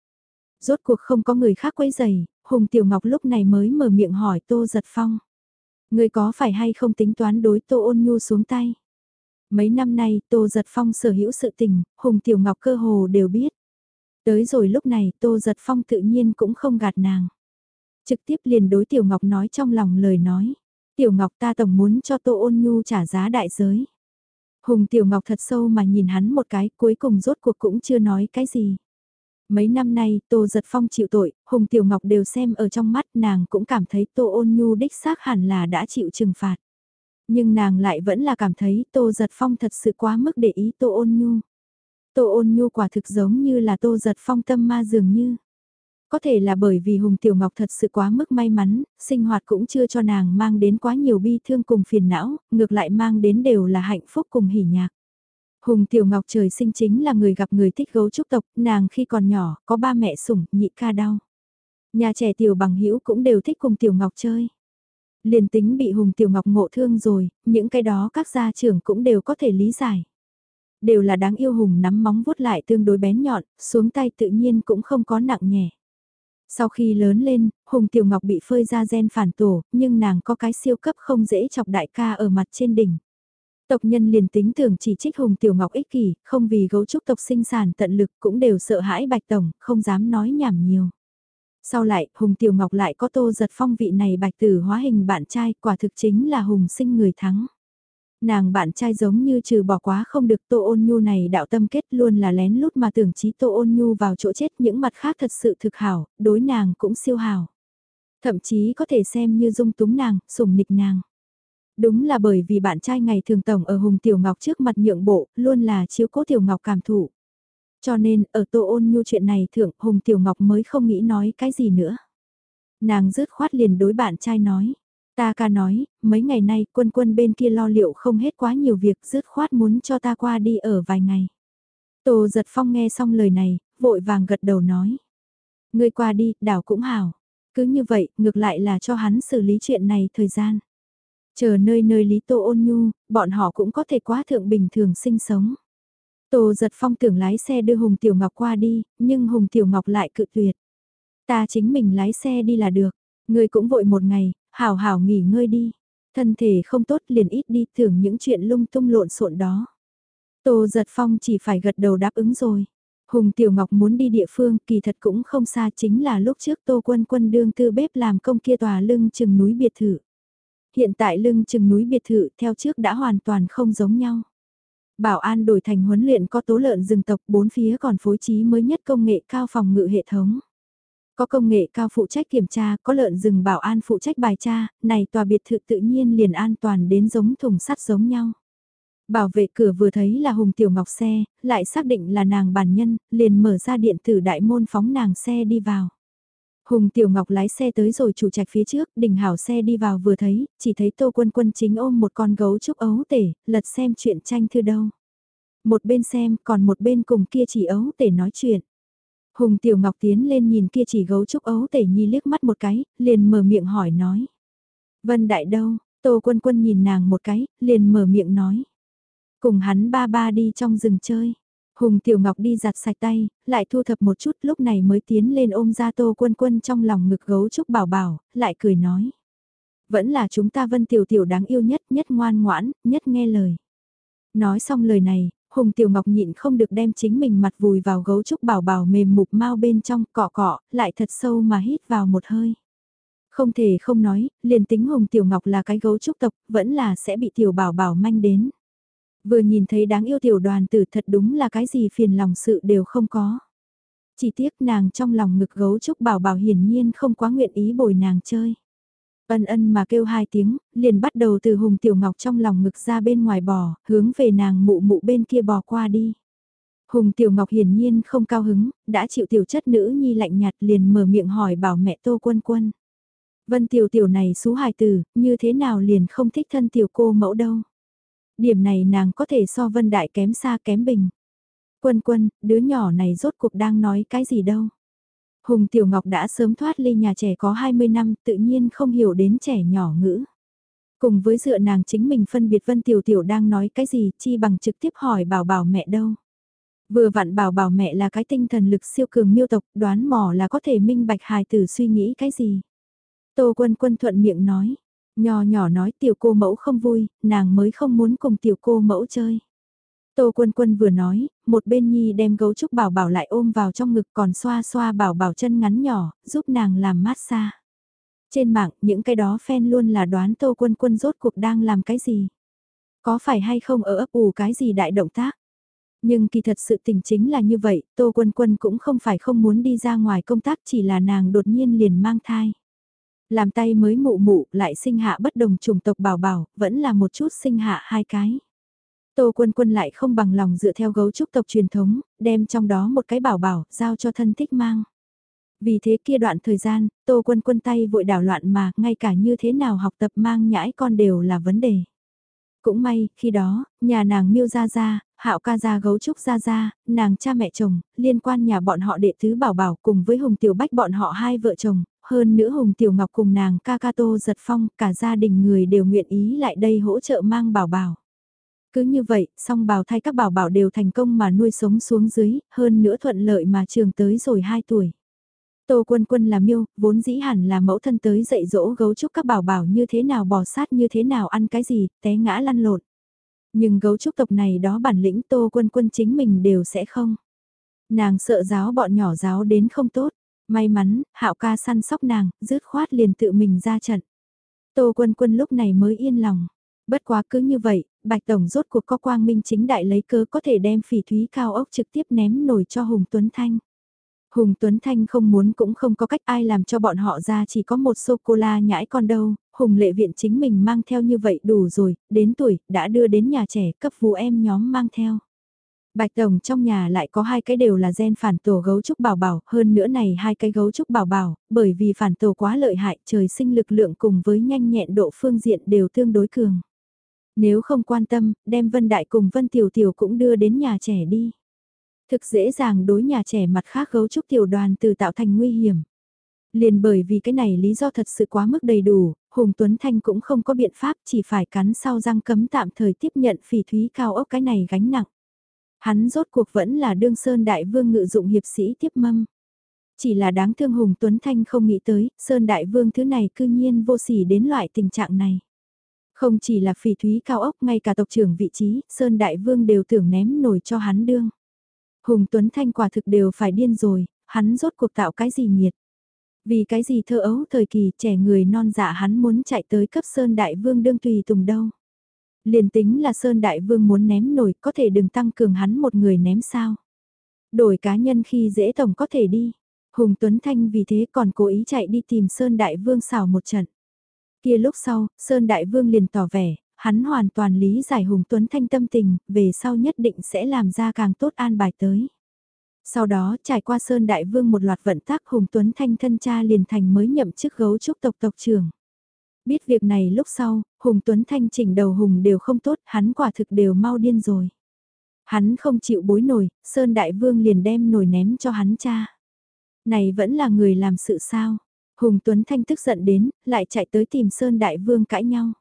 Speaker 1: Rốt cuộc không có người khác quấy giày, Hùng Tiểu Ngọc lúc này mới mở miệng hỏi Tô Giật Phong. Người có phải hay không tính toán đối Tô Ôn Nhu xuống tay? Mấy năm nay Tô Giật Phong sở hữu sự tình, Hùng Tiểu Ngọc cơ hồ đều biết. Tới rồi lúc này Tô Giật Phong tự nhiên cũng không gạt nàng. Trực tiếp liền đối Tiểu Ngọc nói trong lòng lời nói. Tiểu Ngọc ta tổng muốn cho Tô Ôn Nhu trả giá đại giới. Hùng Tiểu Ngọc thật sâu mà nhìn hắn một cái cuối cùng rốt cuộc cũng chưa nói cái gì. Mấy năm nay Tô Giật Phong chịu tội, Hùng Tiểu Ngọc đều xem ở trong mắt nàng cũng cảm thấy Tô Ôn Nhu đích xác hẳn là đã chịu trừng phạt. Nhưng nàng lại vẫn là cảm thấy Tô Giật Phong thật sự quá mức để ý Tô Ôn Nhu. Tô Ôn Nhu quả thực giống như là Tô Giật Phong tâm ma dường như. Có thể là bởi vì Hùng Tiểu Ngọc thật sự quá mức may mắn, sinh hoạt cũng chưa cho nàng mang đến quá nhiều bi thương cùng phiền não, ngược lại mang đến đều là hạnh phúc cùng hỉ nhạc. Hùng Tiểu Ngọc trời sinh chính là người gặp người thích gấu trúc tộc, nàng khi còn nhỏ, có ba mẹ sủng, nhị ca đau. Nhà trẻ Tiểu Bằng Hữu cũng đều thích cùng Tiểu Ngọc chơi. Liền tính bị Hùng Tiểu Ngọc ngộ thương rồi, những cái đó các gia trưởng cũng đều có thể lý giải. Đều là đáng yêu Hùng nắm móng vuốt lại tương đối bén nhọn, xuống tay tự nhiên cũng không có nặng nhẹ. Sau khi lớn lên, Hùng Tiểu Ngọc bị phơi ra gen phản tổ, nhưng nàng có cái siêu cấp không dễ chọc đại ca ở mặt trên đỉnh. Tộc nhân liền tính tưởng chỉ trích Hùng Tiểu Ngọc ích kỷ, không vì gấu trúc tộc sinh sản tận lực cũng đều sợ hãi Bạch Tổng, không dám nói nhảm nhiều. Sau lại, Hùng Tiểu Ngọc lại có tô giật phong vị này bạch tử hóa hình bạn trai, quả thực chính là Hùng sinh người thắng. Nàng bạn trai giống như trừ bỏ quá không được Tô Ôn Nhu này đạo tâm kết luôn là lén lút mà tưởng trí Tô Ôn Nhu vào chỗ chết những mặt khác thật sự thực hảo, đối nàng cũng siêu hảo. Thậm chí có thể xem như dung túng nàng, sủng nịch nàng. Đúng là bởi vì bạn trai ngày thường tổng ở Hùng Tiểu Ngọc trước mặt nhượng bộ, luôn là chiếu cố Tiểu Ngọc cảm thụ. Cho nên, ở Tô Ôn Nhu chuyện này thượng Hùng Tiểu Ngọc mới không nghĩ nói cái gì nữa. Nàng rứt khoát liền đối bạn trai nói. Ta ca nói, mấy ngày nay quân quân bên kia lo liệu không hết quá nhiều việc rứt khoát muốn cho ta qua đi ở vài ngày. Tô giật phong nghe xong lời này, vội vàng gật đầu nói. Ngươi qua đi, đảo cũng hảo. Cứ như vậy, ngược lại là cho hắn xử lý chuyện này thời gian. Chờ nơi nơi lý tô ôn nhu, bọn họ cũng có thể quá thượng bình thường sinh sống. Tô giật phong tưởng lái xe đưa Hùng Tiểu Ngọc qua đi, nhưng Hùng Tiểu Ngọc lại cự tuyệt. Ta chính mình lái xe đi là được, ngươi cũng vội một ngày, hảo hảo nghỉ ngơi đi. Thân thể không tốt liền ít đi, tưởng những chuyện lung tung lộn xộn đó. Tô giật phong chỉ phải gật đầu đáp ứng rồi. Hùng Tiểu Ngọc muốn đi địa phương, kỳ thật cũng không xa, chính là lúc trước Tô Quân Quân đương tư bếp làm công kia tòa lưng chừng núi biệt thự. Hiện tại lưng chừng núi biệt thự theo trước đã hoàn toàn không giống nhau. Bảo an đổi thành huấn luyện có tố lợn rừng tộc, bốn phía còn phối trí mới nhất công nghệ cao phòng ngự hệ thống. Có công nghệ cao phụ trách kiểm tra, có lợn rừng bảo an phụ trách bài tra, này tòa biệt thự tự nhiên liền an toàn đến giống thùng sắt giống nhau. Bảo vệ cửa vừa thấy là Hùng Tiểu Ngọc xe, lại xác định là nàng bản nhân, liền mở ra điện tử đại môn phóng nàng xe đi vào. Hùng Tiểu Ngọc lái xe tới rồi chủ trạch phía trước, đỉnh hảo xe đi vào vừa thấy, chỉ thấy Tô Quân Quân chính ôm một con gấu trúc ấu tể, lật xem chuyện tranh thư đâu. Một bên xem, còn một bên cùng kia chỉ ấu tể nói chuyện. Hùng Tiểu Ngọc tiến lên nhìn kia chỉ gấu trúc ấu tẩy nhi liếc mắt một cái, liền mở miệng hỏi nói. Vân Đại đâu? Tô Quân Quân nhìn nàng một cái, liền mở miệng nói. Cùng hắn ba ba đi trong rừng chơi. Hùng Tiểu Ngọc đi giặt sạch tay, lại thu thập một chút lúc này mới tiến lên ôm ra Tô Quân Quân trong lòng ngực gấu trúc bảo bảo, lại cười nói. Vẫn là chúng ta Vân Tiểu Tiểu đáng yêu nhất, nhất ngoan ngoãn, nhất nghe lời. Nói xong lời này, Hùng Tiểu Ngọc nhịn không được đem chính mình mặt vùi vào gấu trúc bảo bảo mềm mục mau bên trong cọ cọ, lại thật sâu mà hít vào một hơi. Không thể không nói, liền tính Hùng Tiểu Ngọc là cái gấu trúc tộc, vẫn là sẽ bị Tiểu Bảo Bảo manh đến. Vừa nhìn thấy đáng yêu Tiểu đoàn tử thật đúng là cái gì phiền lòng sự đều không có. Chỉ tiếc nàng trong lòng ngực gấu trúc Bảo Bảo hiển nhiên không quá nguyện ý bồi nàng chơi. Ân ân mà kêu hai tiếng, liền bắt đầu từ Hùng Tiểu Ngọc trong lòng ngực ra bên ngoài bò, hướng về nàng mụ mụ bên kia bò qua đi. Hùng Tiểu Ngọc hiển nhiên không cao hứng, đã chịu tiểu chất nữ nhi lạnh nhạt liền mở miệng hỏi bảo mẹ Tô Quân Quân. Vân Tiểu Tiểu này xú hài tử, như thế nào liền không thích thân tiểu cô mẫu đâu. Điểm này nàng có thể so Vân Đại kém xa kém bình. Quân Quân, đứa nhỏ này rốt cuộc đang nói cái gì đâu. Hùng Tiểu Ngọc đã sớm thoát ly nhà trẻ có 20 năm tự nhiên không hiểu đến trẻ nhỏ ngữ. Cùng với dựa nàng chính mình phân biệt Vân Tiểu Tiểu đang nói cái gì chi bằng trực tiếp hỏi bảo bảo mẹ đâu. Vừa vặn bảo bảo mẹ là cái tinh thần lực siêu cường miêu tộc đoán mò là có thể minh bạch hài tử suy nghĩ cái gì. Tô quân quân thuận miệng nói. Nho nhỏ nói tiểu cô mẫu không vui, nàng mới không muốn cùng tiểu cô mẫu chơi. Tô Quân Quân vừa nói, một bên Nhi đem gấu trúc bảo bảo lại ôm vào trong ngực còn xoa xoa bảo bảo chân ngắn nhỏ, giúp nàng làm mát xa. Trên mạng, những cái đó fan luôn là đoán Tô Quân Quân rốt cuộc đang làm cái gì. Có phải hay không ở ấp ủ cái gì đại động tác. Nhưng kỳ thật sự tình chính là như vậy, Tô Quân Quân cũng không phải không muốn đi ra ngoài công tác chỉ là nàng đột nhiên liền mang thai. Làm tay mới mụ mụ lại sinh hạ bất đồng chủng tộc bảo bảo, vẫn là một chút sinh hạ hai cái. Tô Quân Quân lại không bằng lòng dựa theo gấu trúc tộc truyền thống, đem trong đó một cái bảo bảo, giao cho thân thích mang. Vì thế kia đoạn thời gian, Tô Quân Quân tay vội đảo loạn mà, ngay cả như thế nào học tập mang nhãi con đều là vấn đề. Cũng may, khi đó, nhà nàng miêu ra ra, hạo ca ra gấu trúc ra ra, nàng cha mẹ chồng, liên quan nhà bọn họ đệ tứ bảo bảo cùng với Hùng Tiểu Bách bọn họ hai vợ chồng, hơn nữa Hùng Tiểu Ngọc cùng nàng ca ca tô giật phong, cả gia đình người đều nguyện ý lại đây hỗ trợ mang bảo bảo. Cứ như vậy, song bào thai các bảo bảo đều thành công mà nuôi sống xuống dưới, hơn nữa thuận lợi mà trường tới rồi 2 tuổi. Tô Quân Quân là miêu, vốn dĩ hẳn là mẫu thân tới dạy dỗ gấu trúc các bảo bảo như thế nào bò sát như thế nào ăn cái gì, té ngã lăn lộn. Nhưng gấu trúc tộc này đó bản lĩnh Tô Quân Quân chính mình đều sẽ không. Nàng sợ giáo bọn nhỏ giáo đến không tốt, may mắn, hạo ca săn sóc nàng, rứt khoát liền tự mình ra trận. Tô Quân Quân lúc này mới yên lòng. Bất quá cứ như vậy, Bạch Tổng rốt cuộc có quang minh chính đại lấy cớ có thể đem phỉ thúy cao ốc trực tiếp ném nổi cho Hùng Tuấn Thanh. Hùng Tuấn Thanh không muốn cũng không có cách ai làm cho bọn họ ra chỉ có một sô-cô-la nhãi con đâu, Hùng lệ viện chính mình mang theo như vậy đủ rồi, đến tuổi, đã đưa đến nhà trẻ cấp vụ em nhóm mang theo. Bạch Tổng trong nhà lại có hai cái đều là gen phản tổ gấu trúc bảo bảo, hơn nữa này hai cái gấu trúc bảo bảo, bởi vì phản tổ quá lợi hại, trời sinh lực lượng cùng với nhanh nhẹn độ phương diện đều tương đối cường. Nếu không quan tâm, đem Vân Đại cùng Vân Tiểu Tiểu cũng đưa đến nhà trẻ đi. Thực dễ dàng đối nhà trẻ mặt khác gấu trúc tiểu đoàn từ tạo thành nguy hiểm. Liền bởi vì cái này lý do thật sự quá mức đầy đủ, Hùng Tuấn Thanh cũng không có biện pháp chỉ phải cắn sau răng cấm tạm thời tiếp nhận phỉ thúy cao ốc cái này gánh nặng. Hắn rốt cuộc vẫn là đương Sơn Đại Vương ngự dụng hiệp sĩ tiếp mâm. Chỉ là đáng thương Hùng Tuấn Thanh không nghĩ tới, Sơn Đại Vương thứ này cư nhiên vô sỉ đến loại tình trạng này. Không chỉ là phỉ thúy cao ốc ngay cả tộc trưởng vị trí, Sơn Đại Vương đều tưởng ném nổi cho hắn đương. Hùng Tuấn Thanh quả thực đều phải điên rồi, hắn rốt cuộc tạo cái gì nhiệt. Vì cái gì thơ ấu thời kỳ trẻ người non dạ hắn muốn chạy tới cấp Sơn Đại Vương đương tùy tùng đâu. Liền tính là Sơn Đại Vương muốn ném nổi có thể đừng tăng cường hắn một người ném sao. Đổi cá nhân khi dễ tổng có thể đi. Hùng Tuấn Thanh vì thế còn cố ý chạy đi tìm Sơn Đại Vương xào một trận. Kia lúc sau, Sơn Đại Vương liền tỏ vẻ, hắn hoàn toàn lý giải Hùng Tuấn Thanh tâm tình, về sau nhất định sẽ làm ra càng tốt an bài tới. Sau đó trải qua Sơn Đại Vương một loạt vận tác Hùng Tuấn Thanh thân cha liền thành mới nhậm chức gấu trúc tộc tộc trưởng. Biết việc này lúc sau, Hùng Tuấn Thanh chỉnh đầu Hùng đều không tốt, hắn quả thực đều mau điên rồi. Hắn không chịu bối nổi, Sơn Đại Vương liền đem nổi ném cho hắn cha. Này vẫn là người làm sự sao? Hùng Tuấn Thanh tức giận đến, lại chạy tới tìm Sơn Đại Vương cãi nhau.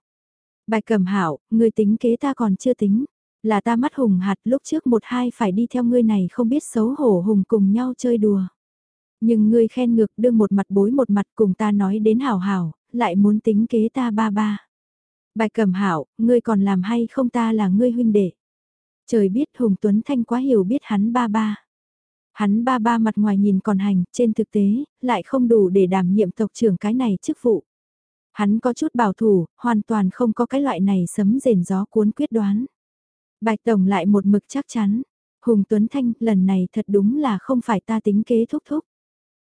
Speaker 1: Bạch Cẩm Hảo, người tính kế ta còn chưa tính. Là ta mắt hùng hạt lúc trước một hai phải đi theo ngươi này không biết xấu hổ hùng cùng nhau chơi đùa. Nhưng ngươi khen ngược đương một mặt bối một mặt cùng ta nói đến hảo hảo, lại muốn tính kế ta ba ba. Bạch Cẩm Hảo, ngươi còn làm hay không ta là ngươi huynh đệ. Trời biết Hùng Tuấn Thanh quá hiểu biết hắn ba ba. Hắn ba ba mặt ngoài nhìn còn hành, trên thực tế, lại không đủ để đảm nhiệm tộc trưởng cái này chức vụ. Hắn có chút bảo thủ, hoàn toàn không có cái loại này sấm rền gió cuốn quyết đoán. Bạch Tổng lại một mực chắc chắn. Hùng Tuấn Thanh, lần này thật đúng là không phải ta tính kế thúc thúc.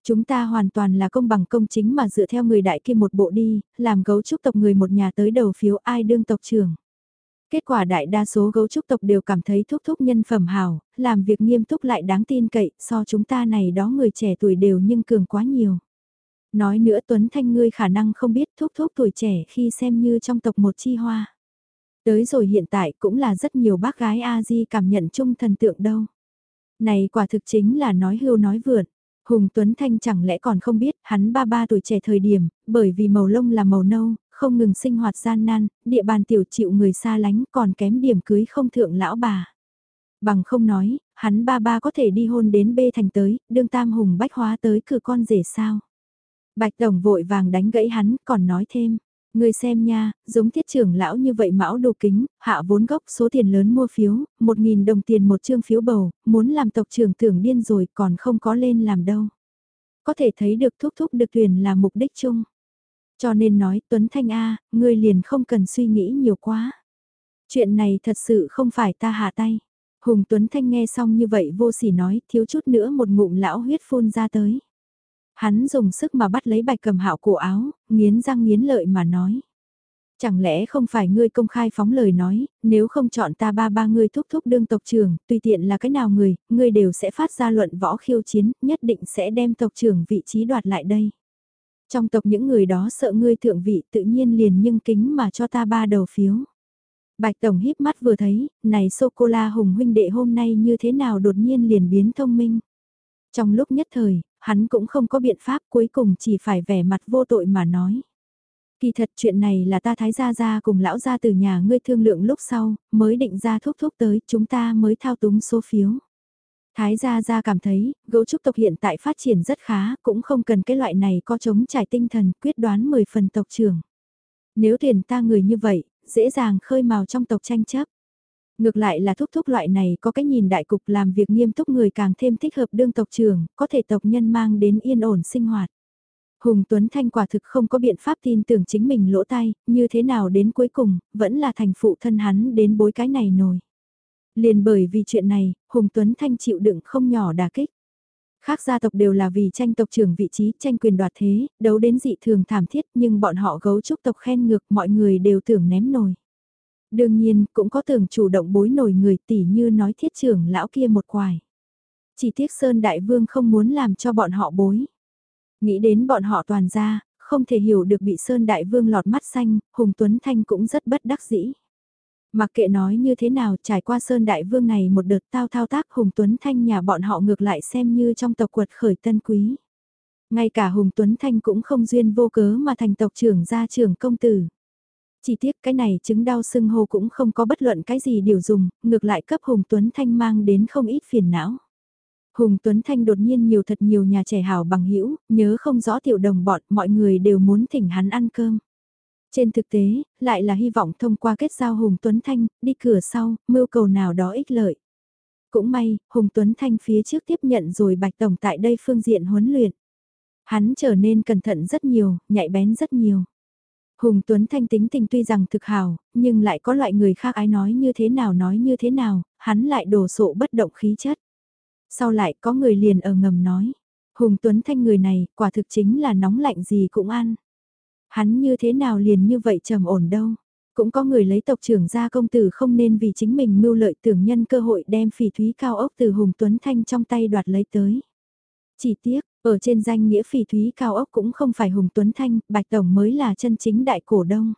Speaker 1: Chúng ta hoàn toàn là công bằng công chính mà dựa theo người đại kia một bộ đi, làm gấu trúc tộc người một nhà tới đầu phiếu ai đương tộc trưởng. Kết quả đại đa số gấu trúc tộc đều cảm thấy thúc thúc nhân phẩm hào, làm việc nghiêm túc lại đáng tin cậy, so chúng ta này đó người trẻ tuổi đều nhưng cường quá nhiều. Nói nữa Tuấn Thanh ngươi khả năng không biết thúc thúc tuổi trẻ khi xem như trong tộc một chi hoa. Tới rồi hiện tại cũng là rất nhiều bác gái A-di cảm nhận chung thần tượng đâu. Này quả thực chính là nói hưu nói vượt. Hùng Tuấn Thanh chẳng lẽ còn không biết hắn ba ba tuổi trẻ thời điểm, bởi vì màu lông là màu nâu, không ngừng sinh hoạt gian nan, địa bàn tiểu chịu người xa lánh còn kém điểm cưới không thượng lão bà. Bằng không nói, hắn ba ba có thể đi hôn đến bê thành tới, đương tam hùng bách hóa tới cửa con rể sao. Bạch Tổng vội vàng đánh gãy hắn, còn nói thêm, Người xem nha, giống thiết trưởng lão như vậy mão đồ kính, hạ vốn gốc số tiền lớn mua phiếu, 1.000 đồng tiền một chương phiếu bầu, muốn làm tộc trưởng tưởng điên rồi còn không có lên làm đâu. Có thể thấy được thúc thúc được tuyển là mục đích chung. Cho nên nói Tuấn Thanh A, ngươi liền không cần suy nghĩ nhiều quá. Chuyện này thật sự không phải ta hạ tay. Hùng Tuấn Thanh nghe xong như vậy vô sỉ nói, thiếu chút nữa một ngụm lão huyết phun ra tới. Hắn dùng sức mà bắt lấy bạch cầm hạo cổ áo, nghiến răng nghiến lợi mà nói. Chẳng lẽ không phải ngươi công khai phóng lời nói, nếu không chọn ta ba ba ngươi thúc thúc đương tộc trưởng, tùy tiện là cái nào người, ngươi đều sẽ phát ra luận võ khiêu chiến, nhất định sẽ đem tộc trưởng vị trí đoạt lại đây. Trong tộc những người đó sợ ngươi thượng vị tự nhiên liền nhưng kính mà cho ta ba đầu phiếu. Bạch Tổng híp mắt vừa thấy, này sô-cô-la hùng huynh đệ hôm nay như thế nào đột nhiên liền biến thông minh. Trong lúc nhất thời, hắn cũng không có biện pháp cuối cùng chỉ phải vẻ mặt vô tội mà nói. Kỳ thật chuyện này là ta thái gia gia cùng lão gia từ nhà ngươi thương lượng lúc sau, mới định ra thúc thúc tới, chúng ta mới thao túng số phiếu. Thái gia gia cảm thấy, gấu trúc tộc hiện tại phát triển rất khá, cũng không cần cái loại này có chống trải tinh thần quyết đoán 10 phần tộc trưởng. Nếu tiền ta người như vậy, dễ dàng khơi mào trong tộc tranh chấp. Ngược lại là thúc thúc loại này có cái nhìn đại cục làm việc nghiêm túc người càng thêm thích hợp đương tộc trưởng, có thể tộc nhân mang đến yên ổn sinh hoạt. Hùng Tuấn Thanh quả thực không có biện pháp tin tưởng chính mình lỗ tai, như thế nào đến cuối cùng, vẫn là thành phụ thân hắn đến bối cái này nổi. Liền bởi vì chuyện này, Hùng Tuấn Thanh chịu đựng không nhỏ đả kích. Khác gia tộc đều là vì tranh tộc trưởng vị trí, tranh quyền đoạt thế, đấu đến dị thường thảm thiết nhưng bọn họ gấu trúc tộc khen ngược mọi người đều tưởng ném nồi. Đương nhiên, cũng có tưởng chủ động bối nổi người tỷ như nói thiết trưởng lão kia một quài. Chỉ tiếc Sơn Đại Vương không muốn làm cho bọn họ bối. Nghĩ đến bọn họ toàn ra, không thể hiểu được bị Sơn Đại Vương lọt mắt xanh, Hùng Tuấn Thanh cũng rất bất đắc dĩ. Mặc kệ nói như thế nào trải qua Sơn Đại Vương này một đợt tao thao tác Hùng Tuấn Thanh nhà bọn họ ngược lại xem như trong tộc quật khởi tân quý. Ngay cả Hùng Tuấn Thanh cũng không duyên vô cớ mà thành tộc trưởng gia trưởng công tử. Chỉ tiếc cái này chứng đau sưng hô cũng không có bất luận cái gì điều dùng, ngược lại cấp Hùng Tuấn Thanh mang đến không ít phiền não. Hùng Tuấn Thanh đột nhiên nhiều thật nhiều nhà trẻ hảo bằng hữu nhớ không rõ tiểu đồng bọn, mọi người đều muốn thỉnh hắn ăn cơm. Trên thực tế, lại là hy vọng thông qua kết giao Hùng Tuấn Thanh, đi cửa sau, mưu cầu nào đó ích lợi. Cũng may, Hùng Tuấn Thanh phía trước tiếp nhận rồi Bạch Tổng tại đây phương diện huấn luyện. Hắn trở nên cẩn thận rất nhiều, nhạy bén rất nhiều. Hùng Tuấn Thanh tính tình tuy rằng thực hào, nhưng lại có loại người khác ái nói như thế nào nói như thế nào, hắn lại đổ sộ bất động khí chất. Sau lại có người liền ở ngầm nói, Hùng Tuấn Thanh người này quả thực chính là nóng lạnh gì cũng ăn. Hắn như thế nào liền như vậy trầm ổn đâu. Cũng có người lấy tộc trưởng ra công tử không nên vì chính mình mưu lợi tưởng nhân cơ hội đem phỉ thúy cao ốc từ Hùng Tuấn Thanh trong tay đoạt lấy tới. Chỉ tiếc, ở trên danh nghĩa phỉ thúy cao ốc cũng không phải Hùng Tuấn Thanh, Bạch Tổng mới là chân chính đại cổ đông.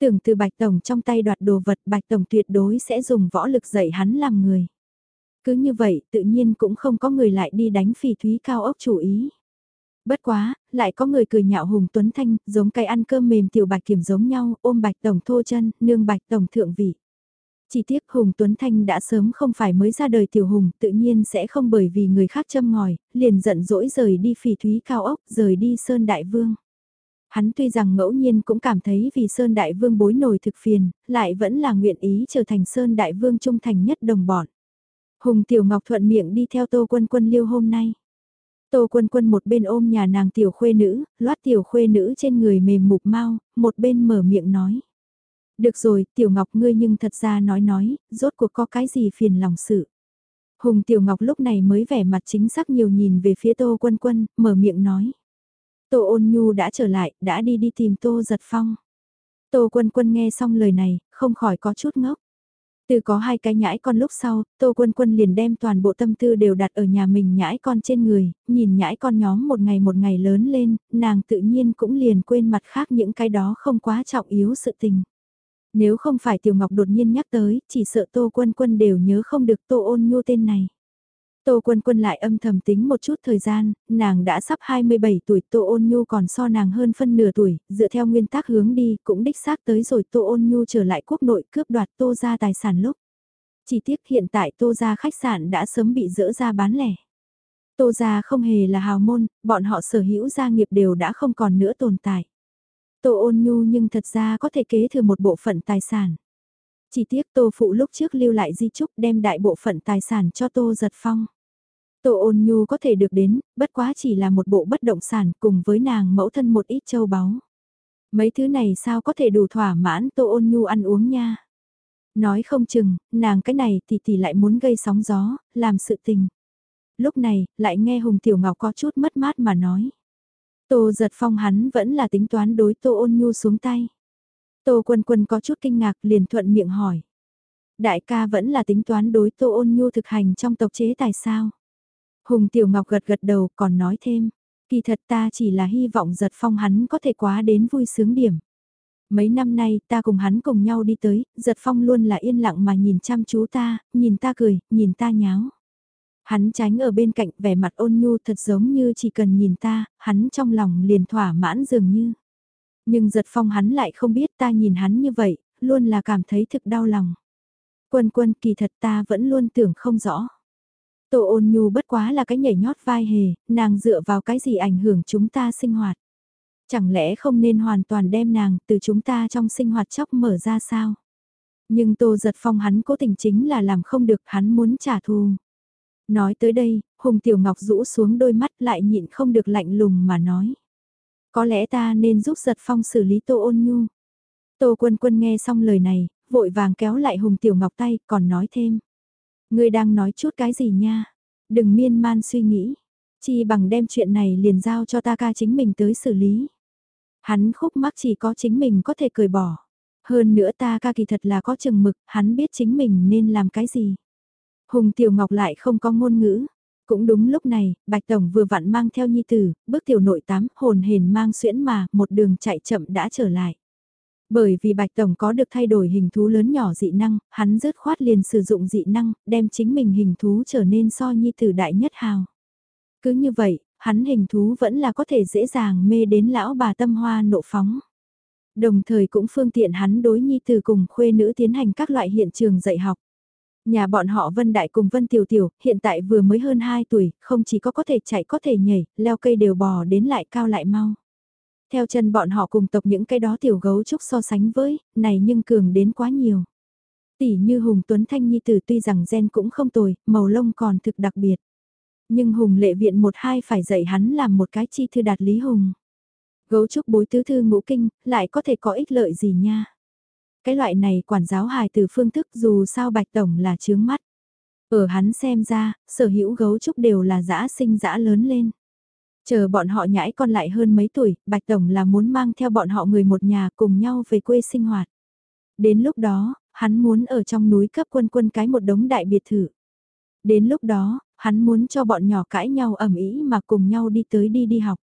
Speaker 1: Tưởng từ Bạch Tổng trong tay đoạt đồ vật Bạch Tổng tuyệt đối sẽ dùng võ lực dạy hắn làm người. Cứ như vậy tự nhiên cũng không có người lại đi đánh phỉ thúy cao ốc chủ ý. Bất quá, lại có người cười nhạo Hùng Tuấn Thanh, giống cái ăn cơm mềm tiểu bạch kiểm giống nhau, ôm bạch tổng thô chân, nương bạch tổng thượng vị. Chỉ tiếc Hùng Tuấn Thanh đã sớm không phải mới ra đời tiểu hùng, tự nhiên sẽ không bởi vì người khác châm ngòi, liền giận dỗi rời đi phỉ thúy cao ốc, rời đi Sơn Đại Vương. Hắn tuy rằng ngẫu nhiên cũng cảm thấy vì Sơn Đại Vương bối nổi thực phiền, lại vẫn là nguyện ý trở thành Sơn Đại Vương trung thành nhất đồng bọn. Hùng Tiểu Ngọc thuận miệng đi theo Tô Quân Quân liêu hôm nay. Tô Quân Quân một bên ôm nhà nàng tiểu khuê nữ, loát tiểu khuê nữ trên người mềm mục mau, một bên mở miệng nói. Được rồi, Tiểu Ngọc ngươi nhưng thật ra nói nói, rốt cuộc có cái gì phiền lòng sự. Hùng Tiểu Ngọc lúc này mới vẻ mặt chính xác nhiều nhìn về phía Tô Quân Quân, mở miệng nói. Tô ôn nhu đã trở lại, đã đi đi tìm Tô giật phong. Tô Quân Quân nghe xong lời này, không khỏi có chút ngốc. Từ có hai cái nhãi con lúc sau, Tô Quân Quân liền đem toàn bộ tâm tư đều đặt ở nhà mình nhãi con trên người, nhìn nhãi con nhóm một ngày một ngày lớn lên, nàng tự nhiên cũng liền quên mặt khác những cái đó không quá trọng yếu sự tình. Nếu không phải Tiểu Ngọc đột nhiên nhắc tới, chỉ sợ Tô Quân Quân đều nhớ không được Tô Ôn Nhu tên này. Tô Quân Quân lại âm thầm tính một chút thời gian, nàng đã sắp 27 tuổi, Tô Ôn Nhu còn so nàng hơn phân nửa tuổi, dựa theo nguyên tắc hướng đi, cũng đích xác tới rồi Tô Ôn Nhu trở lại quốc nội cướp đoạt Tô ra tài sản lúc. Chỉ tiếc hiện tại Tô ra khách sạn đã sớm bị dỡ ra bán lẻ. Tô ra không hề là hào môn, bọn họ sở hữu gia nghiệp đều đã không còn nữa tồn tại. Tô ôn nhu nhưng thật ra có thể kế thừa một bộ phận tài sản. Chỉ tiếc Tô Phụ lúc trước lưu lại di trúc đem đại bộ phận tài sản cho Tô Giật Phong. Tô ôn nhu có thể được đến, bất quá chỉ là một bộ bất động sản cùng với nàng mẫu thân một ít châu báu. Mấy thứ này sao có thể đủ thỏa mãn Tô ôn nhu ăn uống nha. Nói không chừng, nàng cái này thì thì lại muốn gây sóng gió, làm sự tình. Lúc này, lại nghe Hùng Tiểu Ngọc có chút mất mát mà nói. Tô giật phong hắn vẫn là tính toán đối Tô ôn nhu xuống tay. Tô quân quân có chút kinh ngạc liền thuận miệng hỏi. Đại ca vẫn là tính toán đối Tô ôn nhu thực hành trong tộc chế tài sao. Hùng Tiểu Ngọc gật gật đầu còn nói thêm. Kỳ thật ta chỉ là hy vọng giật phong hắn có thể quá đến vui sướng điểm. Mấy năm nay ta cùng hắn cùng nhau đi tới, giật phong luôn là yên lặng mà nhìn chăm chú ta, nhìn ta cười, nhìn ta nháo. Hắn tránh ở bên cạnh vẻ mặt ôn nhu thật giống như chỉ cần nhìn ta, hắn trong lòng liền thỏa mãn dường như. Nhưng giật phong hắn lại không biết ta nhìn hắn như vậy, luôn là cảm thấy thực đau lòng. Quân quân kỳ thật ta vẫn luôn tưởng không rõ. Tô ôn nhu bất quá là cái nhảy nhót vai hề, nàng dựa vào cái gì ảnh hưởng chúng ta sinh hoạt. Chẳng lẽ không nên hoàn toàn đem nàng từ chúng ta trong sinh hoạt chóc mở ra sao? Nhưng Tô Giật Phong hắn cố tình chính là làm không được hắn muốn trả thù. Nói tới đây, Hùng Tiểu Ngọc rũ xuống đôi mắt lại nhịn không được lạnh lùng mà nói. Có lẽ ta nên giúp Giật Phong xử lý Tô ôn nhu. Tô Quân Quân nghe xong lời này, vội vàng kéo lại Hùng Tiểu Ngọc tay, còn nói thêm. Ngươi đang nói chút cái gì nha? Đừng miên man suy nghĩ. Chi bằng đem chuyện này liền giao cho ta ca chính mình tới xử lý. Hắn khúc mắc chỉ có chính mình có thể cười bỏ. Hơn nữa ta ca kỳ thật là có chừng mực, hắn biết chính mình nên làm cái gì. Hùng Tiểu Ngọc lại không có ngôn ngữ. Cũng đúng lúc này, Bạch Tổng vừa vặn mang theo nhi tử, bước tiểu nội tám, hồn hền mang xuyễn mà, một đường chạy chậm đã trở lại. Bởi vì Bạch Tổng có được thay đổi hình thú lớn nhỏ dị năng, hắn rớt khoát liền sử dụng dị năng, đem chính mình hình thú trở nên so nhi tử đại nhất hào. Cứ như vậy, hắn hình thú vẫn là có thể dễ dàng mê đến lão bà tâm hoa nộ phóng. Đồng thời cũng phương tiện hắn đối nhi tử cùng khuê nữ tiến hành các loại hiện trường dạy học. Nhà bọn họ Vân Đại cùng Vân Tiểu Tiểu, hiện tại vừa mới hơn 2 tuổi, không chỉ có có thể chạy có thể nhảy, leo cây đều bò đến lại cao lại mau. Theo chân bọn họ cùng tộc những cái đó tiểu gấu trúc so sánh với, này nhưng cường đến quá nhiều. Tỷ như Hùng Tuấn Thanh Nhi Tử tuy rằng gen cũng không tồi, màu lông còn thực đặc biệt. Nhưng Hùng lệ viện một hai phải dạy hắn làm một cái chi thư đạt lý Hùng. Gấu trúc bối tứ thư ngũ kinh, lại có thể có ích lợi gì nha. Cái loại này quản giáo hài từ phương thức dù sao Bạch Tổng là chướng mắt. Ở hắn xem ra, sở hữu gấu trúc đều là dã sinh dã lớn lên. Chờ bọn họ nhãi con lại hơn mấy tuổi, Bạch Tổng là muốn mang theo bọn họ người một nhà cùng nhau về quê sinh hoạt. Đến lúc đó, hắn muốn ở trong núi cấp quân quân cái một đống đại biệt thự. Đến lúc đó, hắn muốn cho bọn nhỏ cãi nhau ẩm ý mà cùng nhau đi tới đi đi học.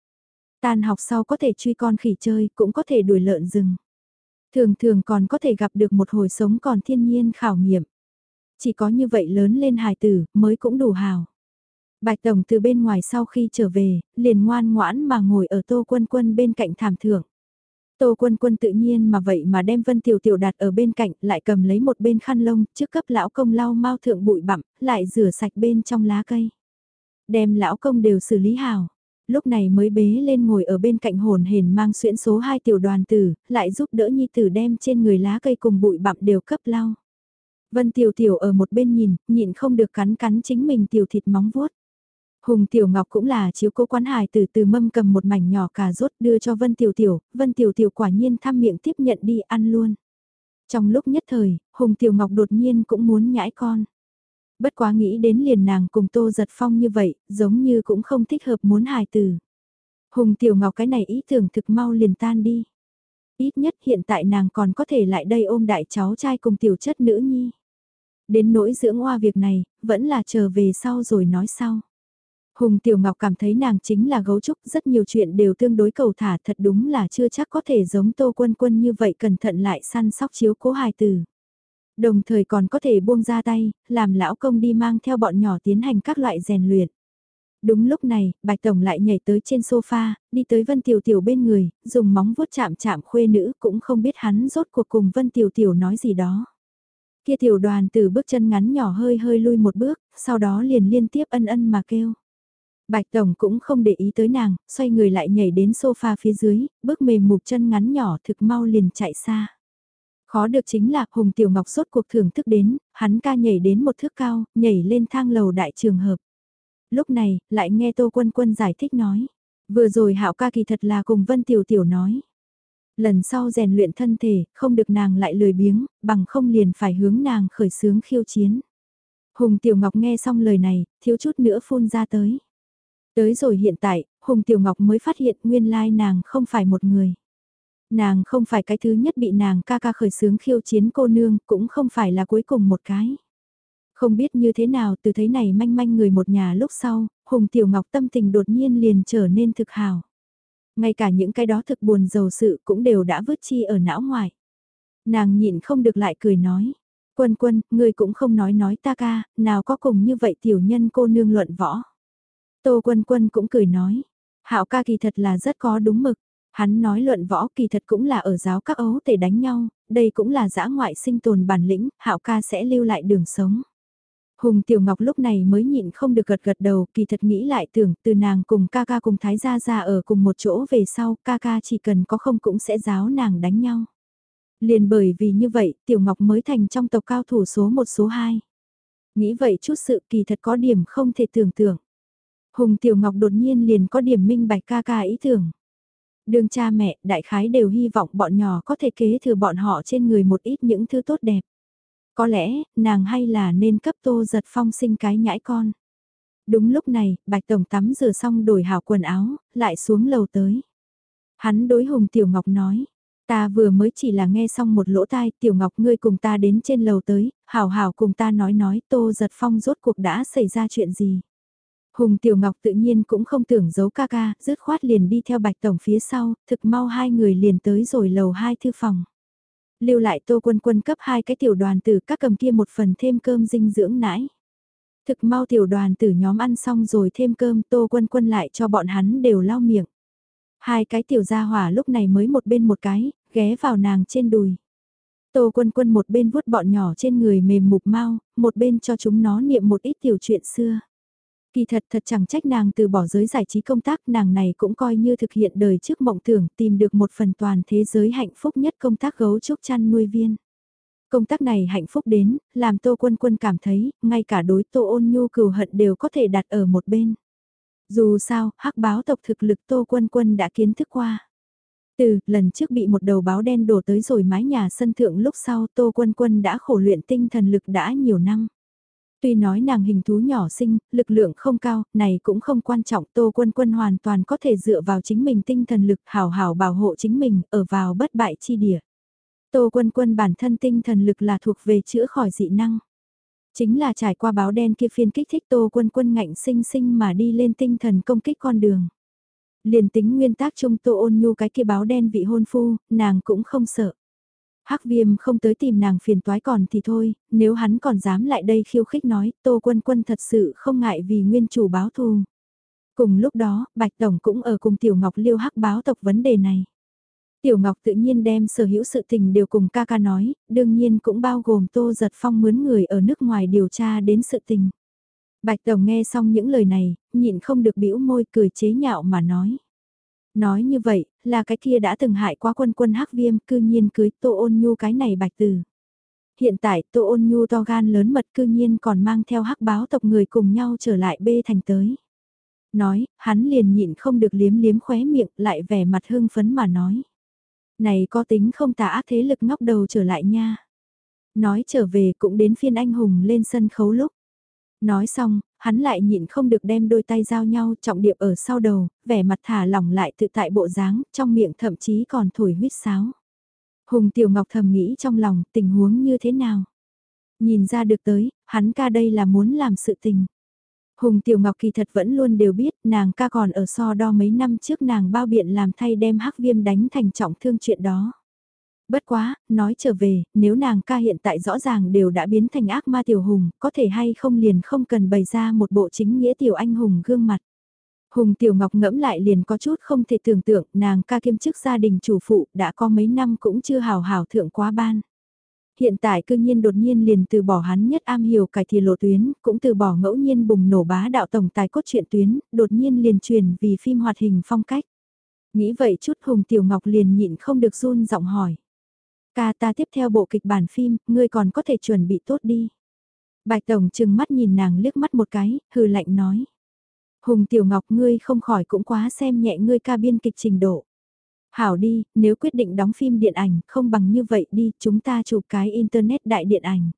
Speaker 1: Tan học sau có thể truy con khỉ chơi, cũng có thể đuổi lợn rừng. Thường thường còn có thể gặp được một hồi sống còn thiên nhiên khảo nghiệm. Chỉ có như vậy lớn lên hài tử mới cũng đủ hào. Bạch Tổng từ bên ngoài sau khi trở về, liền ngoan ngoãn mà ngồi ở Tô Quân Quân bên cạnh thảm thượng. Tô Quân Quân tự nhiên mà vậy mà đem Vân Tiểu Tiểu đặt ở bên cạnh, lại cầm lấy một bên khăn lông, trước cấp lão công lau mau thượng bụi bặm, lại rửa sạch bên trong lá cây. Đem lão công đều xử lý hào. Lúc này mới bế lên ngồi ở bên cạnh hồn hền mang xuyễn số hai tiểu đoàn tử, lại giúp đỡ nhi tử đem trên người lá cây cùng bụi bặm đều cấp lau. Vân Tiểu Tiểu ở một bên nhìn, nhịn không được cắn cắn chính mình tiểu thịt móng vuốt. Hùng Tiểu Ngọc cũng là chiếu cố quán hài từ từ mâm cầm một mảnh nhỏ cà rốt đưa cho Vân Tiểu Tiểu, Vân Tiểu Tiểu quả nhiên thăm miệng tiếp nhận đi ăn luôn. Trong lúc nhất thời, Hùng Tiểu Ngọc đột nhiên cũng muốn nhãi con. Bất quá nghĩ đến liền nàng cùng Tô Giật Phong như vậy, giống như cũng không thích hợp muốn hài từ. Hùng Tiểu Ngọc cái này ý tưởng thực mau liền tan đi. Ít nhất hiện tại nàng còn có thể lại đây ôm đại cháu trai cùng tiểu chất nữ nhi. Đến nỗi dưỡng hoa việc này, vẫn là chờ về sau rồi nói sau. Hùng Tiểu Ngọc cảm thấy nàng chính là gấu trúc, rất nhiều chuyện đều tương đối cầu thả thật đúng là chưa chắc có thể giống Tô Quân Quân như vậy cẩn thận lại săn sóc chiếu cố hài tử. Đồng thời còn có thể buông ra tay, làm lão công đi mang theo bọn nhỏ tiến hành các loại rèn luyện. Đúng lúc này, Bạch Tổng lại nhảy tới trên sofa, đi tới Vân Tiểu Tiểu bên người, dùng móng vuốt chạm chạm khuê nữ cũng không biết hắn rốt cuộc cùng Vân Tiểu Tiểu nói gì đó. Kia tiểu đoàn từ bước chân ngắn nhỏ hơi hơi lui một bước, sau đó liền liên tiếp ân ân mà kêu. Bạch Tổng cũng không để ý tới nàng, xoay người lại nhảy đến sofa phía dưới, bước mềm mục chân ngắn nhỏ thực mau liền chạy xa. Khó được chính là Hùng Tiểu Ngọc sốt cuộc thưởng thức đến, hắn ca nhảy đến một thước cao, nhảy lên thang lầu đại trường hợp. Lúc này, lại nghe Tô Quân Quân giải thích nói. Vừa rồi hạo ca kỳ thật là cùng Vân Tiểu Tiểu nói. Lần sau rèn luyện thân thể, không được nàng lại lười biếng, bằng không liền phải hướng nàng khởi sướng khiêu chiến. Hùng Tiểu Ngọc nghe xong lời này, thiếu chút nữa phun ra tới. Tới rồi hiện tại, Hùng Tiểu Ngọc mới phát hiện nguyên lai nàng không phải một người. Nàng không phải cái thứ nhất bị nàng ca ca khởi sướng khiêu chiến cô nương, cũng không phải là cuối cùng một cái. Không biết như thế nào từ thấy này manh manh người một nhà lúc sau, Hùng Tiểu Ngọc tâm tình đột nhiên liền trở nên thực hào. Ngay cả những cái đó thực buồn dầu sự cũng đều đã vứt chi ở não ngoài. Nàng nhịn không được lại cười nói. Quân quân, ngươi cũng không nói nói ta ca, nào có cùng như vậy tiểu nhân cô nương luận võ. Tô quân quân cũng cười nói. Hạo ca kỳ thật là rất có đúng mực. Hắn nói luận võ kỳ thật cũng là ở giáo các ấu tể đánh nhau, đây cũng là giã ngoại sinh tồn bản lĩnh, hạo ca sẽ lưu lại đường sống. Hùng Tiểu Ngọc lúc này mới nhịn không được gật gật đầu, kỳ thật nghĩ lại tưởng từ nàng cùng ca ca cùng Thái Gia Gia ở cùng một chỗ về sau, ca ca chỉ cần có không cũng sẽ giáo nàng đánh nhau. Liền bởi vì như vậy, Tiểu Ngọc mới thành trong tộc cao thủ số 1 số 2. Nghĩ vậy chút sự kỳ thật có điểm không thể tưởng tượng. Hùng Tiểu Ngọc đột nhiên liền có điểm minh bạch ca ca ý tưởng. Đường cha mẹ, đại khái đều hy vọng bọn nhỏ có thể kế thừa bọn họ trên người một ít những thứ tốt đẹp. Có lẽ, nàng hay là nên cấp tô giật phong sinh cái nhãi con. Đúng lúc này, Bạch Tổng tắm rửa xong đổi hào quần áo, lại xuống lầu tới. Hắn đối Hùng Tiểu Ngọc nói, ta vừa mới chỉ là nghe xong một lỗ tai, Tiểu Ngọc ngươi cùng ta đến trên lầu tới, hào hào cùng ta nói nói tô giật phong rốt cuộc đã xảy ra chuyện gì. Hùng Tiểu Ngọc tự nhiên cũng không tưởng giấu ca ca, dứt khoát liền đi theo Bạch Tổng phía sau, thực mau hai người liền tới rồi lầu hai thư phòng. Lưu lại tô quân quân cấp hai cái tiểu đoàn tử các cầm kia một phần thêm cơm dinh dưỡng nãi. Thực mau tiểu đoàn tử nhóm ăn xong rồi thêm cơm tô quân quân lại cho bọn hắn đều lau miệng. Hai cái tiểu gia hỏa lúc này mới một bên một cái, ghé vào nàng trên đùi. Tô quân quân một bên vuốt bọn nhỏ trên người mềm mục mau, một bên cho chúng nó niệm một ít tiểu chuyện xưa. Kỳ thật thật chẳng trách nàng từ bỏ giới giải trí công tác nàng này cũng coi như thực hiện đời trước mộng tưởng tìm được một phần toàn thế giới hạnh phúc nhất công tác gấu trúc chăn nuôi viên. Công tác này hạnh phúc đến, làm Tô Quân Quân cảm thấy, ngay cả đối Tô ôn nhu cừu hận đều có thể đặt ở một bên. Dù sao, hắc báo tộc thực lực Tô Quân Quân đã kiến thức qua. Từ, lần trước bị một đầu báo đen đổ tới rồi mái nhà sân thượng lúc sau Tô Quân Quân đã khổ luyện tinh thần lực đã nhiều năm. Tuy nói nàng hình thú nhỏ xinh, lực lượng không cao, này cũng không quan trọng, Tô Quân Quân hoàn toàn có thể dựa vào chính mình tinh thần lực hào hào bảo hộ chính mình, ở vào bất bại chi địa. Tô Quân Quân bản thân tinh thần lực là thuộc về chữa khỏi dị năng. Chính là trải qua báo đen kia phiên kích thích Tô Quân Quân ngạnh sinh sinh mà đi lên tinh thần công kích con đường. Liền tính nguyên tác trong Tô ôn nhu cái kia báo đen vị hôn phu, nàng cũng không sợ. Hắc viêm không tới tìm nàng phiền toái còn thì thôi, nếu hắn còn dám lại đây khiêu khích nói, Tô Quân Quân thật sự không ngại vì nguyên chủ báo thù. Cùng lúc đó, Bạch Tổng cũng ở cùng Tiểu Ngọc liêu hắc báo tộc vấn đề này. Tiểu Ngọc tự nhiên đem sở hữu sự tình đều cùng ca ca nói, đương nhiên cũng bao gồm Tô Giật Phong mướn người ở nước ngoài điều tra đến sự tình. Bạch Tổng nghe xong những lời này, nhịn không được bĩu môi cười chế nhạo mà nói. Nói như vậy, là cái kia đã từng hại qua quân quân hắc viêm cư nhiên cưới tô ôn nhu cái này bạch tử. Hiện tại tô ôn nhu to gan lớn mật cư nhiên còn mang theo hắc báo tộc người cùng nhau trở lại bê thành tới. Nói, hắn liền nhịn không được liếm liếm khóe miệng lại vẻ mặt hưng phấn mà nói. Này có tính không tà ác thế lực ngóc đầu trở lại nha. Nói trở về cũng đến phiên anh hùng lên sân khấu lúc. Nói xong, hắn lại nhịn không được đem đôi tay giao nhau trọng điệp ở sau đầu, vẻ mặt thả lỏng lại tự tại bộ dáng, trong miệng thậm chí còn thổi huyết sáo. Hùng Tiểu Ngọc thầm nghĩ trong lòng tình huống như thế nào. Nhìn ra được tới, hắn ca đây là muốn làm sự tình. Hùng Tiểu Ngọc kỳ thật vẫn luôn đều biết nàng ca còn ở so đo mấy năm trước nàng bao biện làm thay đem hắc viêm đánh thành trọng thương chuyện đó. Bất quá, nói trở về, nếu nàng ca hiện tại rõ ràng đều đã biến thành ác ma tiểu hùng, có thể hay không liền không cần bày ra một bộ chính nghĩa tiểu anh hùng gương mặt. Hùng Tiểu Ngọc ngẫm lại liền có chút không thể tưởng tượng, nàng ca kiêm chức gia đình chủ phụ đã có mấy năm cũng chưa hào hào thượng quá ban. Hiện tại cư nhiên đột nhiên liền từ bỏ hắn nhất am hiểu cải thì lộ tuyến, cũng từ bỏ ngẫu nhiên bùng nổ bá đạo tổng tài cốt truyện tuyến, đột nhiên liền truyền vì phim hoạt hình phong cách. Nghĩ vậy chút Hùng Tiểu Ngọc liền nhịn không được run giọng hỏi. Ca ta tiếp theo bộ kịch bản phim, ngươi còn có thể chuẩn bị tốt đi. Bạch Tổng chừng mắt nhìn nàng liếc mắt một cái, hừ lạnh nói. Hùng Tiểu Ngọc ngươi không khỏi cũng quá xem nhẹ ngươi ca biên kịch trình độ. Hảo đi, nếu quyết định đóng phim điện ảnh, không bằng như vậy đi, chúng ta chụp cái Internet đại điện ảnh.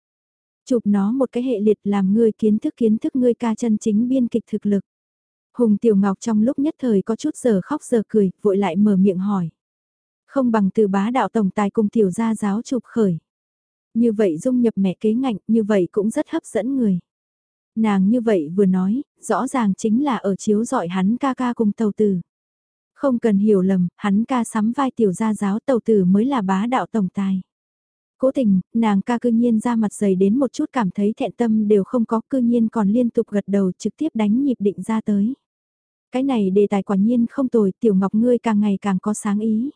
Speaker 1: Chụp nó một cái hệ liệt làm ngươi kiến thức kiến thức ngươi ca chân chính biên kịch thực lực. Hùng Tiểu Ngọc trong lúc nhất thời có chút giờ khóc giờ cười, vội lại mở miệng hỏi. Không bằng từ bá đạo tổng tài cùng Tiểu gia giáo chụp khởi. Như vậy dung nhập mẹ kế ngạnh, như vậy cũng rất hấp dẫn người. Nàng như vậy vừa nói, rõ ràng chính là ở chiếu dọi hắn ca ca cùng tàu tử. Không cần hiểu lầm, hắn ca sắm vai tiểu gia giáo tàu tử mới là bá đạo tổng tài. Cố tình, nàng ca cư nhiên ra mặt dày đến một chút cảm thấy thẹn tâm đều không có cư nhiên còn liên tục gật đầu trực tiếp đánh nhịp định ra tới. Cái này đề tài quả nhiên không tồi, tiểu ngọc ngươi càng ngày càng có sáng ý.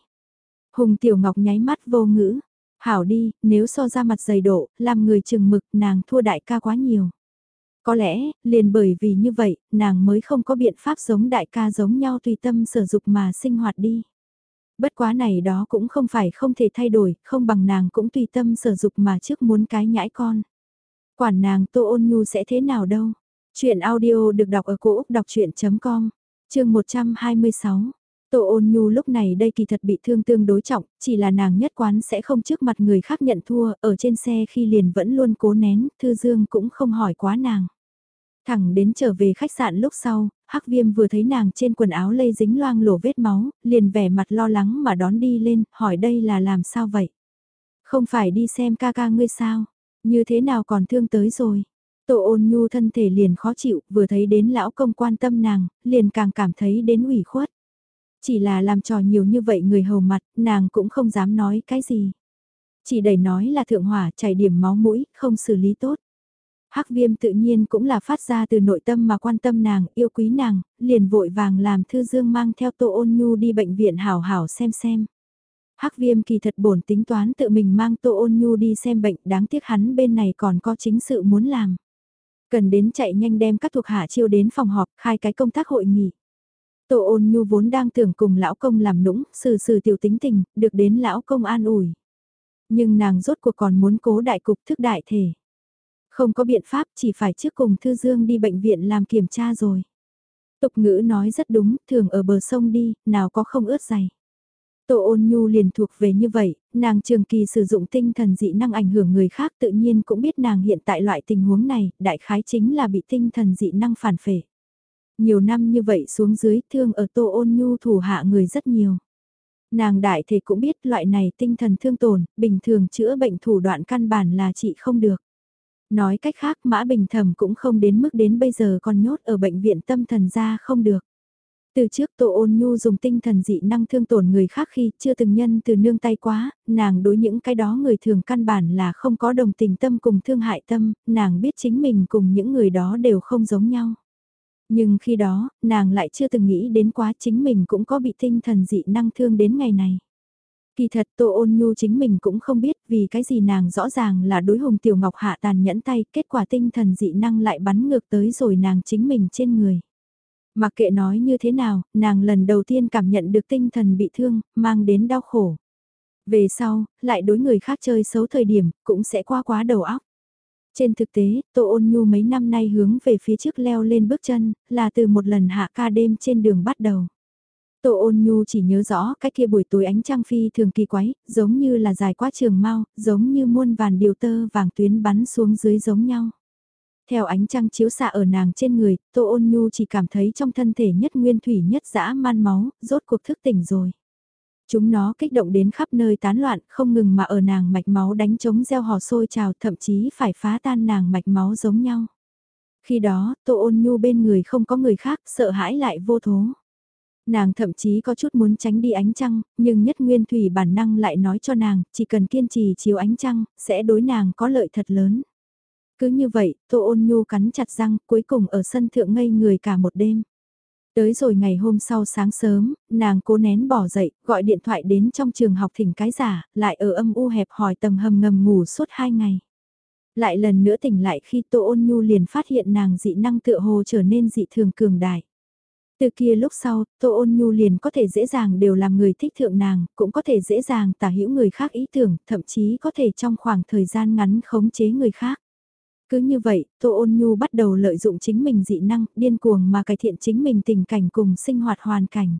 Speaker 1: Hùng tiểu ngọc nháy mắt vô ngữ, hảo đi, nếu so ra mặt dày độ, làm người chừng mực nàng thua đại ca quá nhiều. Có lẽ, liền bởi vì như vậy, nàng mới không có biện pháp giống đại ca giống nhau tùy tâm sở dục mà sinh hoạt đi. Bất quá này đó cũng không phải không thể thay đổi, không bằng nàng cũng tùy tâm sở dục mà trước muốn cái nhãi con. Quản nàng Tô Ôn Nhu sẽ thế nào đâu. Chuyện audio được đọc ở cổ Úc đọc chuyện.com, chương 126. Tô ôn nhu lúc này đây kỳ thật bị thương tương đối trọng, chỉ là nàng nhất quán sẽ không trước mặt người khác nhận thua, ở trên xe khi liền vẫn luôn cố nén, Thư Dương cũng không hỏi quá nàng. Thẳng đến trở về khách sạn lúc sau, Hắc Viêm vừa thấy nàng trên quần áo lây dính loang lổ vết máu, liền vẻ mặt lo lắng mà đón đi lên, hỏi đây là làm sao vậy? Không phải đi xem ca ca ngươi sao? Như thế nào còn thương tới rồi? Tô ôn nhu thân thể liền khó chịu, vừa thấy đến lão công quan tâm nàng, liền càng cảm thấy đến ủy khuất. Chỉ là làm trò nhiều như vậy người hầu mặt, nàng cũng không dám nói cái gì. Chỉ đẩy nói là thượng hỏa chảy điểm máu mũi, không xử lý tốt. Hắc viêm tự nhiên cũng là phát ra từ nội tâm mà quan tâm nàng, yêu quý nàng, liền vội vàng làm thư dương mang theo tô ôn nhu đi bệnh viện hảo hảo xem xem. Hắc viêm kỳ thật bổn tính toán tự mình mang tô ôn nhu đi xem bệnh, đáng tiếc hắn bên này còn có chính sự muốn làm. Cần đến chạy nhanh đem các thuộc hạ chiêu đến phòng họp, khai cái công tác hội nghị. Tô ôn nhu vốn đang tưởng cùng lão công làm nũng, xử xử tiểu tính tình, được đến lão công an ủi. Nhưng nàng rốt cuộc còn muốn cố đại cục thức đại thể. Không có biện pháp chỉ phải trước cùng Thư Dương đi bệnh viện làm kiểm tra rồi. Tục ngữ nói rất đúng, thường ở bờ sông đi, nào có không ướt giày. Tô ôn nhu liền thuộc về như vậy, nàng trường kỳ sử dụng tinh thần dị năng ảnh hưởng người khác tự nhiên cũng biết nàng hiện tại loại tình huống này, đại khái chính là bị tinh thần dị năng phản phệ. Nhiều năm như vậy xuống dưới thương ở tô ôn nhu thủ hạ người rất nhiều. Nàng đại thể cũng biết loại này tinh thần thương tổn, bình thường chữa bệnh thủ đoạn căn bản là trị không được. Nói cách khác Mã Bình thầm cũng không đến mức đến bây giờ còn nhốt ở bệnh viện tâm thần ra không được. Từ trước Tô Ôn Nhu dùng tinh thần dị năng thương tổn người khác khi chưa từng nhân từ nương tay quá, nàng đối những cái đó người thường căn bản là không có đồng tình tâm cùng thương hại tâm, nàng biết chính mình cùng những người đó đều không giống nhau. Nhưng khi đó, nàng lại chưa từng nghĩ đến quá chính mình cũng có bị tinh thần dị năng thương đến ngày này. Kỳ thật Tô Ôn Nhu chính mình cũng không biết vì cái gì nàng rõ ràng là đối hùng Tiểu Ngọc hạ tàn nhẫn tay, kết quả tinh thần dị năng lại bắn ngược tới rồi nàng chính mình trên người. Mặc kệ nói như thế nào, nàng lần đầu tiên cảm nhận được tinh thần bị thương, mang đến đau khổ. Về sau, lại đối người khác chơi xấu thời điểm, cũng sẽ qua quá đầu óc. Trên thực tế, Tô Ôn Nhu mấy năm nay hướng về phía trước leo lên bước chân, là từ một lần hạ ca đêm trên đường bắt đầu. Tô ôn nhu chỉ nhớ rõ cái kia buổi tối ánh trăng phi thường kỳ quái, giống như là dài quá trường mau, giống như muôn vàn điều tơ vàng tuyến bắn xuống dưới giống nhau. Theo ánh trăng chiếu xạ ở nàng trên người, Tô ôn nhu chỉ cảm thấy trong thân thể nhất nguyên thủy nhất dã man máu, rốt cuộc thức tỉnh rồi. Chúng nó kích động đến khắp nơi tán loạn, không ngừng mà ở nàng mạch máu đánh trống gieo hò sôi trào, thậm chí phải phá tan nàng mạch máu giống nhau. Khi đó, Tô ôn nhu bên người không có người khác, sợ hãi lại vô thố. Nàng thậm chí có chút muốn tránh đi ánh trăng, nhưng nhất nguyên thủy bản năng lại nói cho nàng, chỉ cần kiên trì chiếu ánh trăng, sẽ đối nàng có lợi thật lớn. Cứ như vậy, Tô ôn nhu cắn chặt răng, cuối cùng ở sân thượng ngây người cả một đêm. Tới rồi ngày hôm sau sáng sớm, nàng cố nén bỏ dậy, gọi điện thoại đến trong trường học thỉnh cái giả, lại ở âm u hẹp hỏi tầng hầm ngầm ngủ suốt hai ngày. Lại lần nữa tỉnh lại khi Tô Ôn Nhu liền phát hiện nàng dị năng tựa hồ trở nên dị thường cường đại. Từ kia lúc sau, Tô Ôn Nhu liền có thể dễ dàng đều làm người thích thượng nàng, cũng có thể dễ dàng tả hữu người khác ý tưởng, thậm chí có thể trong khoảng thời gian ngắn khống chế người khác. Cứ như vậy, Tô Ôn Nhu bắt đầu lợi dụng chính mình dị năng, điên cuồng mà cải thiện chính mình tình cảnh cùng sinh hoạt hoàn cảnh.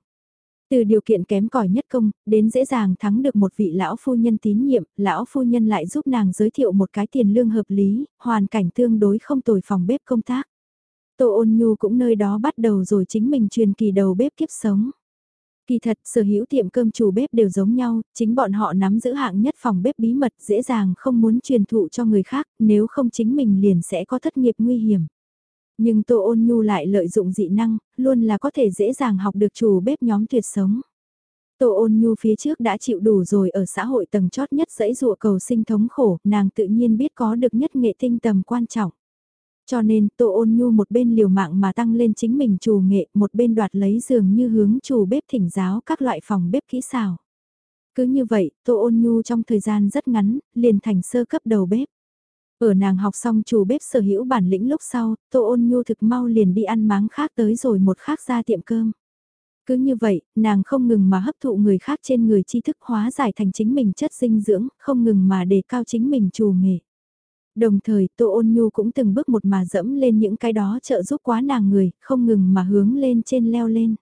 Speaker 1: Từ điều kiện kém cỏi nhất công, đến dễ dàng thắng được một vị lão phu nhân tín nhiệm, lão phu nhân lại giúp nàng giới thiệu một cái tiền lương hợp lý, hoàn cảnh tương đối không tồi phòng bếp công tác. Tô ôn nhu cũng nơi đó bắt đầu rồi chính mình truyền kỳ đầu bếp kiếp sống. Kỳ thật, sở hữu tiệm cơm chủ bếp đều giống nhau, chính bọn họ nắm giữ hạng nhất phòng bếp bí mật dễ dàng không muốn truyền thụ cho người khác, nếu không chính mình liền sẽ có thất nghiệp nguy hiểm. Nhưng Tô Ôn Nhu lại lợi dụng dị năng, luôn là có thể dễ dàng học được chủ bếp nhóm tuyệt sống. Tô ôn nhu phía trước đã chịu đủ rồi ở xã hội tầng chót nhất dãy dụa cầu sinh thống khổ, nàng tự nhiên biết có được nhất nghệ tinh tầm quan trọng. Cho nên Tô ôn nhu một bên liều mạng mà tăng lên chính mình chủ nghệ, một bên đoạt lấy giường như hướng chủ bếp thỉnh giáo các loại phòng bếp kỹ xào. Cứ như vậy, Tô ôn nhu trong thời gian rất ngắn, liền thành sơ cấp đầu bếp. Ở nàng học xong chủ bếp sở hữu bản lĩnh lúc sau, Tô ôn nhu thực mau liền đi ăn máng khác tới rồi một khác ra tiệm cơm. Cứ như vậy, nàng không ngừng mà hấp thụ người khác trên người tri thức hóa giải thành chính mình chất dinh dưỡng, không ngừng mà đề cao chính mình chủ nghệ. Đồng thời Tô Ôn Nhu cũng từng bước một mà dẫm lên những cái đó trợ giúp quá nàng người, không ngừng mà hướng lên trên leo lên.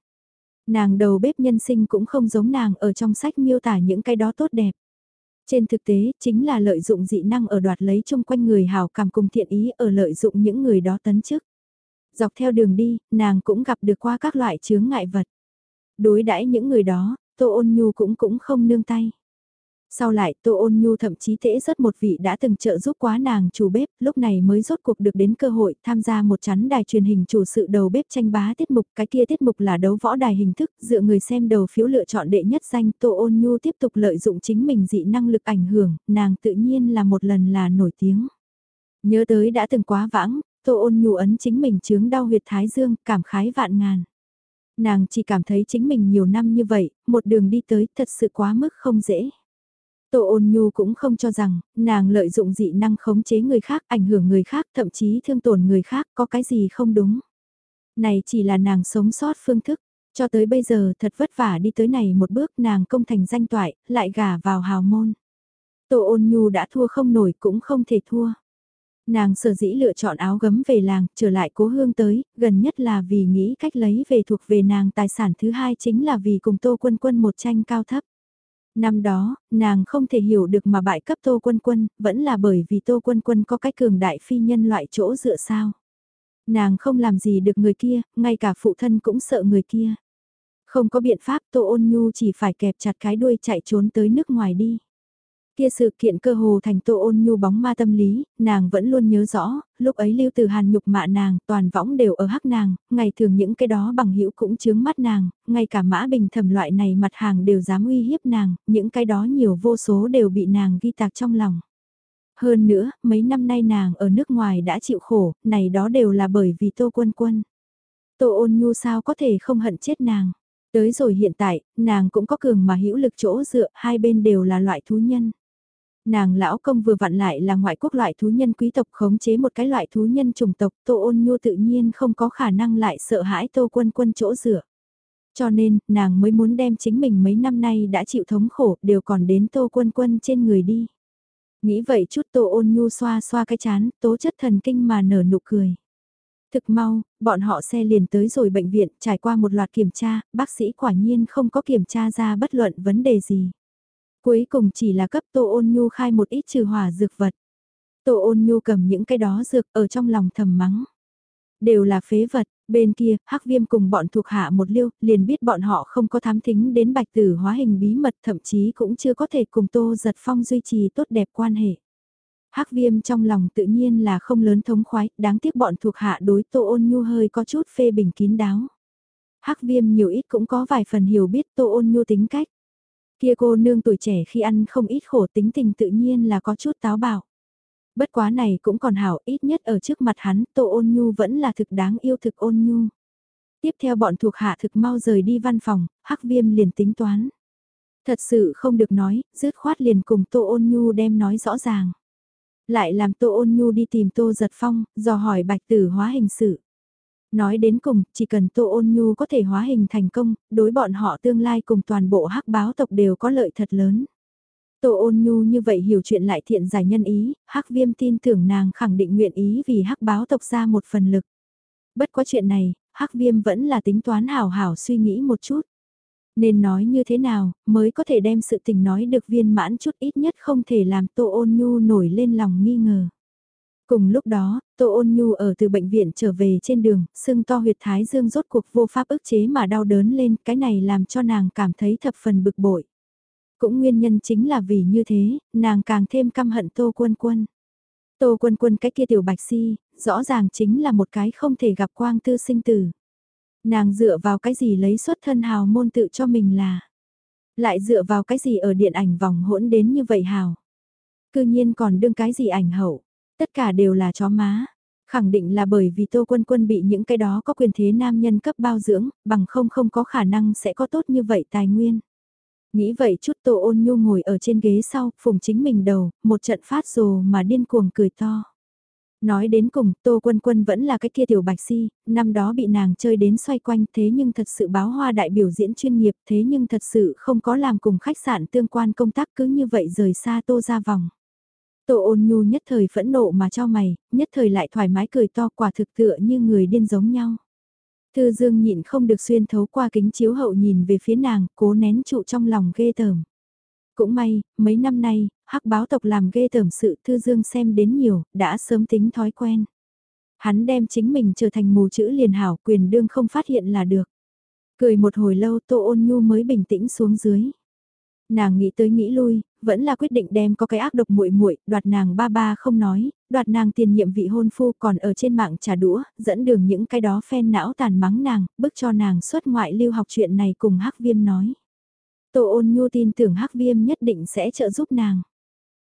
Speaker 1: Nàng đầu bếp nhân sinh cũng không giống nàng ở trong sách miêu tả những cái đó tốt đẹp. Trên thực tế, chính là lợi dụng dị năng ở đoạt lấy chung quanh người hào cảm cùng thiện ý ở lợi dụng những người đó tấn chức. Dọc theo đường đi, nàng cũng gặp được qua các loại chướng ngại vật. Đối đãi những người đó, Tô Ôn Nhu cũng cũng không nương tay. Sau lại Tô Ôn Nhu thậm chí tễ rất một vị đã từng trợ giúp quá nàng chủ bếp, lúc này mới rốt cuộc được đến cơ hội tham gia một chắn đài truyền hình chủ sự đầu bếp tranh bá tiết mục. Cái kia tiết mục là đấu võ đài hình thức, dựa người xem đầu phiếu lựa chọn đệ nhất danh Tô Ôn Nhu tiếp tục lợi dụng chính mình dị năng lực ảnh hưởng, nàng tự nhiên là một lần là nổi tiếng. Nhớ tới đã từng quá vãng, Tô Ôn Nhu ấn chính mình chướng đau huyệt thái dương, cảm khái vạn ngàn. Nàng chỉ cảm thấy chính mình nhiều năm như vậy, một đường đi tới thật sự quá mức không dễ. Tô ôn nhu cũng không cho rằng, nàng lợi dụng dị năng khống chế người khác, ảnh hưởng người khác, thậm chí thương tổn người khác, có cái gì không đúng. Này chỉ là nàng sống sót phương thức, cho tới bây giờ thật vất vả đi tới này một bước nàng công thành danh toại, lại gả vào hào môn. Tô ôn nhu đã thua không nổi cũng không thể thua. Nàng sở dĩ lựa chọn áo gấm về làng, trở lại cố hương tới, gần nhất là vì nghĩ cách lấy về thuộc về nàng tài sản thứ hai chính là vì cùng tô quân quân một tranh cao thấp. Năm đó, nàng không thể hiểu được mà bại cấp Tô Quân Quân, vẫn là bởi vì Tô Quân Quân có cái cường đại phi nhân loại chỗ dựa sao. Nàng không làm gì được người kia, ngay cả phụ thân cũng sợ người kia. Không có biện pháp Tô Ôn Nhu chỉ phải kẹp chặt cái đuôi chạy trốn tới nước ngoài đi. Kia sự kiện cơ hồ thành tô ôn nhu bóng ma tâm lý, nàng vẫn luôn nhớ rõ, lúc ấy lưu từ hàn nhục mạ nàng, toàn võng đều ở hắc nàng, ngày thường những cái đó bằng hữu cũng chướng mắt nàng, ngay cả mã bình thẩm loại này mặt hàng đều dám uy hiếp nàng, những cái đó nhiều vô số đều bị nàng ghi tạc trong lòng. Hơn nữa, mấy năm nay nàng ở nước ngoài đã chịu khổ, này đó đều là bởi vì tô quân quân. Tô ôn nhu sao có thể không hận chết nàng. Tới rồi hiện tại, nàng cũng có cường mà hữu lực chỗ dựa, hai bên đều là loại thú nhân. Nàng lão công vừa vặn lại là ngoại quốc loại thú nhân quý tộc khống chế một cái loại thú nhân chủng tộc Tô Ôn Nhu tự nhiên không có khả năng lại sợ hãi Tô Quân Quân chỗ dựa Cho nên, nàng mới muốn đem chính mình mấy năm nay đã chịu thống khổ đều còn đến Tô Quân Quân trên người đi. Nghĩ vậy chút Tô Ôn Nhu xoa xoa cái chán, tố chất thần kinh mà nở nụ cười. Thực mau, bọn họ xe liền tới rồi bệnh viện, trải qua một loạt kiểm tra, bác sĩ quả nhiên không có kiểm tra ra bất luận vấn đề gì. Cuối cùng chỉ là cấp Tô Ôn Nhu khai một ít trừ hỏa dược vật. Tô Ôn Nhu cầm những cái đó dược ở trong lòng thầm mắng. Đều là phế vật, bên kia, Hắc Viêm cùng bọn thuộc hạ một liêu, liền biết bọn họ không có thám thính đến bạch tử hóa hình bí mật thậm chí cũng chưa có thể cùng Tô Giật Phong duy trì tốt đẹp quan hệ. Hắc Viêm trong lòng tự nhiên là không lớn thống khoái, đáng tiếc bọn thuộc hạ đối Tô Ôn Nhu hơi có chút phê bình kín đáo. Hắc Viêm nhiều ít cũng có vài phần hiểu biết Tô Ôn Nhu tính cách. Kia cô nương tuổi trẻ khi ăn không ít khổ tính tình tự nhiên là có chút táo bạo. Bất quá này cũng còn hảo ít nhất ở trước mặt hắn Tô ôn nhu vẫn là thực đáng yêu thực ôn nhu. Tiếp theo bọn thuộc hạ thực mau rời đi văn phòng, hắc viêm liền tính toán. Thật sự không được nói, dứt khoát liền cùng Tô Ôn Nhu đem nói rõ ràng. Lại làm Tô Ôn Nhu đi tìm Tô Giật Phong, dò hỏi bạch tử hóa hình sự. Nói đến cùng, chỉ cần Tô Ôn Nhu có thể hóa hình thành công, đối bọn họ tương lai cùng toàn bộ hắc báo tộc đều có lợi thật lớn. Tô Ôn Nhu như vậy hiểu chuyện lại thiện giải nhân ý, hắc viêm tin tưởng nàng khẳng định nguyện ý vì hắc báo tộc ra một phần lực. Bất quá chuyện này, hắc viêm vẫn là tính toán hảo hảo suy nghĩ một chút. Nên nói như thế nào, mới có thể đem sự tình nói được viên mãn chút ít nhất không thể làm Tô Ôn Nhu nổi lên lòng nghi ngờ. Cùng lúc đó, Tô Ôn Nhu ở từ bệnh viện trở về trên đường, sưng to huyệt thái dương rốt cuộc vô pháp ức chế mà đau đớn lên, cái này làm cho nàng cảm thấy thập phần bực bội. Cũng nguyên nhân chính là vì như thế, nàng càng thêm căm hận Tô Quân Quân. Tô Quân Quân cái kia tiểu bạch si, rõ ràng chính là một cái không thể gặp quang tư sinh tử. Nàng dựa vào cái gì lấy xuất thân hào môn tự cho mình là. Lại dựa vào cái gì ở điện ảnh vòng hỗn đến như vậy hào. Cư nhiên còn đương cái gì ảnh hậu. Tất cả đều là chó má. Khẳng định là bởi vì Tô Quân Quân bị những cái đó có quyền thế nam nhân cấp bao dưỡng, bằng không không có khả năng sẽ có tốt như vậy tài nguyên. Nghĩ vậy chút Tô Ôn Nhu ngồi ở trên ghế sau, phùng chính mình đầu, một trận phát rồ mà điên cuồng cười to. Nói đến cùng, Tô Quân Quân vẫn là cái kia tiểu bạch si, năm đó bị nàng chơi đến xoay quanh thế nhưng thật sự báo hoa đại biểu diễn chuyên nghiệp thế nhưng thật sự không có làm cùng khách sạn tương quan công tác cứ như vậy rời xa Tô ra vòng. Tô ôn nhu nhất thời phẫn nộ mà cho mày, nhất thời lại thoải mái cười to quả thực tựa như người điên giống nhau. Thư Dương nhịn không được xuyên thấu qua kính chiếu hậu nhìn về phía nàng, cố nén trụ trong lòng ghê tởm. Cũng may, mấy năm nay, hắc báo tộc làm ghê tởm sự Thư Dương xem đến nhiều, đã sớm tính thói quen. Hắn đem chính mình trở thành mù chữ liền hảo quyền đương không phát hiện là được. Cười một hồi lâu Tô ôn nhu mới bình tĩnh xuống dưới. Nàng nghĩ tới nghĩ lui, vẫn là quyết định đem có cái ác độc muội muội, đoạt nàng ba ba không nói, đoạt nàng tiền nhiệm vị hôn phu còn ở trên mạng trả đũa, dẫn đường những cái đó phen não tàn mắng nàng, bức cho nàng xuất ngoại lưu học chuyện này cùng Hắc Viêm nói. Tô ôn nhu tin tưởng Hắc Viêm nhất định sẽ trợ giúp nàng.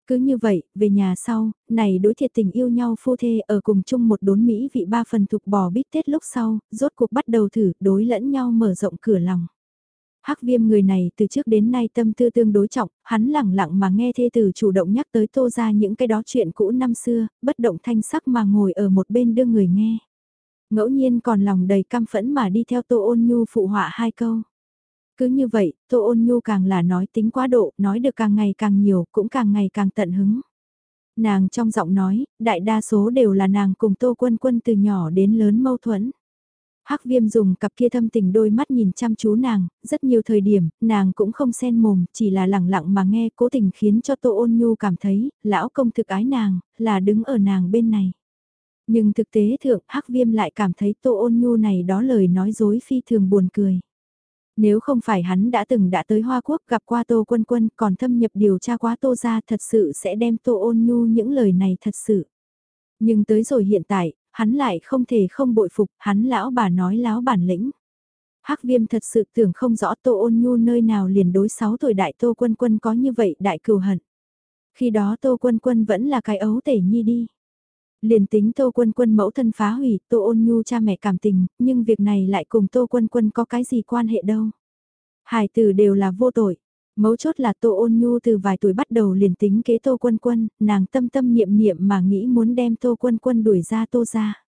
Speaker 1: Cứ như vậy, về nhà sau, này đối thiệt tình yêu nhau phu thê ở cùng chung một đốn Mỹ vị ba phần thuộc bò bít tết lúc sau, rốt cuộc bắt đầu thử đối lẫn nhau mở rộng cửa lòng. Hắc viêm người này từ trước đến nay tâm tư tương đối trọng, hắn lẳng lặng mà nghe thê tử chủ động nhắc tới tô ra những cái đó chuyện cũ năm xưa, bất động thanh sắc mà ngồi ở một bên đưa người nghe. Ngẫu nhiên còn lòng đầy cam phẫn mà đi theo tô ôn nhu phụ họa hai câu. Cứ như vậy, tô ôn nhu càng là nói tính quá độ, nói được càng ngày càng nhiều, cũng càng ngày càng tận hứng. Nàng trong giọng nói, đại đa số đều là nàng cùng tô quân quân từ nhỏ đến lớn mâu thuẫn. Hắc viêm dùng cặp kia thâm tình đôi mắt nhìn chăm chú nàng, rất nhiều thời điểm, nàng cũng không xen mồm, chỉ là lẳng lặng mà nghe cố tình khiến cho Tô Ôn Nhu cảm thấy, lão công thực ái nàng, là đứng ở nàng bên này. Nhưng thực tế thượng, Hắc viêm lại cảm thấy Tô Ôn Nhu này đó lời nói dối phi thường buồn cười. Nếu không phải hắn đã từng đã tới Hoa Quốc gặp qua Tô Quân Quân còn thâm nhập điều tra quá Tô ra thật sự sẽ đem Tô Ôn Nhu những lời này thật sự. Nhưng tới rồi hiện tại, hắn lại không thể không bội phục, hắn lão bà nói láo bản lĩnh. Hắc viêm thật sự tưởng không rõ Tô Ôn Nhu nơi nào liền đối 6 tuổi đại Tô Quân Quân có như vậy đại cừu hận. Khi đó Tô Quân Quân vẫn là cái ấu tể nhi đi. Liền tính Tô Quân Quân mẫu thân phá hủy Tô Ôn Nhu cha mẹ cảm tình, nhưng việc này lại cùng Tô Quân Quân có cái gì quan hệ đâu. Hải tử đều là vô tội. Mấu chốt là Tô Ôn Nhu từ vài tuổi bắt đầu liền tính kế Tô Quân Quân, nàng tâm tâm niệm niệm mà nghĩ muốn đem Tô Quân Quân đuổi ra Tô ra.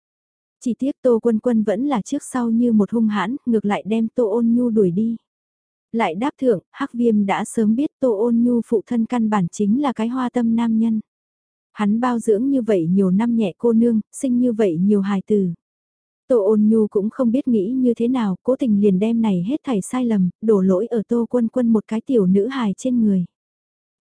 Speaker 1: Chỉ tiếc Tô Quân Quân vẫn là trước sau như một hung hãn, ngược lại đem Tô Ôn Nhu đuổi đi. Lại đáp thượng, Hắc Viêm đã sớm biết Tô Ôn Nhu phụ thân căn bản chính là cái hoa tâm nam nhân. Hắn bao dưỡng như vậy nhiều năm nhẹ cô nương, sinh như vậy nhiều hài tử. Tô ôn nhu cũng không biết nghĩ như thế nào, cố tình liền đem này hết thảy sai lầm, đổ lỗi ở tô quân quân một cái tiểu nữ hài trên người.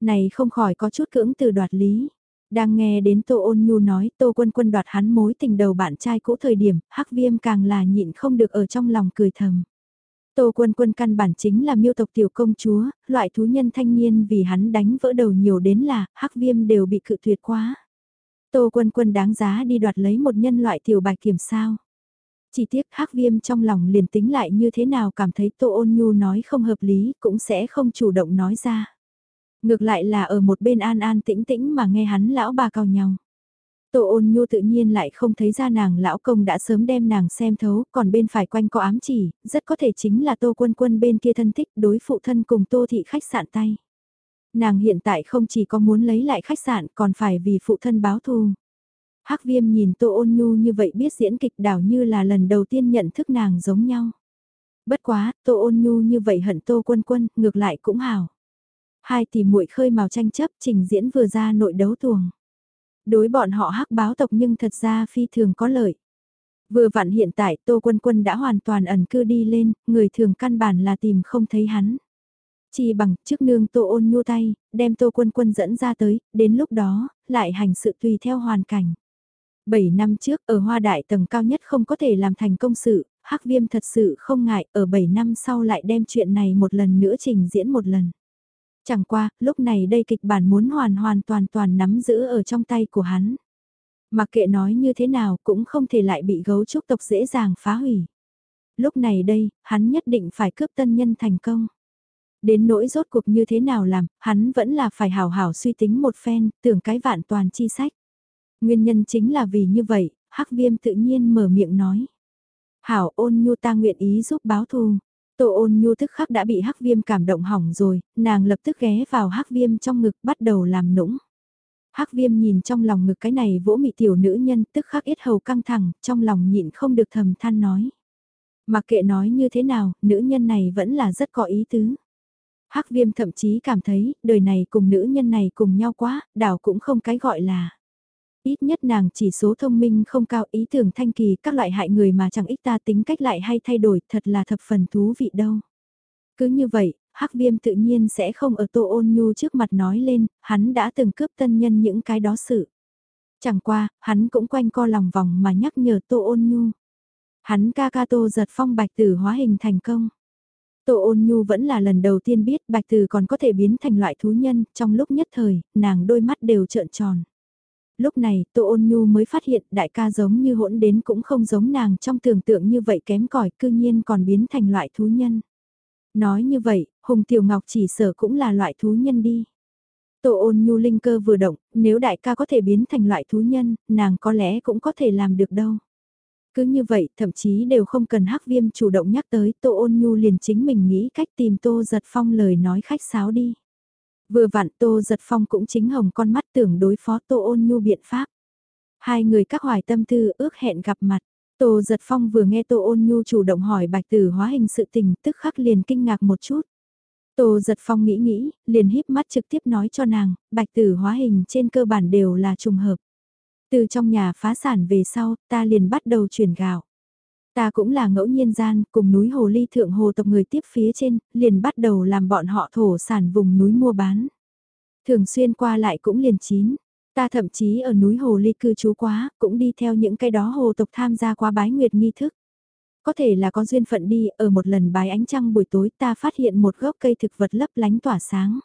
Speaker 1: Này không khỏi có chút cưỡng từ đoạt lý. Đang nghe đến Tô ôn nhu nói Tô quân quân đoạt hắn mối tình đầu bạn trai cũ thời điểm, hắc viêm càng là nhịn không được ở trong lòng cười thầm. Tô quân quân căn bản chính là miêu tộc tiểu công chúa, loại thú nhân thanh niên vì hắn đánh vỡ đầu nhiều đến là, hắc viêm đều bị cự tuyệt quá. Tô quân quân đáng giá đi đoạt lấy một nhân loại tiểu bạch kiểm sao. Chỉ tiếc hắc viêm trong lòng liền tính lại như thế nào cảm thấy Tô ôn nhu nói không hợp lý cũng sẽ không chủ động nói ra. Ngược lại là ở một bên an an tĩnh tĩnh mà nghe hắn lão bà cào nhau. Tô ôn nhu tự nhiên lại không thấy ra nàng lão công đã sớm đem nàng xem thấu, còn bên phải quanh có ám chỉ, rất có thể chính là tô quân quân bên kia thân thích đối phụ thân cùng tô thị khách sạn tay. Nàng hiện tại không chỉ có muốn lấy lại khách sạn còn phải vì phụ thân báo thù. Hắc viêm nhìn tô ôn nhu như vậy biết diễn kịch đảo như là lần đầu tiên nhận thức nàng giống nhau. Bất quá, tô ôn nhu như vậy hận tô quân quân, ngược lại cũng hảo. Hai tỷ muội khơi màu tranh chấp trình diễn vừa ra nội đấu tuồng. Đối bọn họ hắc báo tộc nhưng thật ra phi thường có lợi. Vừa vặn hiện tại Tô Quân Quân đã hoàn toàn ẩn cư đi lên, người thường căn bản là tìm không thấy hắn. Chỉ bằng trước nương Tô ôn nhu tay, đem Tô Quân Quân dẫn ra tới, đến lúc đó, lại hành sự tùy theo hoàn cảnh. Bảy năm trước ở hoa đại tầng cao nhất không có thể làm thành công sự, Hắc Viêm thật sự không ngại ở 7 năm sau lại đem chuyện này một lần nữa trình diễn một lần. Chẳng qua, lúc này đây kịch bản muốn hoàn hoàn toàn toàn nắm giữ ở trong tay của hắn. Mặc kệ nói như thế nào cũng không thể lại bị gấu trúc tộc dễ dàng phá hủy. Lúc này đây, hắn nhất định phải cướp tân nhân thành công. Đến nỗi rốt cuộc như thế nào làm, hắn vẫn là phải hào hảo suy tính một phen, tưởng cái vạn toàn chi sách. Nguyên nhân chính là vì như vậy, Hắc Viêm tự nhiên mở miệng nói. Hảo ôn nhu ta nguyện ý giúp báo thù. Tô ôn nhu thức khắc đã bị hắc viêm cảm động hỏng rồi, nàng lập tức ghé vào hắc viêm trong ngực bắt đầu làm nũng. Hắc viêm nhìn trong lòng ngực cái này vỗ mị tiểu nữ nhân tức khắc ít hầu căng thẳng, trong lòng nhịn không được thầm than nói. Mặc kệ nói như thế nào, nữ nhân này vẫn là rất có ý tứ. Hắc viêm thậm chí cảm thấy, đời này cùng nữ nhân này cùng nhau quá, đảo cũng không cái gọi là. Ít nhất nàng chỉ số thông minh không cao ý tưởng thanh kỳ các loại hại người mà chẳng ít ta tính cách lại hay thay đổi thật là thập phần thú vị đâu. Cứ như vậy, hắc viêm tự nhiên sẽ không ở tô ôn nhu trước mặt nói lên, hắn đã từng cướp tân nhân những cái đó sự. Chẳng qua, hắn cũng quanh co lòng vòng mà nhắc nhở tô ôn nhu. Hắn ca ca tô giật phong bạch tử hóa hình thành công. Tô ôn nhu vẫn là lần đầu tiên biết bạch tử còn có thể biến thành loại thú nhân, trong lúc nhất thời, nàng đôi mắt đều trợn tròn. Lúc này, Tô Ôn Nhu mới phát hiện đại ca giống như hỗn đến cũng không giống nàng trong tưởng tượng như vậy kém cỏi cư nhiên còn biến thành loại thú nhân. Nói như vậy, Hùng Tiểu Ngọc chỉ sở cũng là loại thú nhân đi. Tô ôn nhu linh cơ vừa động, nếu đại ca có thể biến thành loại thú nhân, nàng có lẽ cũng có thể làm được đâu. Cứ như vậy, thậm chí đều không cần hắc viêm chủ động nhắc tới, Tô ôn nhu liền chính mình nghĩ cách tìm Tô giật phong lời nói khách sáo đi. Vừa vặn Tô Giật Phong cũng chính hồng con mắt tưởng đối phó Tô Ôn Nhu biện pháp. Hai người các hoài tâm tư ước hẹn gặp mặt. Tô Giật Phong vừa nghe Tô Ôn Nhu chủ động hỏi bạch tử hóa hình sự tình tức khắc liền kinh ngạc một chút. Tô Giật Phong nghĩ nghĩ, liền híp mắt trực tiếp nói cho nàng, bạch tử hóa hình trên cơ bản đều là trùng hợp. Từ trong nhà phá sản về sau, ta liền bắt đầu chuyển gạo. Ta cũng là ngẫu nhiên gian, cùng núi hồ ly thượng hồ tộc người tiếp phía trên, liền bắt đầu làm bọn họ thổ sản vùng núi mua bán. Thường xuyên qua lại cũng liền chín. Ta thậm chí ở núi hồ ly cư trú quá, cũng đi theo những cái đó hồ tộc tham gia qua bái nguyệt nghi thức. Có thể là có duyên phận đi, ở một lần bái ánh trăng buổi tối ta phát hiện một gốc cây thực vật lấp lánh tỏa sáng.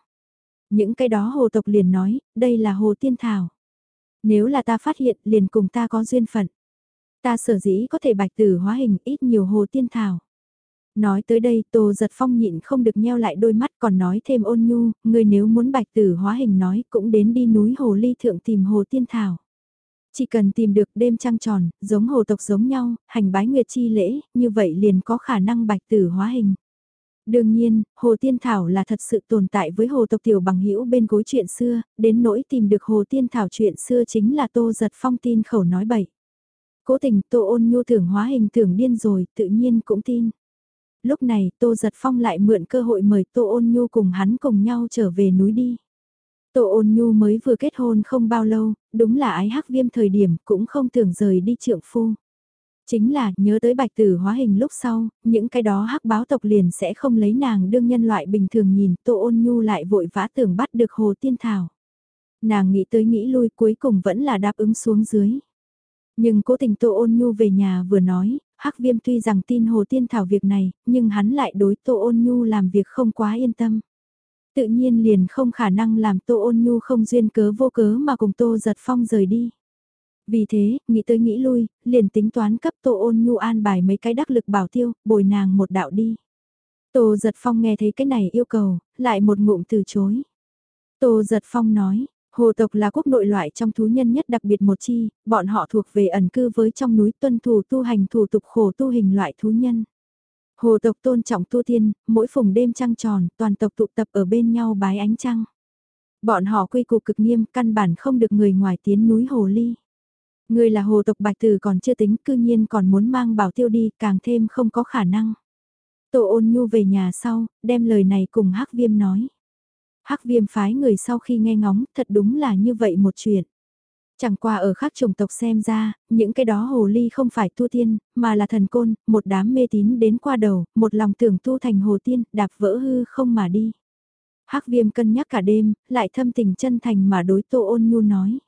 Speaker 1: Những cái đó hồ tộc liền nói, đây là hồ tiên thảo. Nếu là ta phát hiện liền cùng ta có duyên phận. Ta sở dĩ có thể bạch tử hóa hình ít nhiều hồ tiên thảo. Nói tới đây Tô Giật Phong nhịn không được nheo lại đôi mắt còn nói thêm ôn nhu, người nếu muốn bạch tử hóa hình nói cũng đến đi núi hồ ly thượng tìm hồ tiên thảo. Chỉ cần tìm được đêm trăng tròn, giống hồ tộc giống nhau, hành bái nguyệt chi lễ, như vậy liền có khả năng bạch tử hóa hình. Đương nhiên, Hồ Tiên Thảo là thật sự tồn tại với Hồ tộc tiểu bằng hữu bên gối chuyện xưa, đến nỗi tìm được Hồ Tiên Thảo chuyện xưa chính là Tô Giật Phong tin khẩu nói bậy. Cố tình Tô ôn nhu tưởng hóa hình tưởng điên rồi, tự nhiên cũng tin. Lúc này Tô Giật Phong lại mượn cơ hội mời Tô ôn nhu cùng hắn cùng nhau trở về núi đi. Tô ôn nhu mới vừa kết hôn không bao lâu, đúng là ái hắc viêm thời điểm cũng không tưởng rời đi trượng phu. Chính là nhớ tới bạch tử hóa hình lúc sau, những cái đó hắc báo tộc liền sẽ không lấy nàng đương nhân loại bình thường nhìn Tô ôn nhu lại vội vã tưởng bắt được hồ tiên thảo. Nàng nghĩ tới nghĩ lui cuối cùng vẫn là đáp ứng xuống dưới. Nhưng cố tình Tô Ôn Nhu về nhà vừa nói, Hắc Viêm tuy rằng tin Hồ Tiên Thảo việc này, nhưng hắn lại đối Tô Ôn Nhu làm việc không quá yên tâm. Tự nhiên liền không khả năng làm Tô Ôn Nhu không duyên cớ vô cớ mà cùng Tô Giật Phong rời đi. Vì thế, nghĩ tới nghĩ lui, liền tính toán cấp Tô Ôn Nhu an bài mấy cái đắc lực bảo tiêu, bồi nàng một đạo đi. Tô Giật Phong nghe thấy cái này yêu cầu, lại một ngụm từ chối. Tô Giật Phong nói, Hồ tộc là quốc nội loại trong thú nhân nhất đặc biệt một chi, bọn họ thuộc về ẩn cư với trong núi tuân thủ tu hành thủ tục khổ tu hình loại thú nhân. Hồ tộc tôn trọng tu tiên, mỗi phùng đêm trăng tròn, toàn tộc tụ tập ở bên nhau bái ánh trăng. Bọn họ quy củ cực nghiêm, căn bản không được người ngoài tiến núi Hồ Ly. Người là hồ tộc bạch tử còn chưa tính, cư nhiên còn muốn mang bảo tiêu đi, càng thêm không có khả năng. Tô ôn nhu về nhà sau, đem lời này cùng hắc viêm nói. Hắc viêm phái người sau khi nghe ngóng, thật đúng là như vậy một chuyện. Chẳng qua ở khác chủng tộc xem ra, những cái đó hồ ly không phải tu tiên, mà là thần côn, một đám mê tín đến qua đầu, một lòng tưởng tu thành hồ tiên, đạp vỡ hư không mà đi. Hắc viêm cân nhắc cả đêm, lại thâm tình chân thành mà đối tô ôn nhu nói.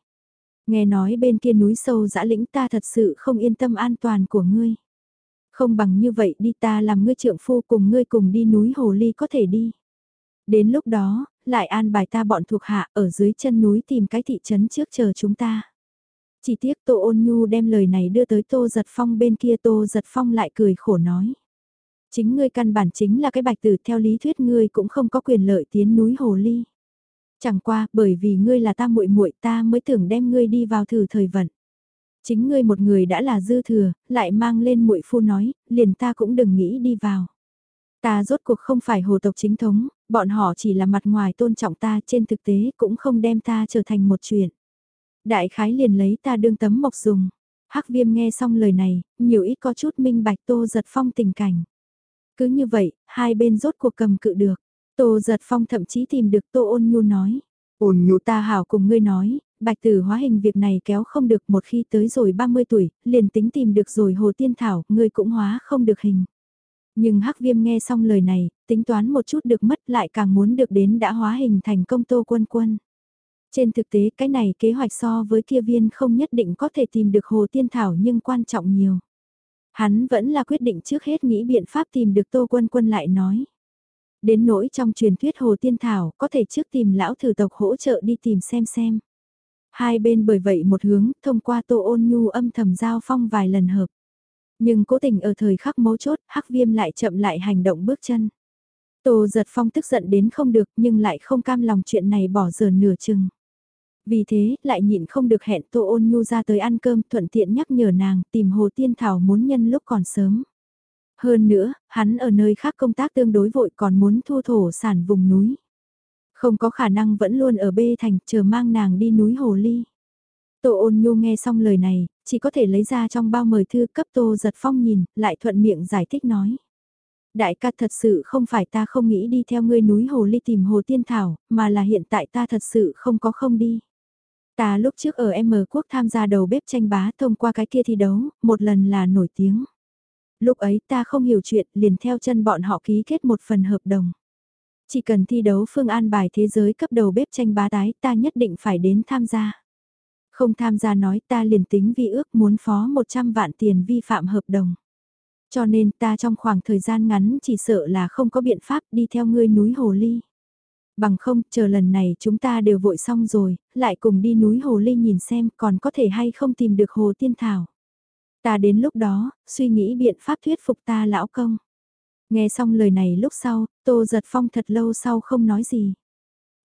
Speaker 1: Nghe nói bên kia núi sâu dã lĩnh ta thật sự không yên tâm an toàn của ngươi. Không bằng như vậy đi ta làm ngươi trượng phu cùng ngươi cùng đi núi hồ ly có thể đi. Đến lúc đó, lại an bài ta bọn thuộc hạ ở dưới chân núi tìm cái thị trấn trước chờ chúng ta. Chỉ tiếc Tô Ôn Nhu đem lời này đưa tới Tô Giật Phong bên kia Tô Giật Phong lại cười khổ nói. Chính ngươi căn bản chính là cái bạch tử theo lý thuyết ngươi cũng không có quyền lợi tiến núi Hồ Ly. Chẳng qua, bởi vì ngươi là ta muội muội ta mới tưởng đem ngươi đi vào thử thời vận. Chính ngươi một người đã là dư thừa, lại mang lên muội phu nói, liền ta cũng đừng nghĩ đi vào. Ta rốt cuộc không phải hồ tộc chính thống, bọn họ chỉ là mặt ngoài tôn trọng ta trên thực tế cũng không đem ta trở thành một chuyện. Đại khái liền lấy ta đương tấm mộc dùng. Hắc viêm nghe xong lời này, nhiều ít có chút minh bạch tô giật phong tình cảnh. Cứ như vậy, hai bên rốt cuộc cầm cự được. Tô giật phong thậm chí tìm được tô ôn nhu nói. Ôn nhu ta hảo cùng ngươi nói, bạch tử hóa hình việc này kéo không được một khi tới rồi 30 tuổi, liền tính tìm được rồi hồ tiên thảo, ngươi cũng hóa không được hình. Nhưng Hắc Viêm nghe xong lời này, tính toán một chút được mất lại càng muốn được đến đã hóa hình thành công tô quân quân. Trên thực tế cái này kế hoạch so với kia viên không nhất định có thể tìm được hồ tiên thảo nhưng quan trọng nhiều. Hắn vẫn là quyết định trước hết nghĩ biện pháp tìm được tô quân quân lại nói. Đến nỗi trong truyền thuyết hồ tiên thảo có thể trước tìm lão thử tộc hỗ trợ đi tìm xem xem. Hai bên bởi vậy một hướng thông qua tô ôn nhu âm thầm giao phong vài lần hợp. Nhưng cố tình ở thời khắc mấu chốt, hắc viêm lại chậm lại hành động bước chân. Tô giật phong tức giận đến không được nhưng lại không cam lòng chuyện này bỏ giờ nửa chừng. Vì thế, lại nhịn không được hẹn Tô ôn nhu ra tới ăn cơm thuận tiện nhắc nhở nàng tìm Hồ Tiên Thảo muốn nhân lúc còn sớm. Hơn nữa, hắn ở nơi khác công tác tương đối vội còn muốn thu thổ sản vùng núi. Không có khả năng vẫn luôn ở bê thành chờ mang nàng đi núi Hồ Ly. Tô ôn nhu nghe xong lời này, chỉ có thể lấy ra trong bao mời thư cấp Tô giật phong nhìn, lại thuận miệng giải thích nói. Đại ca thật sự không phải ta không nghĩ đi theo ngươi núi Hồ Ly tìm Hồ Tiên Thảo, mà là hiện tại ta thật sự không có không đi. Ta lúc trước ở M quốc tham gia đầu bếp tranh bá thông qua cái kia thi đấu, một lần là nổi tiếng. Lúc ấy ta không hiểu chuyện liền theo chân bọn họ ký kết một phần hợp đồng. Chỉ cần thi đấu phương an bài thế giới cấp đầu bếp tranh bá tái ta nhất định phải đến tham gia. Không tham gia nói ta liền tính vi ước muốn phó 100 vạn tiền vi phạm hợp đồng. Cho nên ta trong khoảng thời gian ngắn chỉ sợ là không có biện pháp đi theo ngươi núi Hồ Ly. Bằng không, chờ lần này chúng ta đều vội xong rồi, lại cùng đi núi Hồ Ly nhìn xem còn có thể hay không tìm được Hồ Tiên Thảo. Ta đến lúc đó, suy nghĩ biện pháp thuyết phục ta lão công. Nghe xong lời này lúc sau, Tô Giật Phong thật lâu sau không nói gì.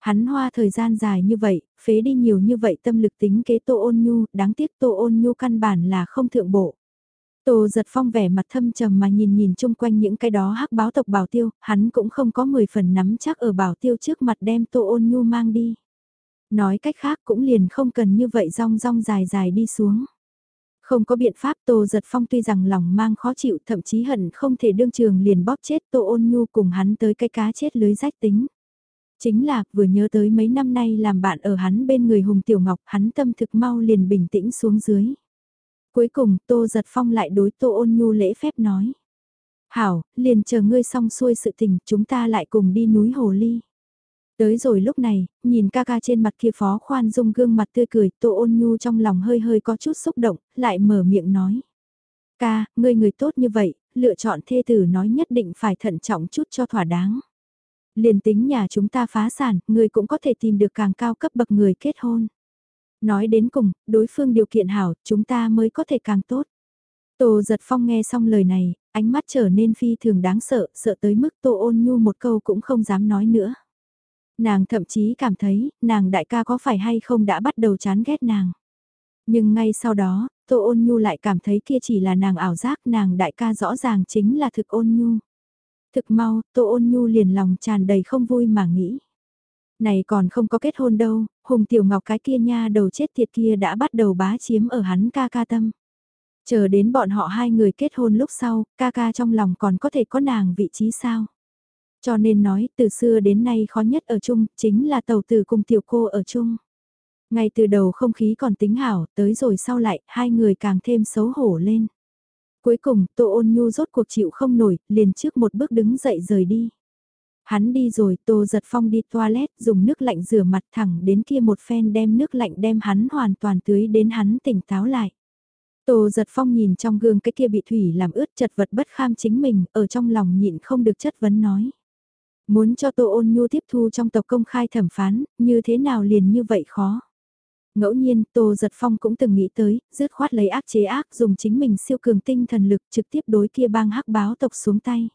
Speaker 1: Hắn hoa thời gian dài như vậy, phế đi nhiều như vậy tâm lực tính kế Tô Ôn Nhu, đáng tiếc Tô Ôn Nhu căn bản là không thượng bộ. Tô giật phong vẻ mặt thâm trầm mà nhìn nhìn chung quanh những cái đó hắc báo tộc bảo tiêu, hắn cũng không có 10 phần nắm chắc ở bảo tiêu trước mặt đem Tô Ôn Nhu mang đi. Nói cách khác cũng liền không cần như vậy rong rong dài dài đi xuống. Không có biện pháp Tô Giật Phong tuy rằng lòng mang khó chịu thậm chí hận không thể đương trường liền bóp chết Tô Ôn Nhu cùng hắn tới cái cá chết lưới rách tính. Chính là, vừa nhớ tới mấy năm nay làm bạn ở hắn bên người Hùng Tiểu Ngọc, hắn tâm thực mau liền bình tĩnh xuống dưới. Cuối cùng, Tô Giật Phong lại đối Tô Ôn Nhu lễ phép nói. Hảo, liền chờ ngươi xong xuôi sự tình, chúng ta lại cùng đi núi Hồ Ly. Tới rồi lúc này, nhìn ca ca trên mặt kia phó khoan dung gương mặt tươi cười, Tô Ôn Nhu trong lòng hơi hơi có chút xúc động, lại mở miệng nói. Ca, ngươi người tốt như vậy, lựa chọn thê tử nói nhất định phải thận trọng chút cho thỏa đáng. Liền tính nhà chúng ta phá sản, người cũng có thể tìm được càng cao cấp bậc người kết hôn. Nói đến cùng, đối phương điều kiện hảo, chúng ta mới có thể càng tốt. Tô giật phong nghe xong lời này, ánh mắt trở nên phi thường đáng sợ, sợ tới mức tô ôn nhu một câu cũng không dám nói nữa. Nàng thậm chí cảm thấy, nàng đại ca có phải hay không đã bắt đầu chán ghét nàng. Nhưng ngay sau đó, Tô Ôn Nhu lại cảm thấy kia chỉ là nàng ảo giác nàng đại ca rõ ràng chính là thực ôn nhu. Thực mau, Tô Ôn Nhu liền lòng tràn đầy không vui mà nghĩ. Này còn không có kết hôn đâu, Hùng Tiểu Ngọc cái kia nha đầu chết tiệt kia đã bắt đầu bá chiếm ở hắn ca ca tâm. Chờ đến bọn họ hai người kết hôn lúc sau, ca ca trong lòng còn có thể có nàng vị trí sao? Cho nên nói, từ xưa đến nay khó nhất ở chung, chính là tàu từ cùng tiểu cô ở chung. Ngay từ đầu không khí còn tính hảo, tới rồi sau lại, hai người càng thêm xấu hổ lên. Cuối cùng, Tô ôn nhu rốt cuộc chịu không nổi, liền trước một bước đứng dậy rời đi. Hắn đi rồi, Tô giật phong đi toilet, dùng nước lạnh rửa mặt thẳng đến kia một phen đem nước lạnh đem hắn hoàn toàn tưới đến hắn tỉnh táo lại. Tô giật phong nhìn trong gương cái kia bị thủy làm ướt chật vật bất kham chính mình, ở trong lòng nhịn không được chất vấn nói. Muốn cho Tô ôn nhu tiếp thu trong tộc công khai thẩm phán, như thế nào liền như vậy khó. Ngẫu nhiên, Tô Giật Phong cũng từng nghĩ tới, dứt khoát lấy ác chế ác dùng chính mình siêu cường tinh thần lực trực tiếp đối kia bang hắc báo tộc xuống tay.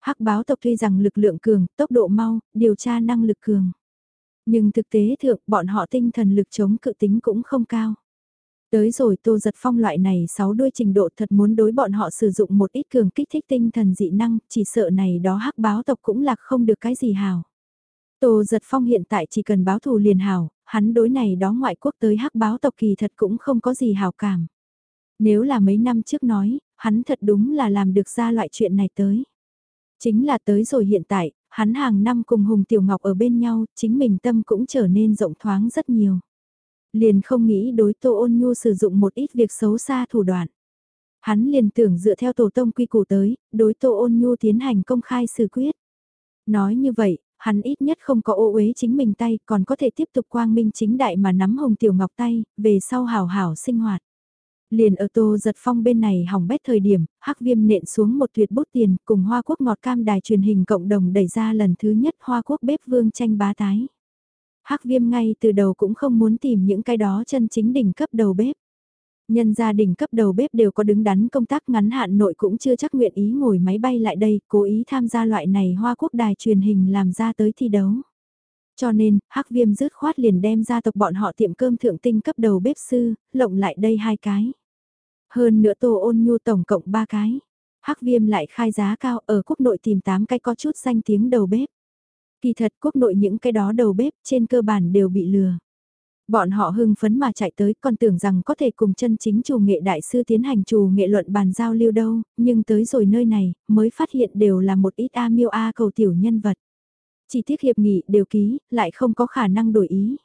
Speaker 1: Hắc báo tộc tuy rằng lực lượng cường, tốc độ mau, điều tra năng lực cường. Nhưng thực tế thượng bọn họ tinh thần lực chống cự tính cũng không cao. Tới rồi Tô Giật Phong loại này sáu đuôi trình độ thật muốn đối bọn họ sử dụng một ít cường kích thích tinh thần dị năng, chỉ sợ này đó hắc báo tộc cũng lạc không được cái gì hào. Tô Giật Phong hiện tại chỉ cần báo thù liền hào, hắn đối này đó ngoại quốc tới hắc báo tộc kỳ thật cũng không có gì hào cảm. Nếu là mấy năm trước nói, hắn thật đúng là làm được ra loại chuyện này tới. Chính là tới rồi hiện tại, hắn hàng năm cùng Hùng Tiểu Ngọc ở bên nhau, chính mình tâm cũng trở nên rộng thoáng rất nhiều. Liền không nghĩ đối Tô Ôn Nhu sử dụng một ít việc xấu xa thủ đoạn. Hắn liền tưởng dựa theo tổ tông quy củ tới, đối Tô Ôn Nhu tiến hành công khai xử quyết. Nói như vậy, hắn ít nhất không có ô uế chính mình tay, còn có thể tiếp tục quang minh chính đại mà nắm hồng tiểu ngọc tay, về sau hào hảo sinh hoạt. Liền ở tô giật phong bên này hỏng bét thời điểm, hắc viêm nện xuống một tuyệt bút tiền, cùng Hoa Quốc ngọt cam đài truyền hình cộng đồng đẩy ra lần thứ nhất Hoa Quốc bếp vương tranh bá tái. hắc viêm ngay từ đầu cũng không muốn tìm những cái đó chân chính đỉnh cấp đầu bếp. Nhân gia đình cấp đầu bếp đều có đứng đắn công tác ngắn hạn nội cũng chưa chắc nguyện ý ngồi máy bay lại đây, cố ý tham gia loại này hoa quốc đài truyền hình làm ra tới thi đấu. Cho nên, hắc viêm rứt khoát liền đem gia tộc bọn họ tiệm cơm thượng tinh cấp đầu bếp sư, lộng lại đây hai cái. Hơn nữa tô ôn nhu tổng cộng ba cái. hắc viêm lại khai giá cao ở quốc nội tìm 8 cái có chút danh tiếng đầu bếp. Kỳ thật quốc nội những cái đó đầu bếp trên cơ bản đều bị lừa. Bọn họ hưng phấn mà chạy tới còn tưởng rằng có thể cùng chân chính chủ nghệ đại sư tiến hành chủ nghệ luận bàn giao lưu đâu, nhưng tới rồi nơi này, mới phát hiện đều là một ít A miêu A cầu tiểu nhân vật. Chỉ tiết hiệp nghị đều ký, lại không có khả năng đổi ý.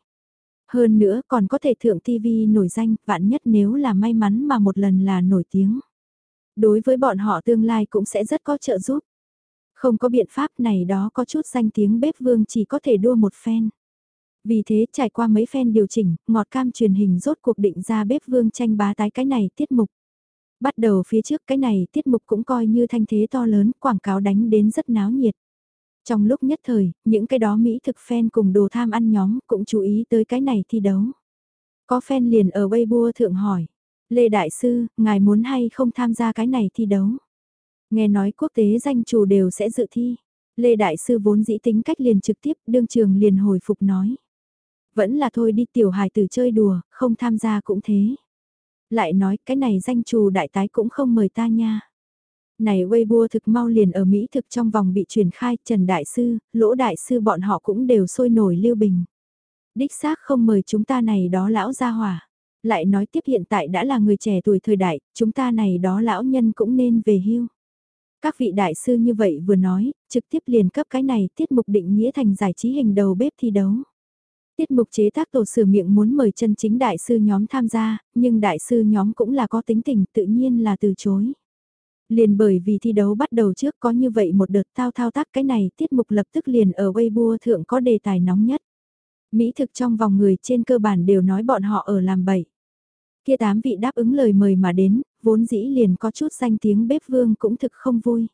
Speaker 1: Hơn nữa còn có thể thượng TV nổi danh, vạn nhất nếu là may mắn mà một lần là nổi tiếng. Đối với bọn họ tương lai cũng sẽ rất có trợ giúp. Không có biện pháp này đó có chút danh tiếng bếp vương chỉ có thể đua một phen. Vì thế trải qua mấy phen điều chỉnh, ngọt cam truyền hình rốt cuộc định ra bếp vương tranh bá tái cái này tiết mục. Bắt đầu phía trước cái này tiết mục cũng coi như thanh thế to lớn, quảng cáo đánh đến rất náo nhiệt. Trong lúc nhất thời, những cái đó Mỹ thực fan cùng đồ tham ăn nhóm cũng chú ý tới cái này thi đấu. Có fan liền ở Weibo thượng hỏi, Lê Đại Sư, ngài muốn hay không tham gia cái này thi đấu? Nghe nói quốc tế danh chủ đều sẽ dự thi. Lê Đại Sư vốn dĩ tính cách liền trực tiếp, đương trường liền hồi phục nói. Vẫn là thôi đi tiểu hài tử chơi đùa, không tham gia cũng thế. Lại nói cái này danh trù đại tái cũng không mời ta nha. Này Weibo thực mau liền ở Mỹ thực trong vòng bị truyền khai Trần Đại Sư, Lỗ Đại Sư bọn họ cũng đều sôi nổi lưu bình. Đích xác không mời chúng ta này đó lão gia hỏa. Lại nói tiếp hiện tại đã là người trẻ tuổi thời đại, chúng ta này đó lão nhân cũng nên về hưu. Các vị đại sư như vậy vừa nói, trực tiếp liền cấp cái này tiết mục định nghĩa thành giải trí hình đầu bếp thi đấu. Tiết mục chế tác tổ sửa miệng muốn mời chân chính đại sư nhóm tham gia, nhưng đại sư nhóm cũng là có tính tình tự nhiên là từ chối. Liền bởi vì thi đấu bắt đầu trước có như vậy một đợt thao thao tác cái này tiết mục lập tức liền ở Weibo thượng có đề tài nóng nhất. Mỹ thực trong vòng người trên cơ bản đều nói bọn họ ở làm bậy. Kia tám vị đáp ứng lời mời mà đến, vốn dĩ liền có chút danh tiếng bếp vương cũng thực không vui.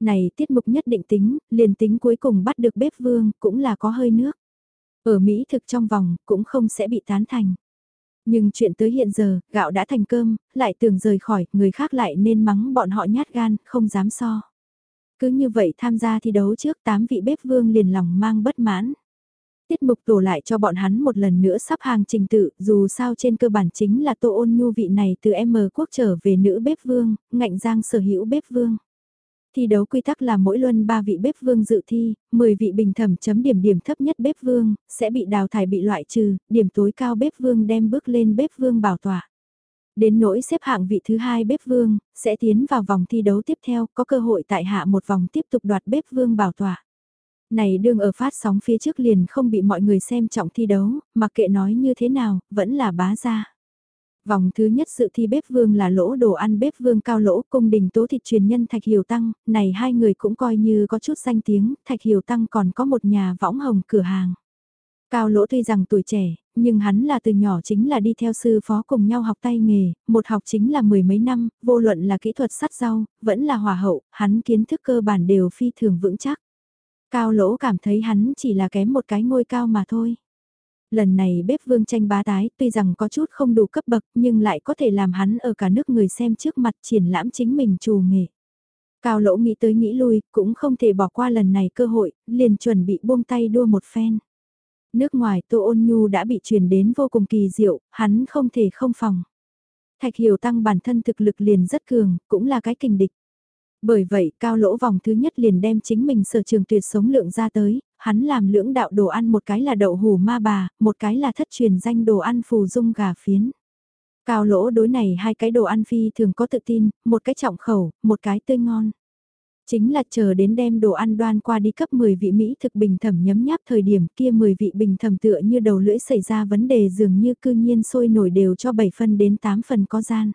Speaker 1: Này tiết mục nhất định tính, liền tính cuối cùng bắt được bếp vương cũng là có hơi nước. Ở Mỹ thực trong vòng cũng không sẽ bị tán thành. Nhưng chuyện tới hiện giờ, gạo đã thành cơm, lại tưởng rời khỏi, người khác lại nên mắng bọn họ nhát gan, không dám so. Cứ như vậy tham gia thi đấu trước 8 vị bếp vương liền lòng mang bất mãn. Tiết mục tổ lại cho bọn hắn một lần nữa sắp hàng trình tự, dù sao trên cơ bản chính là tô ôn nhu vị này từ M quốc trở về nữ bếp vương, ngạnh giang sở hữu bếp vương. Thi đấu quy tắc là mỗi luân 3 vị bếp vương dự thi, 10 vị bình thẩm chấm điểm điểm thấp nhất bếp vương, sẽ bị đào thải bị loại trừ, điểm tối cao bếp vương đem bước lên bếp vương bảo tỏa. Đến nỗi xếp hạng vị thứ hai bếp vương, sẽ tiến vào vòng thi đấu tiếp theo, có cơ hội tại hạ một vòng tiếp tục đoạt bếp vương bảo tỏa. Này đương ở phát sóng phía trước liền không bị mọi người xem trọng thi đấu, mặc kệ nói như thế nào, vẫn là bá gia. Vòng thứ nhất sự thi bếp vương là lỗ đồ ăn bếp vương cao lỗ cung đình tố thịt truyền nhân Thạch Hiểu Tăng, này hai người cũng coi như có chút danh tiếng, Thạch Hiểu Tăng còn có một nhà võng hồng cửa hàng. Cao lỗ tuy rằng tuổi trẻ, nhưng hắn là từ nhỏ chính là đi theo sư phó cùng nhau học tay nghề, một học chính là mười mấy năm, vô luận là kỹ thuật sắt rau, vẫn là hòa hậu, hắn kiến thức cơ bản đều phi thường vững chắc. Cao lỗ cảm thấy hắn chỉ là kém một cái ngôi cao mà thôi. Lần này bếp vương tranh bá tái tuy rằng có chút không đủ cấp bậc nhưng lại có thể làm hắn ở cả nước người xem trước mặt triển lãm chính mình trù nghề. Cao lỗ nghĩ tới nghĩ lui, cũng không thể bỏ qua lần này cơ hội, liền chuẩn bị buông tay đua một phen. Nước ngoài Tô Ôn Nhu đã bị truyền đến vô cùng kỳ diệu, hắn không thể không phòng. Thạch Hiểu Tăng bản thân thực lực liền rất cường, cũng là cái kình địch. Bởi vậy, cao lỗ vòng thứ nhất liền đem chính mình sở trường tuyệt sống lượng ra tới, hắn làm lưỡng đạo đồ ăn một cái là đậu hủ ma bà, một cái là thất truyền danh đồ ăn phù dung gà phiến. Cao lỗ đối này hai cái đồ ăn phi thường có tự tin, một cái trọng khẩu, một cái tươi ngon. Chính là chờ đến đem đồ ăn đoan qua đi cấp 10 vị Mỹ thực bình thẩm nhấm nháp thời điểm kia 10 vị bình thẩm tựa như đầu lưỡi xảy ra vấn đề dường như cư nhiên sôi nổi đều cho 7 phần đến 8 phần có gian.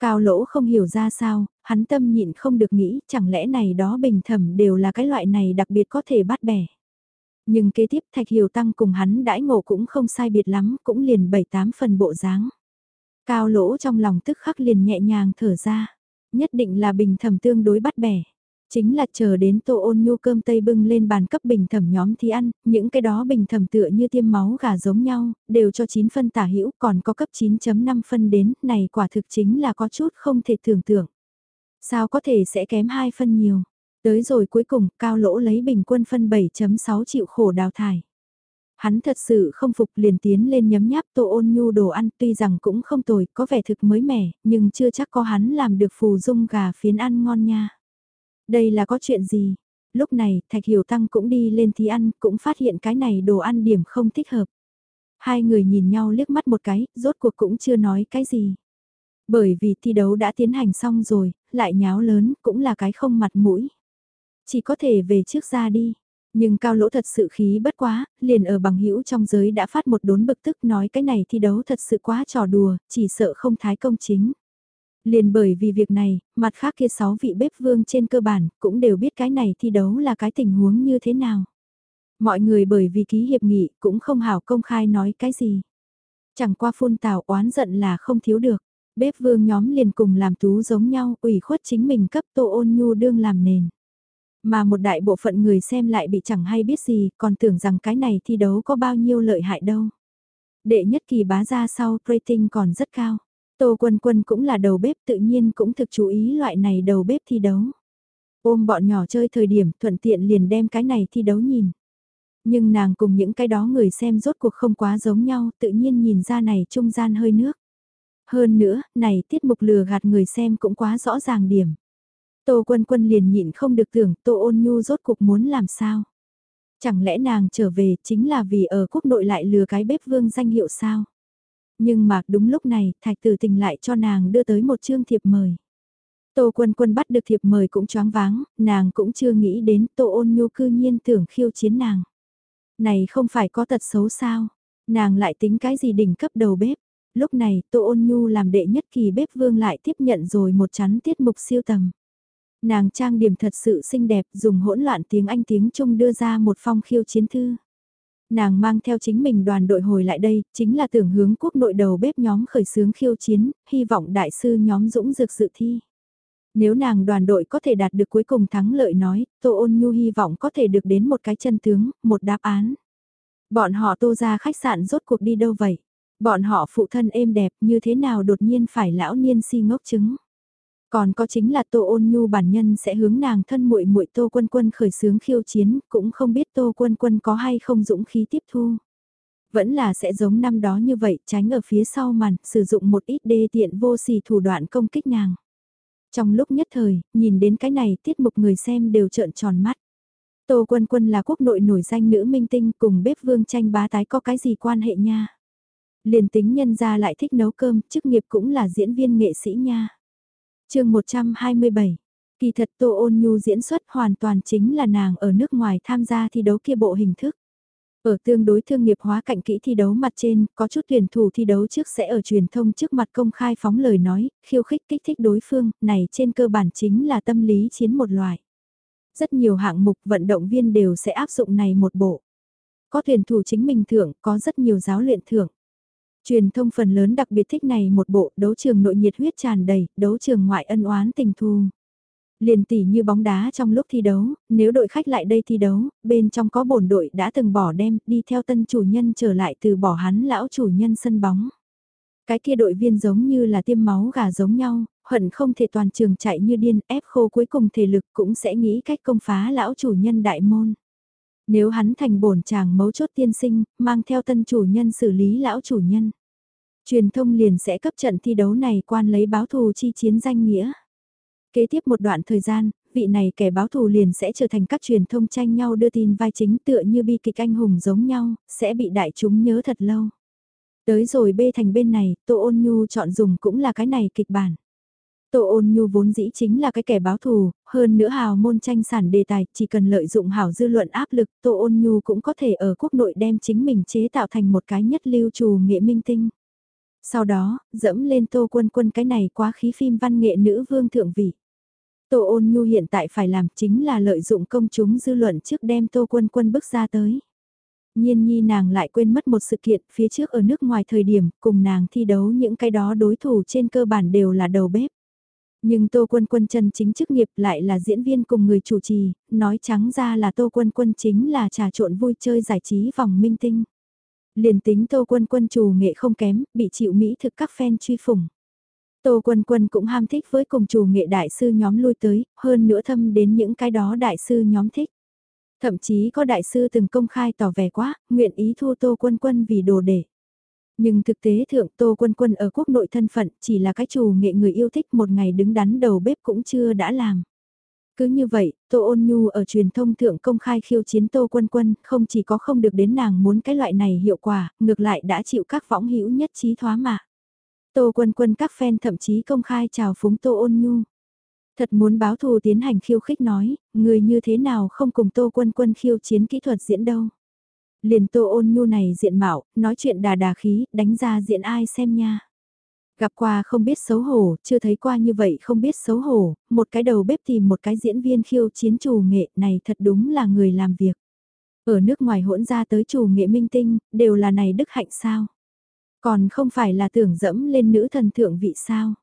Speaker 1: Cao lỗ không hiểu ra sao, hắn tâm nhịn không được nghĩ chẳng lẽ này đó bình thẩm đều là cái loại này đặc biệt có thể bắt bẻ. Nhưng kế tiếp Thạch Hiểu Tăng cùng hắn đãi ngộ cũng không sai biệt lắm, cũng liền 7-8 phần bộ dáng. Cao lỗ trong lòng tức khắc liền nhẹ nhàng thở ra, nhất định là bình thẩm tương đối bắt bẻ. Chính là chờ đến tô ôn nhu cơm tây bưng lên bàn cấp bình thẩm nhóm thì ăn, những cái đó bình thẩm tựa như tiêm máu gà giống nhau, đều cho 9 phân tả hữu còn có cấp 9.5 phân đến, này quả thực chính là có chút không thể tưởng tượng. Sao có thể sẽ kém 2 phân nhiều? Tới rồi cuối cùng, cao lỗ lấy bình quân phân 7.6 triệu khổ đào thải. Hắn thật sự không phục liền tiến lên nhấm nháp tô ôn nhu đồ ăn tuy rằng cũng không tồi, có vẻ thực mới mẻ, nhưng chưa chắc có hắn làm được phù dung gà phiến ăn ngon nha. Đây là có chuyện gì? Lúc này, Thạch Hiểu Tăng cũng đi lên thì ăn, cũng phát hiện cái này đồ ăn điểm không thích hợp. Hai người nhìn nhau liếc mắt một cái, rốt cuộc cũng chưa nói cái gì. Bởi vì thi đấu đã tiến hành xong rồi, lại nháo lớn, cũng là cái không mặt mũi. Chỉ có thể về trước ra đi. Nhưng cao lỗ thật sự khí bất quá, liền ở bằng hữu trong giới đã phát một đốn bực tức nói cái này thi đấu thật sự quá trò đùa, chỉ sợ không thái công chính. Liền bởi vì việc này, mặt khác kia sáu vị bếp vương trên cơ bản cũng đều biết cái này thi đấu là cái tình huống như thế nào. Mọi người bởi vì ký hiệp nghị cũng không hảo công khai nói cái gì. Chẳng qua phun tào oán giận là không thiếu được. Bếp vương nhóm liền cùng làm tú giống nhau, ủy khuất chính mình cấp tô ôn nhu đương làm nền. Mà một đại bộ phận người xem lại bị chẳng hay biết gì, còn tưởng rằng cái này thi đấu có bao nhiêu lợi hại đâu. Đệ nhất kỳ bá ra sau, rating còn rất cao. Tô Quân Quân cũng là đầu bếp tự nhiên cũng thực chú ý loại này đầu bếp thi đấu. Ôm bọn nhỏ chơi thời điểm thuận tiện liền đem cái này thi đấu nhìn. Nhưng nàng cùng những cái đó người xem rốt cuộc không quá giống nhau tự nhiên nhìn ra này trung gian hơi nước. Hơn nữa, này tiết mục lừa gạt người xem cũng quá rõ ràng điểm. Tô Quân Quân liền nhịn không được tưởng Tô Ôn Nhu rốt cuộc muốn làm sao. Chẳng lẽ nàng trở về chính là vì ở quốc nội lại lừa cái bếp vương danh hiệu sao? Nhưng mà đúng lúc này, thạch tử tình lại cho nàng đưa tới một chương thiệp mời. Tô quân quân bắt được thiệp mời cũng choáng váng, nàng cũng chưa nghĩ đến tô ôn nhu cư nhiên tưởng khiêu chiến nàng. Này không phải có tật xấu sao, nàng lại tính cái gì đỉnh cấp đầu bếp. Lúc này tô ôn nhu làm đệ nhất kỳ bếp vương lại tiếp nhận rồi một chắn tiết mục siêu tầm. Nàng trang điểm thật sự xinh đẹp dùng hỗn loạn tiếng Anh tiếng Trung đưa ra một phong khiêu chiến thư. Nàng mang theo chính mình đoàn đội hồi lại đây, chính là tưởng hướng quốc nội đầu bếp nhóm khởi xướng khiêu chiến, hy vọng đại sư nhóm dũng dược dự thi. Nếu nàng đoàn đội có thể đạt được cuối cùng thắng lợi nói, Tô Ôn Nhu hy vọng có thể được đến một cái chân tướng, một đáp án. Bọn họ tô ra khách sạn rốt cuộc đi đâu vậy? Bọn họ phụ thân êm đẹp như thế nào đột nhiên phải lão niên si ngốc chứng? Còn có chính là Tô Ôn Nhu bản nhân sẽ hướng nàng thân muội muội Tô Quân Quân khởi xướng khiêu chiến, cũng không biết Tô Quân Quân có hay không dũng khí tiếp thu. Vẫn là sẽ giống năm đó như vậy, tránh ở phía sau màn, sử dụng một ít đê tiện vô sỉ thủ đoạn công kích nàng. Trong lúc nhất thời, nhìn đến cái này tiết mục người xem đều trợn tròn mắt. Tô Quân Quân là quốc nội nổi danh nữ minh tinh cùng bếp vương tranh bá tái có cái gì quan hệ nha. Liền tính nhân ra lại thích nấu cơm, chức nghiệp cũng là diễn viên nghệ sĩ nha chương 127, kỳ thật Tô Ôn Nhu diễn xuất hoàn toàn chính là nàng ở nước ngoài tham gia thi đấu kia bộ hình thức. Ở tương đối thương nghiệp hóa cạnh kỹ thi đấu mặt trên, có chút tuyển thủ thi đấu trước sẽ ở truyền thông trước mặt công khai phóng lời nói, khiêu khích kích thích đối phương, này trên cơ bản chính là tâm lý chiến một loại. Rất nhiều hạng mục vận động viên đều sẽ áp dụng này một bộ. Có tuyển thủ chính mình thưởng, có rất nhiều giáo luyện thưởng. Truyền thông phần lớn đặc biệt thích này một bộ đấu trường nội nhiệt huyết tràn đầy, đấu trường ngoại ân oán tình thù. Liền tỉ như bóng đá trong lúc thi đấu, nếu đội khách lại đây thi đấu, bên trong có bổn đội đã từng bỏ đem, đi theo tân chủ nhân trở lại từ bỏ hắn lão chủ nhân sân bóng. Cái kia đội viên giống như là tiêm máu gà giống nhau, hận không thể toàn trường chạy như điên, ép khô cuối cùng thể lực cũng sẽ nghĩ cách công phá lão chủ nhân đại môn. Nếu hắn thành bổn chàng mấu chốt tiên sinh, mang theo tân chủ nhân xử lý lão chủ nhân. Truyền thông liền sẽ cấp trận thi đấu này quan lấy báo thù chi chiến danh nghĩa. Kế tiếp một đoạn thời gian, vị này kẻ báo thù liền sẽ trở thành các truyền thông tranh nhau đưa tin vai chính tựa như bi kịch anh hùng giống nhau, sẽ bị đại chúng nhớ thật lâu. Tới rồi bê thành bên này, Tô Ôn Nhu chọn dùng cũng là cái này kịch bản. Tô ôn nhu vốn dĩ chính là cái kẻ báo thù, hơn nữa hào môn tranh sản đề tài, chỉ cần lợi dụng hảo dư luận áp lực, Tô ôn nhu cũng có thể ở quốc nội đem chính mình chế tạo thành một cái nhất lưu trù nghệ minh tinh. Sau đó, dẫm lên Tô quân quân cái này quá khí phim văn nghệ nữ vương thượng vị. Tô ôn nhu hiện tại phải làm chính là lợi dụng công chúng dư luận trước đem Tô quân quân bước ra tới. Nhiên nhi nàng lại quên mất một sự kiện phía trước ở nước ngoài thời điểm cùng nàng thi đấu những cái đó đối thủ trên cơ bản đều là đầu bếp. Nhưng Tô Quân Quân chân chính chức nghiệp lại là diễn viên cùng người chủ trì, nói trắng ra là Tô Quân Quân chính là trà trộn vui chơi giải trí vòng minh tinh. Liền tính Tô Quân Quân chủ nghệ không kém, bị chịu Mỹ thực các fan truy phủng. Tô Quân Quân cũng ham thích với cùng chủ nghệ đại sư nhóm lui tới, hơn nữa thâm đến những cái đó đại sư nhóm thích. Thậm chí có đại sư từng công khai tỏ vẻ quá, nguyện ý thu Tô Quân Quân vì đồ để. Nhưng thực tế thượng Tô Quân Quân ở quốc nội thân phận chỉ là cái chủ nghệ người yêu thích một ngày đứng đắn đầu bếp cũng chưa đã làm. Cứ như vậy, Tô Ôn Nhu ở truyền thông thượng công khai khiêu chiến Tô Quân Quân không chỉ có không được đến nàng muốn cái loại này hiệu quả, ngược lại đã chịu các võng hữu nhất trí thoá mạ. Tô Quân Quân các fan thậm chí công khai chào phúng Tô Ôn Nhu. Thật muốn báo thù tiến hành khiêu khích nói, người như thế nào không cùng Tô Quân Quân khiêu chiến kỹ thuật diễn đâu. Liền tô ôn nhu này diện mạo, nói chuyện đà đà khí, đánh ra diện ai xem nha. Gặp qua không biết xấu hổ, chưa thấy qua như vậy không biết xấu hổ, một cái đầu bếp tìm một cái diễn viên khiêu chiến chủ nghệ này thật đúng là người làm việc. Ở nước ngoài hỗn ra tới chủ nghệ minh tinh, đều là này đức hạnh sao. Còn không phải là tưởng dẫm lên nữ thần thượng vị sao.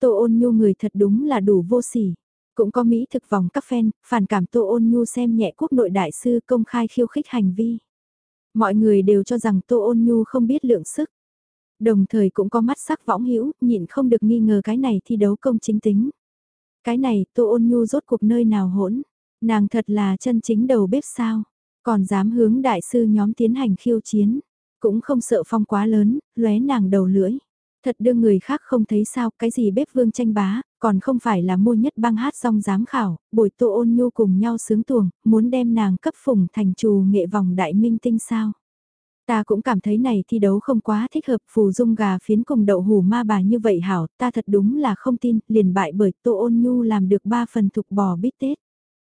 Speaker 1: Tô ôn nhu người thật đúng là đủ vô sỉ. Cũng có Mỹ thực vòng các fan, phản cảm Tô ôn nhu xem nhẹ quốc nội đại sư công khai khiêu khích hành vi. Mọi người đều cho rằng Tô Ôn Nhu không biết lượng sức. Đồng thời cũng có mắt sắc võng hữu nhịn không được nghi ngờ cái này thi đấu công chính tính. Cái này Tô Ôn Nhu rốt cuộc nơi nào hỗn, nàng thật là chân chính đầu bếp sao, còn dám hướng đại sư nhóm tiến hành khiêu chiến, cũng không sợ phong quá lớn, lóe nàng đầu lưỡi. Thật đưa người khác không thấy sao, cái gì bếp vương tranh bá, còn không phải là mua nhất băng hát song giám khảo, bồi tô ôn nhu cùng nhau sướng tuồng, muốn đem nàng cấp phùng thành trù nghệ vòng đại minh tinh sao. Ta cũng cảm thấy này thi đấu không quá thích hợp phù dung gà phiến cùng đậu hủ ma bà như vậy hảo, ta thật đúng là không tin, liền bại bởi tô ôn nhu làm được ba phần thục bò bít tết.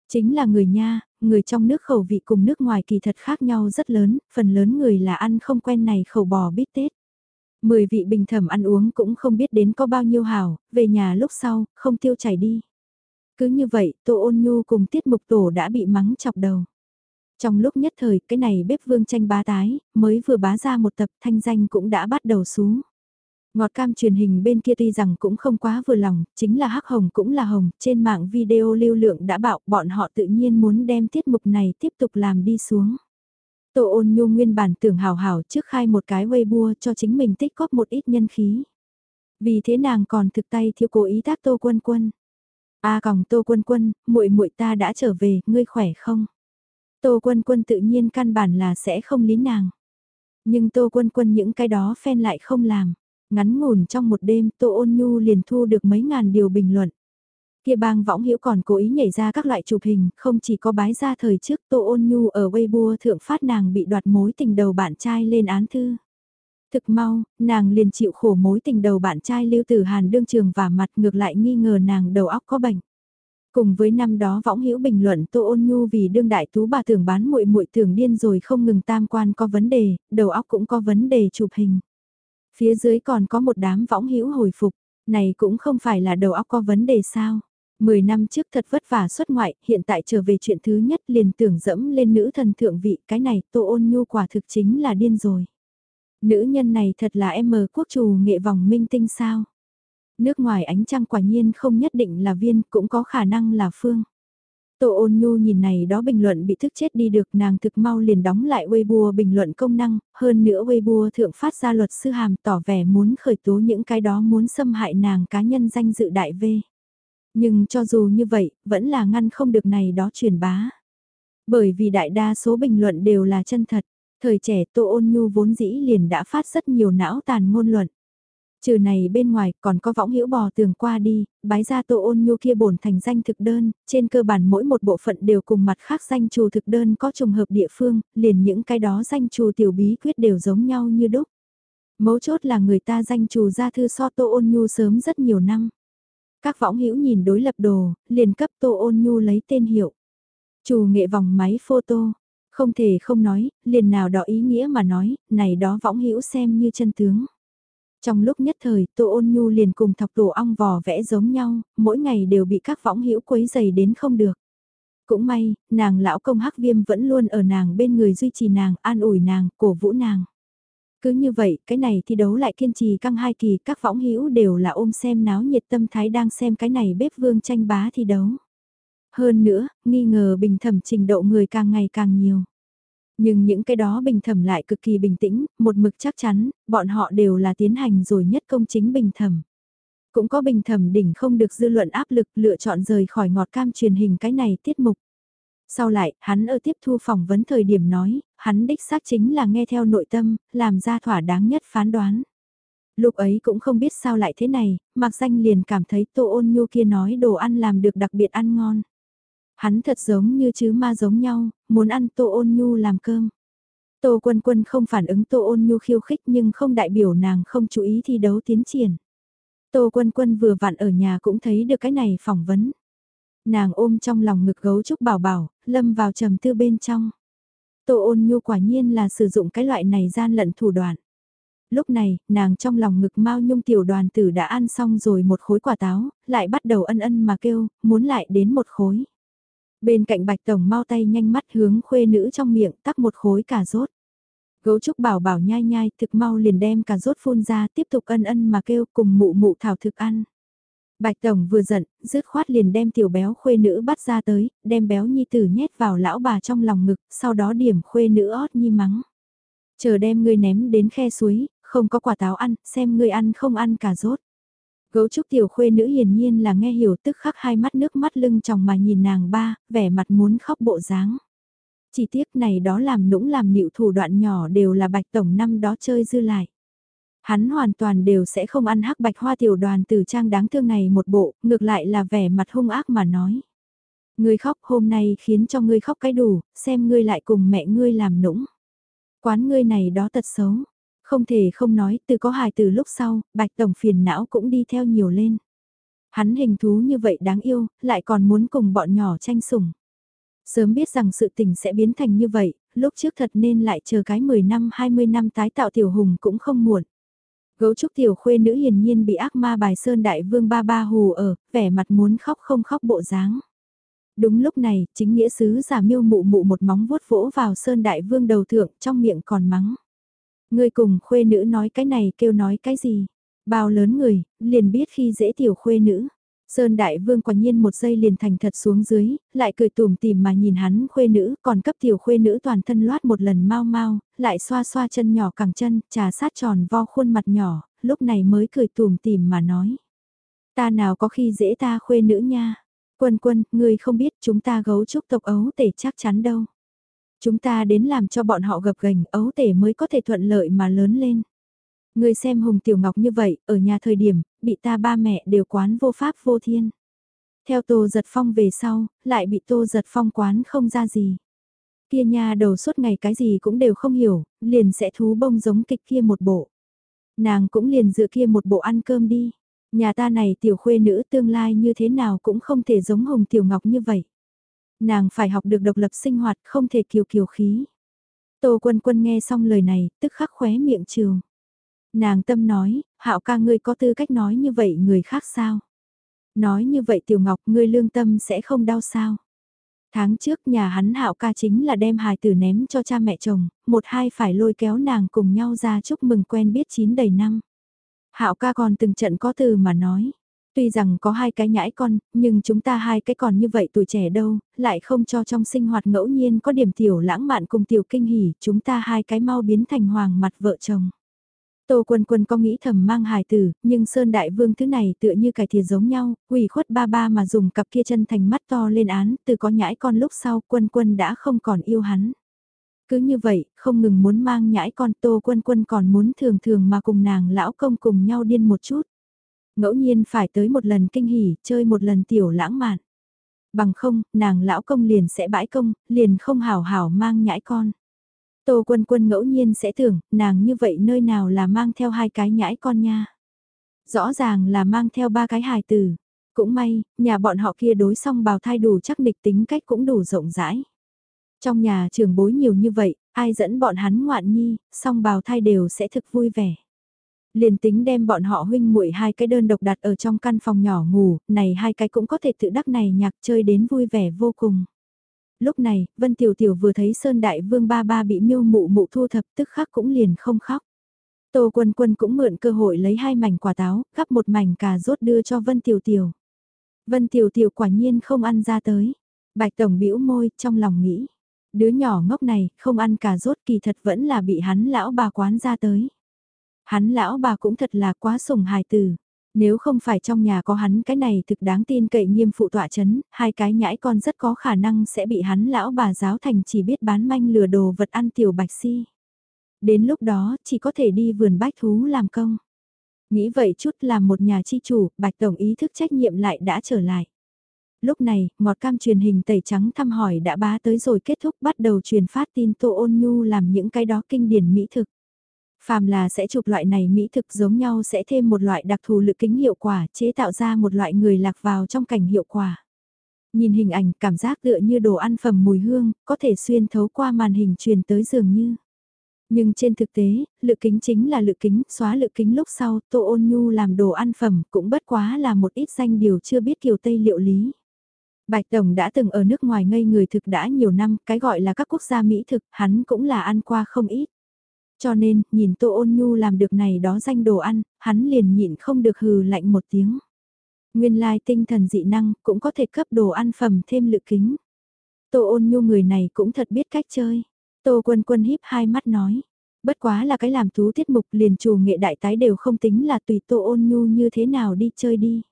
Speaker 1: Chính là người nha, người trong nước khẩu vị cùng nước ngoài kỳ thật khác nhau rất lớn, phần lớn người là ăn không quen này khẩu bò bít tết. Mười vị bình thẩm ăn uống cũng không biết đến có bao nhiêu hào về nhà lúc sau, không tiêu chảy đi. Cứ như vậy, Tô Ôn Nhu cùng tiết mục tổ đã bị mắng chọc đầu. Trong lúc nhất thời, cái này bếp vương tranh bá tái, mới vừa bá ra một tập thanh danh cũng đã bắt đầu xuống. Ngọt cam truyền hình bên kia tuy rằng cũng không quá vừa lòng, chính là hắc hồng cũng là hồng, trên mạng video lưu lượng đã bạo, bọn họ tự nhiên muốn đem tiết mục này tiếp tục làm đi xuống. Tô ôn nhu nguyên bản tưởng hào hào trước khai một cái Weibo cho chính mình tích góp một ít nhân khí. Vì thế nàng còn thực tay thiếu cố ý tác Tô Quân Quân. A à còng Tô Quân Quân, muội muội ta đã trở về, ngươi khỏe không? Tô Quân Quân tự nhiên căn bản là sẽ không lý nàng. Nhưng Tô Quân Quân những cái đó phen lại không làm. Ngắn ngủn trong một đêm Tô Ôn Nhu liền thu được mấy ngàn điều bình luận. Kia bang võng hiểu còn cố ý nhảy ra các loại chụp hình, không chỉ có bái ra thời trước Tô Ôn Nhu ở Weibo thượng phát nàng bị đoạt mối tình đầu bạn trai lên án thư. Thực mau, nàng liền chịu khổ mối tình đầu bạn trai Lưu Tử Hàn đương trường và mặt ngược lại nghi ngờ nàng đầu óc có bệnh. Cùng với năm đó võng hữu bình luận Tô Ôn Nhu vì đương đại tú bà tưởng bán muội muội tưởng điên rồi không ngừng tam quan có vấn đề, đầu óc cũng có vấn đề chụp hình. Phía dưới còn có một đám võng hữu hồi phục, này cũng không phải là đầu óc có vấn đề sao. Mười năm trước thật vất vả xuất ngoại, hiện tại trở về chuyện thứ nhất liền tưởng dẫm lên nữ thần thượng vị, cái này Tô Ôn Nhu quả thực chính là điên rồi. Nữ nhân này thật là em mờ quốc chủ nghệ vòng minh tinh sao. Nước ngoài ánh trăng quả nhiên không nhất định là viên, cũng có khả năng là phương. Tô ôn nhu nhìn này đó bình luận bị thức chết đi được nàng thực mau liền đóng lại Weibo bình luận công năng, hơn nữa Weibo thượng phát ra luật sư hàm tỏ vẻ muốn khởi tố những cái đó muốn xâm hại nàng cá nhân danh dự đại V. Nhưng cho dù như vậy, vẫn là ngăn không được này đó truyền bá. Bởi vì đại đa số bình luận đều là chân thật, thời trẻ Tô ôn nhu vốn dĩ liền đã phát rất nhiều não tàn ngôn luận. Trừ này bên ngoài còn có võng hữu bò tường qua đi, bái ra tô ôn nhu kia bổn thành danh thực đơn, trên cơ bản mỗi một bộ phận đều cùng mặt khác danh trù thực đơn có trùng hợp địa phương, liền những cái đó danh trù tiểu bí quyết đều giống nhau như đúc. Mấu chốt là người ta danh trù ra thư so tô ôn nhu sớm rất nhiều năm. Các võng hữu nhìn đối lập đồ, liền cấp tô ôn nhu lấy tên hiệu. Chủ nghệ vòng máy photo, không thể không nói, liền nào đó ý nghĩa mà nói, này đó võng hữu xem như chân tướng. Trong lúc nhất thời, Tô Ôn Nhu liền cùng thọc tổ ong vò vẽ giống nhau, mỗi ngày đều bị các võng hữu quấy dày đến không được. Cũng may, nàng lão công hắc viêm vẫn luôn ở nàng bên người duy trì nàng, an ủi nàng, cổ vũ nàng. Cứ như vậy, cái này thi đấu lại kiên trì căng hai kỳ, các võng hữu đều là ôm xem náo nhiệt tâm thái đang xem cái này bếp vương tranh bá thi đấu. Hơn nữa, nghi ngờ bình thẩm trình độ người càng ngày càng nhiều. Nhưng những cái đó bình thẩm lại cực kỳ bình tĩnh, một mực chắc chắn, bọn họ đều là tiến hành rồi nhất công chính bình thẩm. Cũng có bình thẩm đỉnh không được dư luận áp lực lựa chọn rời khỏi ngọt cam truyền hình cái này tiết mục. Sau lại, hắn ở tiếp thu phỏng vấn thời điểm nói, hắn đích xác chính là nghe theo nội tâm, làm ra thỏa đáng nhất phán đoán. Lúc ấy cũng không biết sao lại thế này, mặc danh liền cảm thấy tô ôn nhu kia nói đồ ăn làm được đặc biệt ăn ngon. Hắn thật giống như chứ ma giống nhau, muốn ăn tô ôn nhu làm cơm. Tô quân quân không phản ứng tô ôn nhu khiêu khích nhưng không đại biểu nàng không chú ý thi đấu tiến triển. Tô quân quân vừa vặn ở nhà cũng thấy được cái này phỏng vấn. Nàng ôm trong lòng ngực gấu trúc bảo bảo, lâm vào trầm tư bên trong. Tô ôn nhu quả nhiên là sử dụng cái loại này gian lận thủ đoạn. Lúc này, nàng trong lòng ngực mau nhung tiểu đoàn tử đã ăn xong rồi một khối quả táo, lại bắt đầu ân ân mà kêu, muốn lại đến một khối. Bên cạnh bạch tổng mau tay nhanh mắt hướng khuê nữ trong miệng tắc một khối cà rốt. Gấu trúc bảo bảo nhai nhai thực mau liền đem cà rốt phun ra tiếp tục ân ân mà kêu cùng mụ mụ thảo thực ăn. Bạch Tổng vừa giận, dứt khoát liền đem tiểu béo khuê nữ bắt ra tới, đem béo nhi tử nhét vào lão bà trong lòng ngực, sau đó điểm khuê nữ ót nhi mắng. Chờ đem ngươi ném đến khe suối, không có quả táo ăn, xem ngươi ăn không ăn cả rốt. Gấu trúc tiểu khuê nữ hiển nhiên là nghe hiểu tức khắc hai mắt nước mắt lưng tròng mà nhìn nàng ba, vẻ mặt muốn khóc bộ dáng. Chỉ tiếc này đó làm nũng làm nịu thủ đoạn nhỏ đều là bạch tổng năm đó chơi dư lại. Hắn hoàn toàn đều sẽ không ăn hắc bạch hoa tiểu đoàn từ trang đáng thương này một bộ, ngược lại là vẻ mặt hung ác mà nói. Ngươi khóc hôm nay khiến cho ngươi khóc cái đủ, xem ngươi lại cùng mẹ ngươi làm nũng. Quán ngươi này đó tật xấu, không thể không nói, từ có hài từ lúc sau, bạch tổng phiền não cũng đi theo nhiều lên. Hắn hình thú như vậy đáng yêu, lại còn muốn cùng bọn nhỏ tranh sủng. Sớm biết rằng sự tình sẽ biến thành như vậy, lúc trước thật nên lại chờ cái 10 năm 20 năm tái tạo tiểu hùng cũng không muộn. Gấu trúc tiểu khuê nữ hiển nhiên bị ác ma bài sơn đại vương ba ba hù ở, vẻ mặt muốn khóc không khóc bộ dáng. Đúng lúc này, chính nghĩa sứ giả miêu mụ mụ một móng vuốt vỗ vào sơn đại vương đầu thượng trong miệng còn mắng. Người cùng khuê nữ nói cái này kêu nói cái gì. Bao lớn người, liền biết khi dễ tiểu khuê nữ. Sơn Đại Vương quả nhiên một giây liền thành thật xuống dưới, lại cười tùm tìm mà nhìn hắn khuê nữ, còn cấp tiểu khuê nữ toàn thân loát một lần mau mau, lại xoa xoa chân nhỏ cẳng chân, trà sát tròn vo khuôn mặt nhỏ, lúc này mới cười tùm tìm mà nói. Ta nào có khi dễ ta khuê nữ nha. Quân quân, ngươi không biết chúng ta gấu trúc tộc ấu tể chắc chắn đâu. Chúng ta đến làm cho bọn họ gập gành ấu tể mới có thể thuận lợi mà lớn lên người xem Hùng Tiểu Ngọc như vậy, ở nhà thời điểm, bị ta ba mẹ đều quán vô pháp vô thiên. Theo Tô Giật Phong về sau, lại bị Tô Giật Phong quán không ra gì. Kia nha đầu suốt ngày cái gì cũng đều không hiểu, liền sẽ thú bông giống kịch kia một bộ. Nàng cũng liền dựa kia một bộ ăn cơm đi. Nhà ta này tiểu khuê nữ tương lai như thế nào cũng không thể giống Hồng Tiểu Ngọc như vậy. Nàng phải học được độc lập sinh hoạt không thể kiều kiều khí. Tô quân quân nghe xong lời này, tức khắc khóe miệng trường. Nàng tâm nói, hạo ca ngươi có tư cách nói như vậy người khác sao? Nói như vậy Tiểu Ngọc ngươi lương tâm sẽ không đau sao? Tháng trước nhà hắn hạo ca chính là đem hài tử ném cho cha mẹ chồng, một hai phải lôi kéo nàng cùng nhau ra chúc mừng quen biết chín đầy năm. Hạo ca còn từng trận có từ mà nói. Tuy rằng có hai cái nhãi con, nhưng chúng ta hai cái còn như vậy tuổi trẻ đâu, lại không cho trong sinh hoạt ngẫu nhiên có điểm tiểu lãng mạn cùng tiểu kinh hỉ, chúng ta hai cái mau biến thành hoàng mặt vợ chồng. Tô Quân Quân có nghĩ thầm mang hài tử, nhưng Sơn Đại Vương thứ này tựa như cải thìa giống nhau, quỷ khuất ba ba mà dùng cặp kia chân thành mắt to lên án, từ có nhãi con lúc sau Quân Quân đã không còn yêu hắn. Cứ như vậy, không ngừng muốn mang nhãi con Tô Quân Quân còn muốn thường thường mà cùng nàng lão công cùng nhau điên một chút. Ngẫu nhiên phải tới một lần kinh hỉ, chơi một lần tiểu lãng mạn. Bằng không, nàng lão công liền sẽ bãi công, liền không hảo hảo mang nhãi con. Tô quân quân ngẫu nhiên sẽ tưởng, nàng như vậy nơi nào là mang theo hai cái nhãi con nha. Rõ ràng là mang theo ba cái hài tử. Cũng may, nhà bọn họ kia đối xong bào thai đủ chắc địch tính cách cũng đủ rộng rãi. Trong nhà trường bối nhiều như vậy, ai dẫn bọn hắn ngoạn nhi, song bào thai đều sẽ thực vui vẻ. Liền tính đem bọn họ huynh muội hai cái đơn độc đặt ở trong căn phòng nhỏ ngủ, này hai cái cũng có thể tự đắc này nhạc chơi đến vui vẻ vô cùng. Lúc này, Vân Tiểu Tiểu vừa thấy Sơn Đại Vương ba ba bị miêu mụ mụ thu thập tức khắc cũng liền không khóc. Tô Quân Quân cũng mượn cơ hội lấy hai mảnh quả táo, gắp một mảnh cà rốt đưa cho Vân Tiểu Tiểu. Vân Tiểu Tiểu quả nhiên không ăn ra tới. Bạch Tổng bĩu môi, trong lòng nghĩ. Đứa nhỏ ngốc này, không ăn cà rốt kỳ thật vẫn là bị hắn lão bà quán ra tới. Hắn lão bà cũng thật là quá sủng hài tử. Nếu không phải trong nhà có hắn cái này thực đáng tin cậy nghiêm phụ tọa chấn, hai cái nhãi con rất có khả năng sẽ bị hắn lão bà giáo thành chỉ biết bán manh lừa đồ vật ăn tiểu bạch si. Đến lúc đó, chỉ có thể đi vườn bách thú làm công. Nghĩ vậy chút làm một nhà chi chủ, bạch tổng ý thức trách nhiệm lại đã trở lại. Lúc này, ngọt cam truyền hình tẩy trắng thăm hỏi đã bá tới rồi kết thúc bắt đầu truyền phát tin Tô Ôn Nhu làm những cái đó kinh điển mỹ thực. Phàm là sẽ chụp loại này mỹ thực giống nhau sẽ thêm một loại đặc thù lự kính hiệu quả chế tạo ra một loại người lạc vào trong cảnh hiệu quả. Nhìn hình ảnh cảm giác tựa như đồ ăn phẩm mùi hương, có thể xuyên thấu qua màn hình truyền tới dường như. Nhưng trên thực tế, lự kính chính là lự kính, xóa lự kính lúc sau, Tô Ôn Nhu làm đồ ăn phẩm cũng bất quá là một ít danh điều chưa biết kiểu Tây liệu lý. Bạch Tổng đã từng ở nước ngoài ngây người thực đã nhiều năm, cái gọi là các quốc gia Mỹ thực, hắn cũng là ăn qua không ít. Cho nên, nhìn Tô Ôn Nhu làm được này đó danh đồ ăn, hắn liền nhịn không được hừ lạnh một tiếng. Nguyên lai tinh thần dị năng cũng có thể cấp đồ ăn phẩm thêm lự kính. Tô Ôn Nhu người này cũng thật biết cách chơi. Tô Quân Quân híp hai mắt nói. Bất quá là cái làm thú tiết mục liền chủ nghệ đại tái đều không tính là tùy Tô Ôn Nhu như thế nào đi chơi đi.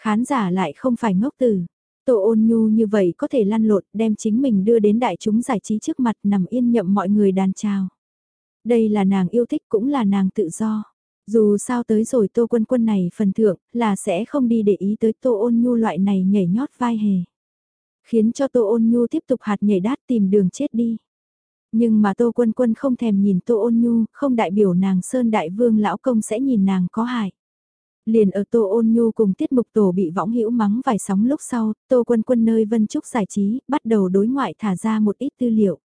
Speaker 1: Khán giả lại không phải ngốc tử. Tô ôn nhu như vậy có thể lăn lộn đem chính mình đưa đến đại chúng giải trí trước mặt nằm yên nhậm mọi người đàn chào. Đây là nàng yêu thích cũng là nàng tự do. Dù sao tới rồi tô quân quân này phần thượng là sẽ không đi để ý tới tô ôn nhu loại này nhảy nhót vai hề. Khiến cho tô ôn nhu tiếp tục hạt nhảy đát tìm đường chết đi. Nhưng mà tô quân quân không thèm nhìn tô ôn nhu, không đại biểu nàng Sơn Đại Vương lão công sẽ nhìn nàng có hại. Liền ở Tô Ôn Nhu cùng tiết mục tổ bị võng hữu mắng vài sóng lúc sau, Tô Quân Quân nơi Vân Trúc giải trí, bắt đầu đối ngoại thả ra một ít tư liệu.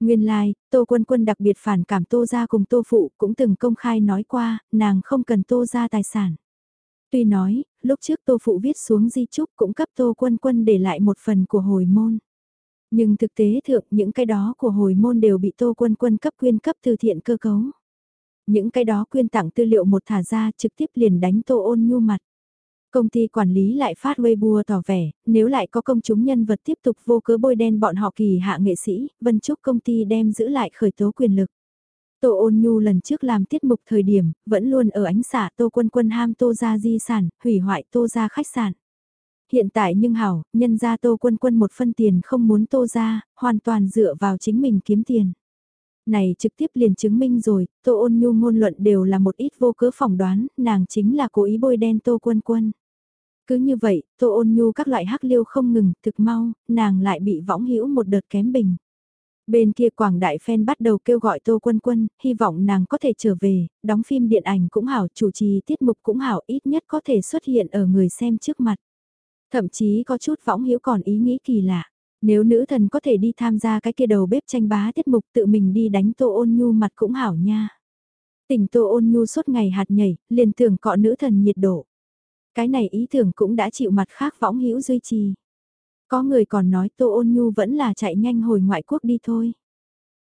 Speaker 1: Nguyên lai, like, Tô Quân Quân đặc biệt phản cảm Tô gia cùng Tô Phụ cũng từng công khai nói qua, nàng không cần Tô gia tài sản. Tuy nói, lúc trước Tô Phụ viết xuống di trúc cũng cấp Tô Quân Quân để lại một phần của hồi môn. Nhưng thực tế thượng những cái đó của hồi môn đều bị Tô Quân Quân cấp quyên cấp từ thiện cơ cấu. Những cái đó quyên tặng tư liệu một thả ra trực tiếp liền đánh Tô Ôn Nhu mặt. Công ty quản lý lại phát Weibo tỏ vẻ, nếu lại có công chúng nhân vật tiếp tục vô cớ bôi đen bọn họ kỳ hạ nghệ sĩ, Vân Trúc công ty đem giữ lại khởi tố quyền lực. Tô ôn nhu lần trước làm tiết mục thời điểm, vẫn luôn ở ánh xả tô quân quân ham tô ra di sản, hủy hoại tô ra khách sạn. Hiện tại nhưng hảo, nhân ra tô quân quân một phân tiền không muốn tô ra, hoàn toàn dựa vào chính mình kiếm tiền. Này trực tiếp liền chứng minh rồi, tô ôn nhu ngôn luận đều là một ít vô cớ phỏng đoán, nàng chính là cố ý bôi đen tô quân quân. Cứ như vậy, tô ôn nhu các loại hắc liêu không ngừng, thực mau, nàng lại bị võng hữu một đợt kém bình. Bên kia Quảng Đại fan bắt đầu kêu gọi Tô Quân Quân, hy vọng nàng có thể trở về, đóng phim điện ảnh cũng hảo, chủ trì tiết mục cũng hảo, ít nhất có thể xuất hiện ở người xem trước mặt. Thậm chí có chút võng hiểu còn ý nghĩ kỳ lạ. Nếu nữ thần có thể đi tham gia cái kia đầu bếp tranh bá tiết mục tự mình đi đánh Tô Ôn Nhu mặt cũng hảo nha. Tỉnh Tô Ôn Nhu suốt ngày hạt nhảy, liền tưởng cọ nữ thần nhiệt độ. Cái này ý tưởng cũng đã chịu mặt khác võng hữu duy trì. Có người còn nói Tô Ôn Nhu vẫn là chạy nhanh hồi ngoại quốc đi thôi.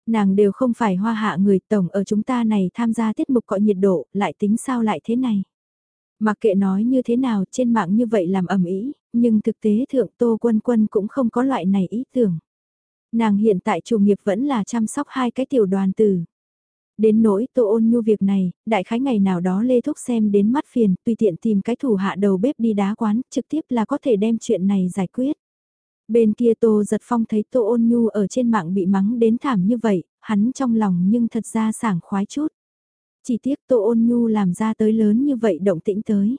Speaker 1: Nàng đều không phải hoa hạ người tổng ở chúng ta này tham gia tiết mục cọ nhiệt độ, lại tính sao lại thế này. Mặc kệ nói như thế nào trên mạng như vậy làm ẩm ý, nhưng thực tế thượng Tô Quân Quân cũng không có loại này ý tưởng. Nàng hiện tại chủ nghiệp vẫn là chăm sóc hai cái tiểu đoàn tử. Đến nỗi tô ôn nhu việc này, đại khái ngày nào đó Lê Thúc xem đến mắt phiền, tùy tiện tìm cái thủ hạ đầu bếp đi đá quán, trực tiếp là có thể đem chuyện này giải quyết. Bên kia Tô Giật Phong thấy Tô Ôn Nhu ở trên mạng bị mắng đến thảm như vậy, hắn trong lòng nhưng thật ra sảng khoái chút. Chỉ tiếc Tô Ôn Nhu làm ra tới lớn như vậy động tĩnh tới.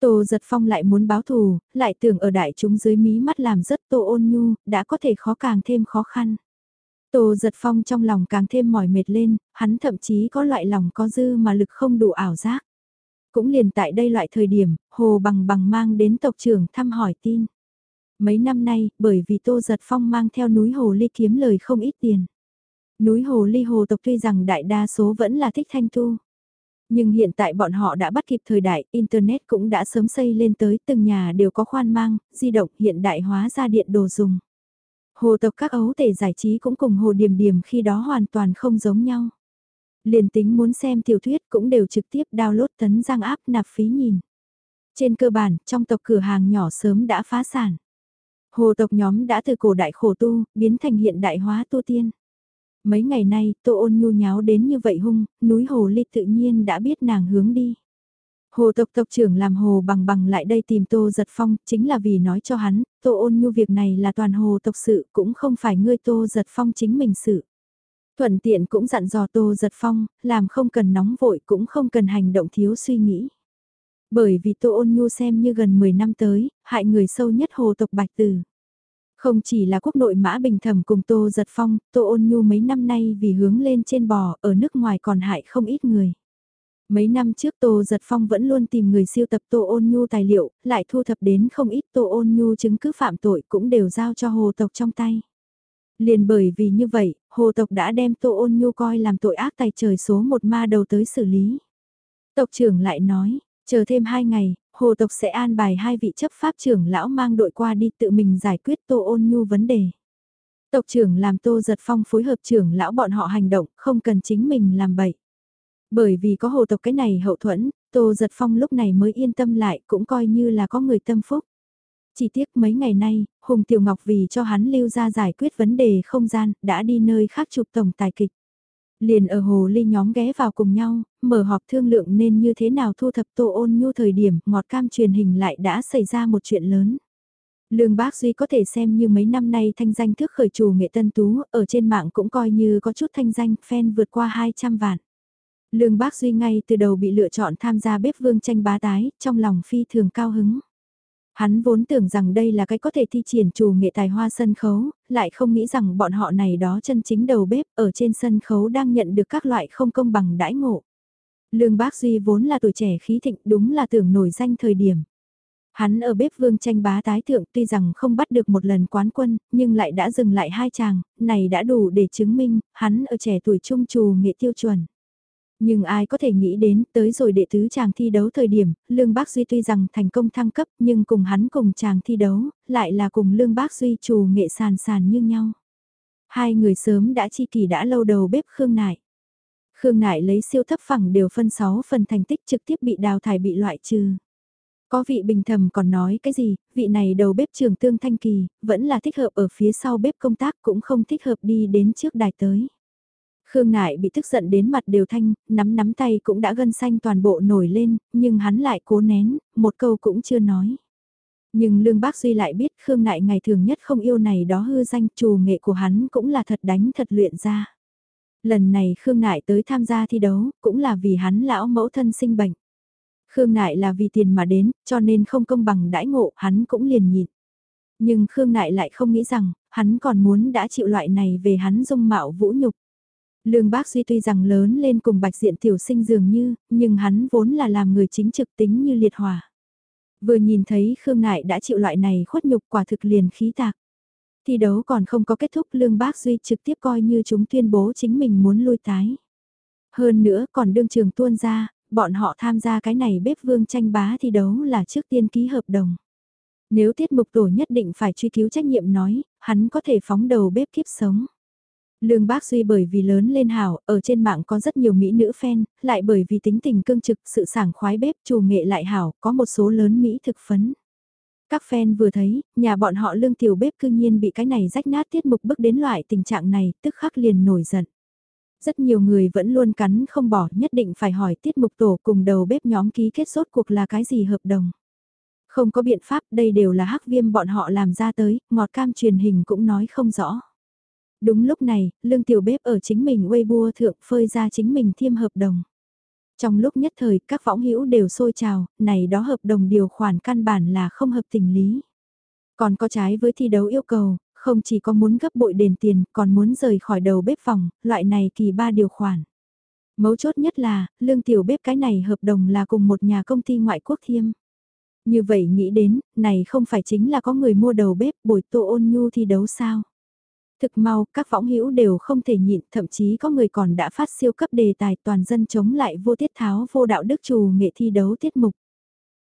Speaker 1: Tô Giật Phong lại muốn báo thù, lại tưởng ở đại chúng dưới mí mắt làm rất Tô Ôn Nhu, đã có thể khó càng thêm khó khăn. Tô Giật Phong trong lòng càng thêm mỏi mệt lên, hắn thậm chí có loại lòng có dư mà lực không đủ ảo giác. Cũng liền tại đây loại thời điểm, Hồ Bằng Bằng mang đến tộc trưởng thăm hỏi tin. Mấy năm nay, bởi vì Tô Giật Phong mang theo núi Hồ Ly kiếm lời không ít tiền. Núi Hồ Ly Hồ tộc tuy rằng đại đa số vẫn là thích thanh thu. Nhưng hiện tại bọn họ đã bắt kịp thời đại, Internet cũng đã sớm xây lên tới từng nhà đều có khoan mang, di động hiện đại hóa ra điện đồ dùng. Hồ tộc các ấu tể giải trí cũng cùng hồ điểm điểm khi đó hoàn toàn không giống nhau. Liền tính muốn xem tiểu thuyết cũng đều trực tiếp download tấn giang áp nạp phí nhìn. Trên cơ bản, trong tộc cửa hàng nhỏ sớm đã phá sản. Hồ tộc nhóm đã từ cổ đại khổ tu, biến thành hiện đại hóa tu tiên. Mấy ngày nay, tô ôn nhu nháo đến như vậy hung, núi hồ ly tự nhiên đã biết nàng hướng đi. Hồ tộc tộc trưởng làm hồ bằng bằng lại đây tìm tô giật phong, chính là vì nói cho hắn, tô ôn nhu việc này là toàn hồ tộc sự, cũng không phải ngươi tô giật phong chính mình sự. Thuận tiện cũng dặn dò tô giật phong, làm không cần nóng vội cũng không cần hành động thiếu suy nghĩ. Bởi vì Tô Ôn Nhu xem như gần 10 năm tới, hại người sâu nhất hồ tộc Bạch Tử. Không chỉ là quốc nội mã bình thẩm cùng Tô Giật Phong, Tô Ôn Nhu mấy năm nay vì hướng lên trên bò, ở nước ngoài còn hại không ít người. Mấy năm trước Tô Giật Phong vẫn luôn tìm người siêu tập Tô Ôn Nhu tài liệu, lại thu thập đến không ít Tô Ôn Nhu chứng cứ phạm tội cũng đều giao cho hồ tộc trong tay. Liền bởi vì như vậy, hồ tộc đã đem Tô Ôn Nhu coi làm tội ác tài trời số một ma đầu tới xử lý. Tộc trưởng lại nói, Chờ thêm hai ngày, hồ tộc sẽ an bài hai vị chấp pháp trưởng lão mang đội qua đi tự mình giải quyết tô ôn nhu vấn đề. Tộc trưởng làm tô giật phong phối hợp trưởng lão bọn họ hành động, không cần chính mình làm bậy. Bởi vì có hồ tộc cái này hậu thuẫn, tô giật phong lúc này mới yên tâm lại cũng coi như là có người tâm phúc. Chỉ tiếc mấy ngày nay, Hùng Tiểu Ngọc vì cho hắn lưu ra giải quyết vấn đề không gian, đã đi nơi khác chụp tổng tài kịch. Liền ở hồ ly nhóm ghé vào cùng nhau, mở họp thương lượng nên như thế nào thu thập tô ôn nhu thời điểm ngọt cam truyền hình lại đã xảy ra một chuyện lớn. Lương Bác Duy có thể xem như mấy năm nay thanh danh thức khởi chủ nghệ tân tú, ở trên mạng cũng coi như có chút thanh danh, fan vượt qua 200 vạn. Lương Bác Duy ngay từ đầu bị lựa chọn tham gia bếp vương tranh bá tái, trong lòng phi thường cao hứng. Hắn vốn tưởng rằng đây là cái có thể thi triển trù nghệ tài hoa sân khấu, lại không nghĩ rằng bọn họ này đó chân chính đầu bếp ở trên sân khấu đang nhận được các loại không công bằng đãi ngộ. Lương Bác Duy vốn là tuổi trẻ khí thịnh đúng là tưởng nổi danh thời điểm. Hắn ở bếp vương tranh bá tái thượng tuy rằng không bắt được một lần quán quân, nhưng lại đã dừng lại hai chàng, này đã đủ để chứng minh, hắn ở trẻ tuổi trung trù nghệ tiêu chuẩn. Nhưng ai có thể nghĩ đến tới rồi đệ tứ chàng thi đấu thời điểm, Lương Bác Duy tuy rằng thành công thăng cấp nhưng cùng hắn cùng chàng thi đấu, lại là cùng Lương Bác Duy trù nghệ sàn sàn như nhau. Hai người sớm đã chi kỳ đã lâu đầu bếp Khương Nại. Khương Nại lấy siêu thấp phẳng đều phân 6 phần thành tích trực tiếp bị đào thải bị loại trừ. Có vị bình thầm còn nói cái gì, vị này đầu bếp trường tương thanh kỳ, vẫn là thích hợp ở phía sau bếp công tác cũng không thích hợp đi đến trước đài tới. Khương Nại bị tức giận đến mặt đều thanh, nắm nắm tay cũng đã gân xanh toàn bộ nổi lên, nhưng hắn lại cố nén, một câu cũng chưa nói. Nhưng Lương Bác Duy lại biết Khương Nại ngày thường nhất không yêu này đó hư danh trù nghệ của hắn cũng là thật đánh thật luyện ra. Lần này Khương Nại tới tham gia thi đấu cũng là vì hắn lão mẫu thân sinh bệnh. Khương Nại là vì tiền mà đến, cho nên không công bằng đãi ngộ, hắn cũng liền nhịn. Nhưng Khương Nại lại không nghĩ rằng, hắn còn muốn đã chịu loại này về hắn dung mạo vũ nhục. Lương Bác Duy tuy rằng lớn lên cùng bạch diện tiểu sinh dường như, nhưng hắn vốn là làm người chính trực tính như liệt hỏa. Vừa nhìn thấy Khương Nại đã chịu loại này khuất nhục quả thực liền khí tạc. Thi đấu còn không có kết thúc Lương Bác Duy trực tiếp coi như chúng tuyên bố chính mình muốn lui tái. Hơn nữa còn đương trường tuôn ra, bọn họ tham gia cái này bếp vương tranh bá thi đấu là trước tiên ký hợp đồng. Nếu tiết mục tổ nhất định phải truy cứu trách nhiệm nói, hắn có thể phóng đầu bếp kiếp sống. Lương Bác Duy bởi vì lớn lên hảo, ở trên mạng có rất nhiều mỹ nữ fan, lại bởi vì tính tình cương trực, sự sảng khoái bếp, chủ nghệ lại hảo, có một số lớn mỹ thực phấn. Các fan vừa thấy, nhà bọn họ lương tiểu bếp cư nhiên bị cái này rách nát tiết mục bức đến loại tình trạng này, tức khắc liền nổi giận. Rất nhiều người vẫn luôn cắn không bỏ, nhất định phải hỏi tiết mục tổ cùng đầu bếp nhóm ký kết sốt cuộc là cái gì hợp đồng. Không có biện pháp, đây đều là hắc viêm bọn họ làm ra tới, ngọt cam truyền hình cũng nói không rõ. Đúng lúc này, lương tiểu bếp ở chính mình Weibo thượng phơi ra chính mình thiêm hợp đồng. Trong lúc nhất thời, các võng hữu đều sôi trào, này đó hợp đồng điều khoản căn bản là không hợp tình lý. Còn có trái với thi đấu yêu cầu, không chỉ có muốn gấp bội đền tiền, còn muốn rời khỏi đầu bếp phòng, loại này kỳ ba điều khoản. Mấu chốt nhất là, lương tiểu bếp cái này hợp đồng là cùng một nhà công ty ngoại quốc thiêm. Như vậy nghĩ đến, này không phải chính là có người mua đầu bếp bồi tô ôn nhu thi đấu sao? Thực mau, các võng hữu đều không thể nhịn, thậm chí có người còn đã phát siêu cấp đề tài toàn dân chống lại vô tiết tháo vô đạo đức trù nghệ thi đấu tiết mục.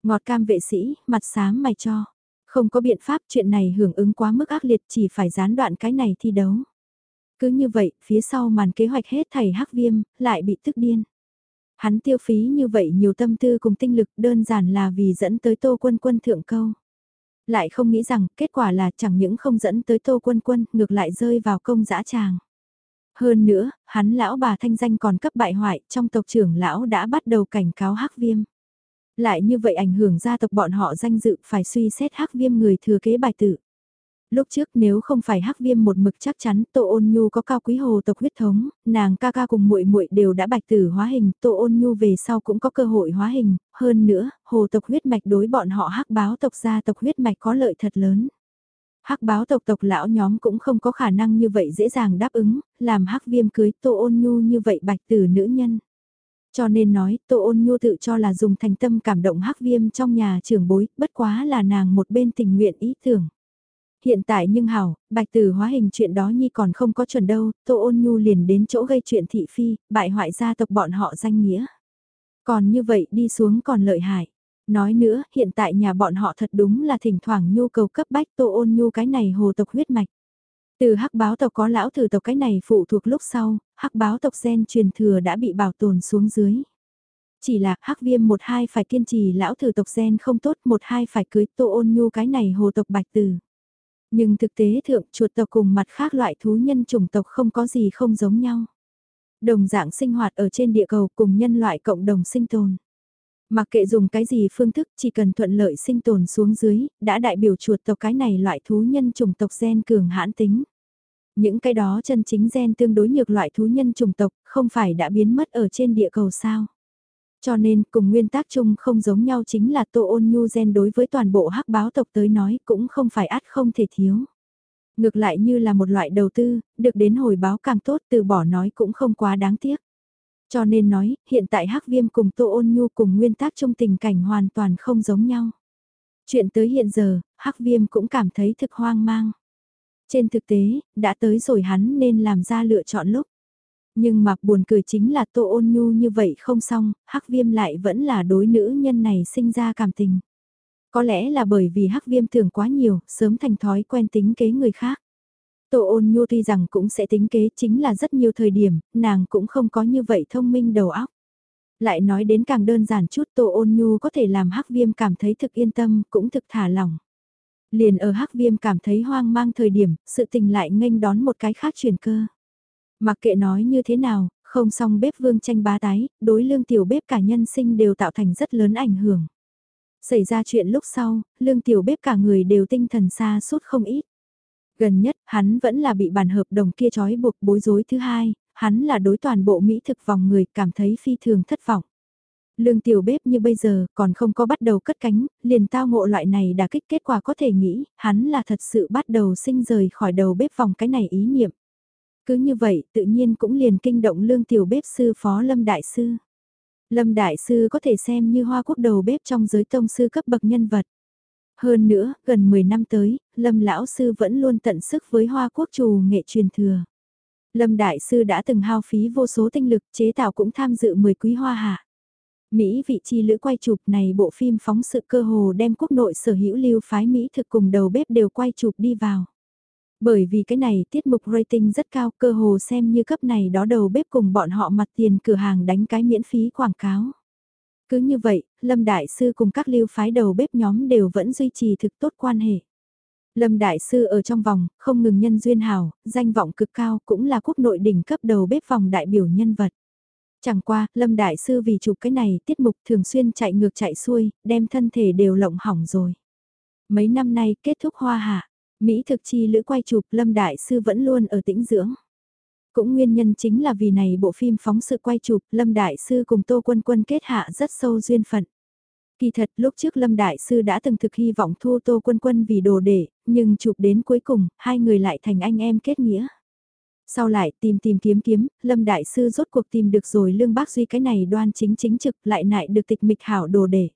Speaker 1: Ngọt cam vệ sĩ, mặt xám mày cho. Không có biện pháp chuyện này hưởng ứng quá mức ác liệt chỉ phải gián đoạn cái này thi đấu. Cứ như vậy, phía sau màn kế hoạch hết thầy hắc viêm, lại bị tức điên. Hắn tiêu phí như vậy nhiều tâm tư cùng tinh lực đơn giản là vì dẫn tới tô quân quân thượng câu. Lại không nghĩ rằng kết quả là chẳng những không dẫn tới tô quân quân ngược lại rơi vào công dã tràng. Hơn nữa, hắn lão bà thanh danh còn cấp bại hoại trong tộc trưởng lão đã bắt đầu cảnh cáo hắc viêm. Lại như vậy ảnh hưởng gia tộc bọn họ danh dự phải suy xét hắc viêm người thừa kế bài tử. Lúc trước nếu không phải hắc viêm một mực chắc chắn Tô Ôn Nhu có cao quý hồ tộc huyết thống, nàng ca ca cùng muội muội đều đã bạch tử hóa hình, Tô Ôn Nhu về sau cũng có cơ hội hóa hình, hơn nữa, hồ tộc huyết mạch đối bọn họ hắc báo tộc gia tộc huyết mạch có lợi thật lớn. Hắc báo tộc tộc lão nhóm cũng không có khả năng như vậy dễ dàng đáp ứng, làm hắc viêm cưới Tô Ôn Nhu như vậy bạch tử nữ nhân. Cho nên nói, Tô Ôn Nhu tự cho là dùng thành tâm cảm động hắc viêm trong nhà trưởng bối, bất quá là nàng một bên tình nguyện ý tưởng. Hiện tại nhưng hảo, bạch tử hóa hình chuyện đó nhi còn không có chuẩn đâu, Tô Ôn Nhu liền đến chỗ gây chuyện thị phi, bại hoại gia tộc bọn họ danh nghĩa. Còn như vậy đi xuống còn lợi hại. Nói nữa, hiện tại nhà bọn họ thật đúng là thỉnh thoảng nhu cầu cấp bách Tô Ôn Nhu cái này hồ tộc huyết mạch. Từ hắc báo tộc có lão thử tộc cái này phụ thuộc lúc sau, hắc báo tộc gen truyền thừa đã bị bảo tồn xuống dưới. Chỉ là hắc viêm một hai phải kiên trì lão thử tộc gen không tốt một hai phải cưới tô ôn nhu cái này hồ tộc bạch tử. Nhưng thực tế thượng chuột tộc cùng mặt khác loại thú nhân chủng tộc không có gì không giống nhau. Đồng dạng sinh hoạt ở trên địa cầu cùng nhân loại cộng đồng sinh tồn. Mặc kệ dùng cái gì phương thức chỉ cần thuận lợi sinh tồn xuống dưới, đã đại biểu chuột tộc cái này loại thú nhân chủng tộc gen cường hãn tính. Những cái đó chân chính gen tương đối nhược loại thú nhân chủng tộc không phải đã biến mất ở trên địa cầu sao. Cho nên cùng nguyên tắc chung không giống nhau chính là tô ôn nhu gen đối với toàn bộ hắc báo tộc tới nói cũng không phải át không thể thiếu. Ngược lại như là một loại đầu tư, được đến hồi báo càng tốt từ bỏ nói cũng không quá đáng tiếc. Cho nên nói, hiện tại hắc viêm cùng tô ôn nhu cùng nguyên tắc chung tình cảnh hoàn toàn không giống nhau. Chuyện tới hiện giờ, hắc viêm cũng cảm thấy thực hoang mang. Trên thực tế, đã tới rồi hắn nên làm ra lựa chọn lúc. Nhưng mà buồn cười chính là tô ôn nhu như vậy không xong, hắc viêm lại vẫn là đối nữ nhân này sinh ra cảm tình. Có lẽ là bởi vì hắc viêm tưởng quá nhiều, sớm thành thói quen tính kế người khác. Tô ôn nhu tuy rằng cũng sẽ tính kế chính là rất nhiều thời điểm, nàng cũng không có như vậy thông minh đầu óc. Lại nói đến càng đơn giản chút Tô ôn nhu có thể làm hắc viêm cảm thấy thực yên tâm, cũng thực thả lỏng. Liền ở hắc viêm cảm thấy hoang mang thời điểm, sự tình lại nghênh đón một cái khác chuyển cơ. Mặc kệ nói như thế nào, không xong bếp vương tranh bá tái, đối lương tiểu bếp cả nhân sinh đều tạo thành rất lớn ảnh hưởng. Xảy ra chuyện lúc sau, lương tiểu bếp cả người đều tinh thần xa suốt không ít. Gần nhất, hắn vẫn là bị bản hợp đồng kia trói buộc bối rối thứ hai, hắn là đối toàn bộ Mỹ thực vòng người cảm thấy phi thường thất vọng. Lương tiểu bếp như bây giờ còn không có bắt đầu cất cánh, liền tao ngộ loại này đã kích kết quả có thể nghĩ, hắn là thật sự bắt đầu sinh rời khỏi đầu bếp vòng cái này ý niệm. Cứ như vậy tự nhiên cũng liền kinh động lương tiểu bếp sư phó Lâm Đại Sư. Lâm Đại Sư có thể xem như hoa quốc đầu bếp trong giới tông sư cấp bậc nhân vật. Hơn nữa, gần 10 năm tới, Lâm Lão Sư vẫn luôn tận sức với hoa quốc trù nghệ truyền thừa. Lâm Đại Sư đã từng hao phí vô số tinh lực chế tạo cũng tham dự 10 quý hoa hạ. Mỹ vị chi lữ quay chụp này bộ phim phóng sự cơ hồ đem quốc nội sở hữu lưu phái Mỹ thực cùng đầu bếp đều quay chụp đi vào. Bởi vì cái này tiết mục rating rất cao cơ hồ xem như cấp này đó đầu bếp cùng bọn họ mặt tiền cửa hàng đánh cái miễn phí quảng cáo. Cứ như vậy, Lâm Đại Sư cùng các lưu phái đầu bếp nhóm đều vẫn duy trì thực tốt quan hệ. Lâm Đại Sư ở trong vòng, không ngừng nhân duyên hào, danh vọng cực cao cũng là quốc nội đỉnh cấp đầu bếp vòng đại biểu nhân vật. Chẳng qua, Lâm Đại Sư vì chụp cái này tiết mục thường xuyên chạy ngược chạy xuôi, đem thân thể đều lộng hỏng rồi. Mấy năm nay kết thúc hoa hạ, Mỹ thực chi lữ quay chụp Lâm Đại Sư vẫn luôn ở tĩnh dưỡng. Cũng nguyên nhân chính là vì này bộ phim phóng sự quay chụp Lâm Đại Sư cùng Tô Quân Quân kết hạ rất sâu duyên phận. Kỳ thật lúc trước Lâm Đại Sư đã từng thực hy vọng thu Tô Quân Quân vì đồ để, nhưng chụp đến cuối cùng, hai người lại thành anh em kết nghĩa. Sau lại tìm tìm kiếm kiếm, Lâm Đại Sư rốt cuộc tìm được rồi Lương Bác Duy cái này đoan chính chính trực lại nại được tịch mịch hảo đồ để.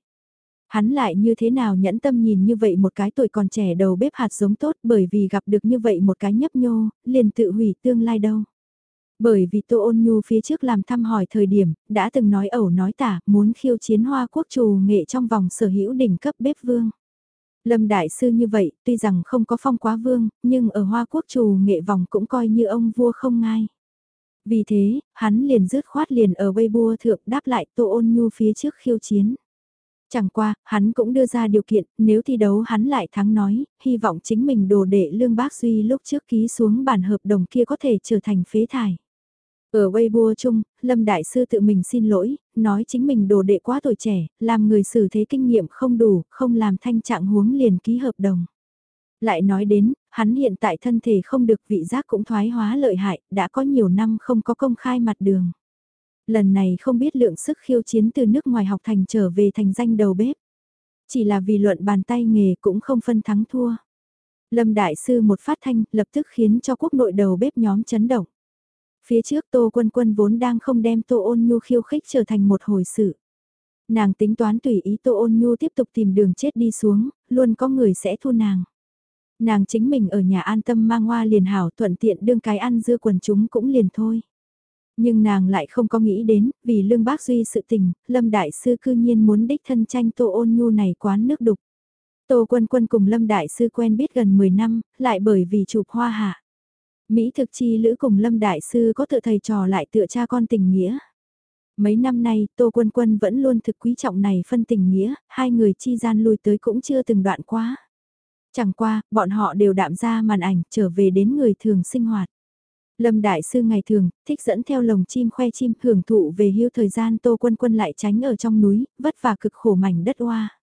Speaker 1: Hắn lại như thế nào nhẫn tâm nhìn như vậy một cái tuổi còn trẻ đầu bếp hạt giống tốt bởi vì gặp được như vậy một cái nhấp nhô, liền tự hủy tương lai đâu. Bởi vì Tô Ôn Nhu phía trước làm thăm hỏi thời điểm, đã từng nói ẩu nói tả, muốn khiêu chiến hoa quốc trù nghệ trong vòng sở hữu đỉnh cấp bếp vương. Lâm Đại Sư như vậy, tuy rằng không có phong quá vương, nhưng ở hoa quốc trù nghệ vòng cũng coi như ông vua không ngai. Vì thế, hắn liền rứt khoát liền ở Weibo thượng đáp lại Tô Ôn Nhu phía trước khiêu chiến. Chẳng qua, hắn cũng đưa ra điều kiện, nếu thi đấu hắn lại thắng nói, hy vọng chính mình đồ đệ Lương Bác Duy lúc trước ký xuống bản hợp đồng kia có thể trở thành phế thải. Ở Weibo chung, Lâm Đại Sư tự mình xin lỗi, nói chính mình đồ đệ quá tuổi trẻ, làm người xử thế kinh nghiệm không đủ, không làm thanh trạng huống liền ký hợp đồng. Lại nói đến, hắn hiện tại thân thể không được vị giác cũng thoái hóa lợi hại, đã có nhiều năm không có công khai mặt đường. Lần này không biết lượng sức khiêu chiến từ nước ngoài học thành trở về thành danh đầu bếp. Chỉ là vì luận bàn tay nghề cũng không phân thắng thua. Lâm Đại Sư một phát thanh lập tức khiến cho quốc nội đầu bếp nhóm chấn động. Phía trước Tô Quân Quân vốn đang không đem Tô Ôn Nhu khiêu khích trở thành một hồi sự. Nàng tính toán tùy ý Tô Ôn Nhu tiếp tục tìm đường chết đi xuống, luôn có người sẽ thu nàng. Nàng chính mình ở nhà an tâm mang hoa liền hảo thuận tiện đương cái ăn dưa quần chúng cũng liền thôi. Nhưng nàng lại không có nghĩ đến, vì lương bác duy sự tình, Lâm Đại Sư cư nhiên muốn đích thân tranh Tô Ôn Nhu này quán nước đục. Tô Quân Quân cùng Lâm Đại Sư quen biết gần 10 năm, lại bởi vì chụp hoa hạ. Mỹ thực chi lữ cùng Lâm Đại Sư có tự thầy trò lại tựa cha con tình nghĩa. Mấy năm nay, Tô Quân Quân vẫn luôn thực quý trọng này phân tình nghĩa, hai người chi gian lui tới cũng chưa từng đoạn quá. Chẳng qua, bọn họ đều đạm ra màn ảnh, trở về đến người thường sinh hoạt. Lâm Đại Sư ngày thường, thích dẫn theo lồng chim khoe chim hưởng thụ về hưu thời gian Tô Quân Quân lại tránh ở trong núi, vất vả cực khổ mảnh đất hoa.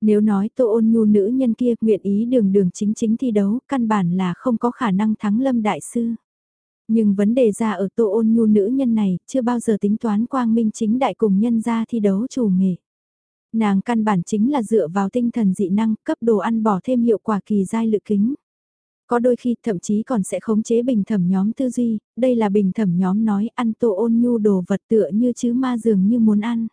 Speaker 1: Nếu nói Tô Ôn Nhu nữ nhân kia nguyện ý đường đường chính chính thi đấu, căn bản là không có khả năng thắng Lâm Đại Sư. Nhưng vấn đề ra ở Tô Ôn Nhu nữ nhân này, chưa bao giờ tính toán quang minh chính đại cùng nhân ra thi đấu chủ nghề. Nàng căn bản chính là dựa vào tinh thần dị năng cấp đồ ăn bỏ thêm hiệu quả kỳ giai lự kính. Có đôi khi thậm chí còn sẽ khống chế bình thẩm nhóm tư duy, đây là bình thẩm nhóm nói ăn tô ôn nhu đồ vật tựa như chứ ma dường như muốn ăn.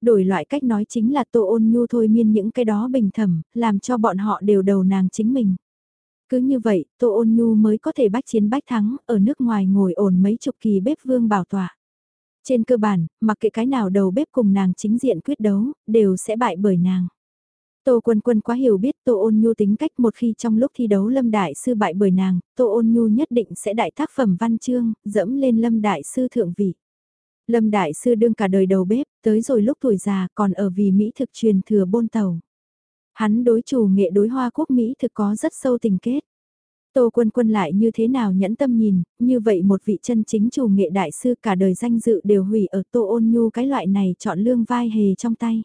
Speaker 1: Đổi loại cách nói chính là tô ôn nhu thôi miên những cái đó bình thẩm, làm cho bọn họ đều đầu nàng chính mình. Cứ như vậy, Tô Ôn Nhu mới có thể bách chiến bách thắng, ở nước ngoài ngồi ổn mấy chục kỳ bếp vương bảo tỏa. Trên cơ bản, mặc kệ cái nào đầu bếp cùng nàng chính diện quyết đấu, đều sẽ bại bởi nàng. Tô Quân Quân quá hiểu biết Tô Ôn Nhu tính cách một khi trong lúc thi đấu Lâm Đại Sư bại bởi nàng, Tô Ôn Nhu nhất định sẽ đại tác phẩm văn chương, dẫm lên Lâm Đại Sư thượng vị. Lâm Đại Sư đương cả đời đầu bếp, tới rồi lúc tuổi già còn ở vì Mỹ thực truyền thừa bôn tàu. Hắn đối chủ nghệ đối hoa quốc Mỹ thực có rất sâu tình kết. Tô Quân Quân lại như thế nào nhẫn tâm nhìn, như vậy một vị chân chính chủ nghệ đại sư cả đời danh dự đều hủy ở Tô Ôn Nhu cái loại này chọn lương vai hề trong tay.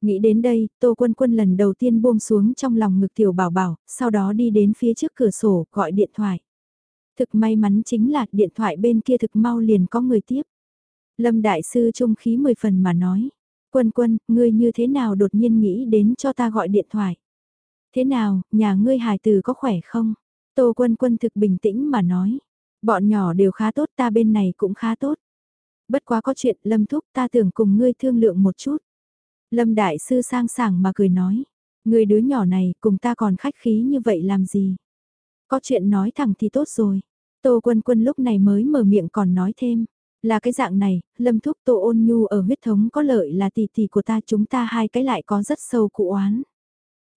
Speaker 1: Nghĩ đến đây, Tô Quân Quân lần đầu tiên buông xuống trong lòng ngực tiểu bảo bảo, sau đó đi đến phía trước cửa sổ gọi điện thoại. Thực may mắn chính là điện thoại bên kia thực mau liền có người tiếp. Lâm Đại Sư trung khí mười phần mà nói. Quân quân, ngươi như thế nào đột nhiên nghĩ đến cho ta gọi điện thoại? Thế nào, nhà ngươi hài tử có khỏe không? Tô quân quân thực bình tĩnh mà nói. Bọn nhỏ đều khá tốt ta bên này cũng khá tốt. Bất quá có chuyện Lâm Thúc ta tưởng cùng ngươi thương lượng một chút. Lâm Đại Sư sang sảng mà cười nói. Người đứa nhỏ này cùng ta còn khách khí như vậy làm gì? Có chuyện nói thẳng thì tốt rồi. Tô Quân Quân lúc này mới mở miệng còn nói thêm. Là cái dạng này, Lâm Thúc Tô Ôn Nhu ở huyết thống có lợi là tỷ tỷ của ta chúng ta hai cái lại có rất sâu cụ oán.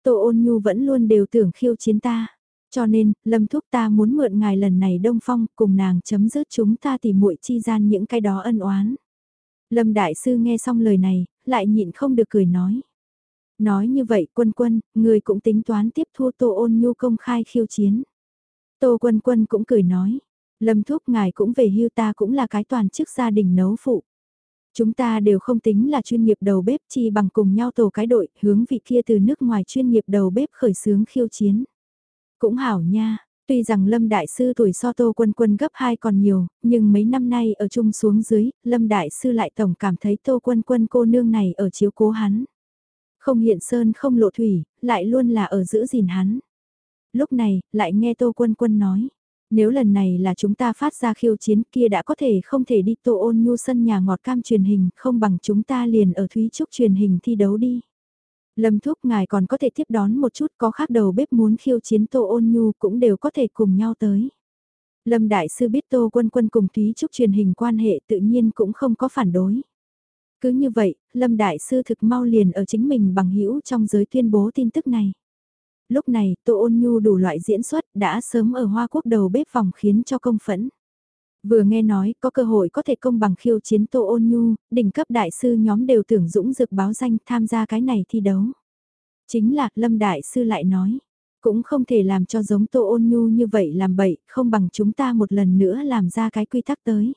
Speaker 1: Tô Ôn Nhu vẫn luôn đều tưởng khiêu chiến ta. Cho nên, Lâm Thúc ta muốn mượn ngài lần này đông phong cùng nàng chấm dứt chúng ta tỉ muội chi gian những cái đó ân oán. Lâm Đại Sư nghe xong lời này, lại nhịn không được cười nói. Nói như vậy quân quân, người cũng tính toán tiếp thu Tô Ôn Nhu công khai khiêu chiến. Tô quân quân cũng cười nói. Lâm Thúc ngài cũng về hưu ta cũng là cái toàn chức gia đình nấu phụ. Chúng ta đều không tính là chuyên nghiệp đầu bếp chi bằng cùng nhau tổ cái đội hướng vị kia từ nước ngoài chuyên nghiệp đầu bếp khởi xướng khiêu chiến. Cũng hảo nha, tuy rằng Lâm Đại Sư tuổi so tô quân quân gấp 2 còn nhiều, nhưng mấy năm nay ở chung xuống dưới, Lâm Đại Sư lại tổng cảm thấy tô quân quân cô nương này ở chiếu cố hắn. Không hiện sơn không lộ thủy, lại luôn là ở giữ gìn hắn. Lúc này, lại nghe tô quân quân nói. Nếu lần này là chúng ta phát ra khiêu chiến kia đã có thể không thể đi tô ôn nhu sân nhà ngọt cam truyền hình, không bằng chúng ta liền ở Thúy Trúc truyền hình thi đấu đi. Lâm Thúc ngài còn có thể tiếp đón một chút có khác đầu bếp muốn khiêu chiến Tô Ôn Nhu cũng đều có thể cùng nhau tới. Lâm Đại Sư biết Tô Quân Quân cùng Thúy Trúc truyền hình quan hệ tự nhiên cũng không có phản đối. Cứ như vậy, Lâm Đại Sư thực mau liền ở chính mình bằng hữu trong giới tuyên bố tin tức này. Lúc này, Tô Ôn Nhu đủ loại diễn xuất đã sớm ở Hoa Quốc đầu bếp phòng khiến cho công phẫn. Vừa nghe nói có cơ hội có thể công bằng khiêu chiến Tô Ôn Nhu, đỉnh cấp đại sư nhóm đều tưởng dũng dực báo danh tham gia cái này thi đấu. Chính là Lâm Đại Sư lại nói, cũng không thể làm cho giống Tô Ôn Nhu như vậy làm bậy, không bằng chúng ta một lần nữa làm ra cái quy tắc tới.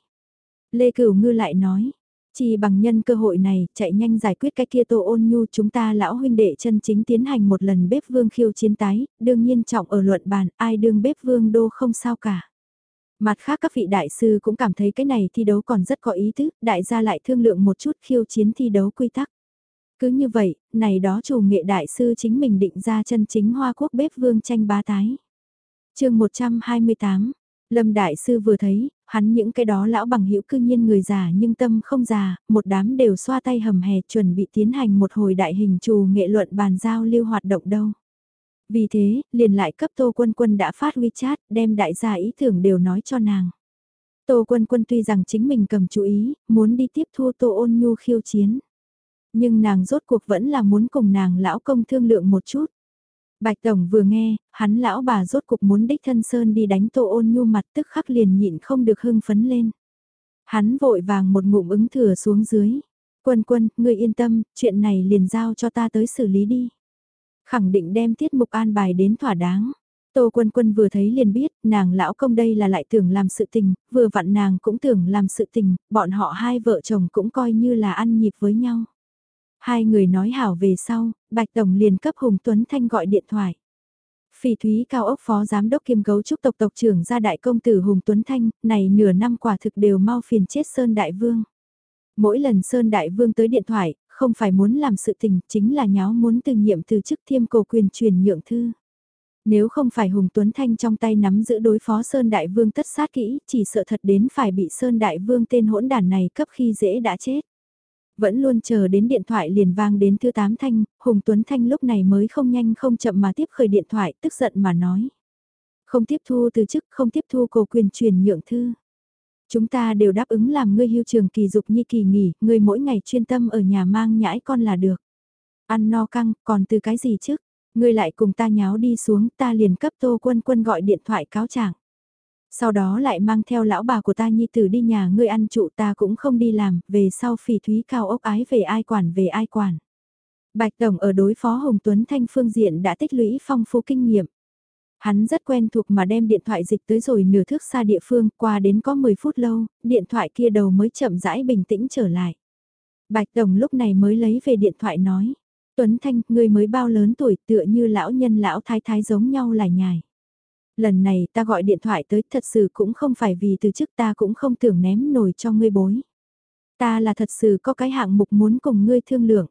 Speaker 1: Lê Cửu Ngư lại nói, chỉ bằng nhân cơ hội này, chạy nhanh giải quyết cái kia Tô Ôn Nhu chúng ta lão huynh đệ chân chính tiến hành một lần bếp vương khiêu chiến tái, đương nhiên trọng ở luận bàn, ai đương bếp vương đô không sao cả. Mặt khác các vị đại sư cũng cảm thấy cái này thi đấu còn rất có ý tứ đại gia lại thương lượng một chút khiêu chiến thi đấu quy tắc. Cứ như vậy, này đó chủ nghệ đại sư chính mình định ra chân chính hoa quốc bếp vương tranh bá tái. chương 128, Lâm Đại Sư vừa thấy, hắn những cái đó lão bằng hữu cư nhiên người già nhưng tâm không già, một đám đều xoa tay hầm hè chuẩn bị tiến hành một hồi đại hình trù nghệ luận bàn giao lưu hoạt động đâu. Vì thế, liền lại cấp Tô Quân Quân đã phát WeChat, đem đại gia ý tưởng đều nói cho nàng. Tô Quân Quân tuy rằng chính mình cầm chú ý, muốn đi tiếp thu Tô Ôn Nhu khiêu chiến. Nhưng nàng rốt cuộc vẫn là muốn cùng nàng lão công thương lượng một chút. Bạch Tổng vừa nghe, hắn lão bà rốt cuộc muốn đích thân sơn đi đánh Tô Ôn Nhu mặt tức khắc liền nhịn không được hưng phấn lên. Hắn vội vàng một ngụm ứng thừa xuống dưới. Quân quân, ngươi yên tâm, chuyện này liền giao cho ta tới xử lý đi. Khẳng định đem tiết mục an bài đến thỏa đáng. Tô Quân Quân vừa thấy liền biết, nàng lão công đây là lại tưởng làm sự tình, vừa vặn nàng cũng tưởng làm sự tình, bọn họ hai vợ chồng cũng coi như là ăn nhịp với nhau. Hai người nói hảo về sau, Bạch Tổng liền cấp Hùng Tuấn Thanh gọi điện thoại. Phỉ Thúy Cao ốc Phó Giám đốc kiêm gấu trúc tộc tộc trưởng gia đại công tử Hùng Tuấn Thanh, này nửa năm quả thực đều mau phiền chết Sơn Đại Vương. Mỗi lần Sơn Đại Vương tới điện thoại, không phải muốn làm sự tình, chính là nháo muốn từ nhiệm từ chức thiêm cổ quyền truyền nhượng thư. Nếu không phải Hùng Tuấn Thanh trong tay nắm giữ đối phó Sơn Đại Vương tất sát kỹ, chỉ sợ thật đến phải bị Sơn Đại Vương tên hỗn đàn này cấp khi dễ đã chết. Vẫn luôn chờ đến điện thoại liền vang đến thứ tám thanh, Hùng Tuấn Thanh lúc này mới không nhanh không chậm mà tiếp khởi điện thoại, tức giận mà nói. Không tiếp thu từ chức, không tiếp thu cổ quyền truyền nhượng thư. Chúng ta đều đáp ứng làm ngươi hưu trường kỳ dục nhi kỳ nghỉ, ngươi mỗi ngày chuyên tâm ở nhà mang nhãi con là được. Ăn no căng, còn từ cái gì chứ? Ngươi lại cùng ta nháo đi xuống, ta liền cấp tô quân quân gọi điện thoại cáo trạng. Sau đó lại mang theo lão bà của ta nhi tử đi nhà ngươi ăn trụ ta cũng không đi làm, về sau phỉ thúy cao ốc ái về ai quản về ai quản. Bạch Tổng ở đối phó Hồng Tuấn Thanh phương diện đã tích lũy phong phú kinh nghiệm. Hắn rất quen thuộc mà đem điện thoại dịch tới rồi nửa thước xa địa phương, qua đến có 10 phút lâu, điện thoại kia đầu mới chậm rãi bình tĩnh trở lại. Bạch Tổng lúc này mới lấy về điện thoại nói. Tuấn Thanh, người mới bao lớn tuổi tựa như lão nhân lão thái thái giống nhau lại nhài. Lần này ta gọi điện thoại tới thật sự cũng không phải vì từ chức ta cũng không tưởng ném nổi cho ngươi bối. Ta là thật sự có cái hạng mục muốn cùng ngươi thương lượng.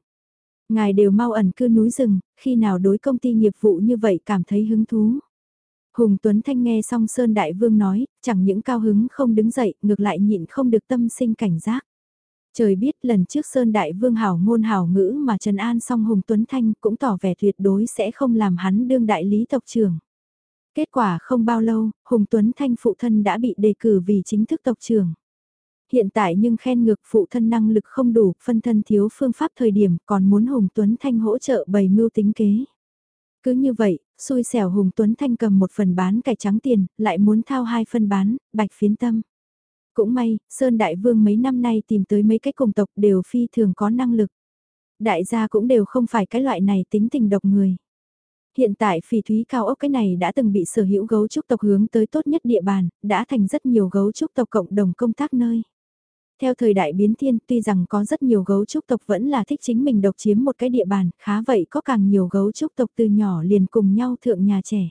Speaker 1: Ngài đều mau ẩn cư núi rừng, khi nào đối công ty nghiệp vụ như vậy cảm thấy hứng thú. Hùng Tuấn Thanh nghe xong Sơn Đại Vương nói, chẳng những cao hứng không đứng dậy, ngược lại nhịn không được tâm sinh cảnh giác. Trời biết lần trước Sơn Đại Vương hảo ngôn hảo ngữ mà Trần An xong Hùng Tuấn Thanh cũng tỏ vẻ tuyệt đối sẽ không làm hắn đương đại lý tộc trưởng. Kết quả không bao lâu, Hùng Tuấn Thanh phụ thân đã bị đề cử vì chính thức tộc trưởng. Hiện tại nhưng khen ngược phụ thân năng lực không đủ, phân thân thiếu phương pháp thời điểm còn muốn Hùng Tuấn Thanh hỗ trợ bày mưu tính kế. Cứ như vậy, xui xẻo Hùng Tuấn Thanh cầm một phần bán cải trắng tiền, lại muốn thao hai phân bán, bạch phiến tâm. Cũng may, Sơn Đại Vương mấy năm nay tìm tới mấy cái cùng tộc đều phi thường có năng lực. Đại gia cũng đều không phải cái loại này tính tình độc người. Hiện tại phỉ thúy cao ốc cái này đã từng bị sở hữu gấu trúc tộc hướng tới tốt nhất địa bàn, đã thành rất nhiều gấu trúc tộc cộng đồng công tác nơi. Theo thời đại biến thiên tuy rằng có rất nhiều gấu trúc tộc vẫn là thích chính mình độc chiếm một cái địa bàn, khá vậy có càng nhiều gấu trúc tộc từ nhỏ liền cùng nhau thượng nhà trẻ.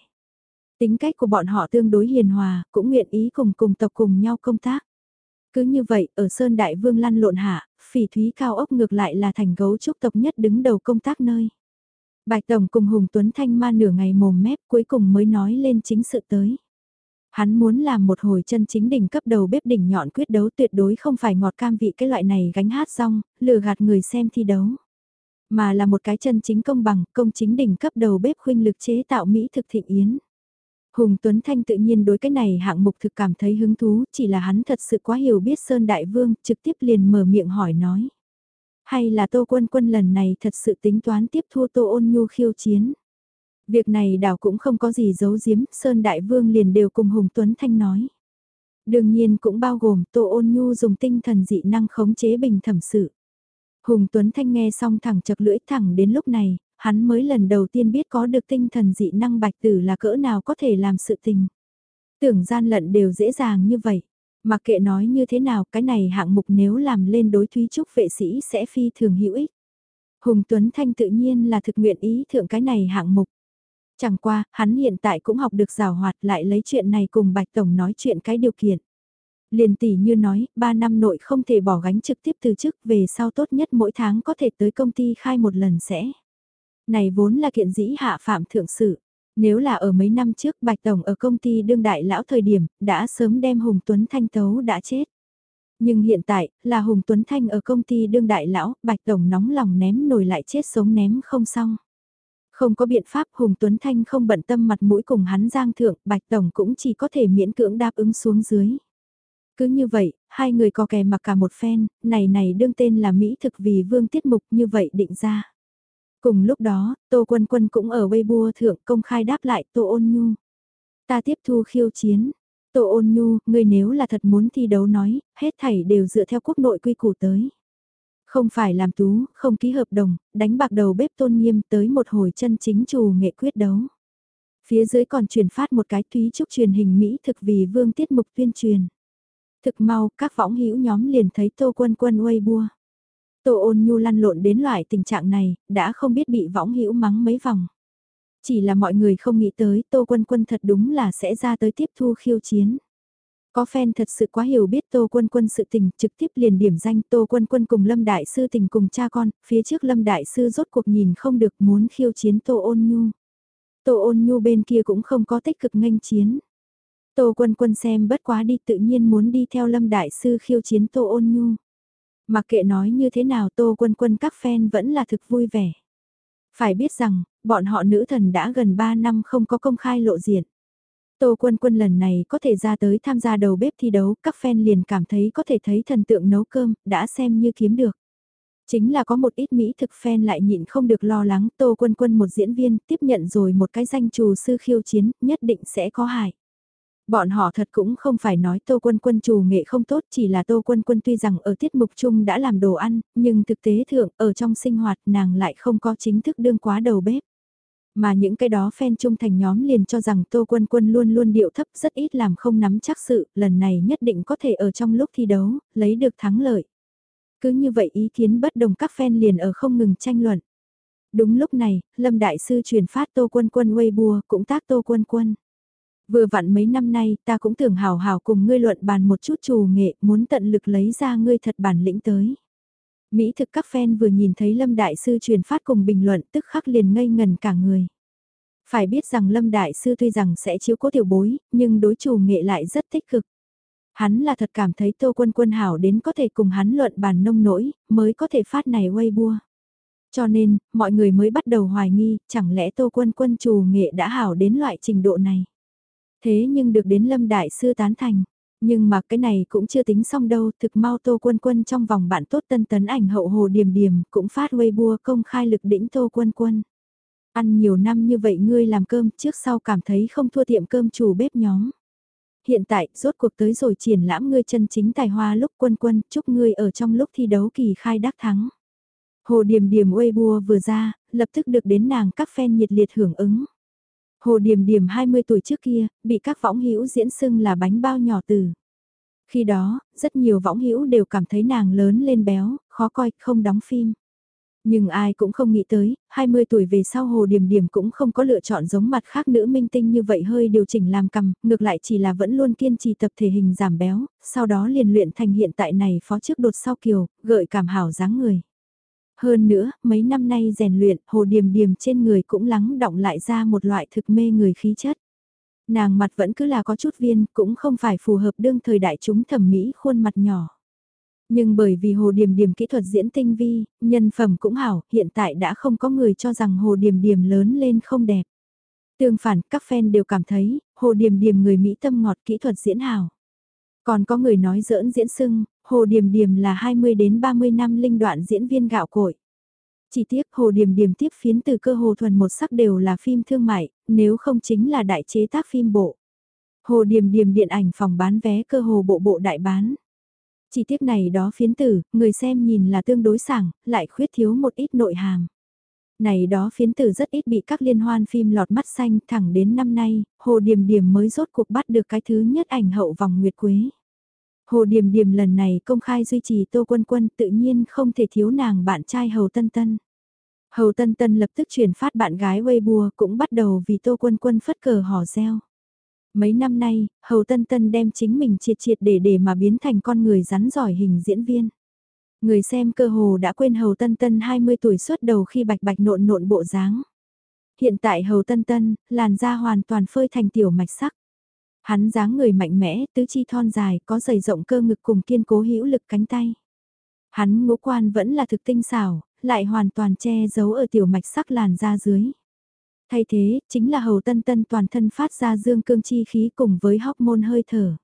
Speaker 1: Tính cách của bọn họ tương đối hiền hòa, cũng nguyện ý cùng cùng tộc cùng nhau công tác. Cứ như vậy, ở Sơn Đại Vương lăn lộn hạ, phỉ thúy cao ốc ngược lại là thành gấu trúc tộc nhất đứng đầu công tác nơi. Bạch Tổng cùng Hùng Tuấn Thanh ma nửa ngày mồm mép cuối cùng mới nói lên chính sự tới. Hắn muốn làm một hồi chân chính đỉnh cấp đầu bếp đỉnh nhọn quyết đấu tuyệt đối không phải ngọt cam vị cái loại này gánh hát xong lừa gạt người xem thi đấu. Mà là một cái chân chính công bằng, công chính đỉnh cấp đầu bếp khuynh lực chế tạo Mỹ thực thịnh yến. Hùng Tuấn Thanh tự nhiên đối cái này hạng mục thực cảm thấy hứng thú, chỉ là hắn thật sự quá hiểu biết Sơn Đại Vương, trực tiếp liền mở miệng hỏi nói. Hay là Tô Quân Quân lần này thật sự tính toán tiếp thua Tô Ôn Nhu khiêu chiến? Việc này đảo cũng không có gì giấu giếm, Sơn Đại Vương liền đều cùng Hùng Tuấn Thanh nói. Đương nhiên cũng bao gồm Tô Ôn Nhu dùng tinh thần dị năng khống chế bình thẩm sự. Hùng Tuấn Thanh nghe xong thẳng chật lưỡi thẳng đến lúc này, hắn mới lần đầu tiên biết có được tinh thần dị năng bạch tử là cỡ nào có thể làm sự tình. Tưởng gian lận đều dễ dàng như vậy. Mặc kệ nói như thế nào cái này hạng mục nếu làm lên đối thúy trúc vệ sĩ sẽ phi thường hữu ích. Hùng Tuấn Thanh tự nhiên là thực nguyện ý thượng cái này hạng mục. Chẳng qua, hắn hiện tại cũng học được rào hoạt lại lấy chuyện này cùng Bạch Tổng nói chuyện cái điều kiện. Liền tỷ như nói, 3 năm nội không thể bỏ gánh trực tiếp từ chức về sau tốt nhất mỗi tháng có thể tới công ty khai một lần sẽ. Này vốn là kiện dĩ hạ phạm thượng sự. Nếu là ở mấy năm trước Bạch Tổng ở công ty đương đại lão thời điểm, đã sớm đem Hùng Tuấn Thanh tấu đã chết. Nhưng hiện tại, là Hùng Tuấn Thanh ở công ty đương đại lão, Bạch Tổng nóng lòng ném nổi lại chết sống ném không xong. Không có biện pháp Hùng Tuấn Thanh không bận tâm mặt mũi cùng hắn giang thượng, Bạch Tổng cũng chỉ có thể miễn cưỡng đáp ứng xuống dưới. Cứ như vậy, hai người có kè mặc cả một phen, này này đương tên là Mỹ thực vì vương tiết mục như vậy định ra. Cùng lúc đó, Tô Quân Quân cũng ở Weibo thượng công khai đáp lại Tô Ôn Nhu. Ta tiếp thu khiêu chiến. Tô Ôn Nhu, người nếu là thật muốn thi đấu nói, hết thảy đều dựa theo quốc nội quy củ tới. Không phải làm tú, không ký hợp đồng, đánh bạc đầu bếp tôn nghiêm tới một hồi chân chính chủ nghệ quyết đấu. Phía dưới còn truyền phát một cái túy trúc truyền hình Mỹ thực vì vương tiết mục tuyên truyền. Thực mau, các võng hữu nhóm liền thấy Tô Quân Quân uây bua. Tô ôn nhu lăn lộn đến loại tình trạng này, đã không biết bị võng hữu mắng mấy vòng. Chỉ là mọi người không nghĩ tới Tô Quân Quân thật đúng là sẽ ra tới tiếp thu khiêu chiến. Có fan thật sự quá hiểu biết Tô Quân Quân sự tình, trực tiếp liền điểm danh Tô Quân Quân cùng Lâm Đại Sư tình cùng cha con, phía trước Lâm Đại Sư rốt cuộc nhìn không được muốn khiêu chiến Tô Ôn Nhu. Tô Ôn Nhu bên kia cũng không có tích cực nghênh chiến. Tô Quân Quân xem bất quá đi tự nhiên muốn đi theo Lâm Đại Sư khiêu chiến Tô Ôn Nhu. Mặc kệ nói như thế nào Tô Quân Quân các fan vẫn là thực vui vẻ. Phải biết rằng, bọn họ nữ thần đã gần 3 năm không có công khai lộ diện. Tô Quân Quân lần này có thể ra tới tham gia đầu bếp thi đấu, các fan liền cảm thấy có thể thấy thần tượng nấu cơm, đã xem như kiếm được. Chính là có một ít Mỹ thực fan lại nhịn không được lo lắng Tô Quân Quân một diễn viên tiếp nhận rồi một cái danh trù sư khiêu chiến, nhất định sẽ có hại. Bọn họ thật cũng không phải nói Tô Quân Quân chủ nghệ không tốt chỉ là Tô Quân Quân tuy rằng ở tiết mục chung đã làm đồ ăn, nhưng thực tế thượng ở trong sinh hoạt nàng lại không có chính thức đương quá đầu bếp. Mà những cái đó fan trung thành nhóm liền cho rằng Tô Quân Quân luôn luôn điệu thấp rất ít làm không nắm chắc sự, lần này nhất định có thể ở trong lúc thi đấu, lấy được thắng lợi. Cứ như vậy ý kiến bất đồng các fan liền ở không ngừng tranh luận. Đúng lúc này, Lâm Đại Sư truyền phát Tô Quân Quân Weibo cũng tác Tô Quân Quân. Vừa vặn mấy năm nay ta cũng tưởng hào hào cùng ngươi luận bàn một chút trù nghệ muốn tận lực lấy ra ngươi thật bản lĩnh tới. Mỹ thực các fan vừa nhìn thấy Lâm Đại Sư truyền phát cùng bình luận tức khắc liền ngây ngần cả người. Phải biết rằng Lâm Đại Sư tuy rằng sẽ chiếu cố tiểu bối, nhưng đối chủ nghệ lại rất tích cực. Hắn là thật cảm thấy Tô Quân Quân hảo đến có thể cùng hắn luận bàn nông nỗi, mới có thể phát này quay bua Cho nên, mọi người mới bắt đầu hoài nghi, chẳng lẽ Tô Quân Quân chủ nghệ đã hảo đến loại trình độ này. Thế nhưng được đến Lâm Đại Sư tán thành. Nhưng mà cái này cũng chưa tính xong đâu, thực mau Tô Quân Quân trong vòng bạn tốt tân tấn ảnh hậu hồ điểm điểm cũng phát Weibo công khai lực đỉnh Tô Quân Quân. Ăn nhiều năm như vậy ngươi làm cơm trước sau cảm thấy không thua tiệm cơm chủ bếp nhóm. Hiện tại, rốt cuộc tới rồi triển lãm ngươi chân chính tài hoa lúc quân quân, chúc ngươi ở trong lúc thi đấu kỳ khai đắc thắng. Hồ Điềm Điềm Weibo vừa ra, lập tức được đến nàng các fan nhiệt liệt hưởng ứng. Hồ Điềm Điềm 20 tuổi trước kia, bị các võng hữu diễn xưng là bánh bao nhỏ từ. Khi đó, rất nhiều võng hữu đều cảm thấy nàng lớn lên béo, khó coi, không đóng phim. Nhưng ai cũng không nghĩ tới, 20 tuổi về sau Hồ Điềm Điềm cũng không có lựa chọn giống mặt khác nữ minh tinh như vậy hơi điều chỉnh làm cầm, ngược lại chỉ là vẫn luôn kiên trì tập thể hình giảm béo, sau đó liền luyện thành hiện tại này phó trước đột sau kiều, gợi cảm hảo dáng người. Hơn nữa, mấy năm nay rèn luyện, Hồ Điềm Điềm trên người cũng lắng động lại ra một loại thực mê người khí chất. Nàng mặt vẫn cứ là có chút viên, cũng không phải phù hợp đương thời đại chúng thẩm mỹ khuôn mặt nhỏ. Nhưng bởi vì Hồ Điềm Điềm kỹ thuật diễn tinh vi, nhân phẩm cũng hảo, hiện tại đã không có người cho rằng Hồ Điềm Điềm lớn lên không đẹp. Tương phản, các fan đều cảm thấy, Hồ Điềm Điềm người Mỹ tâm ngọt kỹ thuật diễn hảo. Còn có người nói giỡn diễn sưng, Hồ Điềm Điềm là 20 đến 30 năm linh đoạn diễn viên gạo cội. Chỉ tiếc Hồ Điềm Điềm tiếp phiến từ cơ hồ thuần một sắc đều là phim thương mại, nếu không chính là đại chế tác phim bộ. Hồ Điềm Điềm điện ảnh phòng bán vé cơ hồ bộ bộ đại bán. Chỉ tiếc này đó phiến tử, người xem nhìn là tương đối sảng, lại khuyết thiếu một ít nội hàm. Này đó phiến tử rất ít bị các liên hoan phim lọt mắt xanh thẳng đến năm nay, Hồ Điềm Điềm mới rốt cuộc bắt được cái thứ nhất ảnh hậu vòng Nguyệt Quế. Hồ Điềm Điềm lần này công khai duy trì Tô Quân Quân tự nhiên không thể thiếu nàng bạn trai Hầu Tân Tân. Hầu Tân Tân lập tức chuyển phát bạn gái Weibo cũng bắt đầu vì Tô Quân Quân phất cờ hò reo. Mấy năm nay, Hầu Tân Tân đem chính mình triệt triệt để để mà biến thành con người rắn giỏi hình diễn viên. Người xem cơ hồ đã quên Hầu Tân Tân 20 tuổi xuất đầu khi bạch bạch nộn nộn bộ dáng. Hiện tại Hầu Tân Tân, làn da hoàn toàn phơi thành tiểu mạch sắc. Hắn dáng người mạnh mẽ, tứ chi thon dài, có dày rộng cơ ngực cùng kiên cố hữu lực cánh tay. Hắn ngũ quan vẫn là thực tinh xảo, lại hoàn toàn che giấu ở tiểu mạch sắc làn da dưới. Thay thế, chính là hầu tân tân toàn thân phát ra dương cương chi khí cùng với hóc môn hơi thở.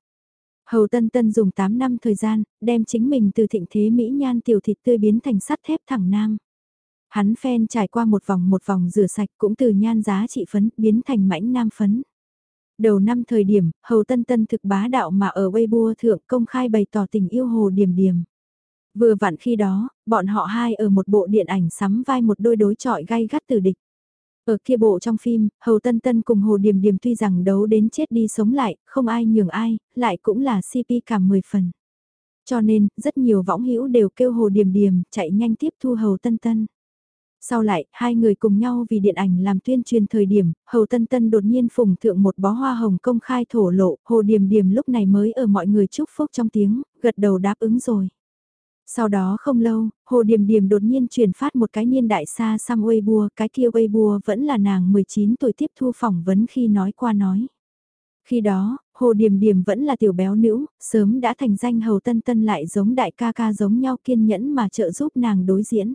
Speaker 1: Hầu Tân Tân dùng 8 năm thời gian, đem chính mình từ thịnh thế Mỹ nhan tiểu thịt tươi biến thành sắt thép thẳng nam. Hắn phen trải qua một vòng một vòng rửa sạch cũng từ nhan giá trị phấn biến thành mãnh nam phấn. Đầu năm thời điểm, Hầu Tân Tân thực bá đạo mà ở Weibo thượng công khai bày tỏ tình yêu Hồ Điềm Điềm. Vừa vặn khi đó, bọn họ hai ở một bộ điện ảnh sắm vai một đôi đối trọi gay gắt từ địch. Ở kia bộ trong phim, Hầu Tân Tân cùng Hồ Điềm Điềm tuy rằng đấu đến chết đi sống lại, không ai nhường ai, lại cũng là CP cảm 10 phần. Cho nên, rất nhiều võng hữu đều kêu Hồ Điềm Điềm chạy nhanh tiếp thu Hầu Tân Tân. Sau lại, hai người cùng nhau vì điện ảnh làm tuyên truyền thời điểm, Hầu Tân Tân đột nhiên phùng thượng một bó hoa hồng công khai thổ lộ, Hồ Điềm Điềm lúc này mới ở mọi người chúc phúc trong tiếng, gật đầu đáp ứng rồi. Sau đó không lâu, Hồ Điềm Điềm đột nhiên truyền phát một cái niên đại xa xăm Weibo, cái kia Weibo vẫn là nàng 19 tuổi tiếp thu phỏng vấn khi nói qua nói. Khi đó, Hồ Điềm Điềm vẫn là tiểu béo nữ, sớm đã thành danh Hầu Tân Tân lại giống đại ca ca giống nhau kiên nhẫn mà trợ giúp nàng đối diễn.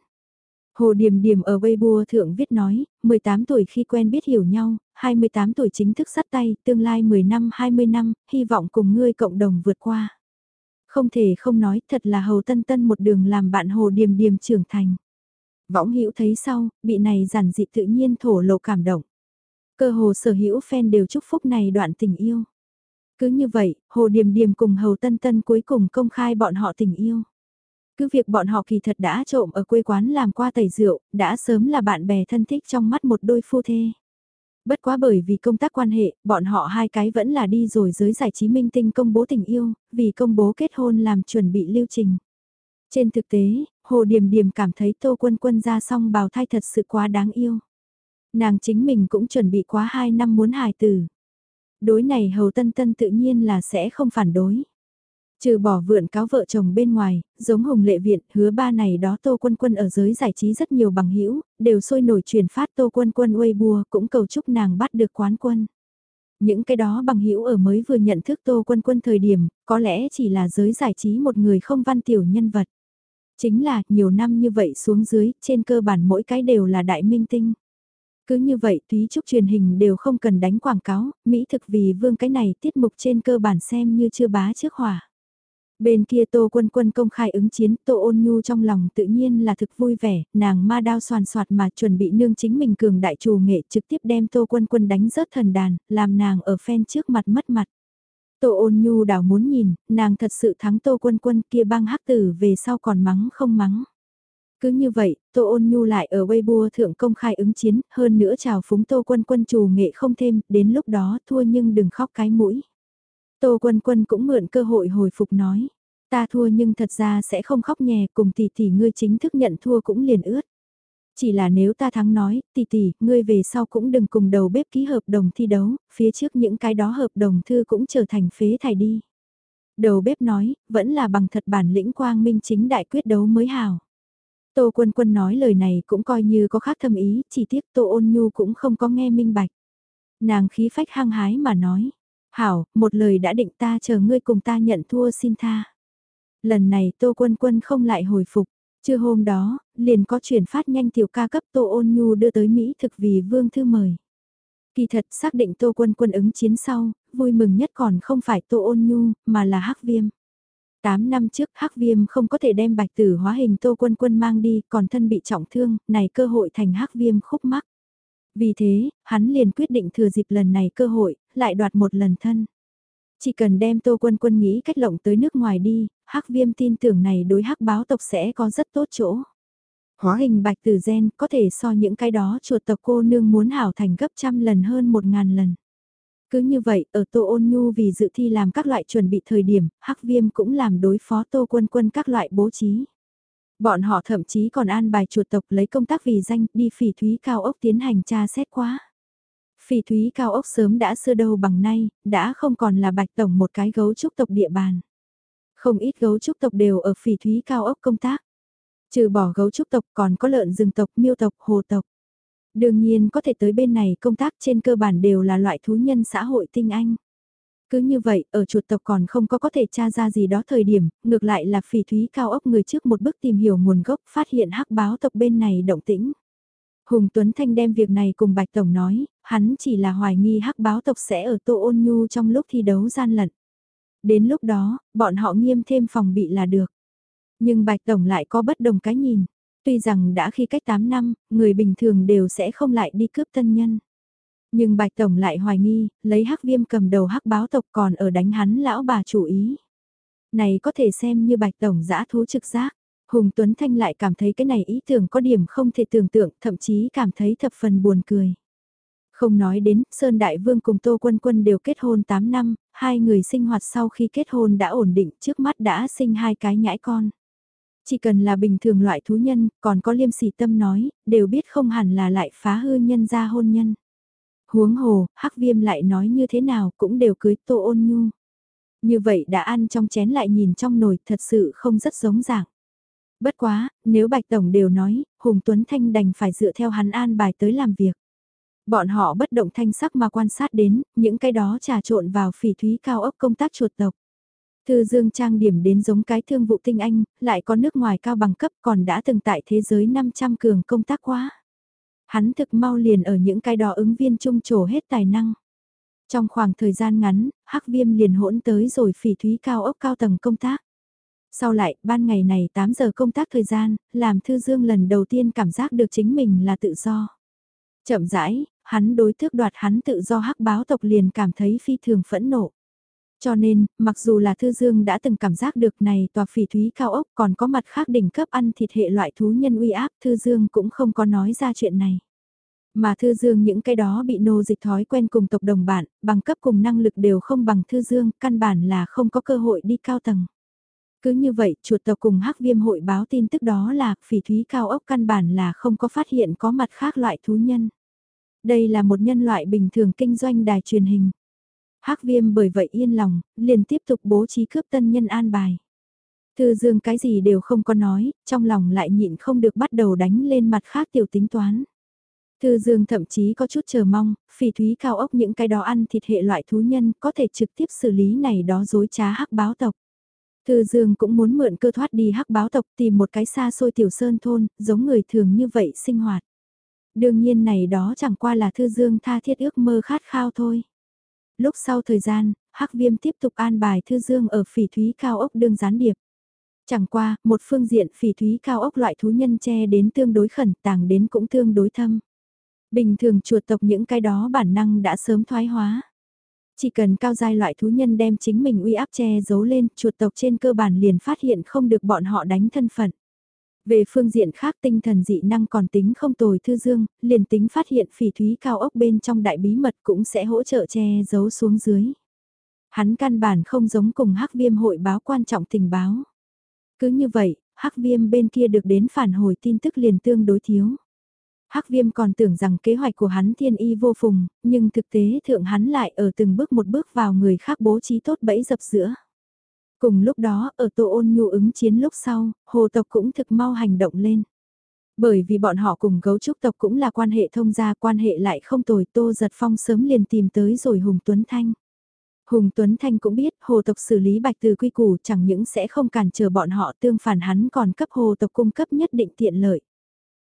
Speaker 1: Hồ Điềm Điềm ở Weibo thượng viết nói, 18 tuổi khi quen biết hiểu nhau, 28 tuổi chính thức sắt tay, tương lai 10 năm 20 năm, hy vọng cùng ngươi cộng đồng vượt qua. Không thể không nói thật là Hầu Tân Tân một đường làm bạn Hồ Điềm Điềm trưởng thành. Võng hữu thấy sau, bị này giản dị tự nhiên thổ lộ cảm động. Cơ hồ sở hữu fan đều chúc phúc này đoạn tình yêu. Cứ như vậy, Hồ Điềm Điềm cùng Hầu Tân Tân cuối cùng công khai bọn họ tình yêu. Cứ việc bọn họ kỳ thật đã trộm ở quê quán làm qua tẩy rượu, đã sớm là bạn bè thân thích trong mắt một đôi phu thê. Bất quá bởi vì công tác quan hệ, bọn họ hai cái vẫn là đi rồi giới giải trí minh tinh công bố tình yêu, vì công bố kết hôn làm chuẩn bị lưu trình. Trên thực tế, Hồ Điềm Điềm cảm thấy Tô Quân Quân ra xong bào thai thật sự quá đáng yêu. Nàng chính mình cũng chuẩn bị quá 2 năm muốn hài tử. Đối này Hầu Tân Tân tự nhiên là sẽ không phản đối. Trừ bỏ vượn cáo vợ chồng bên ngoài, giống Hồng Lệ Viện, hứa ba này đó Tô Quân Quân ở giới giải trí rất nhiều bằng hữu đều sôi nổi truyền phát Tô Quân Quân Weibo cũng cầu chúc nàng bắt được quán quân. Những cái đó bằng hữu ở mới vừa nhận thức Tô Quân Quân thời điểm, có lẽ chỉ là giới giải trí một người không văn tiểu nhân vật. Chính là, nhiều năm như vậy xuống dưới, trên cơ bản mỗi cái đều là đại minh tinh. Cứ như vậy túy trúc truyền hình đều không cần đánh quảng cáo, Mỹ thực vì vương cái này tiết mục trên cơ bản xem như chưa bá trước hỏa. Bên kia Tô Quân Quân công khai ứng chiến, Tô Ôn Nhu trong lòng tự nhiên là thực vui vẻ, nàng ma đao soàn soạt mà chuẩn bị nương chính mình cường đại trù nghệ trực tiếp đem Tô Quân Quân đánh rớt thần đàn, làm nàng ở phen trước mặt mất mặt. Tô Ôn Nhu đảo muốn nhìn, nàng thật sự thắng Tô Quân Quân kia băng hắc tử về sau còn mắng không mắng. Cứ như vậy, Tô Ôn Nhu lại ở Weibo thượng công khai ứng chiến, hơn nữa chào phúng Tô Quân Quân trù nghệ không thêm, đến lúc đó thua nhưng đừng khóc cái mũi. Tô Quân Quân cũng mượn cơ hội hồi phục nói, ta thua nhưng thật ra sẽ không khóc nhè cùng tỷ tỷ ngươi chính thức nhận thua cũng liền ướt. Chỉ là nếu ta thắng nói, tỷ tỷ, ngươi về sau cũng đừng cùng đầu bếp ký hợp đồng thi đấu, phía trước những cái đó hợp đồng thư cũng trở thành phế thải đi. Đầu bếp nói, vẫn là bằng thật bản lĩnh quang minh chính đại quyết đấu mới hào. Tô Quân Quân nói lời này cũng coi như có khác thâm ý, chỉ tiếc Tô Ôn Nhu cũng không có nghe minh bạch. Nàng khí phách hăng hái mà nói, Hảo, một lời đã định ta chờ ngươi cùng ta nhận thua xin tha. Lần này Tô Quân Quân không lại hồi phục, chưa hôm đó, liền có chuyển phát nhanh tiểu ca cấp Tô Ôn Nhu đưa tới Mỹ thực vì Vương Thư mời. Kỳ thật xác định Tô Quân Quân ứng chiến sau, vui mừng nhất còn không phải Tô Ôn Nhu, mà là Hắc Viêm. 8 năm trước Hắc Viêm không có thể đem bạch tử hóa hình Tô Quân Quân mang đi, còn thân bị trọng thương, này cơ hội thành Hắc Viêm khúc mắc. Vì thế, hắn liền quyết định thừa dịp lần này cơ hội, lại đoạt một lần thân. Chỉ cần đem Tô Quân Quân nghĩ cách lộng tới nước ngoài đi, Hắc Viêm tin tưởng này đối Hắc báo tộc sẽ có rất tốt chỗ. Hóa hình bạch tử gen có thể so những cái đó chuột tộc cô nương muốn hảo thành gấp trăm lần hơn một ngàn lần. Cứ như vậy, ở Tô Ôn Nhu vì dự thi làm các loại chuẩn bị thời điểm, Hắc Viêm cũng làm đối phó Tô Quân Quân các loại bố trí. Bọn họ thậm chí còn an bài chuột tộc lấy công tác vì danh đi phỉ thúy cao ốc tiến hành tra xét quá. Phỉ thúy cao ốc sớm đã xưa đâu bằng nay, đã không còn là bạch tổng một cái gấu trúc tộc địa bàn. Không ít gấu trúc tộc đều ở phỉ thúy cao ốc công tác. Trừ bỏ gấu trúc tộc còn có lợn rừng tộc, miêu tộc, hồ tộc. Đương nhiên có thể tới bên này công tác trên cơ bản đều là loại thú nhân xã hội tinh anh. Cứ như vậy, ở chuột tộc còn không có có thể tra ra gì đó thời điểm, ngược lại là phỉ thúy cao ốc người trước một bước tìm hiểu nguồn gốc, phát hiện hắc báo tộc bên này động tĩnh. Hùng Tuấn Thanh đem việc này cùng Bạch Tổng nói, hắn chỉ là hoài nghi hắc báo tộc sẽ ở Tô Ôn Nhu trong lúc thi đấu gian lận. Đến lúc đó, bọn họ nghiêm thêm phòng bị là được. Nhưng Bạch Tổng lại có bất đồng cái nhìn. Tuy rằng đã khi cách 8 năm, người bình thường đều sẽ không lại đi cướp tân nhân. Nhưng Bạch Tổng lại hoài nghi, lấy hắc viêm cầm đầu hắc báo tộc còn ở đánh hắn lão bà chủ ý. Này có thể xem như Bạch Tổng giã thú trực giác. Hùng Tuấn Thanh lại cảm thấy cái này ý tưởng có điểm không thể tưởng tượng, thậm chí cảm thấy thập phần buồn cười. Không nói đến, Sơn Đại Vương cùng Tô Quân Quân đều kết hôn 8 năm, hai người sinh hoạt sau khi kết hôn đã ổn định, trước mắt đã sinh hai cái nhãi con. Chỉ cần là bình thường loại thú nhân, còn có liêm sỉ tâm nói, đều biết không hẳn là lại phá hư nhân gia hôn nhân. Huống hồ, hắc viêm lại nói như thế nào cũng đều cưới tô ôn nhu. Như vậy đã ăn trong chén lại nhìn trong nồi thật sự không rất giống dạng. Bất quá, nếu Bạch Tổng đều nói, Hùng Tuấn Thanh đành phải dựa theo hắn an bài tới làm việc. Bọn họ bất động thanh sắc mà quan sát đến, những cái đó trà trộn vào phỉ thúy cao ốc công tác chuột tộc. Thư Dương trang điểm đến giống cái thương vụ tinh anh, lại có nước ngoài cao bằng cấp còn đã từng tại thế giới 500 cường công tác quá. Hắn thực mau liền ở những cái đó ứng viên trung trổ hết tài năng. Trong khoảng thời gian ngắn, Hắc Viêm liền hỗn tới rồi phỉ thúy cao ốc cao tầng công tác. Sau lại, ban ngày này 8 giờ công tác thời gian, làm Thư Dương lần đầu tiên cảm giác được chính mình là tự do. Chậm rãi, hắn đối thước đoạt hắn tự do hắc báo tộc liền cảm thấy phi thường phẫn nộ. Cho nên, mặc dù là Thư Dương đã từng cảm giác được này tòa phỉ thúy cao ốc còn có mặt khác đỉnh cấp ăn thịt hệ loại thú nhân uy áp Thư Dương cũng không có nói ra chuyện này. Mà Thư Dương những cái đó bị nô dịch thói quen cùng tộc đồng bạn, bằng cấp cùng năng lực đều không bằng Thư Dương, căn bản là không có cơ hội đi cao tầng. Cứ như vậy, chuột tộc cùng hắc viêm hội báo tin tức đó là phỉ thúy cao ốc căn bản là không có phát hiện có mặt khác loại thú nhân. Đây là một nhân loại bình thường kinh doanh đài truyền hình hắc viêm bởi vậy yên lòng, liền tiếp tục bố trí cướp tân nhân an bài. Thư Dương cái gì đều không có nói, trong lòng lại nhịn không được bắt đầu đánh lên mặt khác tiểu tính toán. Thư Dương thậm chí có chút chờ mong, phỉ thúy cao ốc những cái đó ăn thịt hệ loại thú nhân có thể trực tiếp xử lý này đó dối trá hắc báo tộc. Thư Dương cũng muốn mượn cơ thoát đi hắc báo tộc tìm một cái xa xôi tiểu sơn thôn, giống người thường như vậy sinh hoạt. Đương nhiên này đó chẳng qua là Thư Dương tha thiết ước mơ khát khao thôi. Lúc sau thời gian, hắc viêm tiếp tục an bài Thư Dương ở phỉ thúy cao ốc đương gián điệp. Chẳng qua, một phương diện phỉ thúy cao ốc loại thú nhân che đến tương đối khẩn tàng đến cũng tương đối thâm. Bình thường chuột tộc những cái đó bản năng đã sớm thoái hóa. Chỉ cần cao giai loại thú nhân đem chính mình uy áp che giấu lên, chuột tộc trên cơ bản liền phát hiện không được bọn họ đánh thân phận. Về phương diện khác tinh thần dị năng còn tính không tồi thư dương, liền tính phát hiện phỉ thúy cao ốc bên trong đại bí mật cũng sẽ hỗ trợ che giấu xuống dưới. Hắn căn bản không giống cùng hắc viêm hội báo quan trọng tình báo. Cứ như vậy, hắc viêm bên kia được đến phản hồi tin tức liền tương đối thiếu. Hắc viêm còn tưởng rằng kế hoạch của hắn thiên y vô phùng, nhưng thực tế thượng hắn lại ở từng bước một bước vào người khác bố trí tốt bẫy dập giữa. Cùng lúc đó, ở Tô Ôn Nhu ứng chiến lúc sau, hồ tộc cũng thực mau hành động lên. Bởi vì bọn họ cùng gấu trúc tộc cũng là quan hệ thông gia quan hệ lại không tồi Tô Giật Phong sớm liền tìm tới rồi Hùng Tuấn Thanh. Hùng Tuấn Thanh cũng biết hồ tộc xử lý bạch từ quy củ chẳng những sẽ không cản trở bọn họ tương phản hắn còn cấp hồ tộc cung cấp nhất định tiện lợi.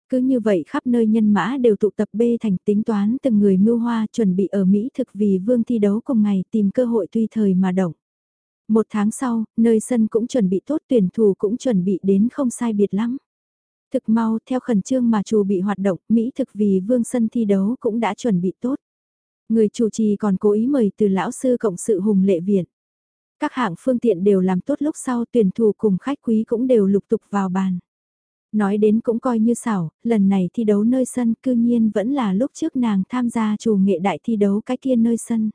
Speaker 1: Cứ như vậy khắp nơi nhân mã đều tụ tập bê thành tính toán từng người mưu hoa chuẩn bị ở Mỹ thực vì vương thi đấu cùng ngày tìm cơ hội tùy thời mà động. Một tháng sau, nơi sân cũng chuẩn bị tốt tuyển thủ cũng chuẩn bị đến không sai biệt lắm. Thực mau theo khẩn trương mà chủ bị hoạt động, Mỹ thực vì vương sân thi đấu cũng đã chuẩn bị tốt. Người chủ trì còn cố ý mời từ lão sư cộng sự hùng lệ viện. Các hạng phương tiện đều làm tốt lúc sau tuyển thủ cùng khách quý cũng đều lục tục vào bàn. Nói đến cũng coi như xảo, lần này thi đấu nơi sân cư nhiên vẫn là lúc trước nàng tham gia chủ nghệ đại thi đấu cái kia nơi sân.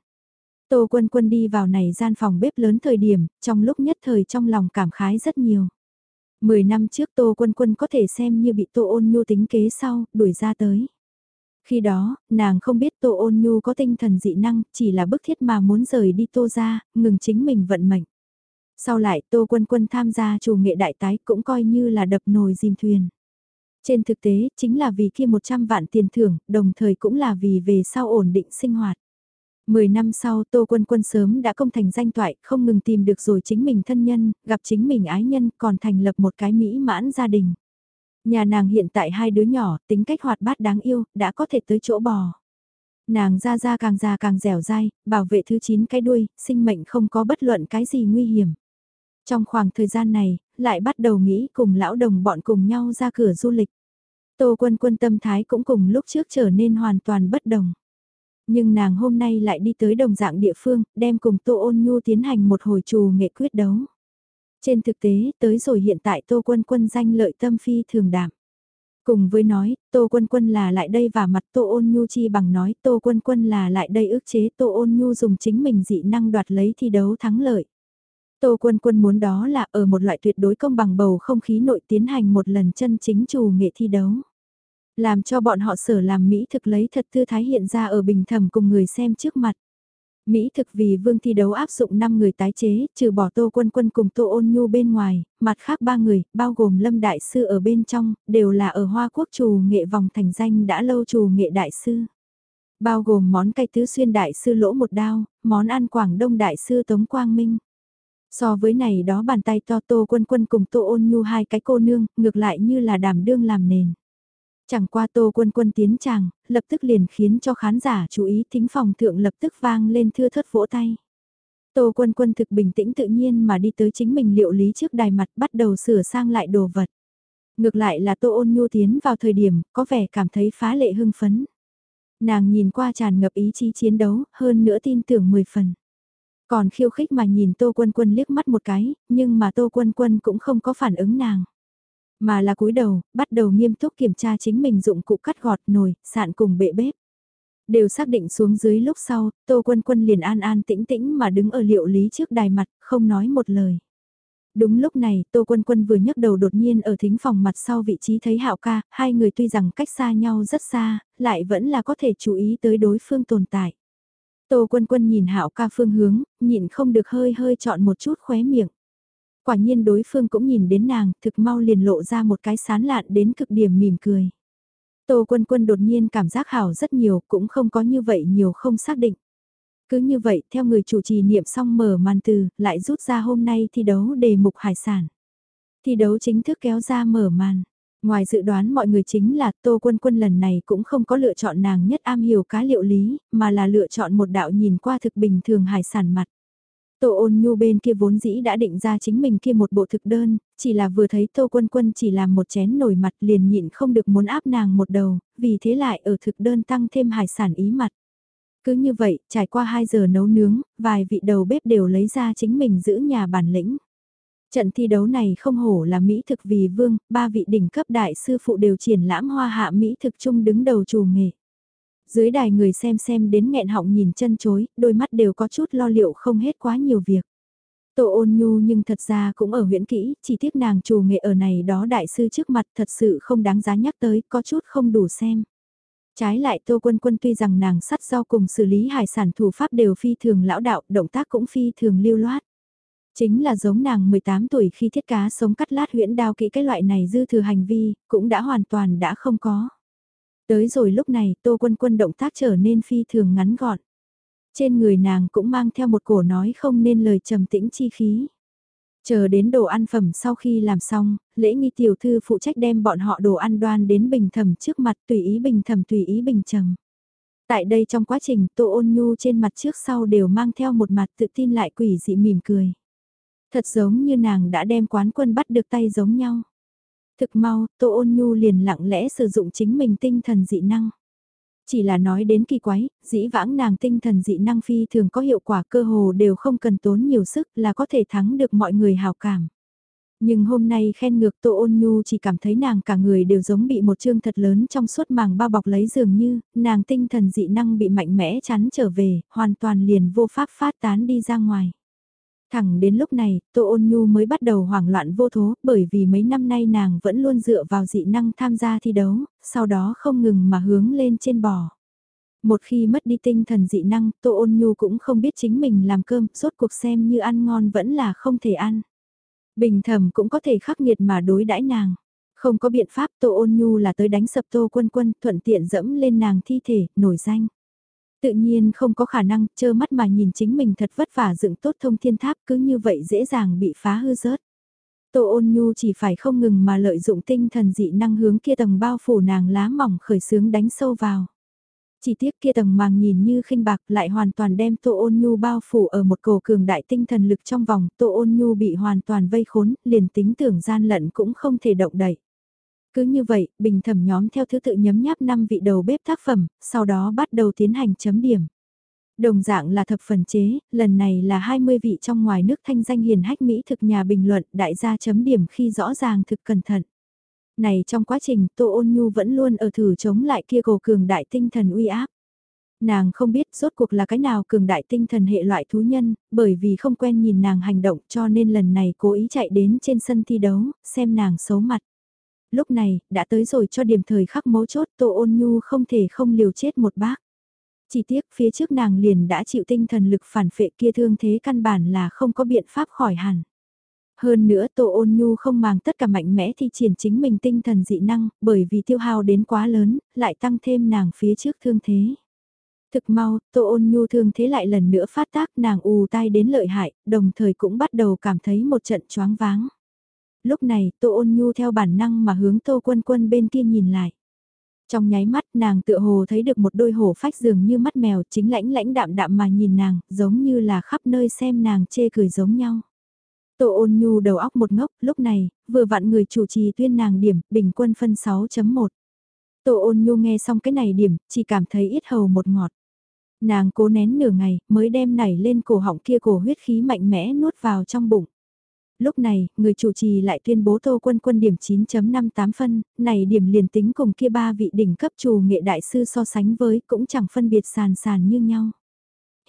Speaker 1: Tô Quân Quân đi vào này gian phòng bếp lớn thời điểm, trong lúc nhất thời trong lòng cảm khái rất nhiều. Mười năm trước Tô Quân Quân có thể xem như bị Tô Ôn Nhu tính kế sau, đuổi ra tới. Khi đó, nàng không biết Tô Ôn Nhu có tinh thần dị năng, chỉ là bức thiết mà muốn rời đi Tô ra, ngừng chính mình vận mệnh. Sau lại Tô Quân Quân tham gia chủ nghệ đại tái cũng coi như là đập nồi dìm thuyền. Trên thực tế, chính là vì kia 100 vạn tiền thưởng, đồng thời cũng là vì về sau ổn định sinh hoạt. Mười năm sau Tô Quân Quân sớm đã công thành danh toại, không ngừng tìm được rồi chính mình thân nhân, gặp chính mình ái nhân, còn thành lập một cái mỹ mãn gia đình. Nhà nàng hiện tại hai đứa nhỏ, tính cách hoạt bát đáng yêu, đã có thể tới chỗ bò. Nàng ra ra càng già càng dẻo dai, bảo vệ thứ chín cái đuôi, sinh mệnh không có bất luận cái gì nguy hiểm. Trong khoảng thời gian này, lại bắt đầu nghĩ cùng lão đồng bọn cùng nhau ra cửa du lịch. Tô quân quân tâm thái cũng cùng lúc trước trở nên hoàn toàn bất đồng. Nhưng nàng hôm nay lại đi tới đồng dạng địa phương, đem cùng Tô ôn nhu tiến hành một hồi trù nghệ quyết đấu. Trên thực tế, tới rồi hiện tại Tô quân quân danh lợi tâm phi thường đảm. Cùng với nói, Tô Quân Quân là lại đây và mặt Tô Ôn Nhu chi bằng nói Tô Quân Quân là lại đây ước chế Tô Ôn Nhu dùng chính mình dị năng đoạt lấy thi đấu thắng lợi. Tô Quân Quân muốn đó là ở một loại tuyệt đối công bằng bầu không khí nội tiến hành một lần chân chính trù nghệ thi đấu. Làm cho bọn họ sở làm Mỹ thực lấy thật thư thái hiện ra ở bình thầm cùng người xem trước mặt. Mỹ thực vì vương thi đấu áp dụng 5 người tái chế, trừ bỏ Tô Quân Quân cùng Tô Ôn Nhu bên ngoài, mặt khác ba người, bao gồm Lâm Đại Sư ở bên trong, đều là ở Hoa Quốc chủ nghệ vòng thành danh đã lâu chủ nghệ Đại Sư. Bao gồm món cay tứ xuyên Đại Sư lỗ một đao, món ăn Quảng Đông Đại Sư Tống Quang Minh. So với này đó bàn tay to tô quân quân cùng tô ôn nhu hai cái cô nương, ngược lại như là đảm đương làm nền. Chẳng qua tô quân quân tiến chàng, lập tức liền khiến cho khán giả chú ý thính phòng thượng lập tức vang lên thưa thớt vỗ tay. Tô quân quân thực bình tĩnh tự nhiên mà đi tới chính mình liệu lý trước đài mặt bắt đầu sửa sang lại đồ vật. Ngược lại là tô ôn nhu tiến vào thời điểm có vẻ cảm thấy phá lệ hưng phấn. Nàng nhìn qua tràn ngập ý chí chiến đấu, hơn nữa tin tưởng 10 phần. Còn khiêu khích mà nhìn Tô Quân Quân liếc mắt một cái, nhưng mà Tô Quân Quân cũng không có phản ứng nàng mà là cúi đầu, bắt đầu nghiêm túc kiểm tra chính mình dụng cụ cắt gọt nồi, sạn cùng bệ bếp. Đều xác định xuống dưới lúc sau, Tô Quân Quân liền an an tĩnh tĩnh mà đứng ở liệu lý trước đài mặt, không nói một lời. Đúng lúc này, Tô Quân Quân vừa nhấc đầu đột nhiên ở thính phòng mặt sau vị trí thấy Hạo ca, hai người tuy rằng cách xa nhau rất xa, lại vẫn là có thể chú ý tới đối phương tồn tại. Tô Quân Quân nhìn Hạo ca phương hướng, nhịn không được hơi hơi chọn một chút khóe miệng. Quả nhiên đối phương cũng nhìn đến nàng, thực mau liền lộ ra một cái sán lạn đến cực điểm mỉm cười. Tô Quân Quân đột nhiên cảm giác hảo rất nhiều, cũng không có như vậy nhiều không xác định. Cứ như vậy, theo người chủ trì niệm xong mở màn từ, lại rút ra hôm nay thi đấu đề mục hải sản. Thi đấu chính thức kéo ra mở màn. Ngoài dự đoán mọi người chính là Tô Quân Quân lần này cũng không có lựa chọn nàng nhất am hiểu cá liệu lý, mà là lựa chọn một đạo nhìn qua thực bình thường hải sản mặt. Tô ôn nhu bên kia vốn dĩ đã định ra chính mình kia một bộ thực đơn, chỉ là vừa thấy Tô Quân Quân chỉ làm một chén nổi mặt liền nhịn không được muốn áp nàng một đầu, vì thế lại ở thực đơn tăng thêm hải sản ý mặt. Cứ như vậy, trải qua 2 giờ nấu nướng, vài vị đầu bếp đều lấy ra chính mình giữ nhà bản lĩnh. Trận thi đấu này không hổ là Mỹ thực vì vương, ba vị đỉnh cấp đại sư phụ đều triển lãm hoa hạ Mỹ thực chung đứng đầu chủ nghề. Dưới đài người xem xem đến nghẹn họng nhìn chân chối, đôi mắt đều có chút lo liệu không hết quá nhiều việc. Tô ôn nhu nhưng thật ra cũng ở huyện kỹ, chỉ tiếc nàng chủ nghệ ở này đó đại sư trước mặt thật sự không đáng giá nhắc tới, có chút không đủ xem. Trái lại Tô Quân Quân tuy rằng nàng sắt do cùng xử lý hải sản thủ pháp đều phi thường lão đạo, động tác cũng phi thường lưu loát. Chính là giống nàng 18 tuổi khi thiết cá sống cắt lát huyễn đao kỹ cái loại này dư thừa hành vi, cũng đã hoàn toàn đã không có. Tới rồi lúc này Tô Quân Quân động tác trở nên phi thường ngắn gọn. Trên người nàng cũng mang theo một cổ nói không nên lời trầm tĩnh chi khí. Chờ đến đồ ăn phẩm sau khi làm xong, lễ nghi tiểu thư phụ trách đem bọn họ đồ ăn đoan đến bình thầm trước mặt tùy ý bình thầm tùy ý bình trầm. Tại đây trong quá trình tô ôn nhu trên mặt trước sau đều mang theo một mặt tự tin lại quỷ dị mỉm cười. Thật giống như nàng đã đem quán quân bắt được tay giống nhau. Thực mau, tô ôn nhu liền lặng lẽ sử dụng chính mình tinh thần dị năng. Chỉ là nói đến kỳ quái, dĩ vãng nàng tinh thần dị năng phi thường có hiệu quả cơ hồ đều không cần tốn nhiều sức là có thể thắng được mọi người hào cảm. Nhưng hôm nay khen ngược Tô Ôn Nhu chỉ cảm thấy nàng cả người đều giống bị một chương thật lớn trong suốt màng bao bọc lấy dường như, nàng tinh thần dị năng bị mạnh mẽ chắn trở về, hoàn toàn liền vô pháp phát tán đi ra ngoài. Thẳng đến lúc này, Tô Ôn Nhu mới bắt đầu hoảng loạn vô thố, bởi vì mấy năm nay nàng vẫn luôn dựa vào dị năng tham gia thi đấu, sau đó không ngừng mà hướng lên trên bò. Một khi mất đi tinh thần dị năng, Tô Ôn Nhu cũng không biết chính mình làm cơm, rốt cuộc xem như ăn ngon vẫn là không thể ăn. Bình thầm cũng có thể khắc nghiệt mà đối đãi nàng. Không có biện pháp Tô Ôn Nhu là tới đánh sập Tô Quân Quân, thuận tiện dẫm lên nàng thi thể, nổi danh. Tự nhiên không có khả năng, trơ mắt mà nhìn chính mình thật vất vả dựng tốt thông thiên tháp cứ như vậy dễ dàng bị phá hư rớt. Tô ôn nhu chỉ phải không ngừng mà lợi dụng tinh thần dị năng hướng kia tầng bao phủ nàng lá mỏng khởi sướng đánh sâu vào. Chỉ tiếc kia tầng màng nhìn như khinh bạc lại hoàn toàn đem Tô ôn nhu bao phủ ở một cổ cường đại tinh thần lực trong vòng, Tô ôn nhu bị hoàn toàn vây khốn, liền tính tưởng gian lận cũng không thể động đậy. Cứ như vậy, bình thẩm nhóm theo thứ tự nhấm nháp 5 vị đầu bếp tác phẩm, sau đó bắt đầu tiến hành chấm điểm. Đồng dạng là thập phần chế, lần này là 20 vị trong ngoài nước thanh danh hiền hách Mỹ thực nhà bình luận đại gia chấm điểm khi rõ ràng thực cẩn thận. Này trong quá trình Tô Ôn Nhu vẫn luôn ở thử chống lại kia cổ cường đại tinh thần uy áp. Nàng không biết rốt cuộc là cái nào cường đại tinh thần hệ loại thú nhân, bởi vì không quen nhìn nàng hành động cho nên lần này cố ý chạy đến trên sân thi đấu, xem nàng xấu mặt lúc này, đã tới rồi cho điểm thời khắc mấu chốt Tô Ôn Nhu không thể không liều chết một bác. Chỉ tiếc phía trước nàng liền đã chịu tinh thần lực phản phệ kia thương thế căn bản là không có biện pháp khỏi hẳn. Hơn nữa Tô Ôn Nhu không màng tất cả mạnh mẽ thi triển chính mình tinh thần dị năng, bởi vì tiêu hao đến quá lớn, lại tăng thêm nàng phía trước thương thế. Thực mau, Tô Ôn Nhu thương thế lại lần nữa phát tác nàng ù tai đến lợi hại, đồng thời cũng bắt đầu cảm thấy một trận choáng váng lúc này Tô Ôn Nhu theo bản năng mà hướng Tô Quân Quân bên kia nhìn lại. Trong nháy mắt nàng tựa hồ thấy được một đôi hổ phách dường như mắt mèo chính lãnh lãnh đạm đạm mà nhìn nàng, giống như là khắp nơi xem nàng chê cười giống nhau. Tô ôn nhu đầu óc một ngốc, lúc này, vừa vặn người chủ trì tuyên nàng điểm, bình quân phân 6.1. Tô ôn nhu nghe xong cái này điểm, chỉ cảm thấy ít hầu một ngọt. Nàng cố nén nửa ngày, mới đem nảy lên cổ họng kia cổ huyết khí mạnh mẽ nuốt vào trong bụng. Lúc này, người chủ trì lại tuyên bố Tô Quân Quân điểm 9.58 phân, này điểm liền tính cùng kia ba vị đỉnh cấp chủ nghệ đại sư so sánh với cũng chẳng phân biệt sàn sàn như nhau.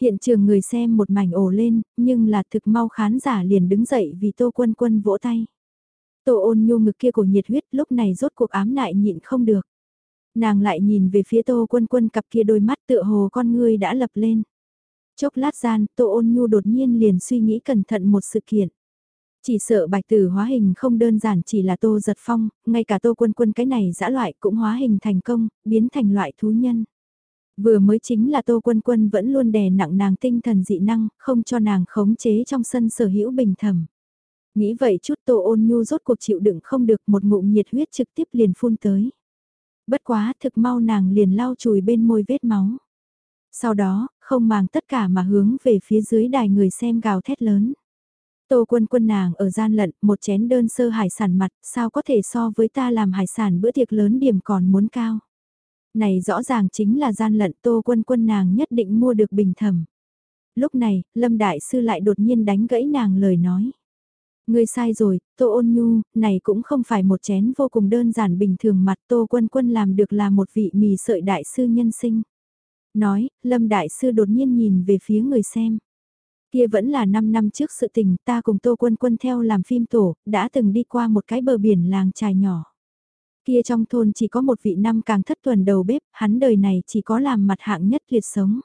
Speaker 1: Hiện trường người xem một mảnh ổ lên, nhưng là thực mau khán giả liền đứng dậy vì Tô Quân Quân vỗ tay. Tô ôn nhu ngực kia cổ nhiệt huyết lúc này rốt cuộc ám nại nhịn không được. Nàng lại nhìn về phía Tô Quân Quân cặp kia đôi mắt tựa hồ con ngươi đã lập lên. Chốc lát gian, Tô ôn nhu đột nhiên liền suy nghĩ cẩn thận một sự kiện. Chỉ sợ bạch tử hóa hình không đơn giản chỉ là tô giật phong, ngay cả tô quân quân cái này dã loại cũng hóa hình thành công, biến thành loại thú nhân. Vừa mới chính là tô quân quân vẫn luôn đè nặng nàng tinh thần dị năng, không cho nàng khống chế trong sân sở hữu bình thầm. Nghĩ vậy chút tô ôn nhu rốt cuộc chịu đựng không được một ngụm nhiệt huyết trực tiếp liền phun tới. Bất quá thực mau nàng liền lau chùi bên môi vết máu. Sau đó, không màng tất cả mà hướng về phía dưới đài người xem gào thét lớn. Tô quân quân nàng ở gian lận, một chén đơn sơ hải sản mặt, sao có thể so với ta làm hải sản bữa tiệc lớn điểm còn muốn cao. Này rõ ràng chính là gian lận tô quân quân nàng nhất định mua được bình thầm. Lúc này, Lâm Đại Sư lại đột nhiên đánh gãy nàng lời nói. Ngươi sai rồi, Tô ôn nhu, này cũng không phải một chén vô cùng đơn giản bình thường mặt Tô quân quân làm được là một vị mì sợi đại sư nhân sinh. Nói, Lâm Đại Sư đột nhiên nhìn về phía người xem. Kia vẫn là 5 năm trước sự tình ta cùng Tô Quân Quân theo làm phim tổ, đã từng đi qua một cái bờ biển làng trài nhỏ. Kia trong thôn chỉ có một vị năm càng thất tuần đầu bếp, hắn đời này chỉ có làm mặt hạng nhất tuyệt sống.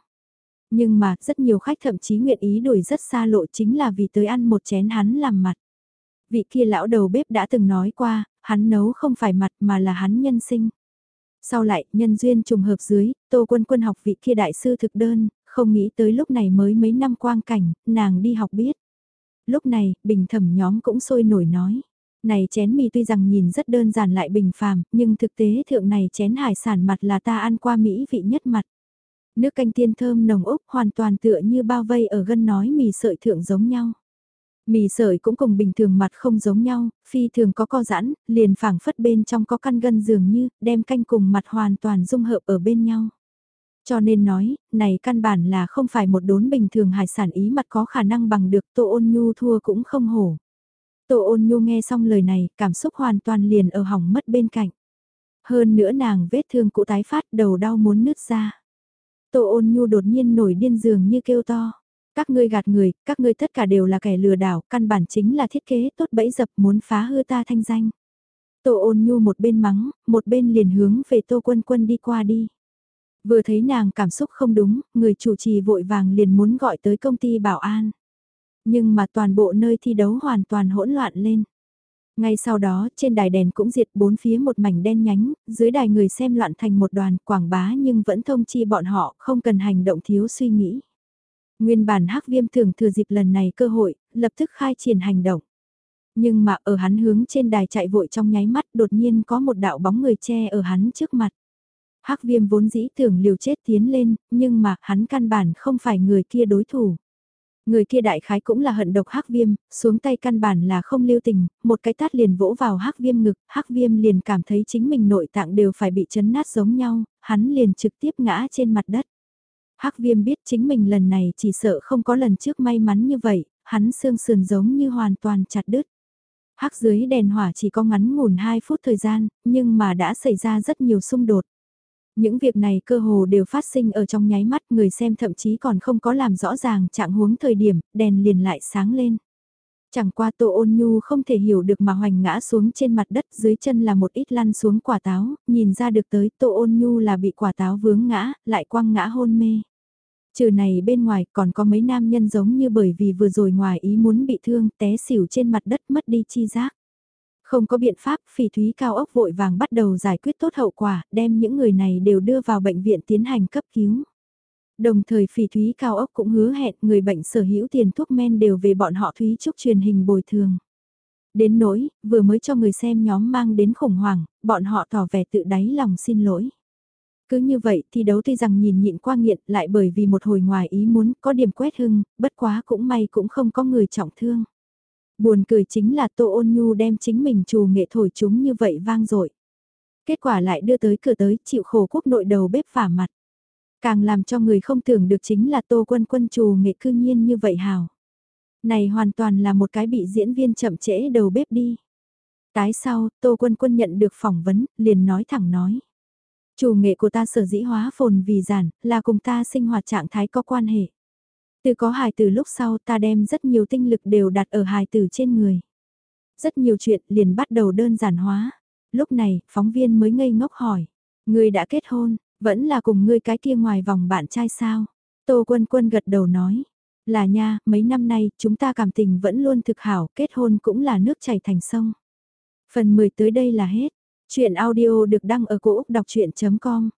Speaker 1: Nhưng mà, rất nhiều khách thậm chí nguyện ý đuổi rất xa lộ chính là vì tới ăn một chén hắn làm mặt. Vị kia lão đầu bếp đã từng nói qua, hắn nấu không phải mặt mà là hắn nhân sinh. Sau lại, nhân duyên trùng hợp dưới, Tô Quân Quân học vị kia đại sư thực đơn, không nghĩ tới lúc này mới mấy năm quang cảnh, nàng đi học biết. Lúc này, bình thẩm nhóm cũng sôi nổi nói. Này chén mì tuy rằng nhìn rất đơn giản lại bình phàm, nhưng thực tế thượng này chén hải sản mặt là ta ăn qua mỹ vị nhất mặt. Nước canh tiên thơm nồng úc hoàn toàn tựa như bao vây ở gân nói mì sợi thượng giống nhau. Mì sợi cũng cùng bình thường mặt không giống nhau, phi thường có co giãn, liền phảng phất bên trong có căn gân dường như, đem canh cùng mặt hoàn toàn dung hợp ở bên nhau. Cho nên nói, này căn bản là không phải một đốn bình thường hải sản ý mặt có khả năng bằng được Tô Ôn Nhu thua cũng không hổ. Tô Ôn Nhu nghe xong lời này, cảm xúc hoàn toàn liền ở hỏng mất bên cạnh. Hơn nữa nàng vết thương cũ tái phát đầu đau muốn nứt ra. Tô Ôn Nhu đột nhiên nổi điên dường như kêu to. Các ngươi gạt người, các ngươi tất cả đều là kẻ lừa đảo, căn bản chính là thiết kế tốt bẫy dập muốn phá hư ta thanh danh. Tô ôn nhu một bên mắng, một bên liền hướng về tô quân quân đi qua đi. Vừa thấy nàng cảm xúc không đúng, người chủ trì vội vàng liền muốn gọi tới công ty bảo an. Nhưng mà toàn bộ nơi thi đấu hoàn toàn hỗn loạn lên. Ngay sau đó, trên đài đèn cũng diệt bốn phía một mảnh đen nhánh, dưới đài người xem loạn thành một đoàn quảng bá nhưng vẫn thông chi bọn họ không cần hành động thiếu suy nghĩ. Nguyên bản hắc viêm thường thừa dịp lần này cơ hội, lập tức khai triển hành động. Nhưng mà ở hắn hướng trên đài chạy vội trong nháy mắt đột nhiên có một đạo bóng người che ở hắn trước mặt. Hắc viêm vốn dĩ tưởng liều chết tiến lên, nhưng mà hắn căn bản không phải người kia đối thủ. Người kia đại khái cũng là hận độc hắc viêm, xuống tay căn bản là không lưu tình, một cái tát liền vỗ vào hắc viêm ngực, hắc viêm liền cảm thấy chính mình nội tạng đều phải bị chấn nát giống nhau, hắn liền trực tiếp ngã trên mặt đất. Hắc viêm biết chính mình lần này chỉ sợ không có lần trước may mắn như vậy, hắn xương sườn giống như hoàn toàn chặt đứt. Hắc dưới đèn hỏa chỉ có ngắn ngủn 2 phút thời gian, nhưng mà đã xảy ra rất nhiều xung đột. Những việc này cơ hồ đều phát sinh ở trong nháy mắt người xem thậm chí còn không có làm rõ ràng trạng huống thời điểm, đèn liền lại sáng lên. Chẳng qua tô ôn nhu không thể hiểu được mà hoành ngã xuống trên mặt đất dưới chân là một ít lăn xuống quả táo, nhìn ra được tới tô ôn nhu là bị quả táo vướng ngã, lại quăng ngã hôn mê. Trừ này bên ngoài còn có mấy nam nhân giống như bởi vì vừa rồi ngoài ý muốn bị thương té xỉu trên mặt đất mất đi chi giác. Không có biện pháp, phỉ thúy cao ốc vội vàng bắt đầu giải quyết tốt hậu quả, đem những người này đều đưa vào bệnh viện tiến hành cấp cứu. Đồng thời phỉ thúy cao ốc cũng hứa hẹn người bệnh sở hữu tiền thuốc men đều về bọn họ thúy trúc truyền hình bồi thường. Đến nỗi, vừa mới cho người xem nhóm mang đến khủng hoảng, bọn họ tỏ vẻ tự đáy lòng xin lỗi. Cứ như vậy thì đấu tuy rằng nhìn nhịn qua nghiện lại bởi vì một hồi ngoài ý muốn có điểm quét hưng, bất quá cũng may cũng không có người trọng thương. Buồn cười chính là Tô Ôn Nhu đem chính mình trù nghệ thổi chúng như vậy vang dội Kết quả lại đưa tới cửa tới chịu khổ quốc nội đầu bếp phả mặt. Càng làm cho người không tưởng được chính là Tô Quân Quân trù nghệ cư nhiên như vậy hào. Này hoàn toàn là một cái bị diễn viên chậm trễ đầu bếp đi. Tái sau, Tô Quân Quân nhận được phỏng vấn, liền nói thẳng nói. Chủ nghệ của ta sở dĩ hóa phồn vì giản, là cùng ta sinh hoạt trạng thái có quan hệ. Từ có hài tử lúc sau ta đem rất nhiều tinh lực đều đặt ở hài tử trên người. Rất nhiều chuyện liền bắt đầu đơn giản hóa. Lúc này, phóng viên mới ngây ngốc hỏi. Người đã kết hôn, vẫn là cùng ngươi cái kia ngoài vòng bạn trai sao? Tô Quân Quân gật đầu nói. Là nha, mấy năm nay, chúng ta cảm tình vẫn luôn thực hảo, kết hôn cũng là nước chảy thành sông. Phần 10 tới đây là hết. Chuyện audio được đăng ở cổ Úc đọc chuyện.com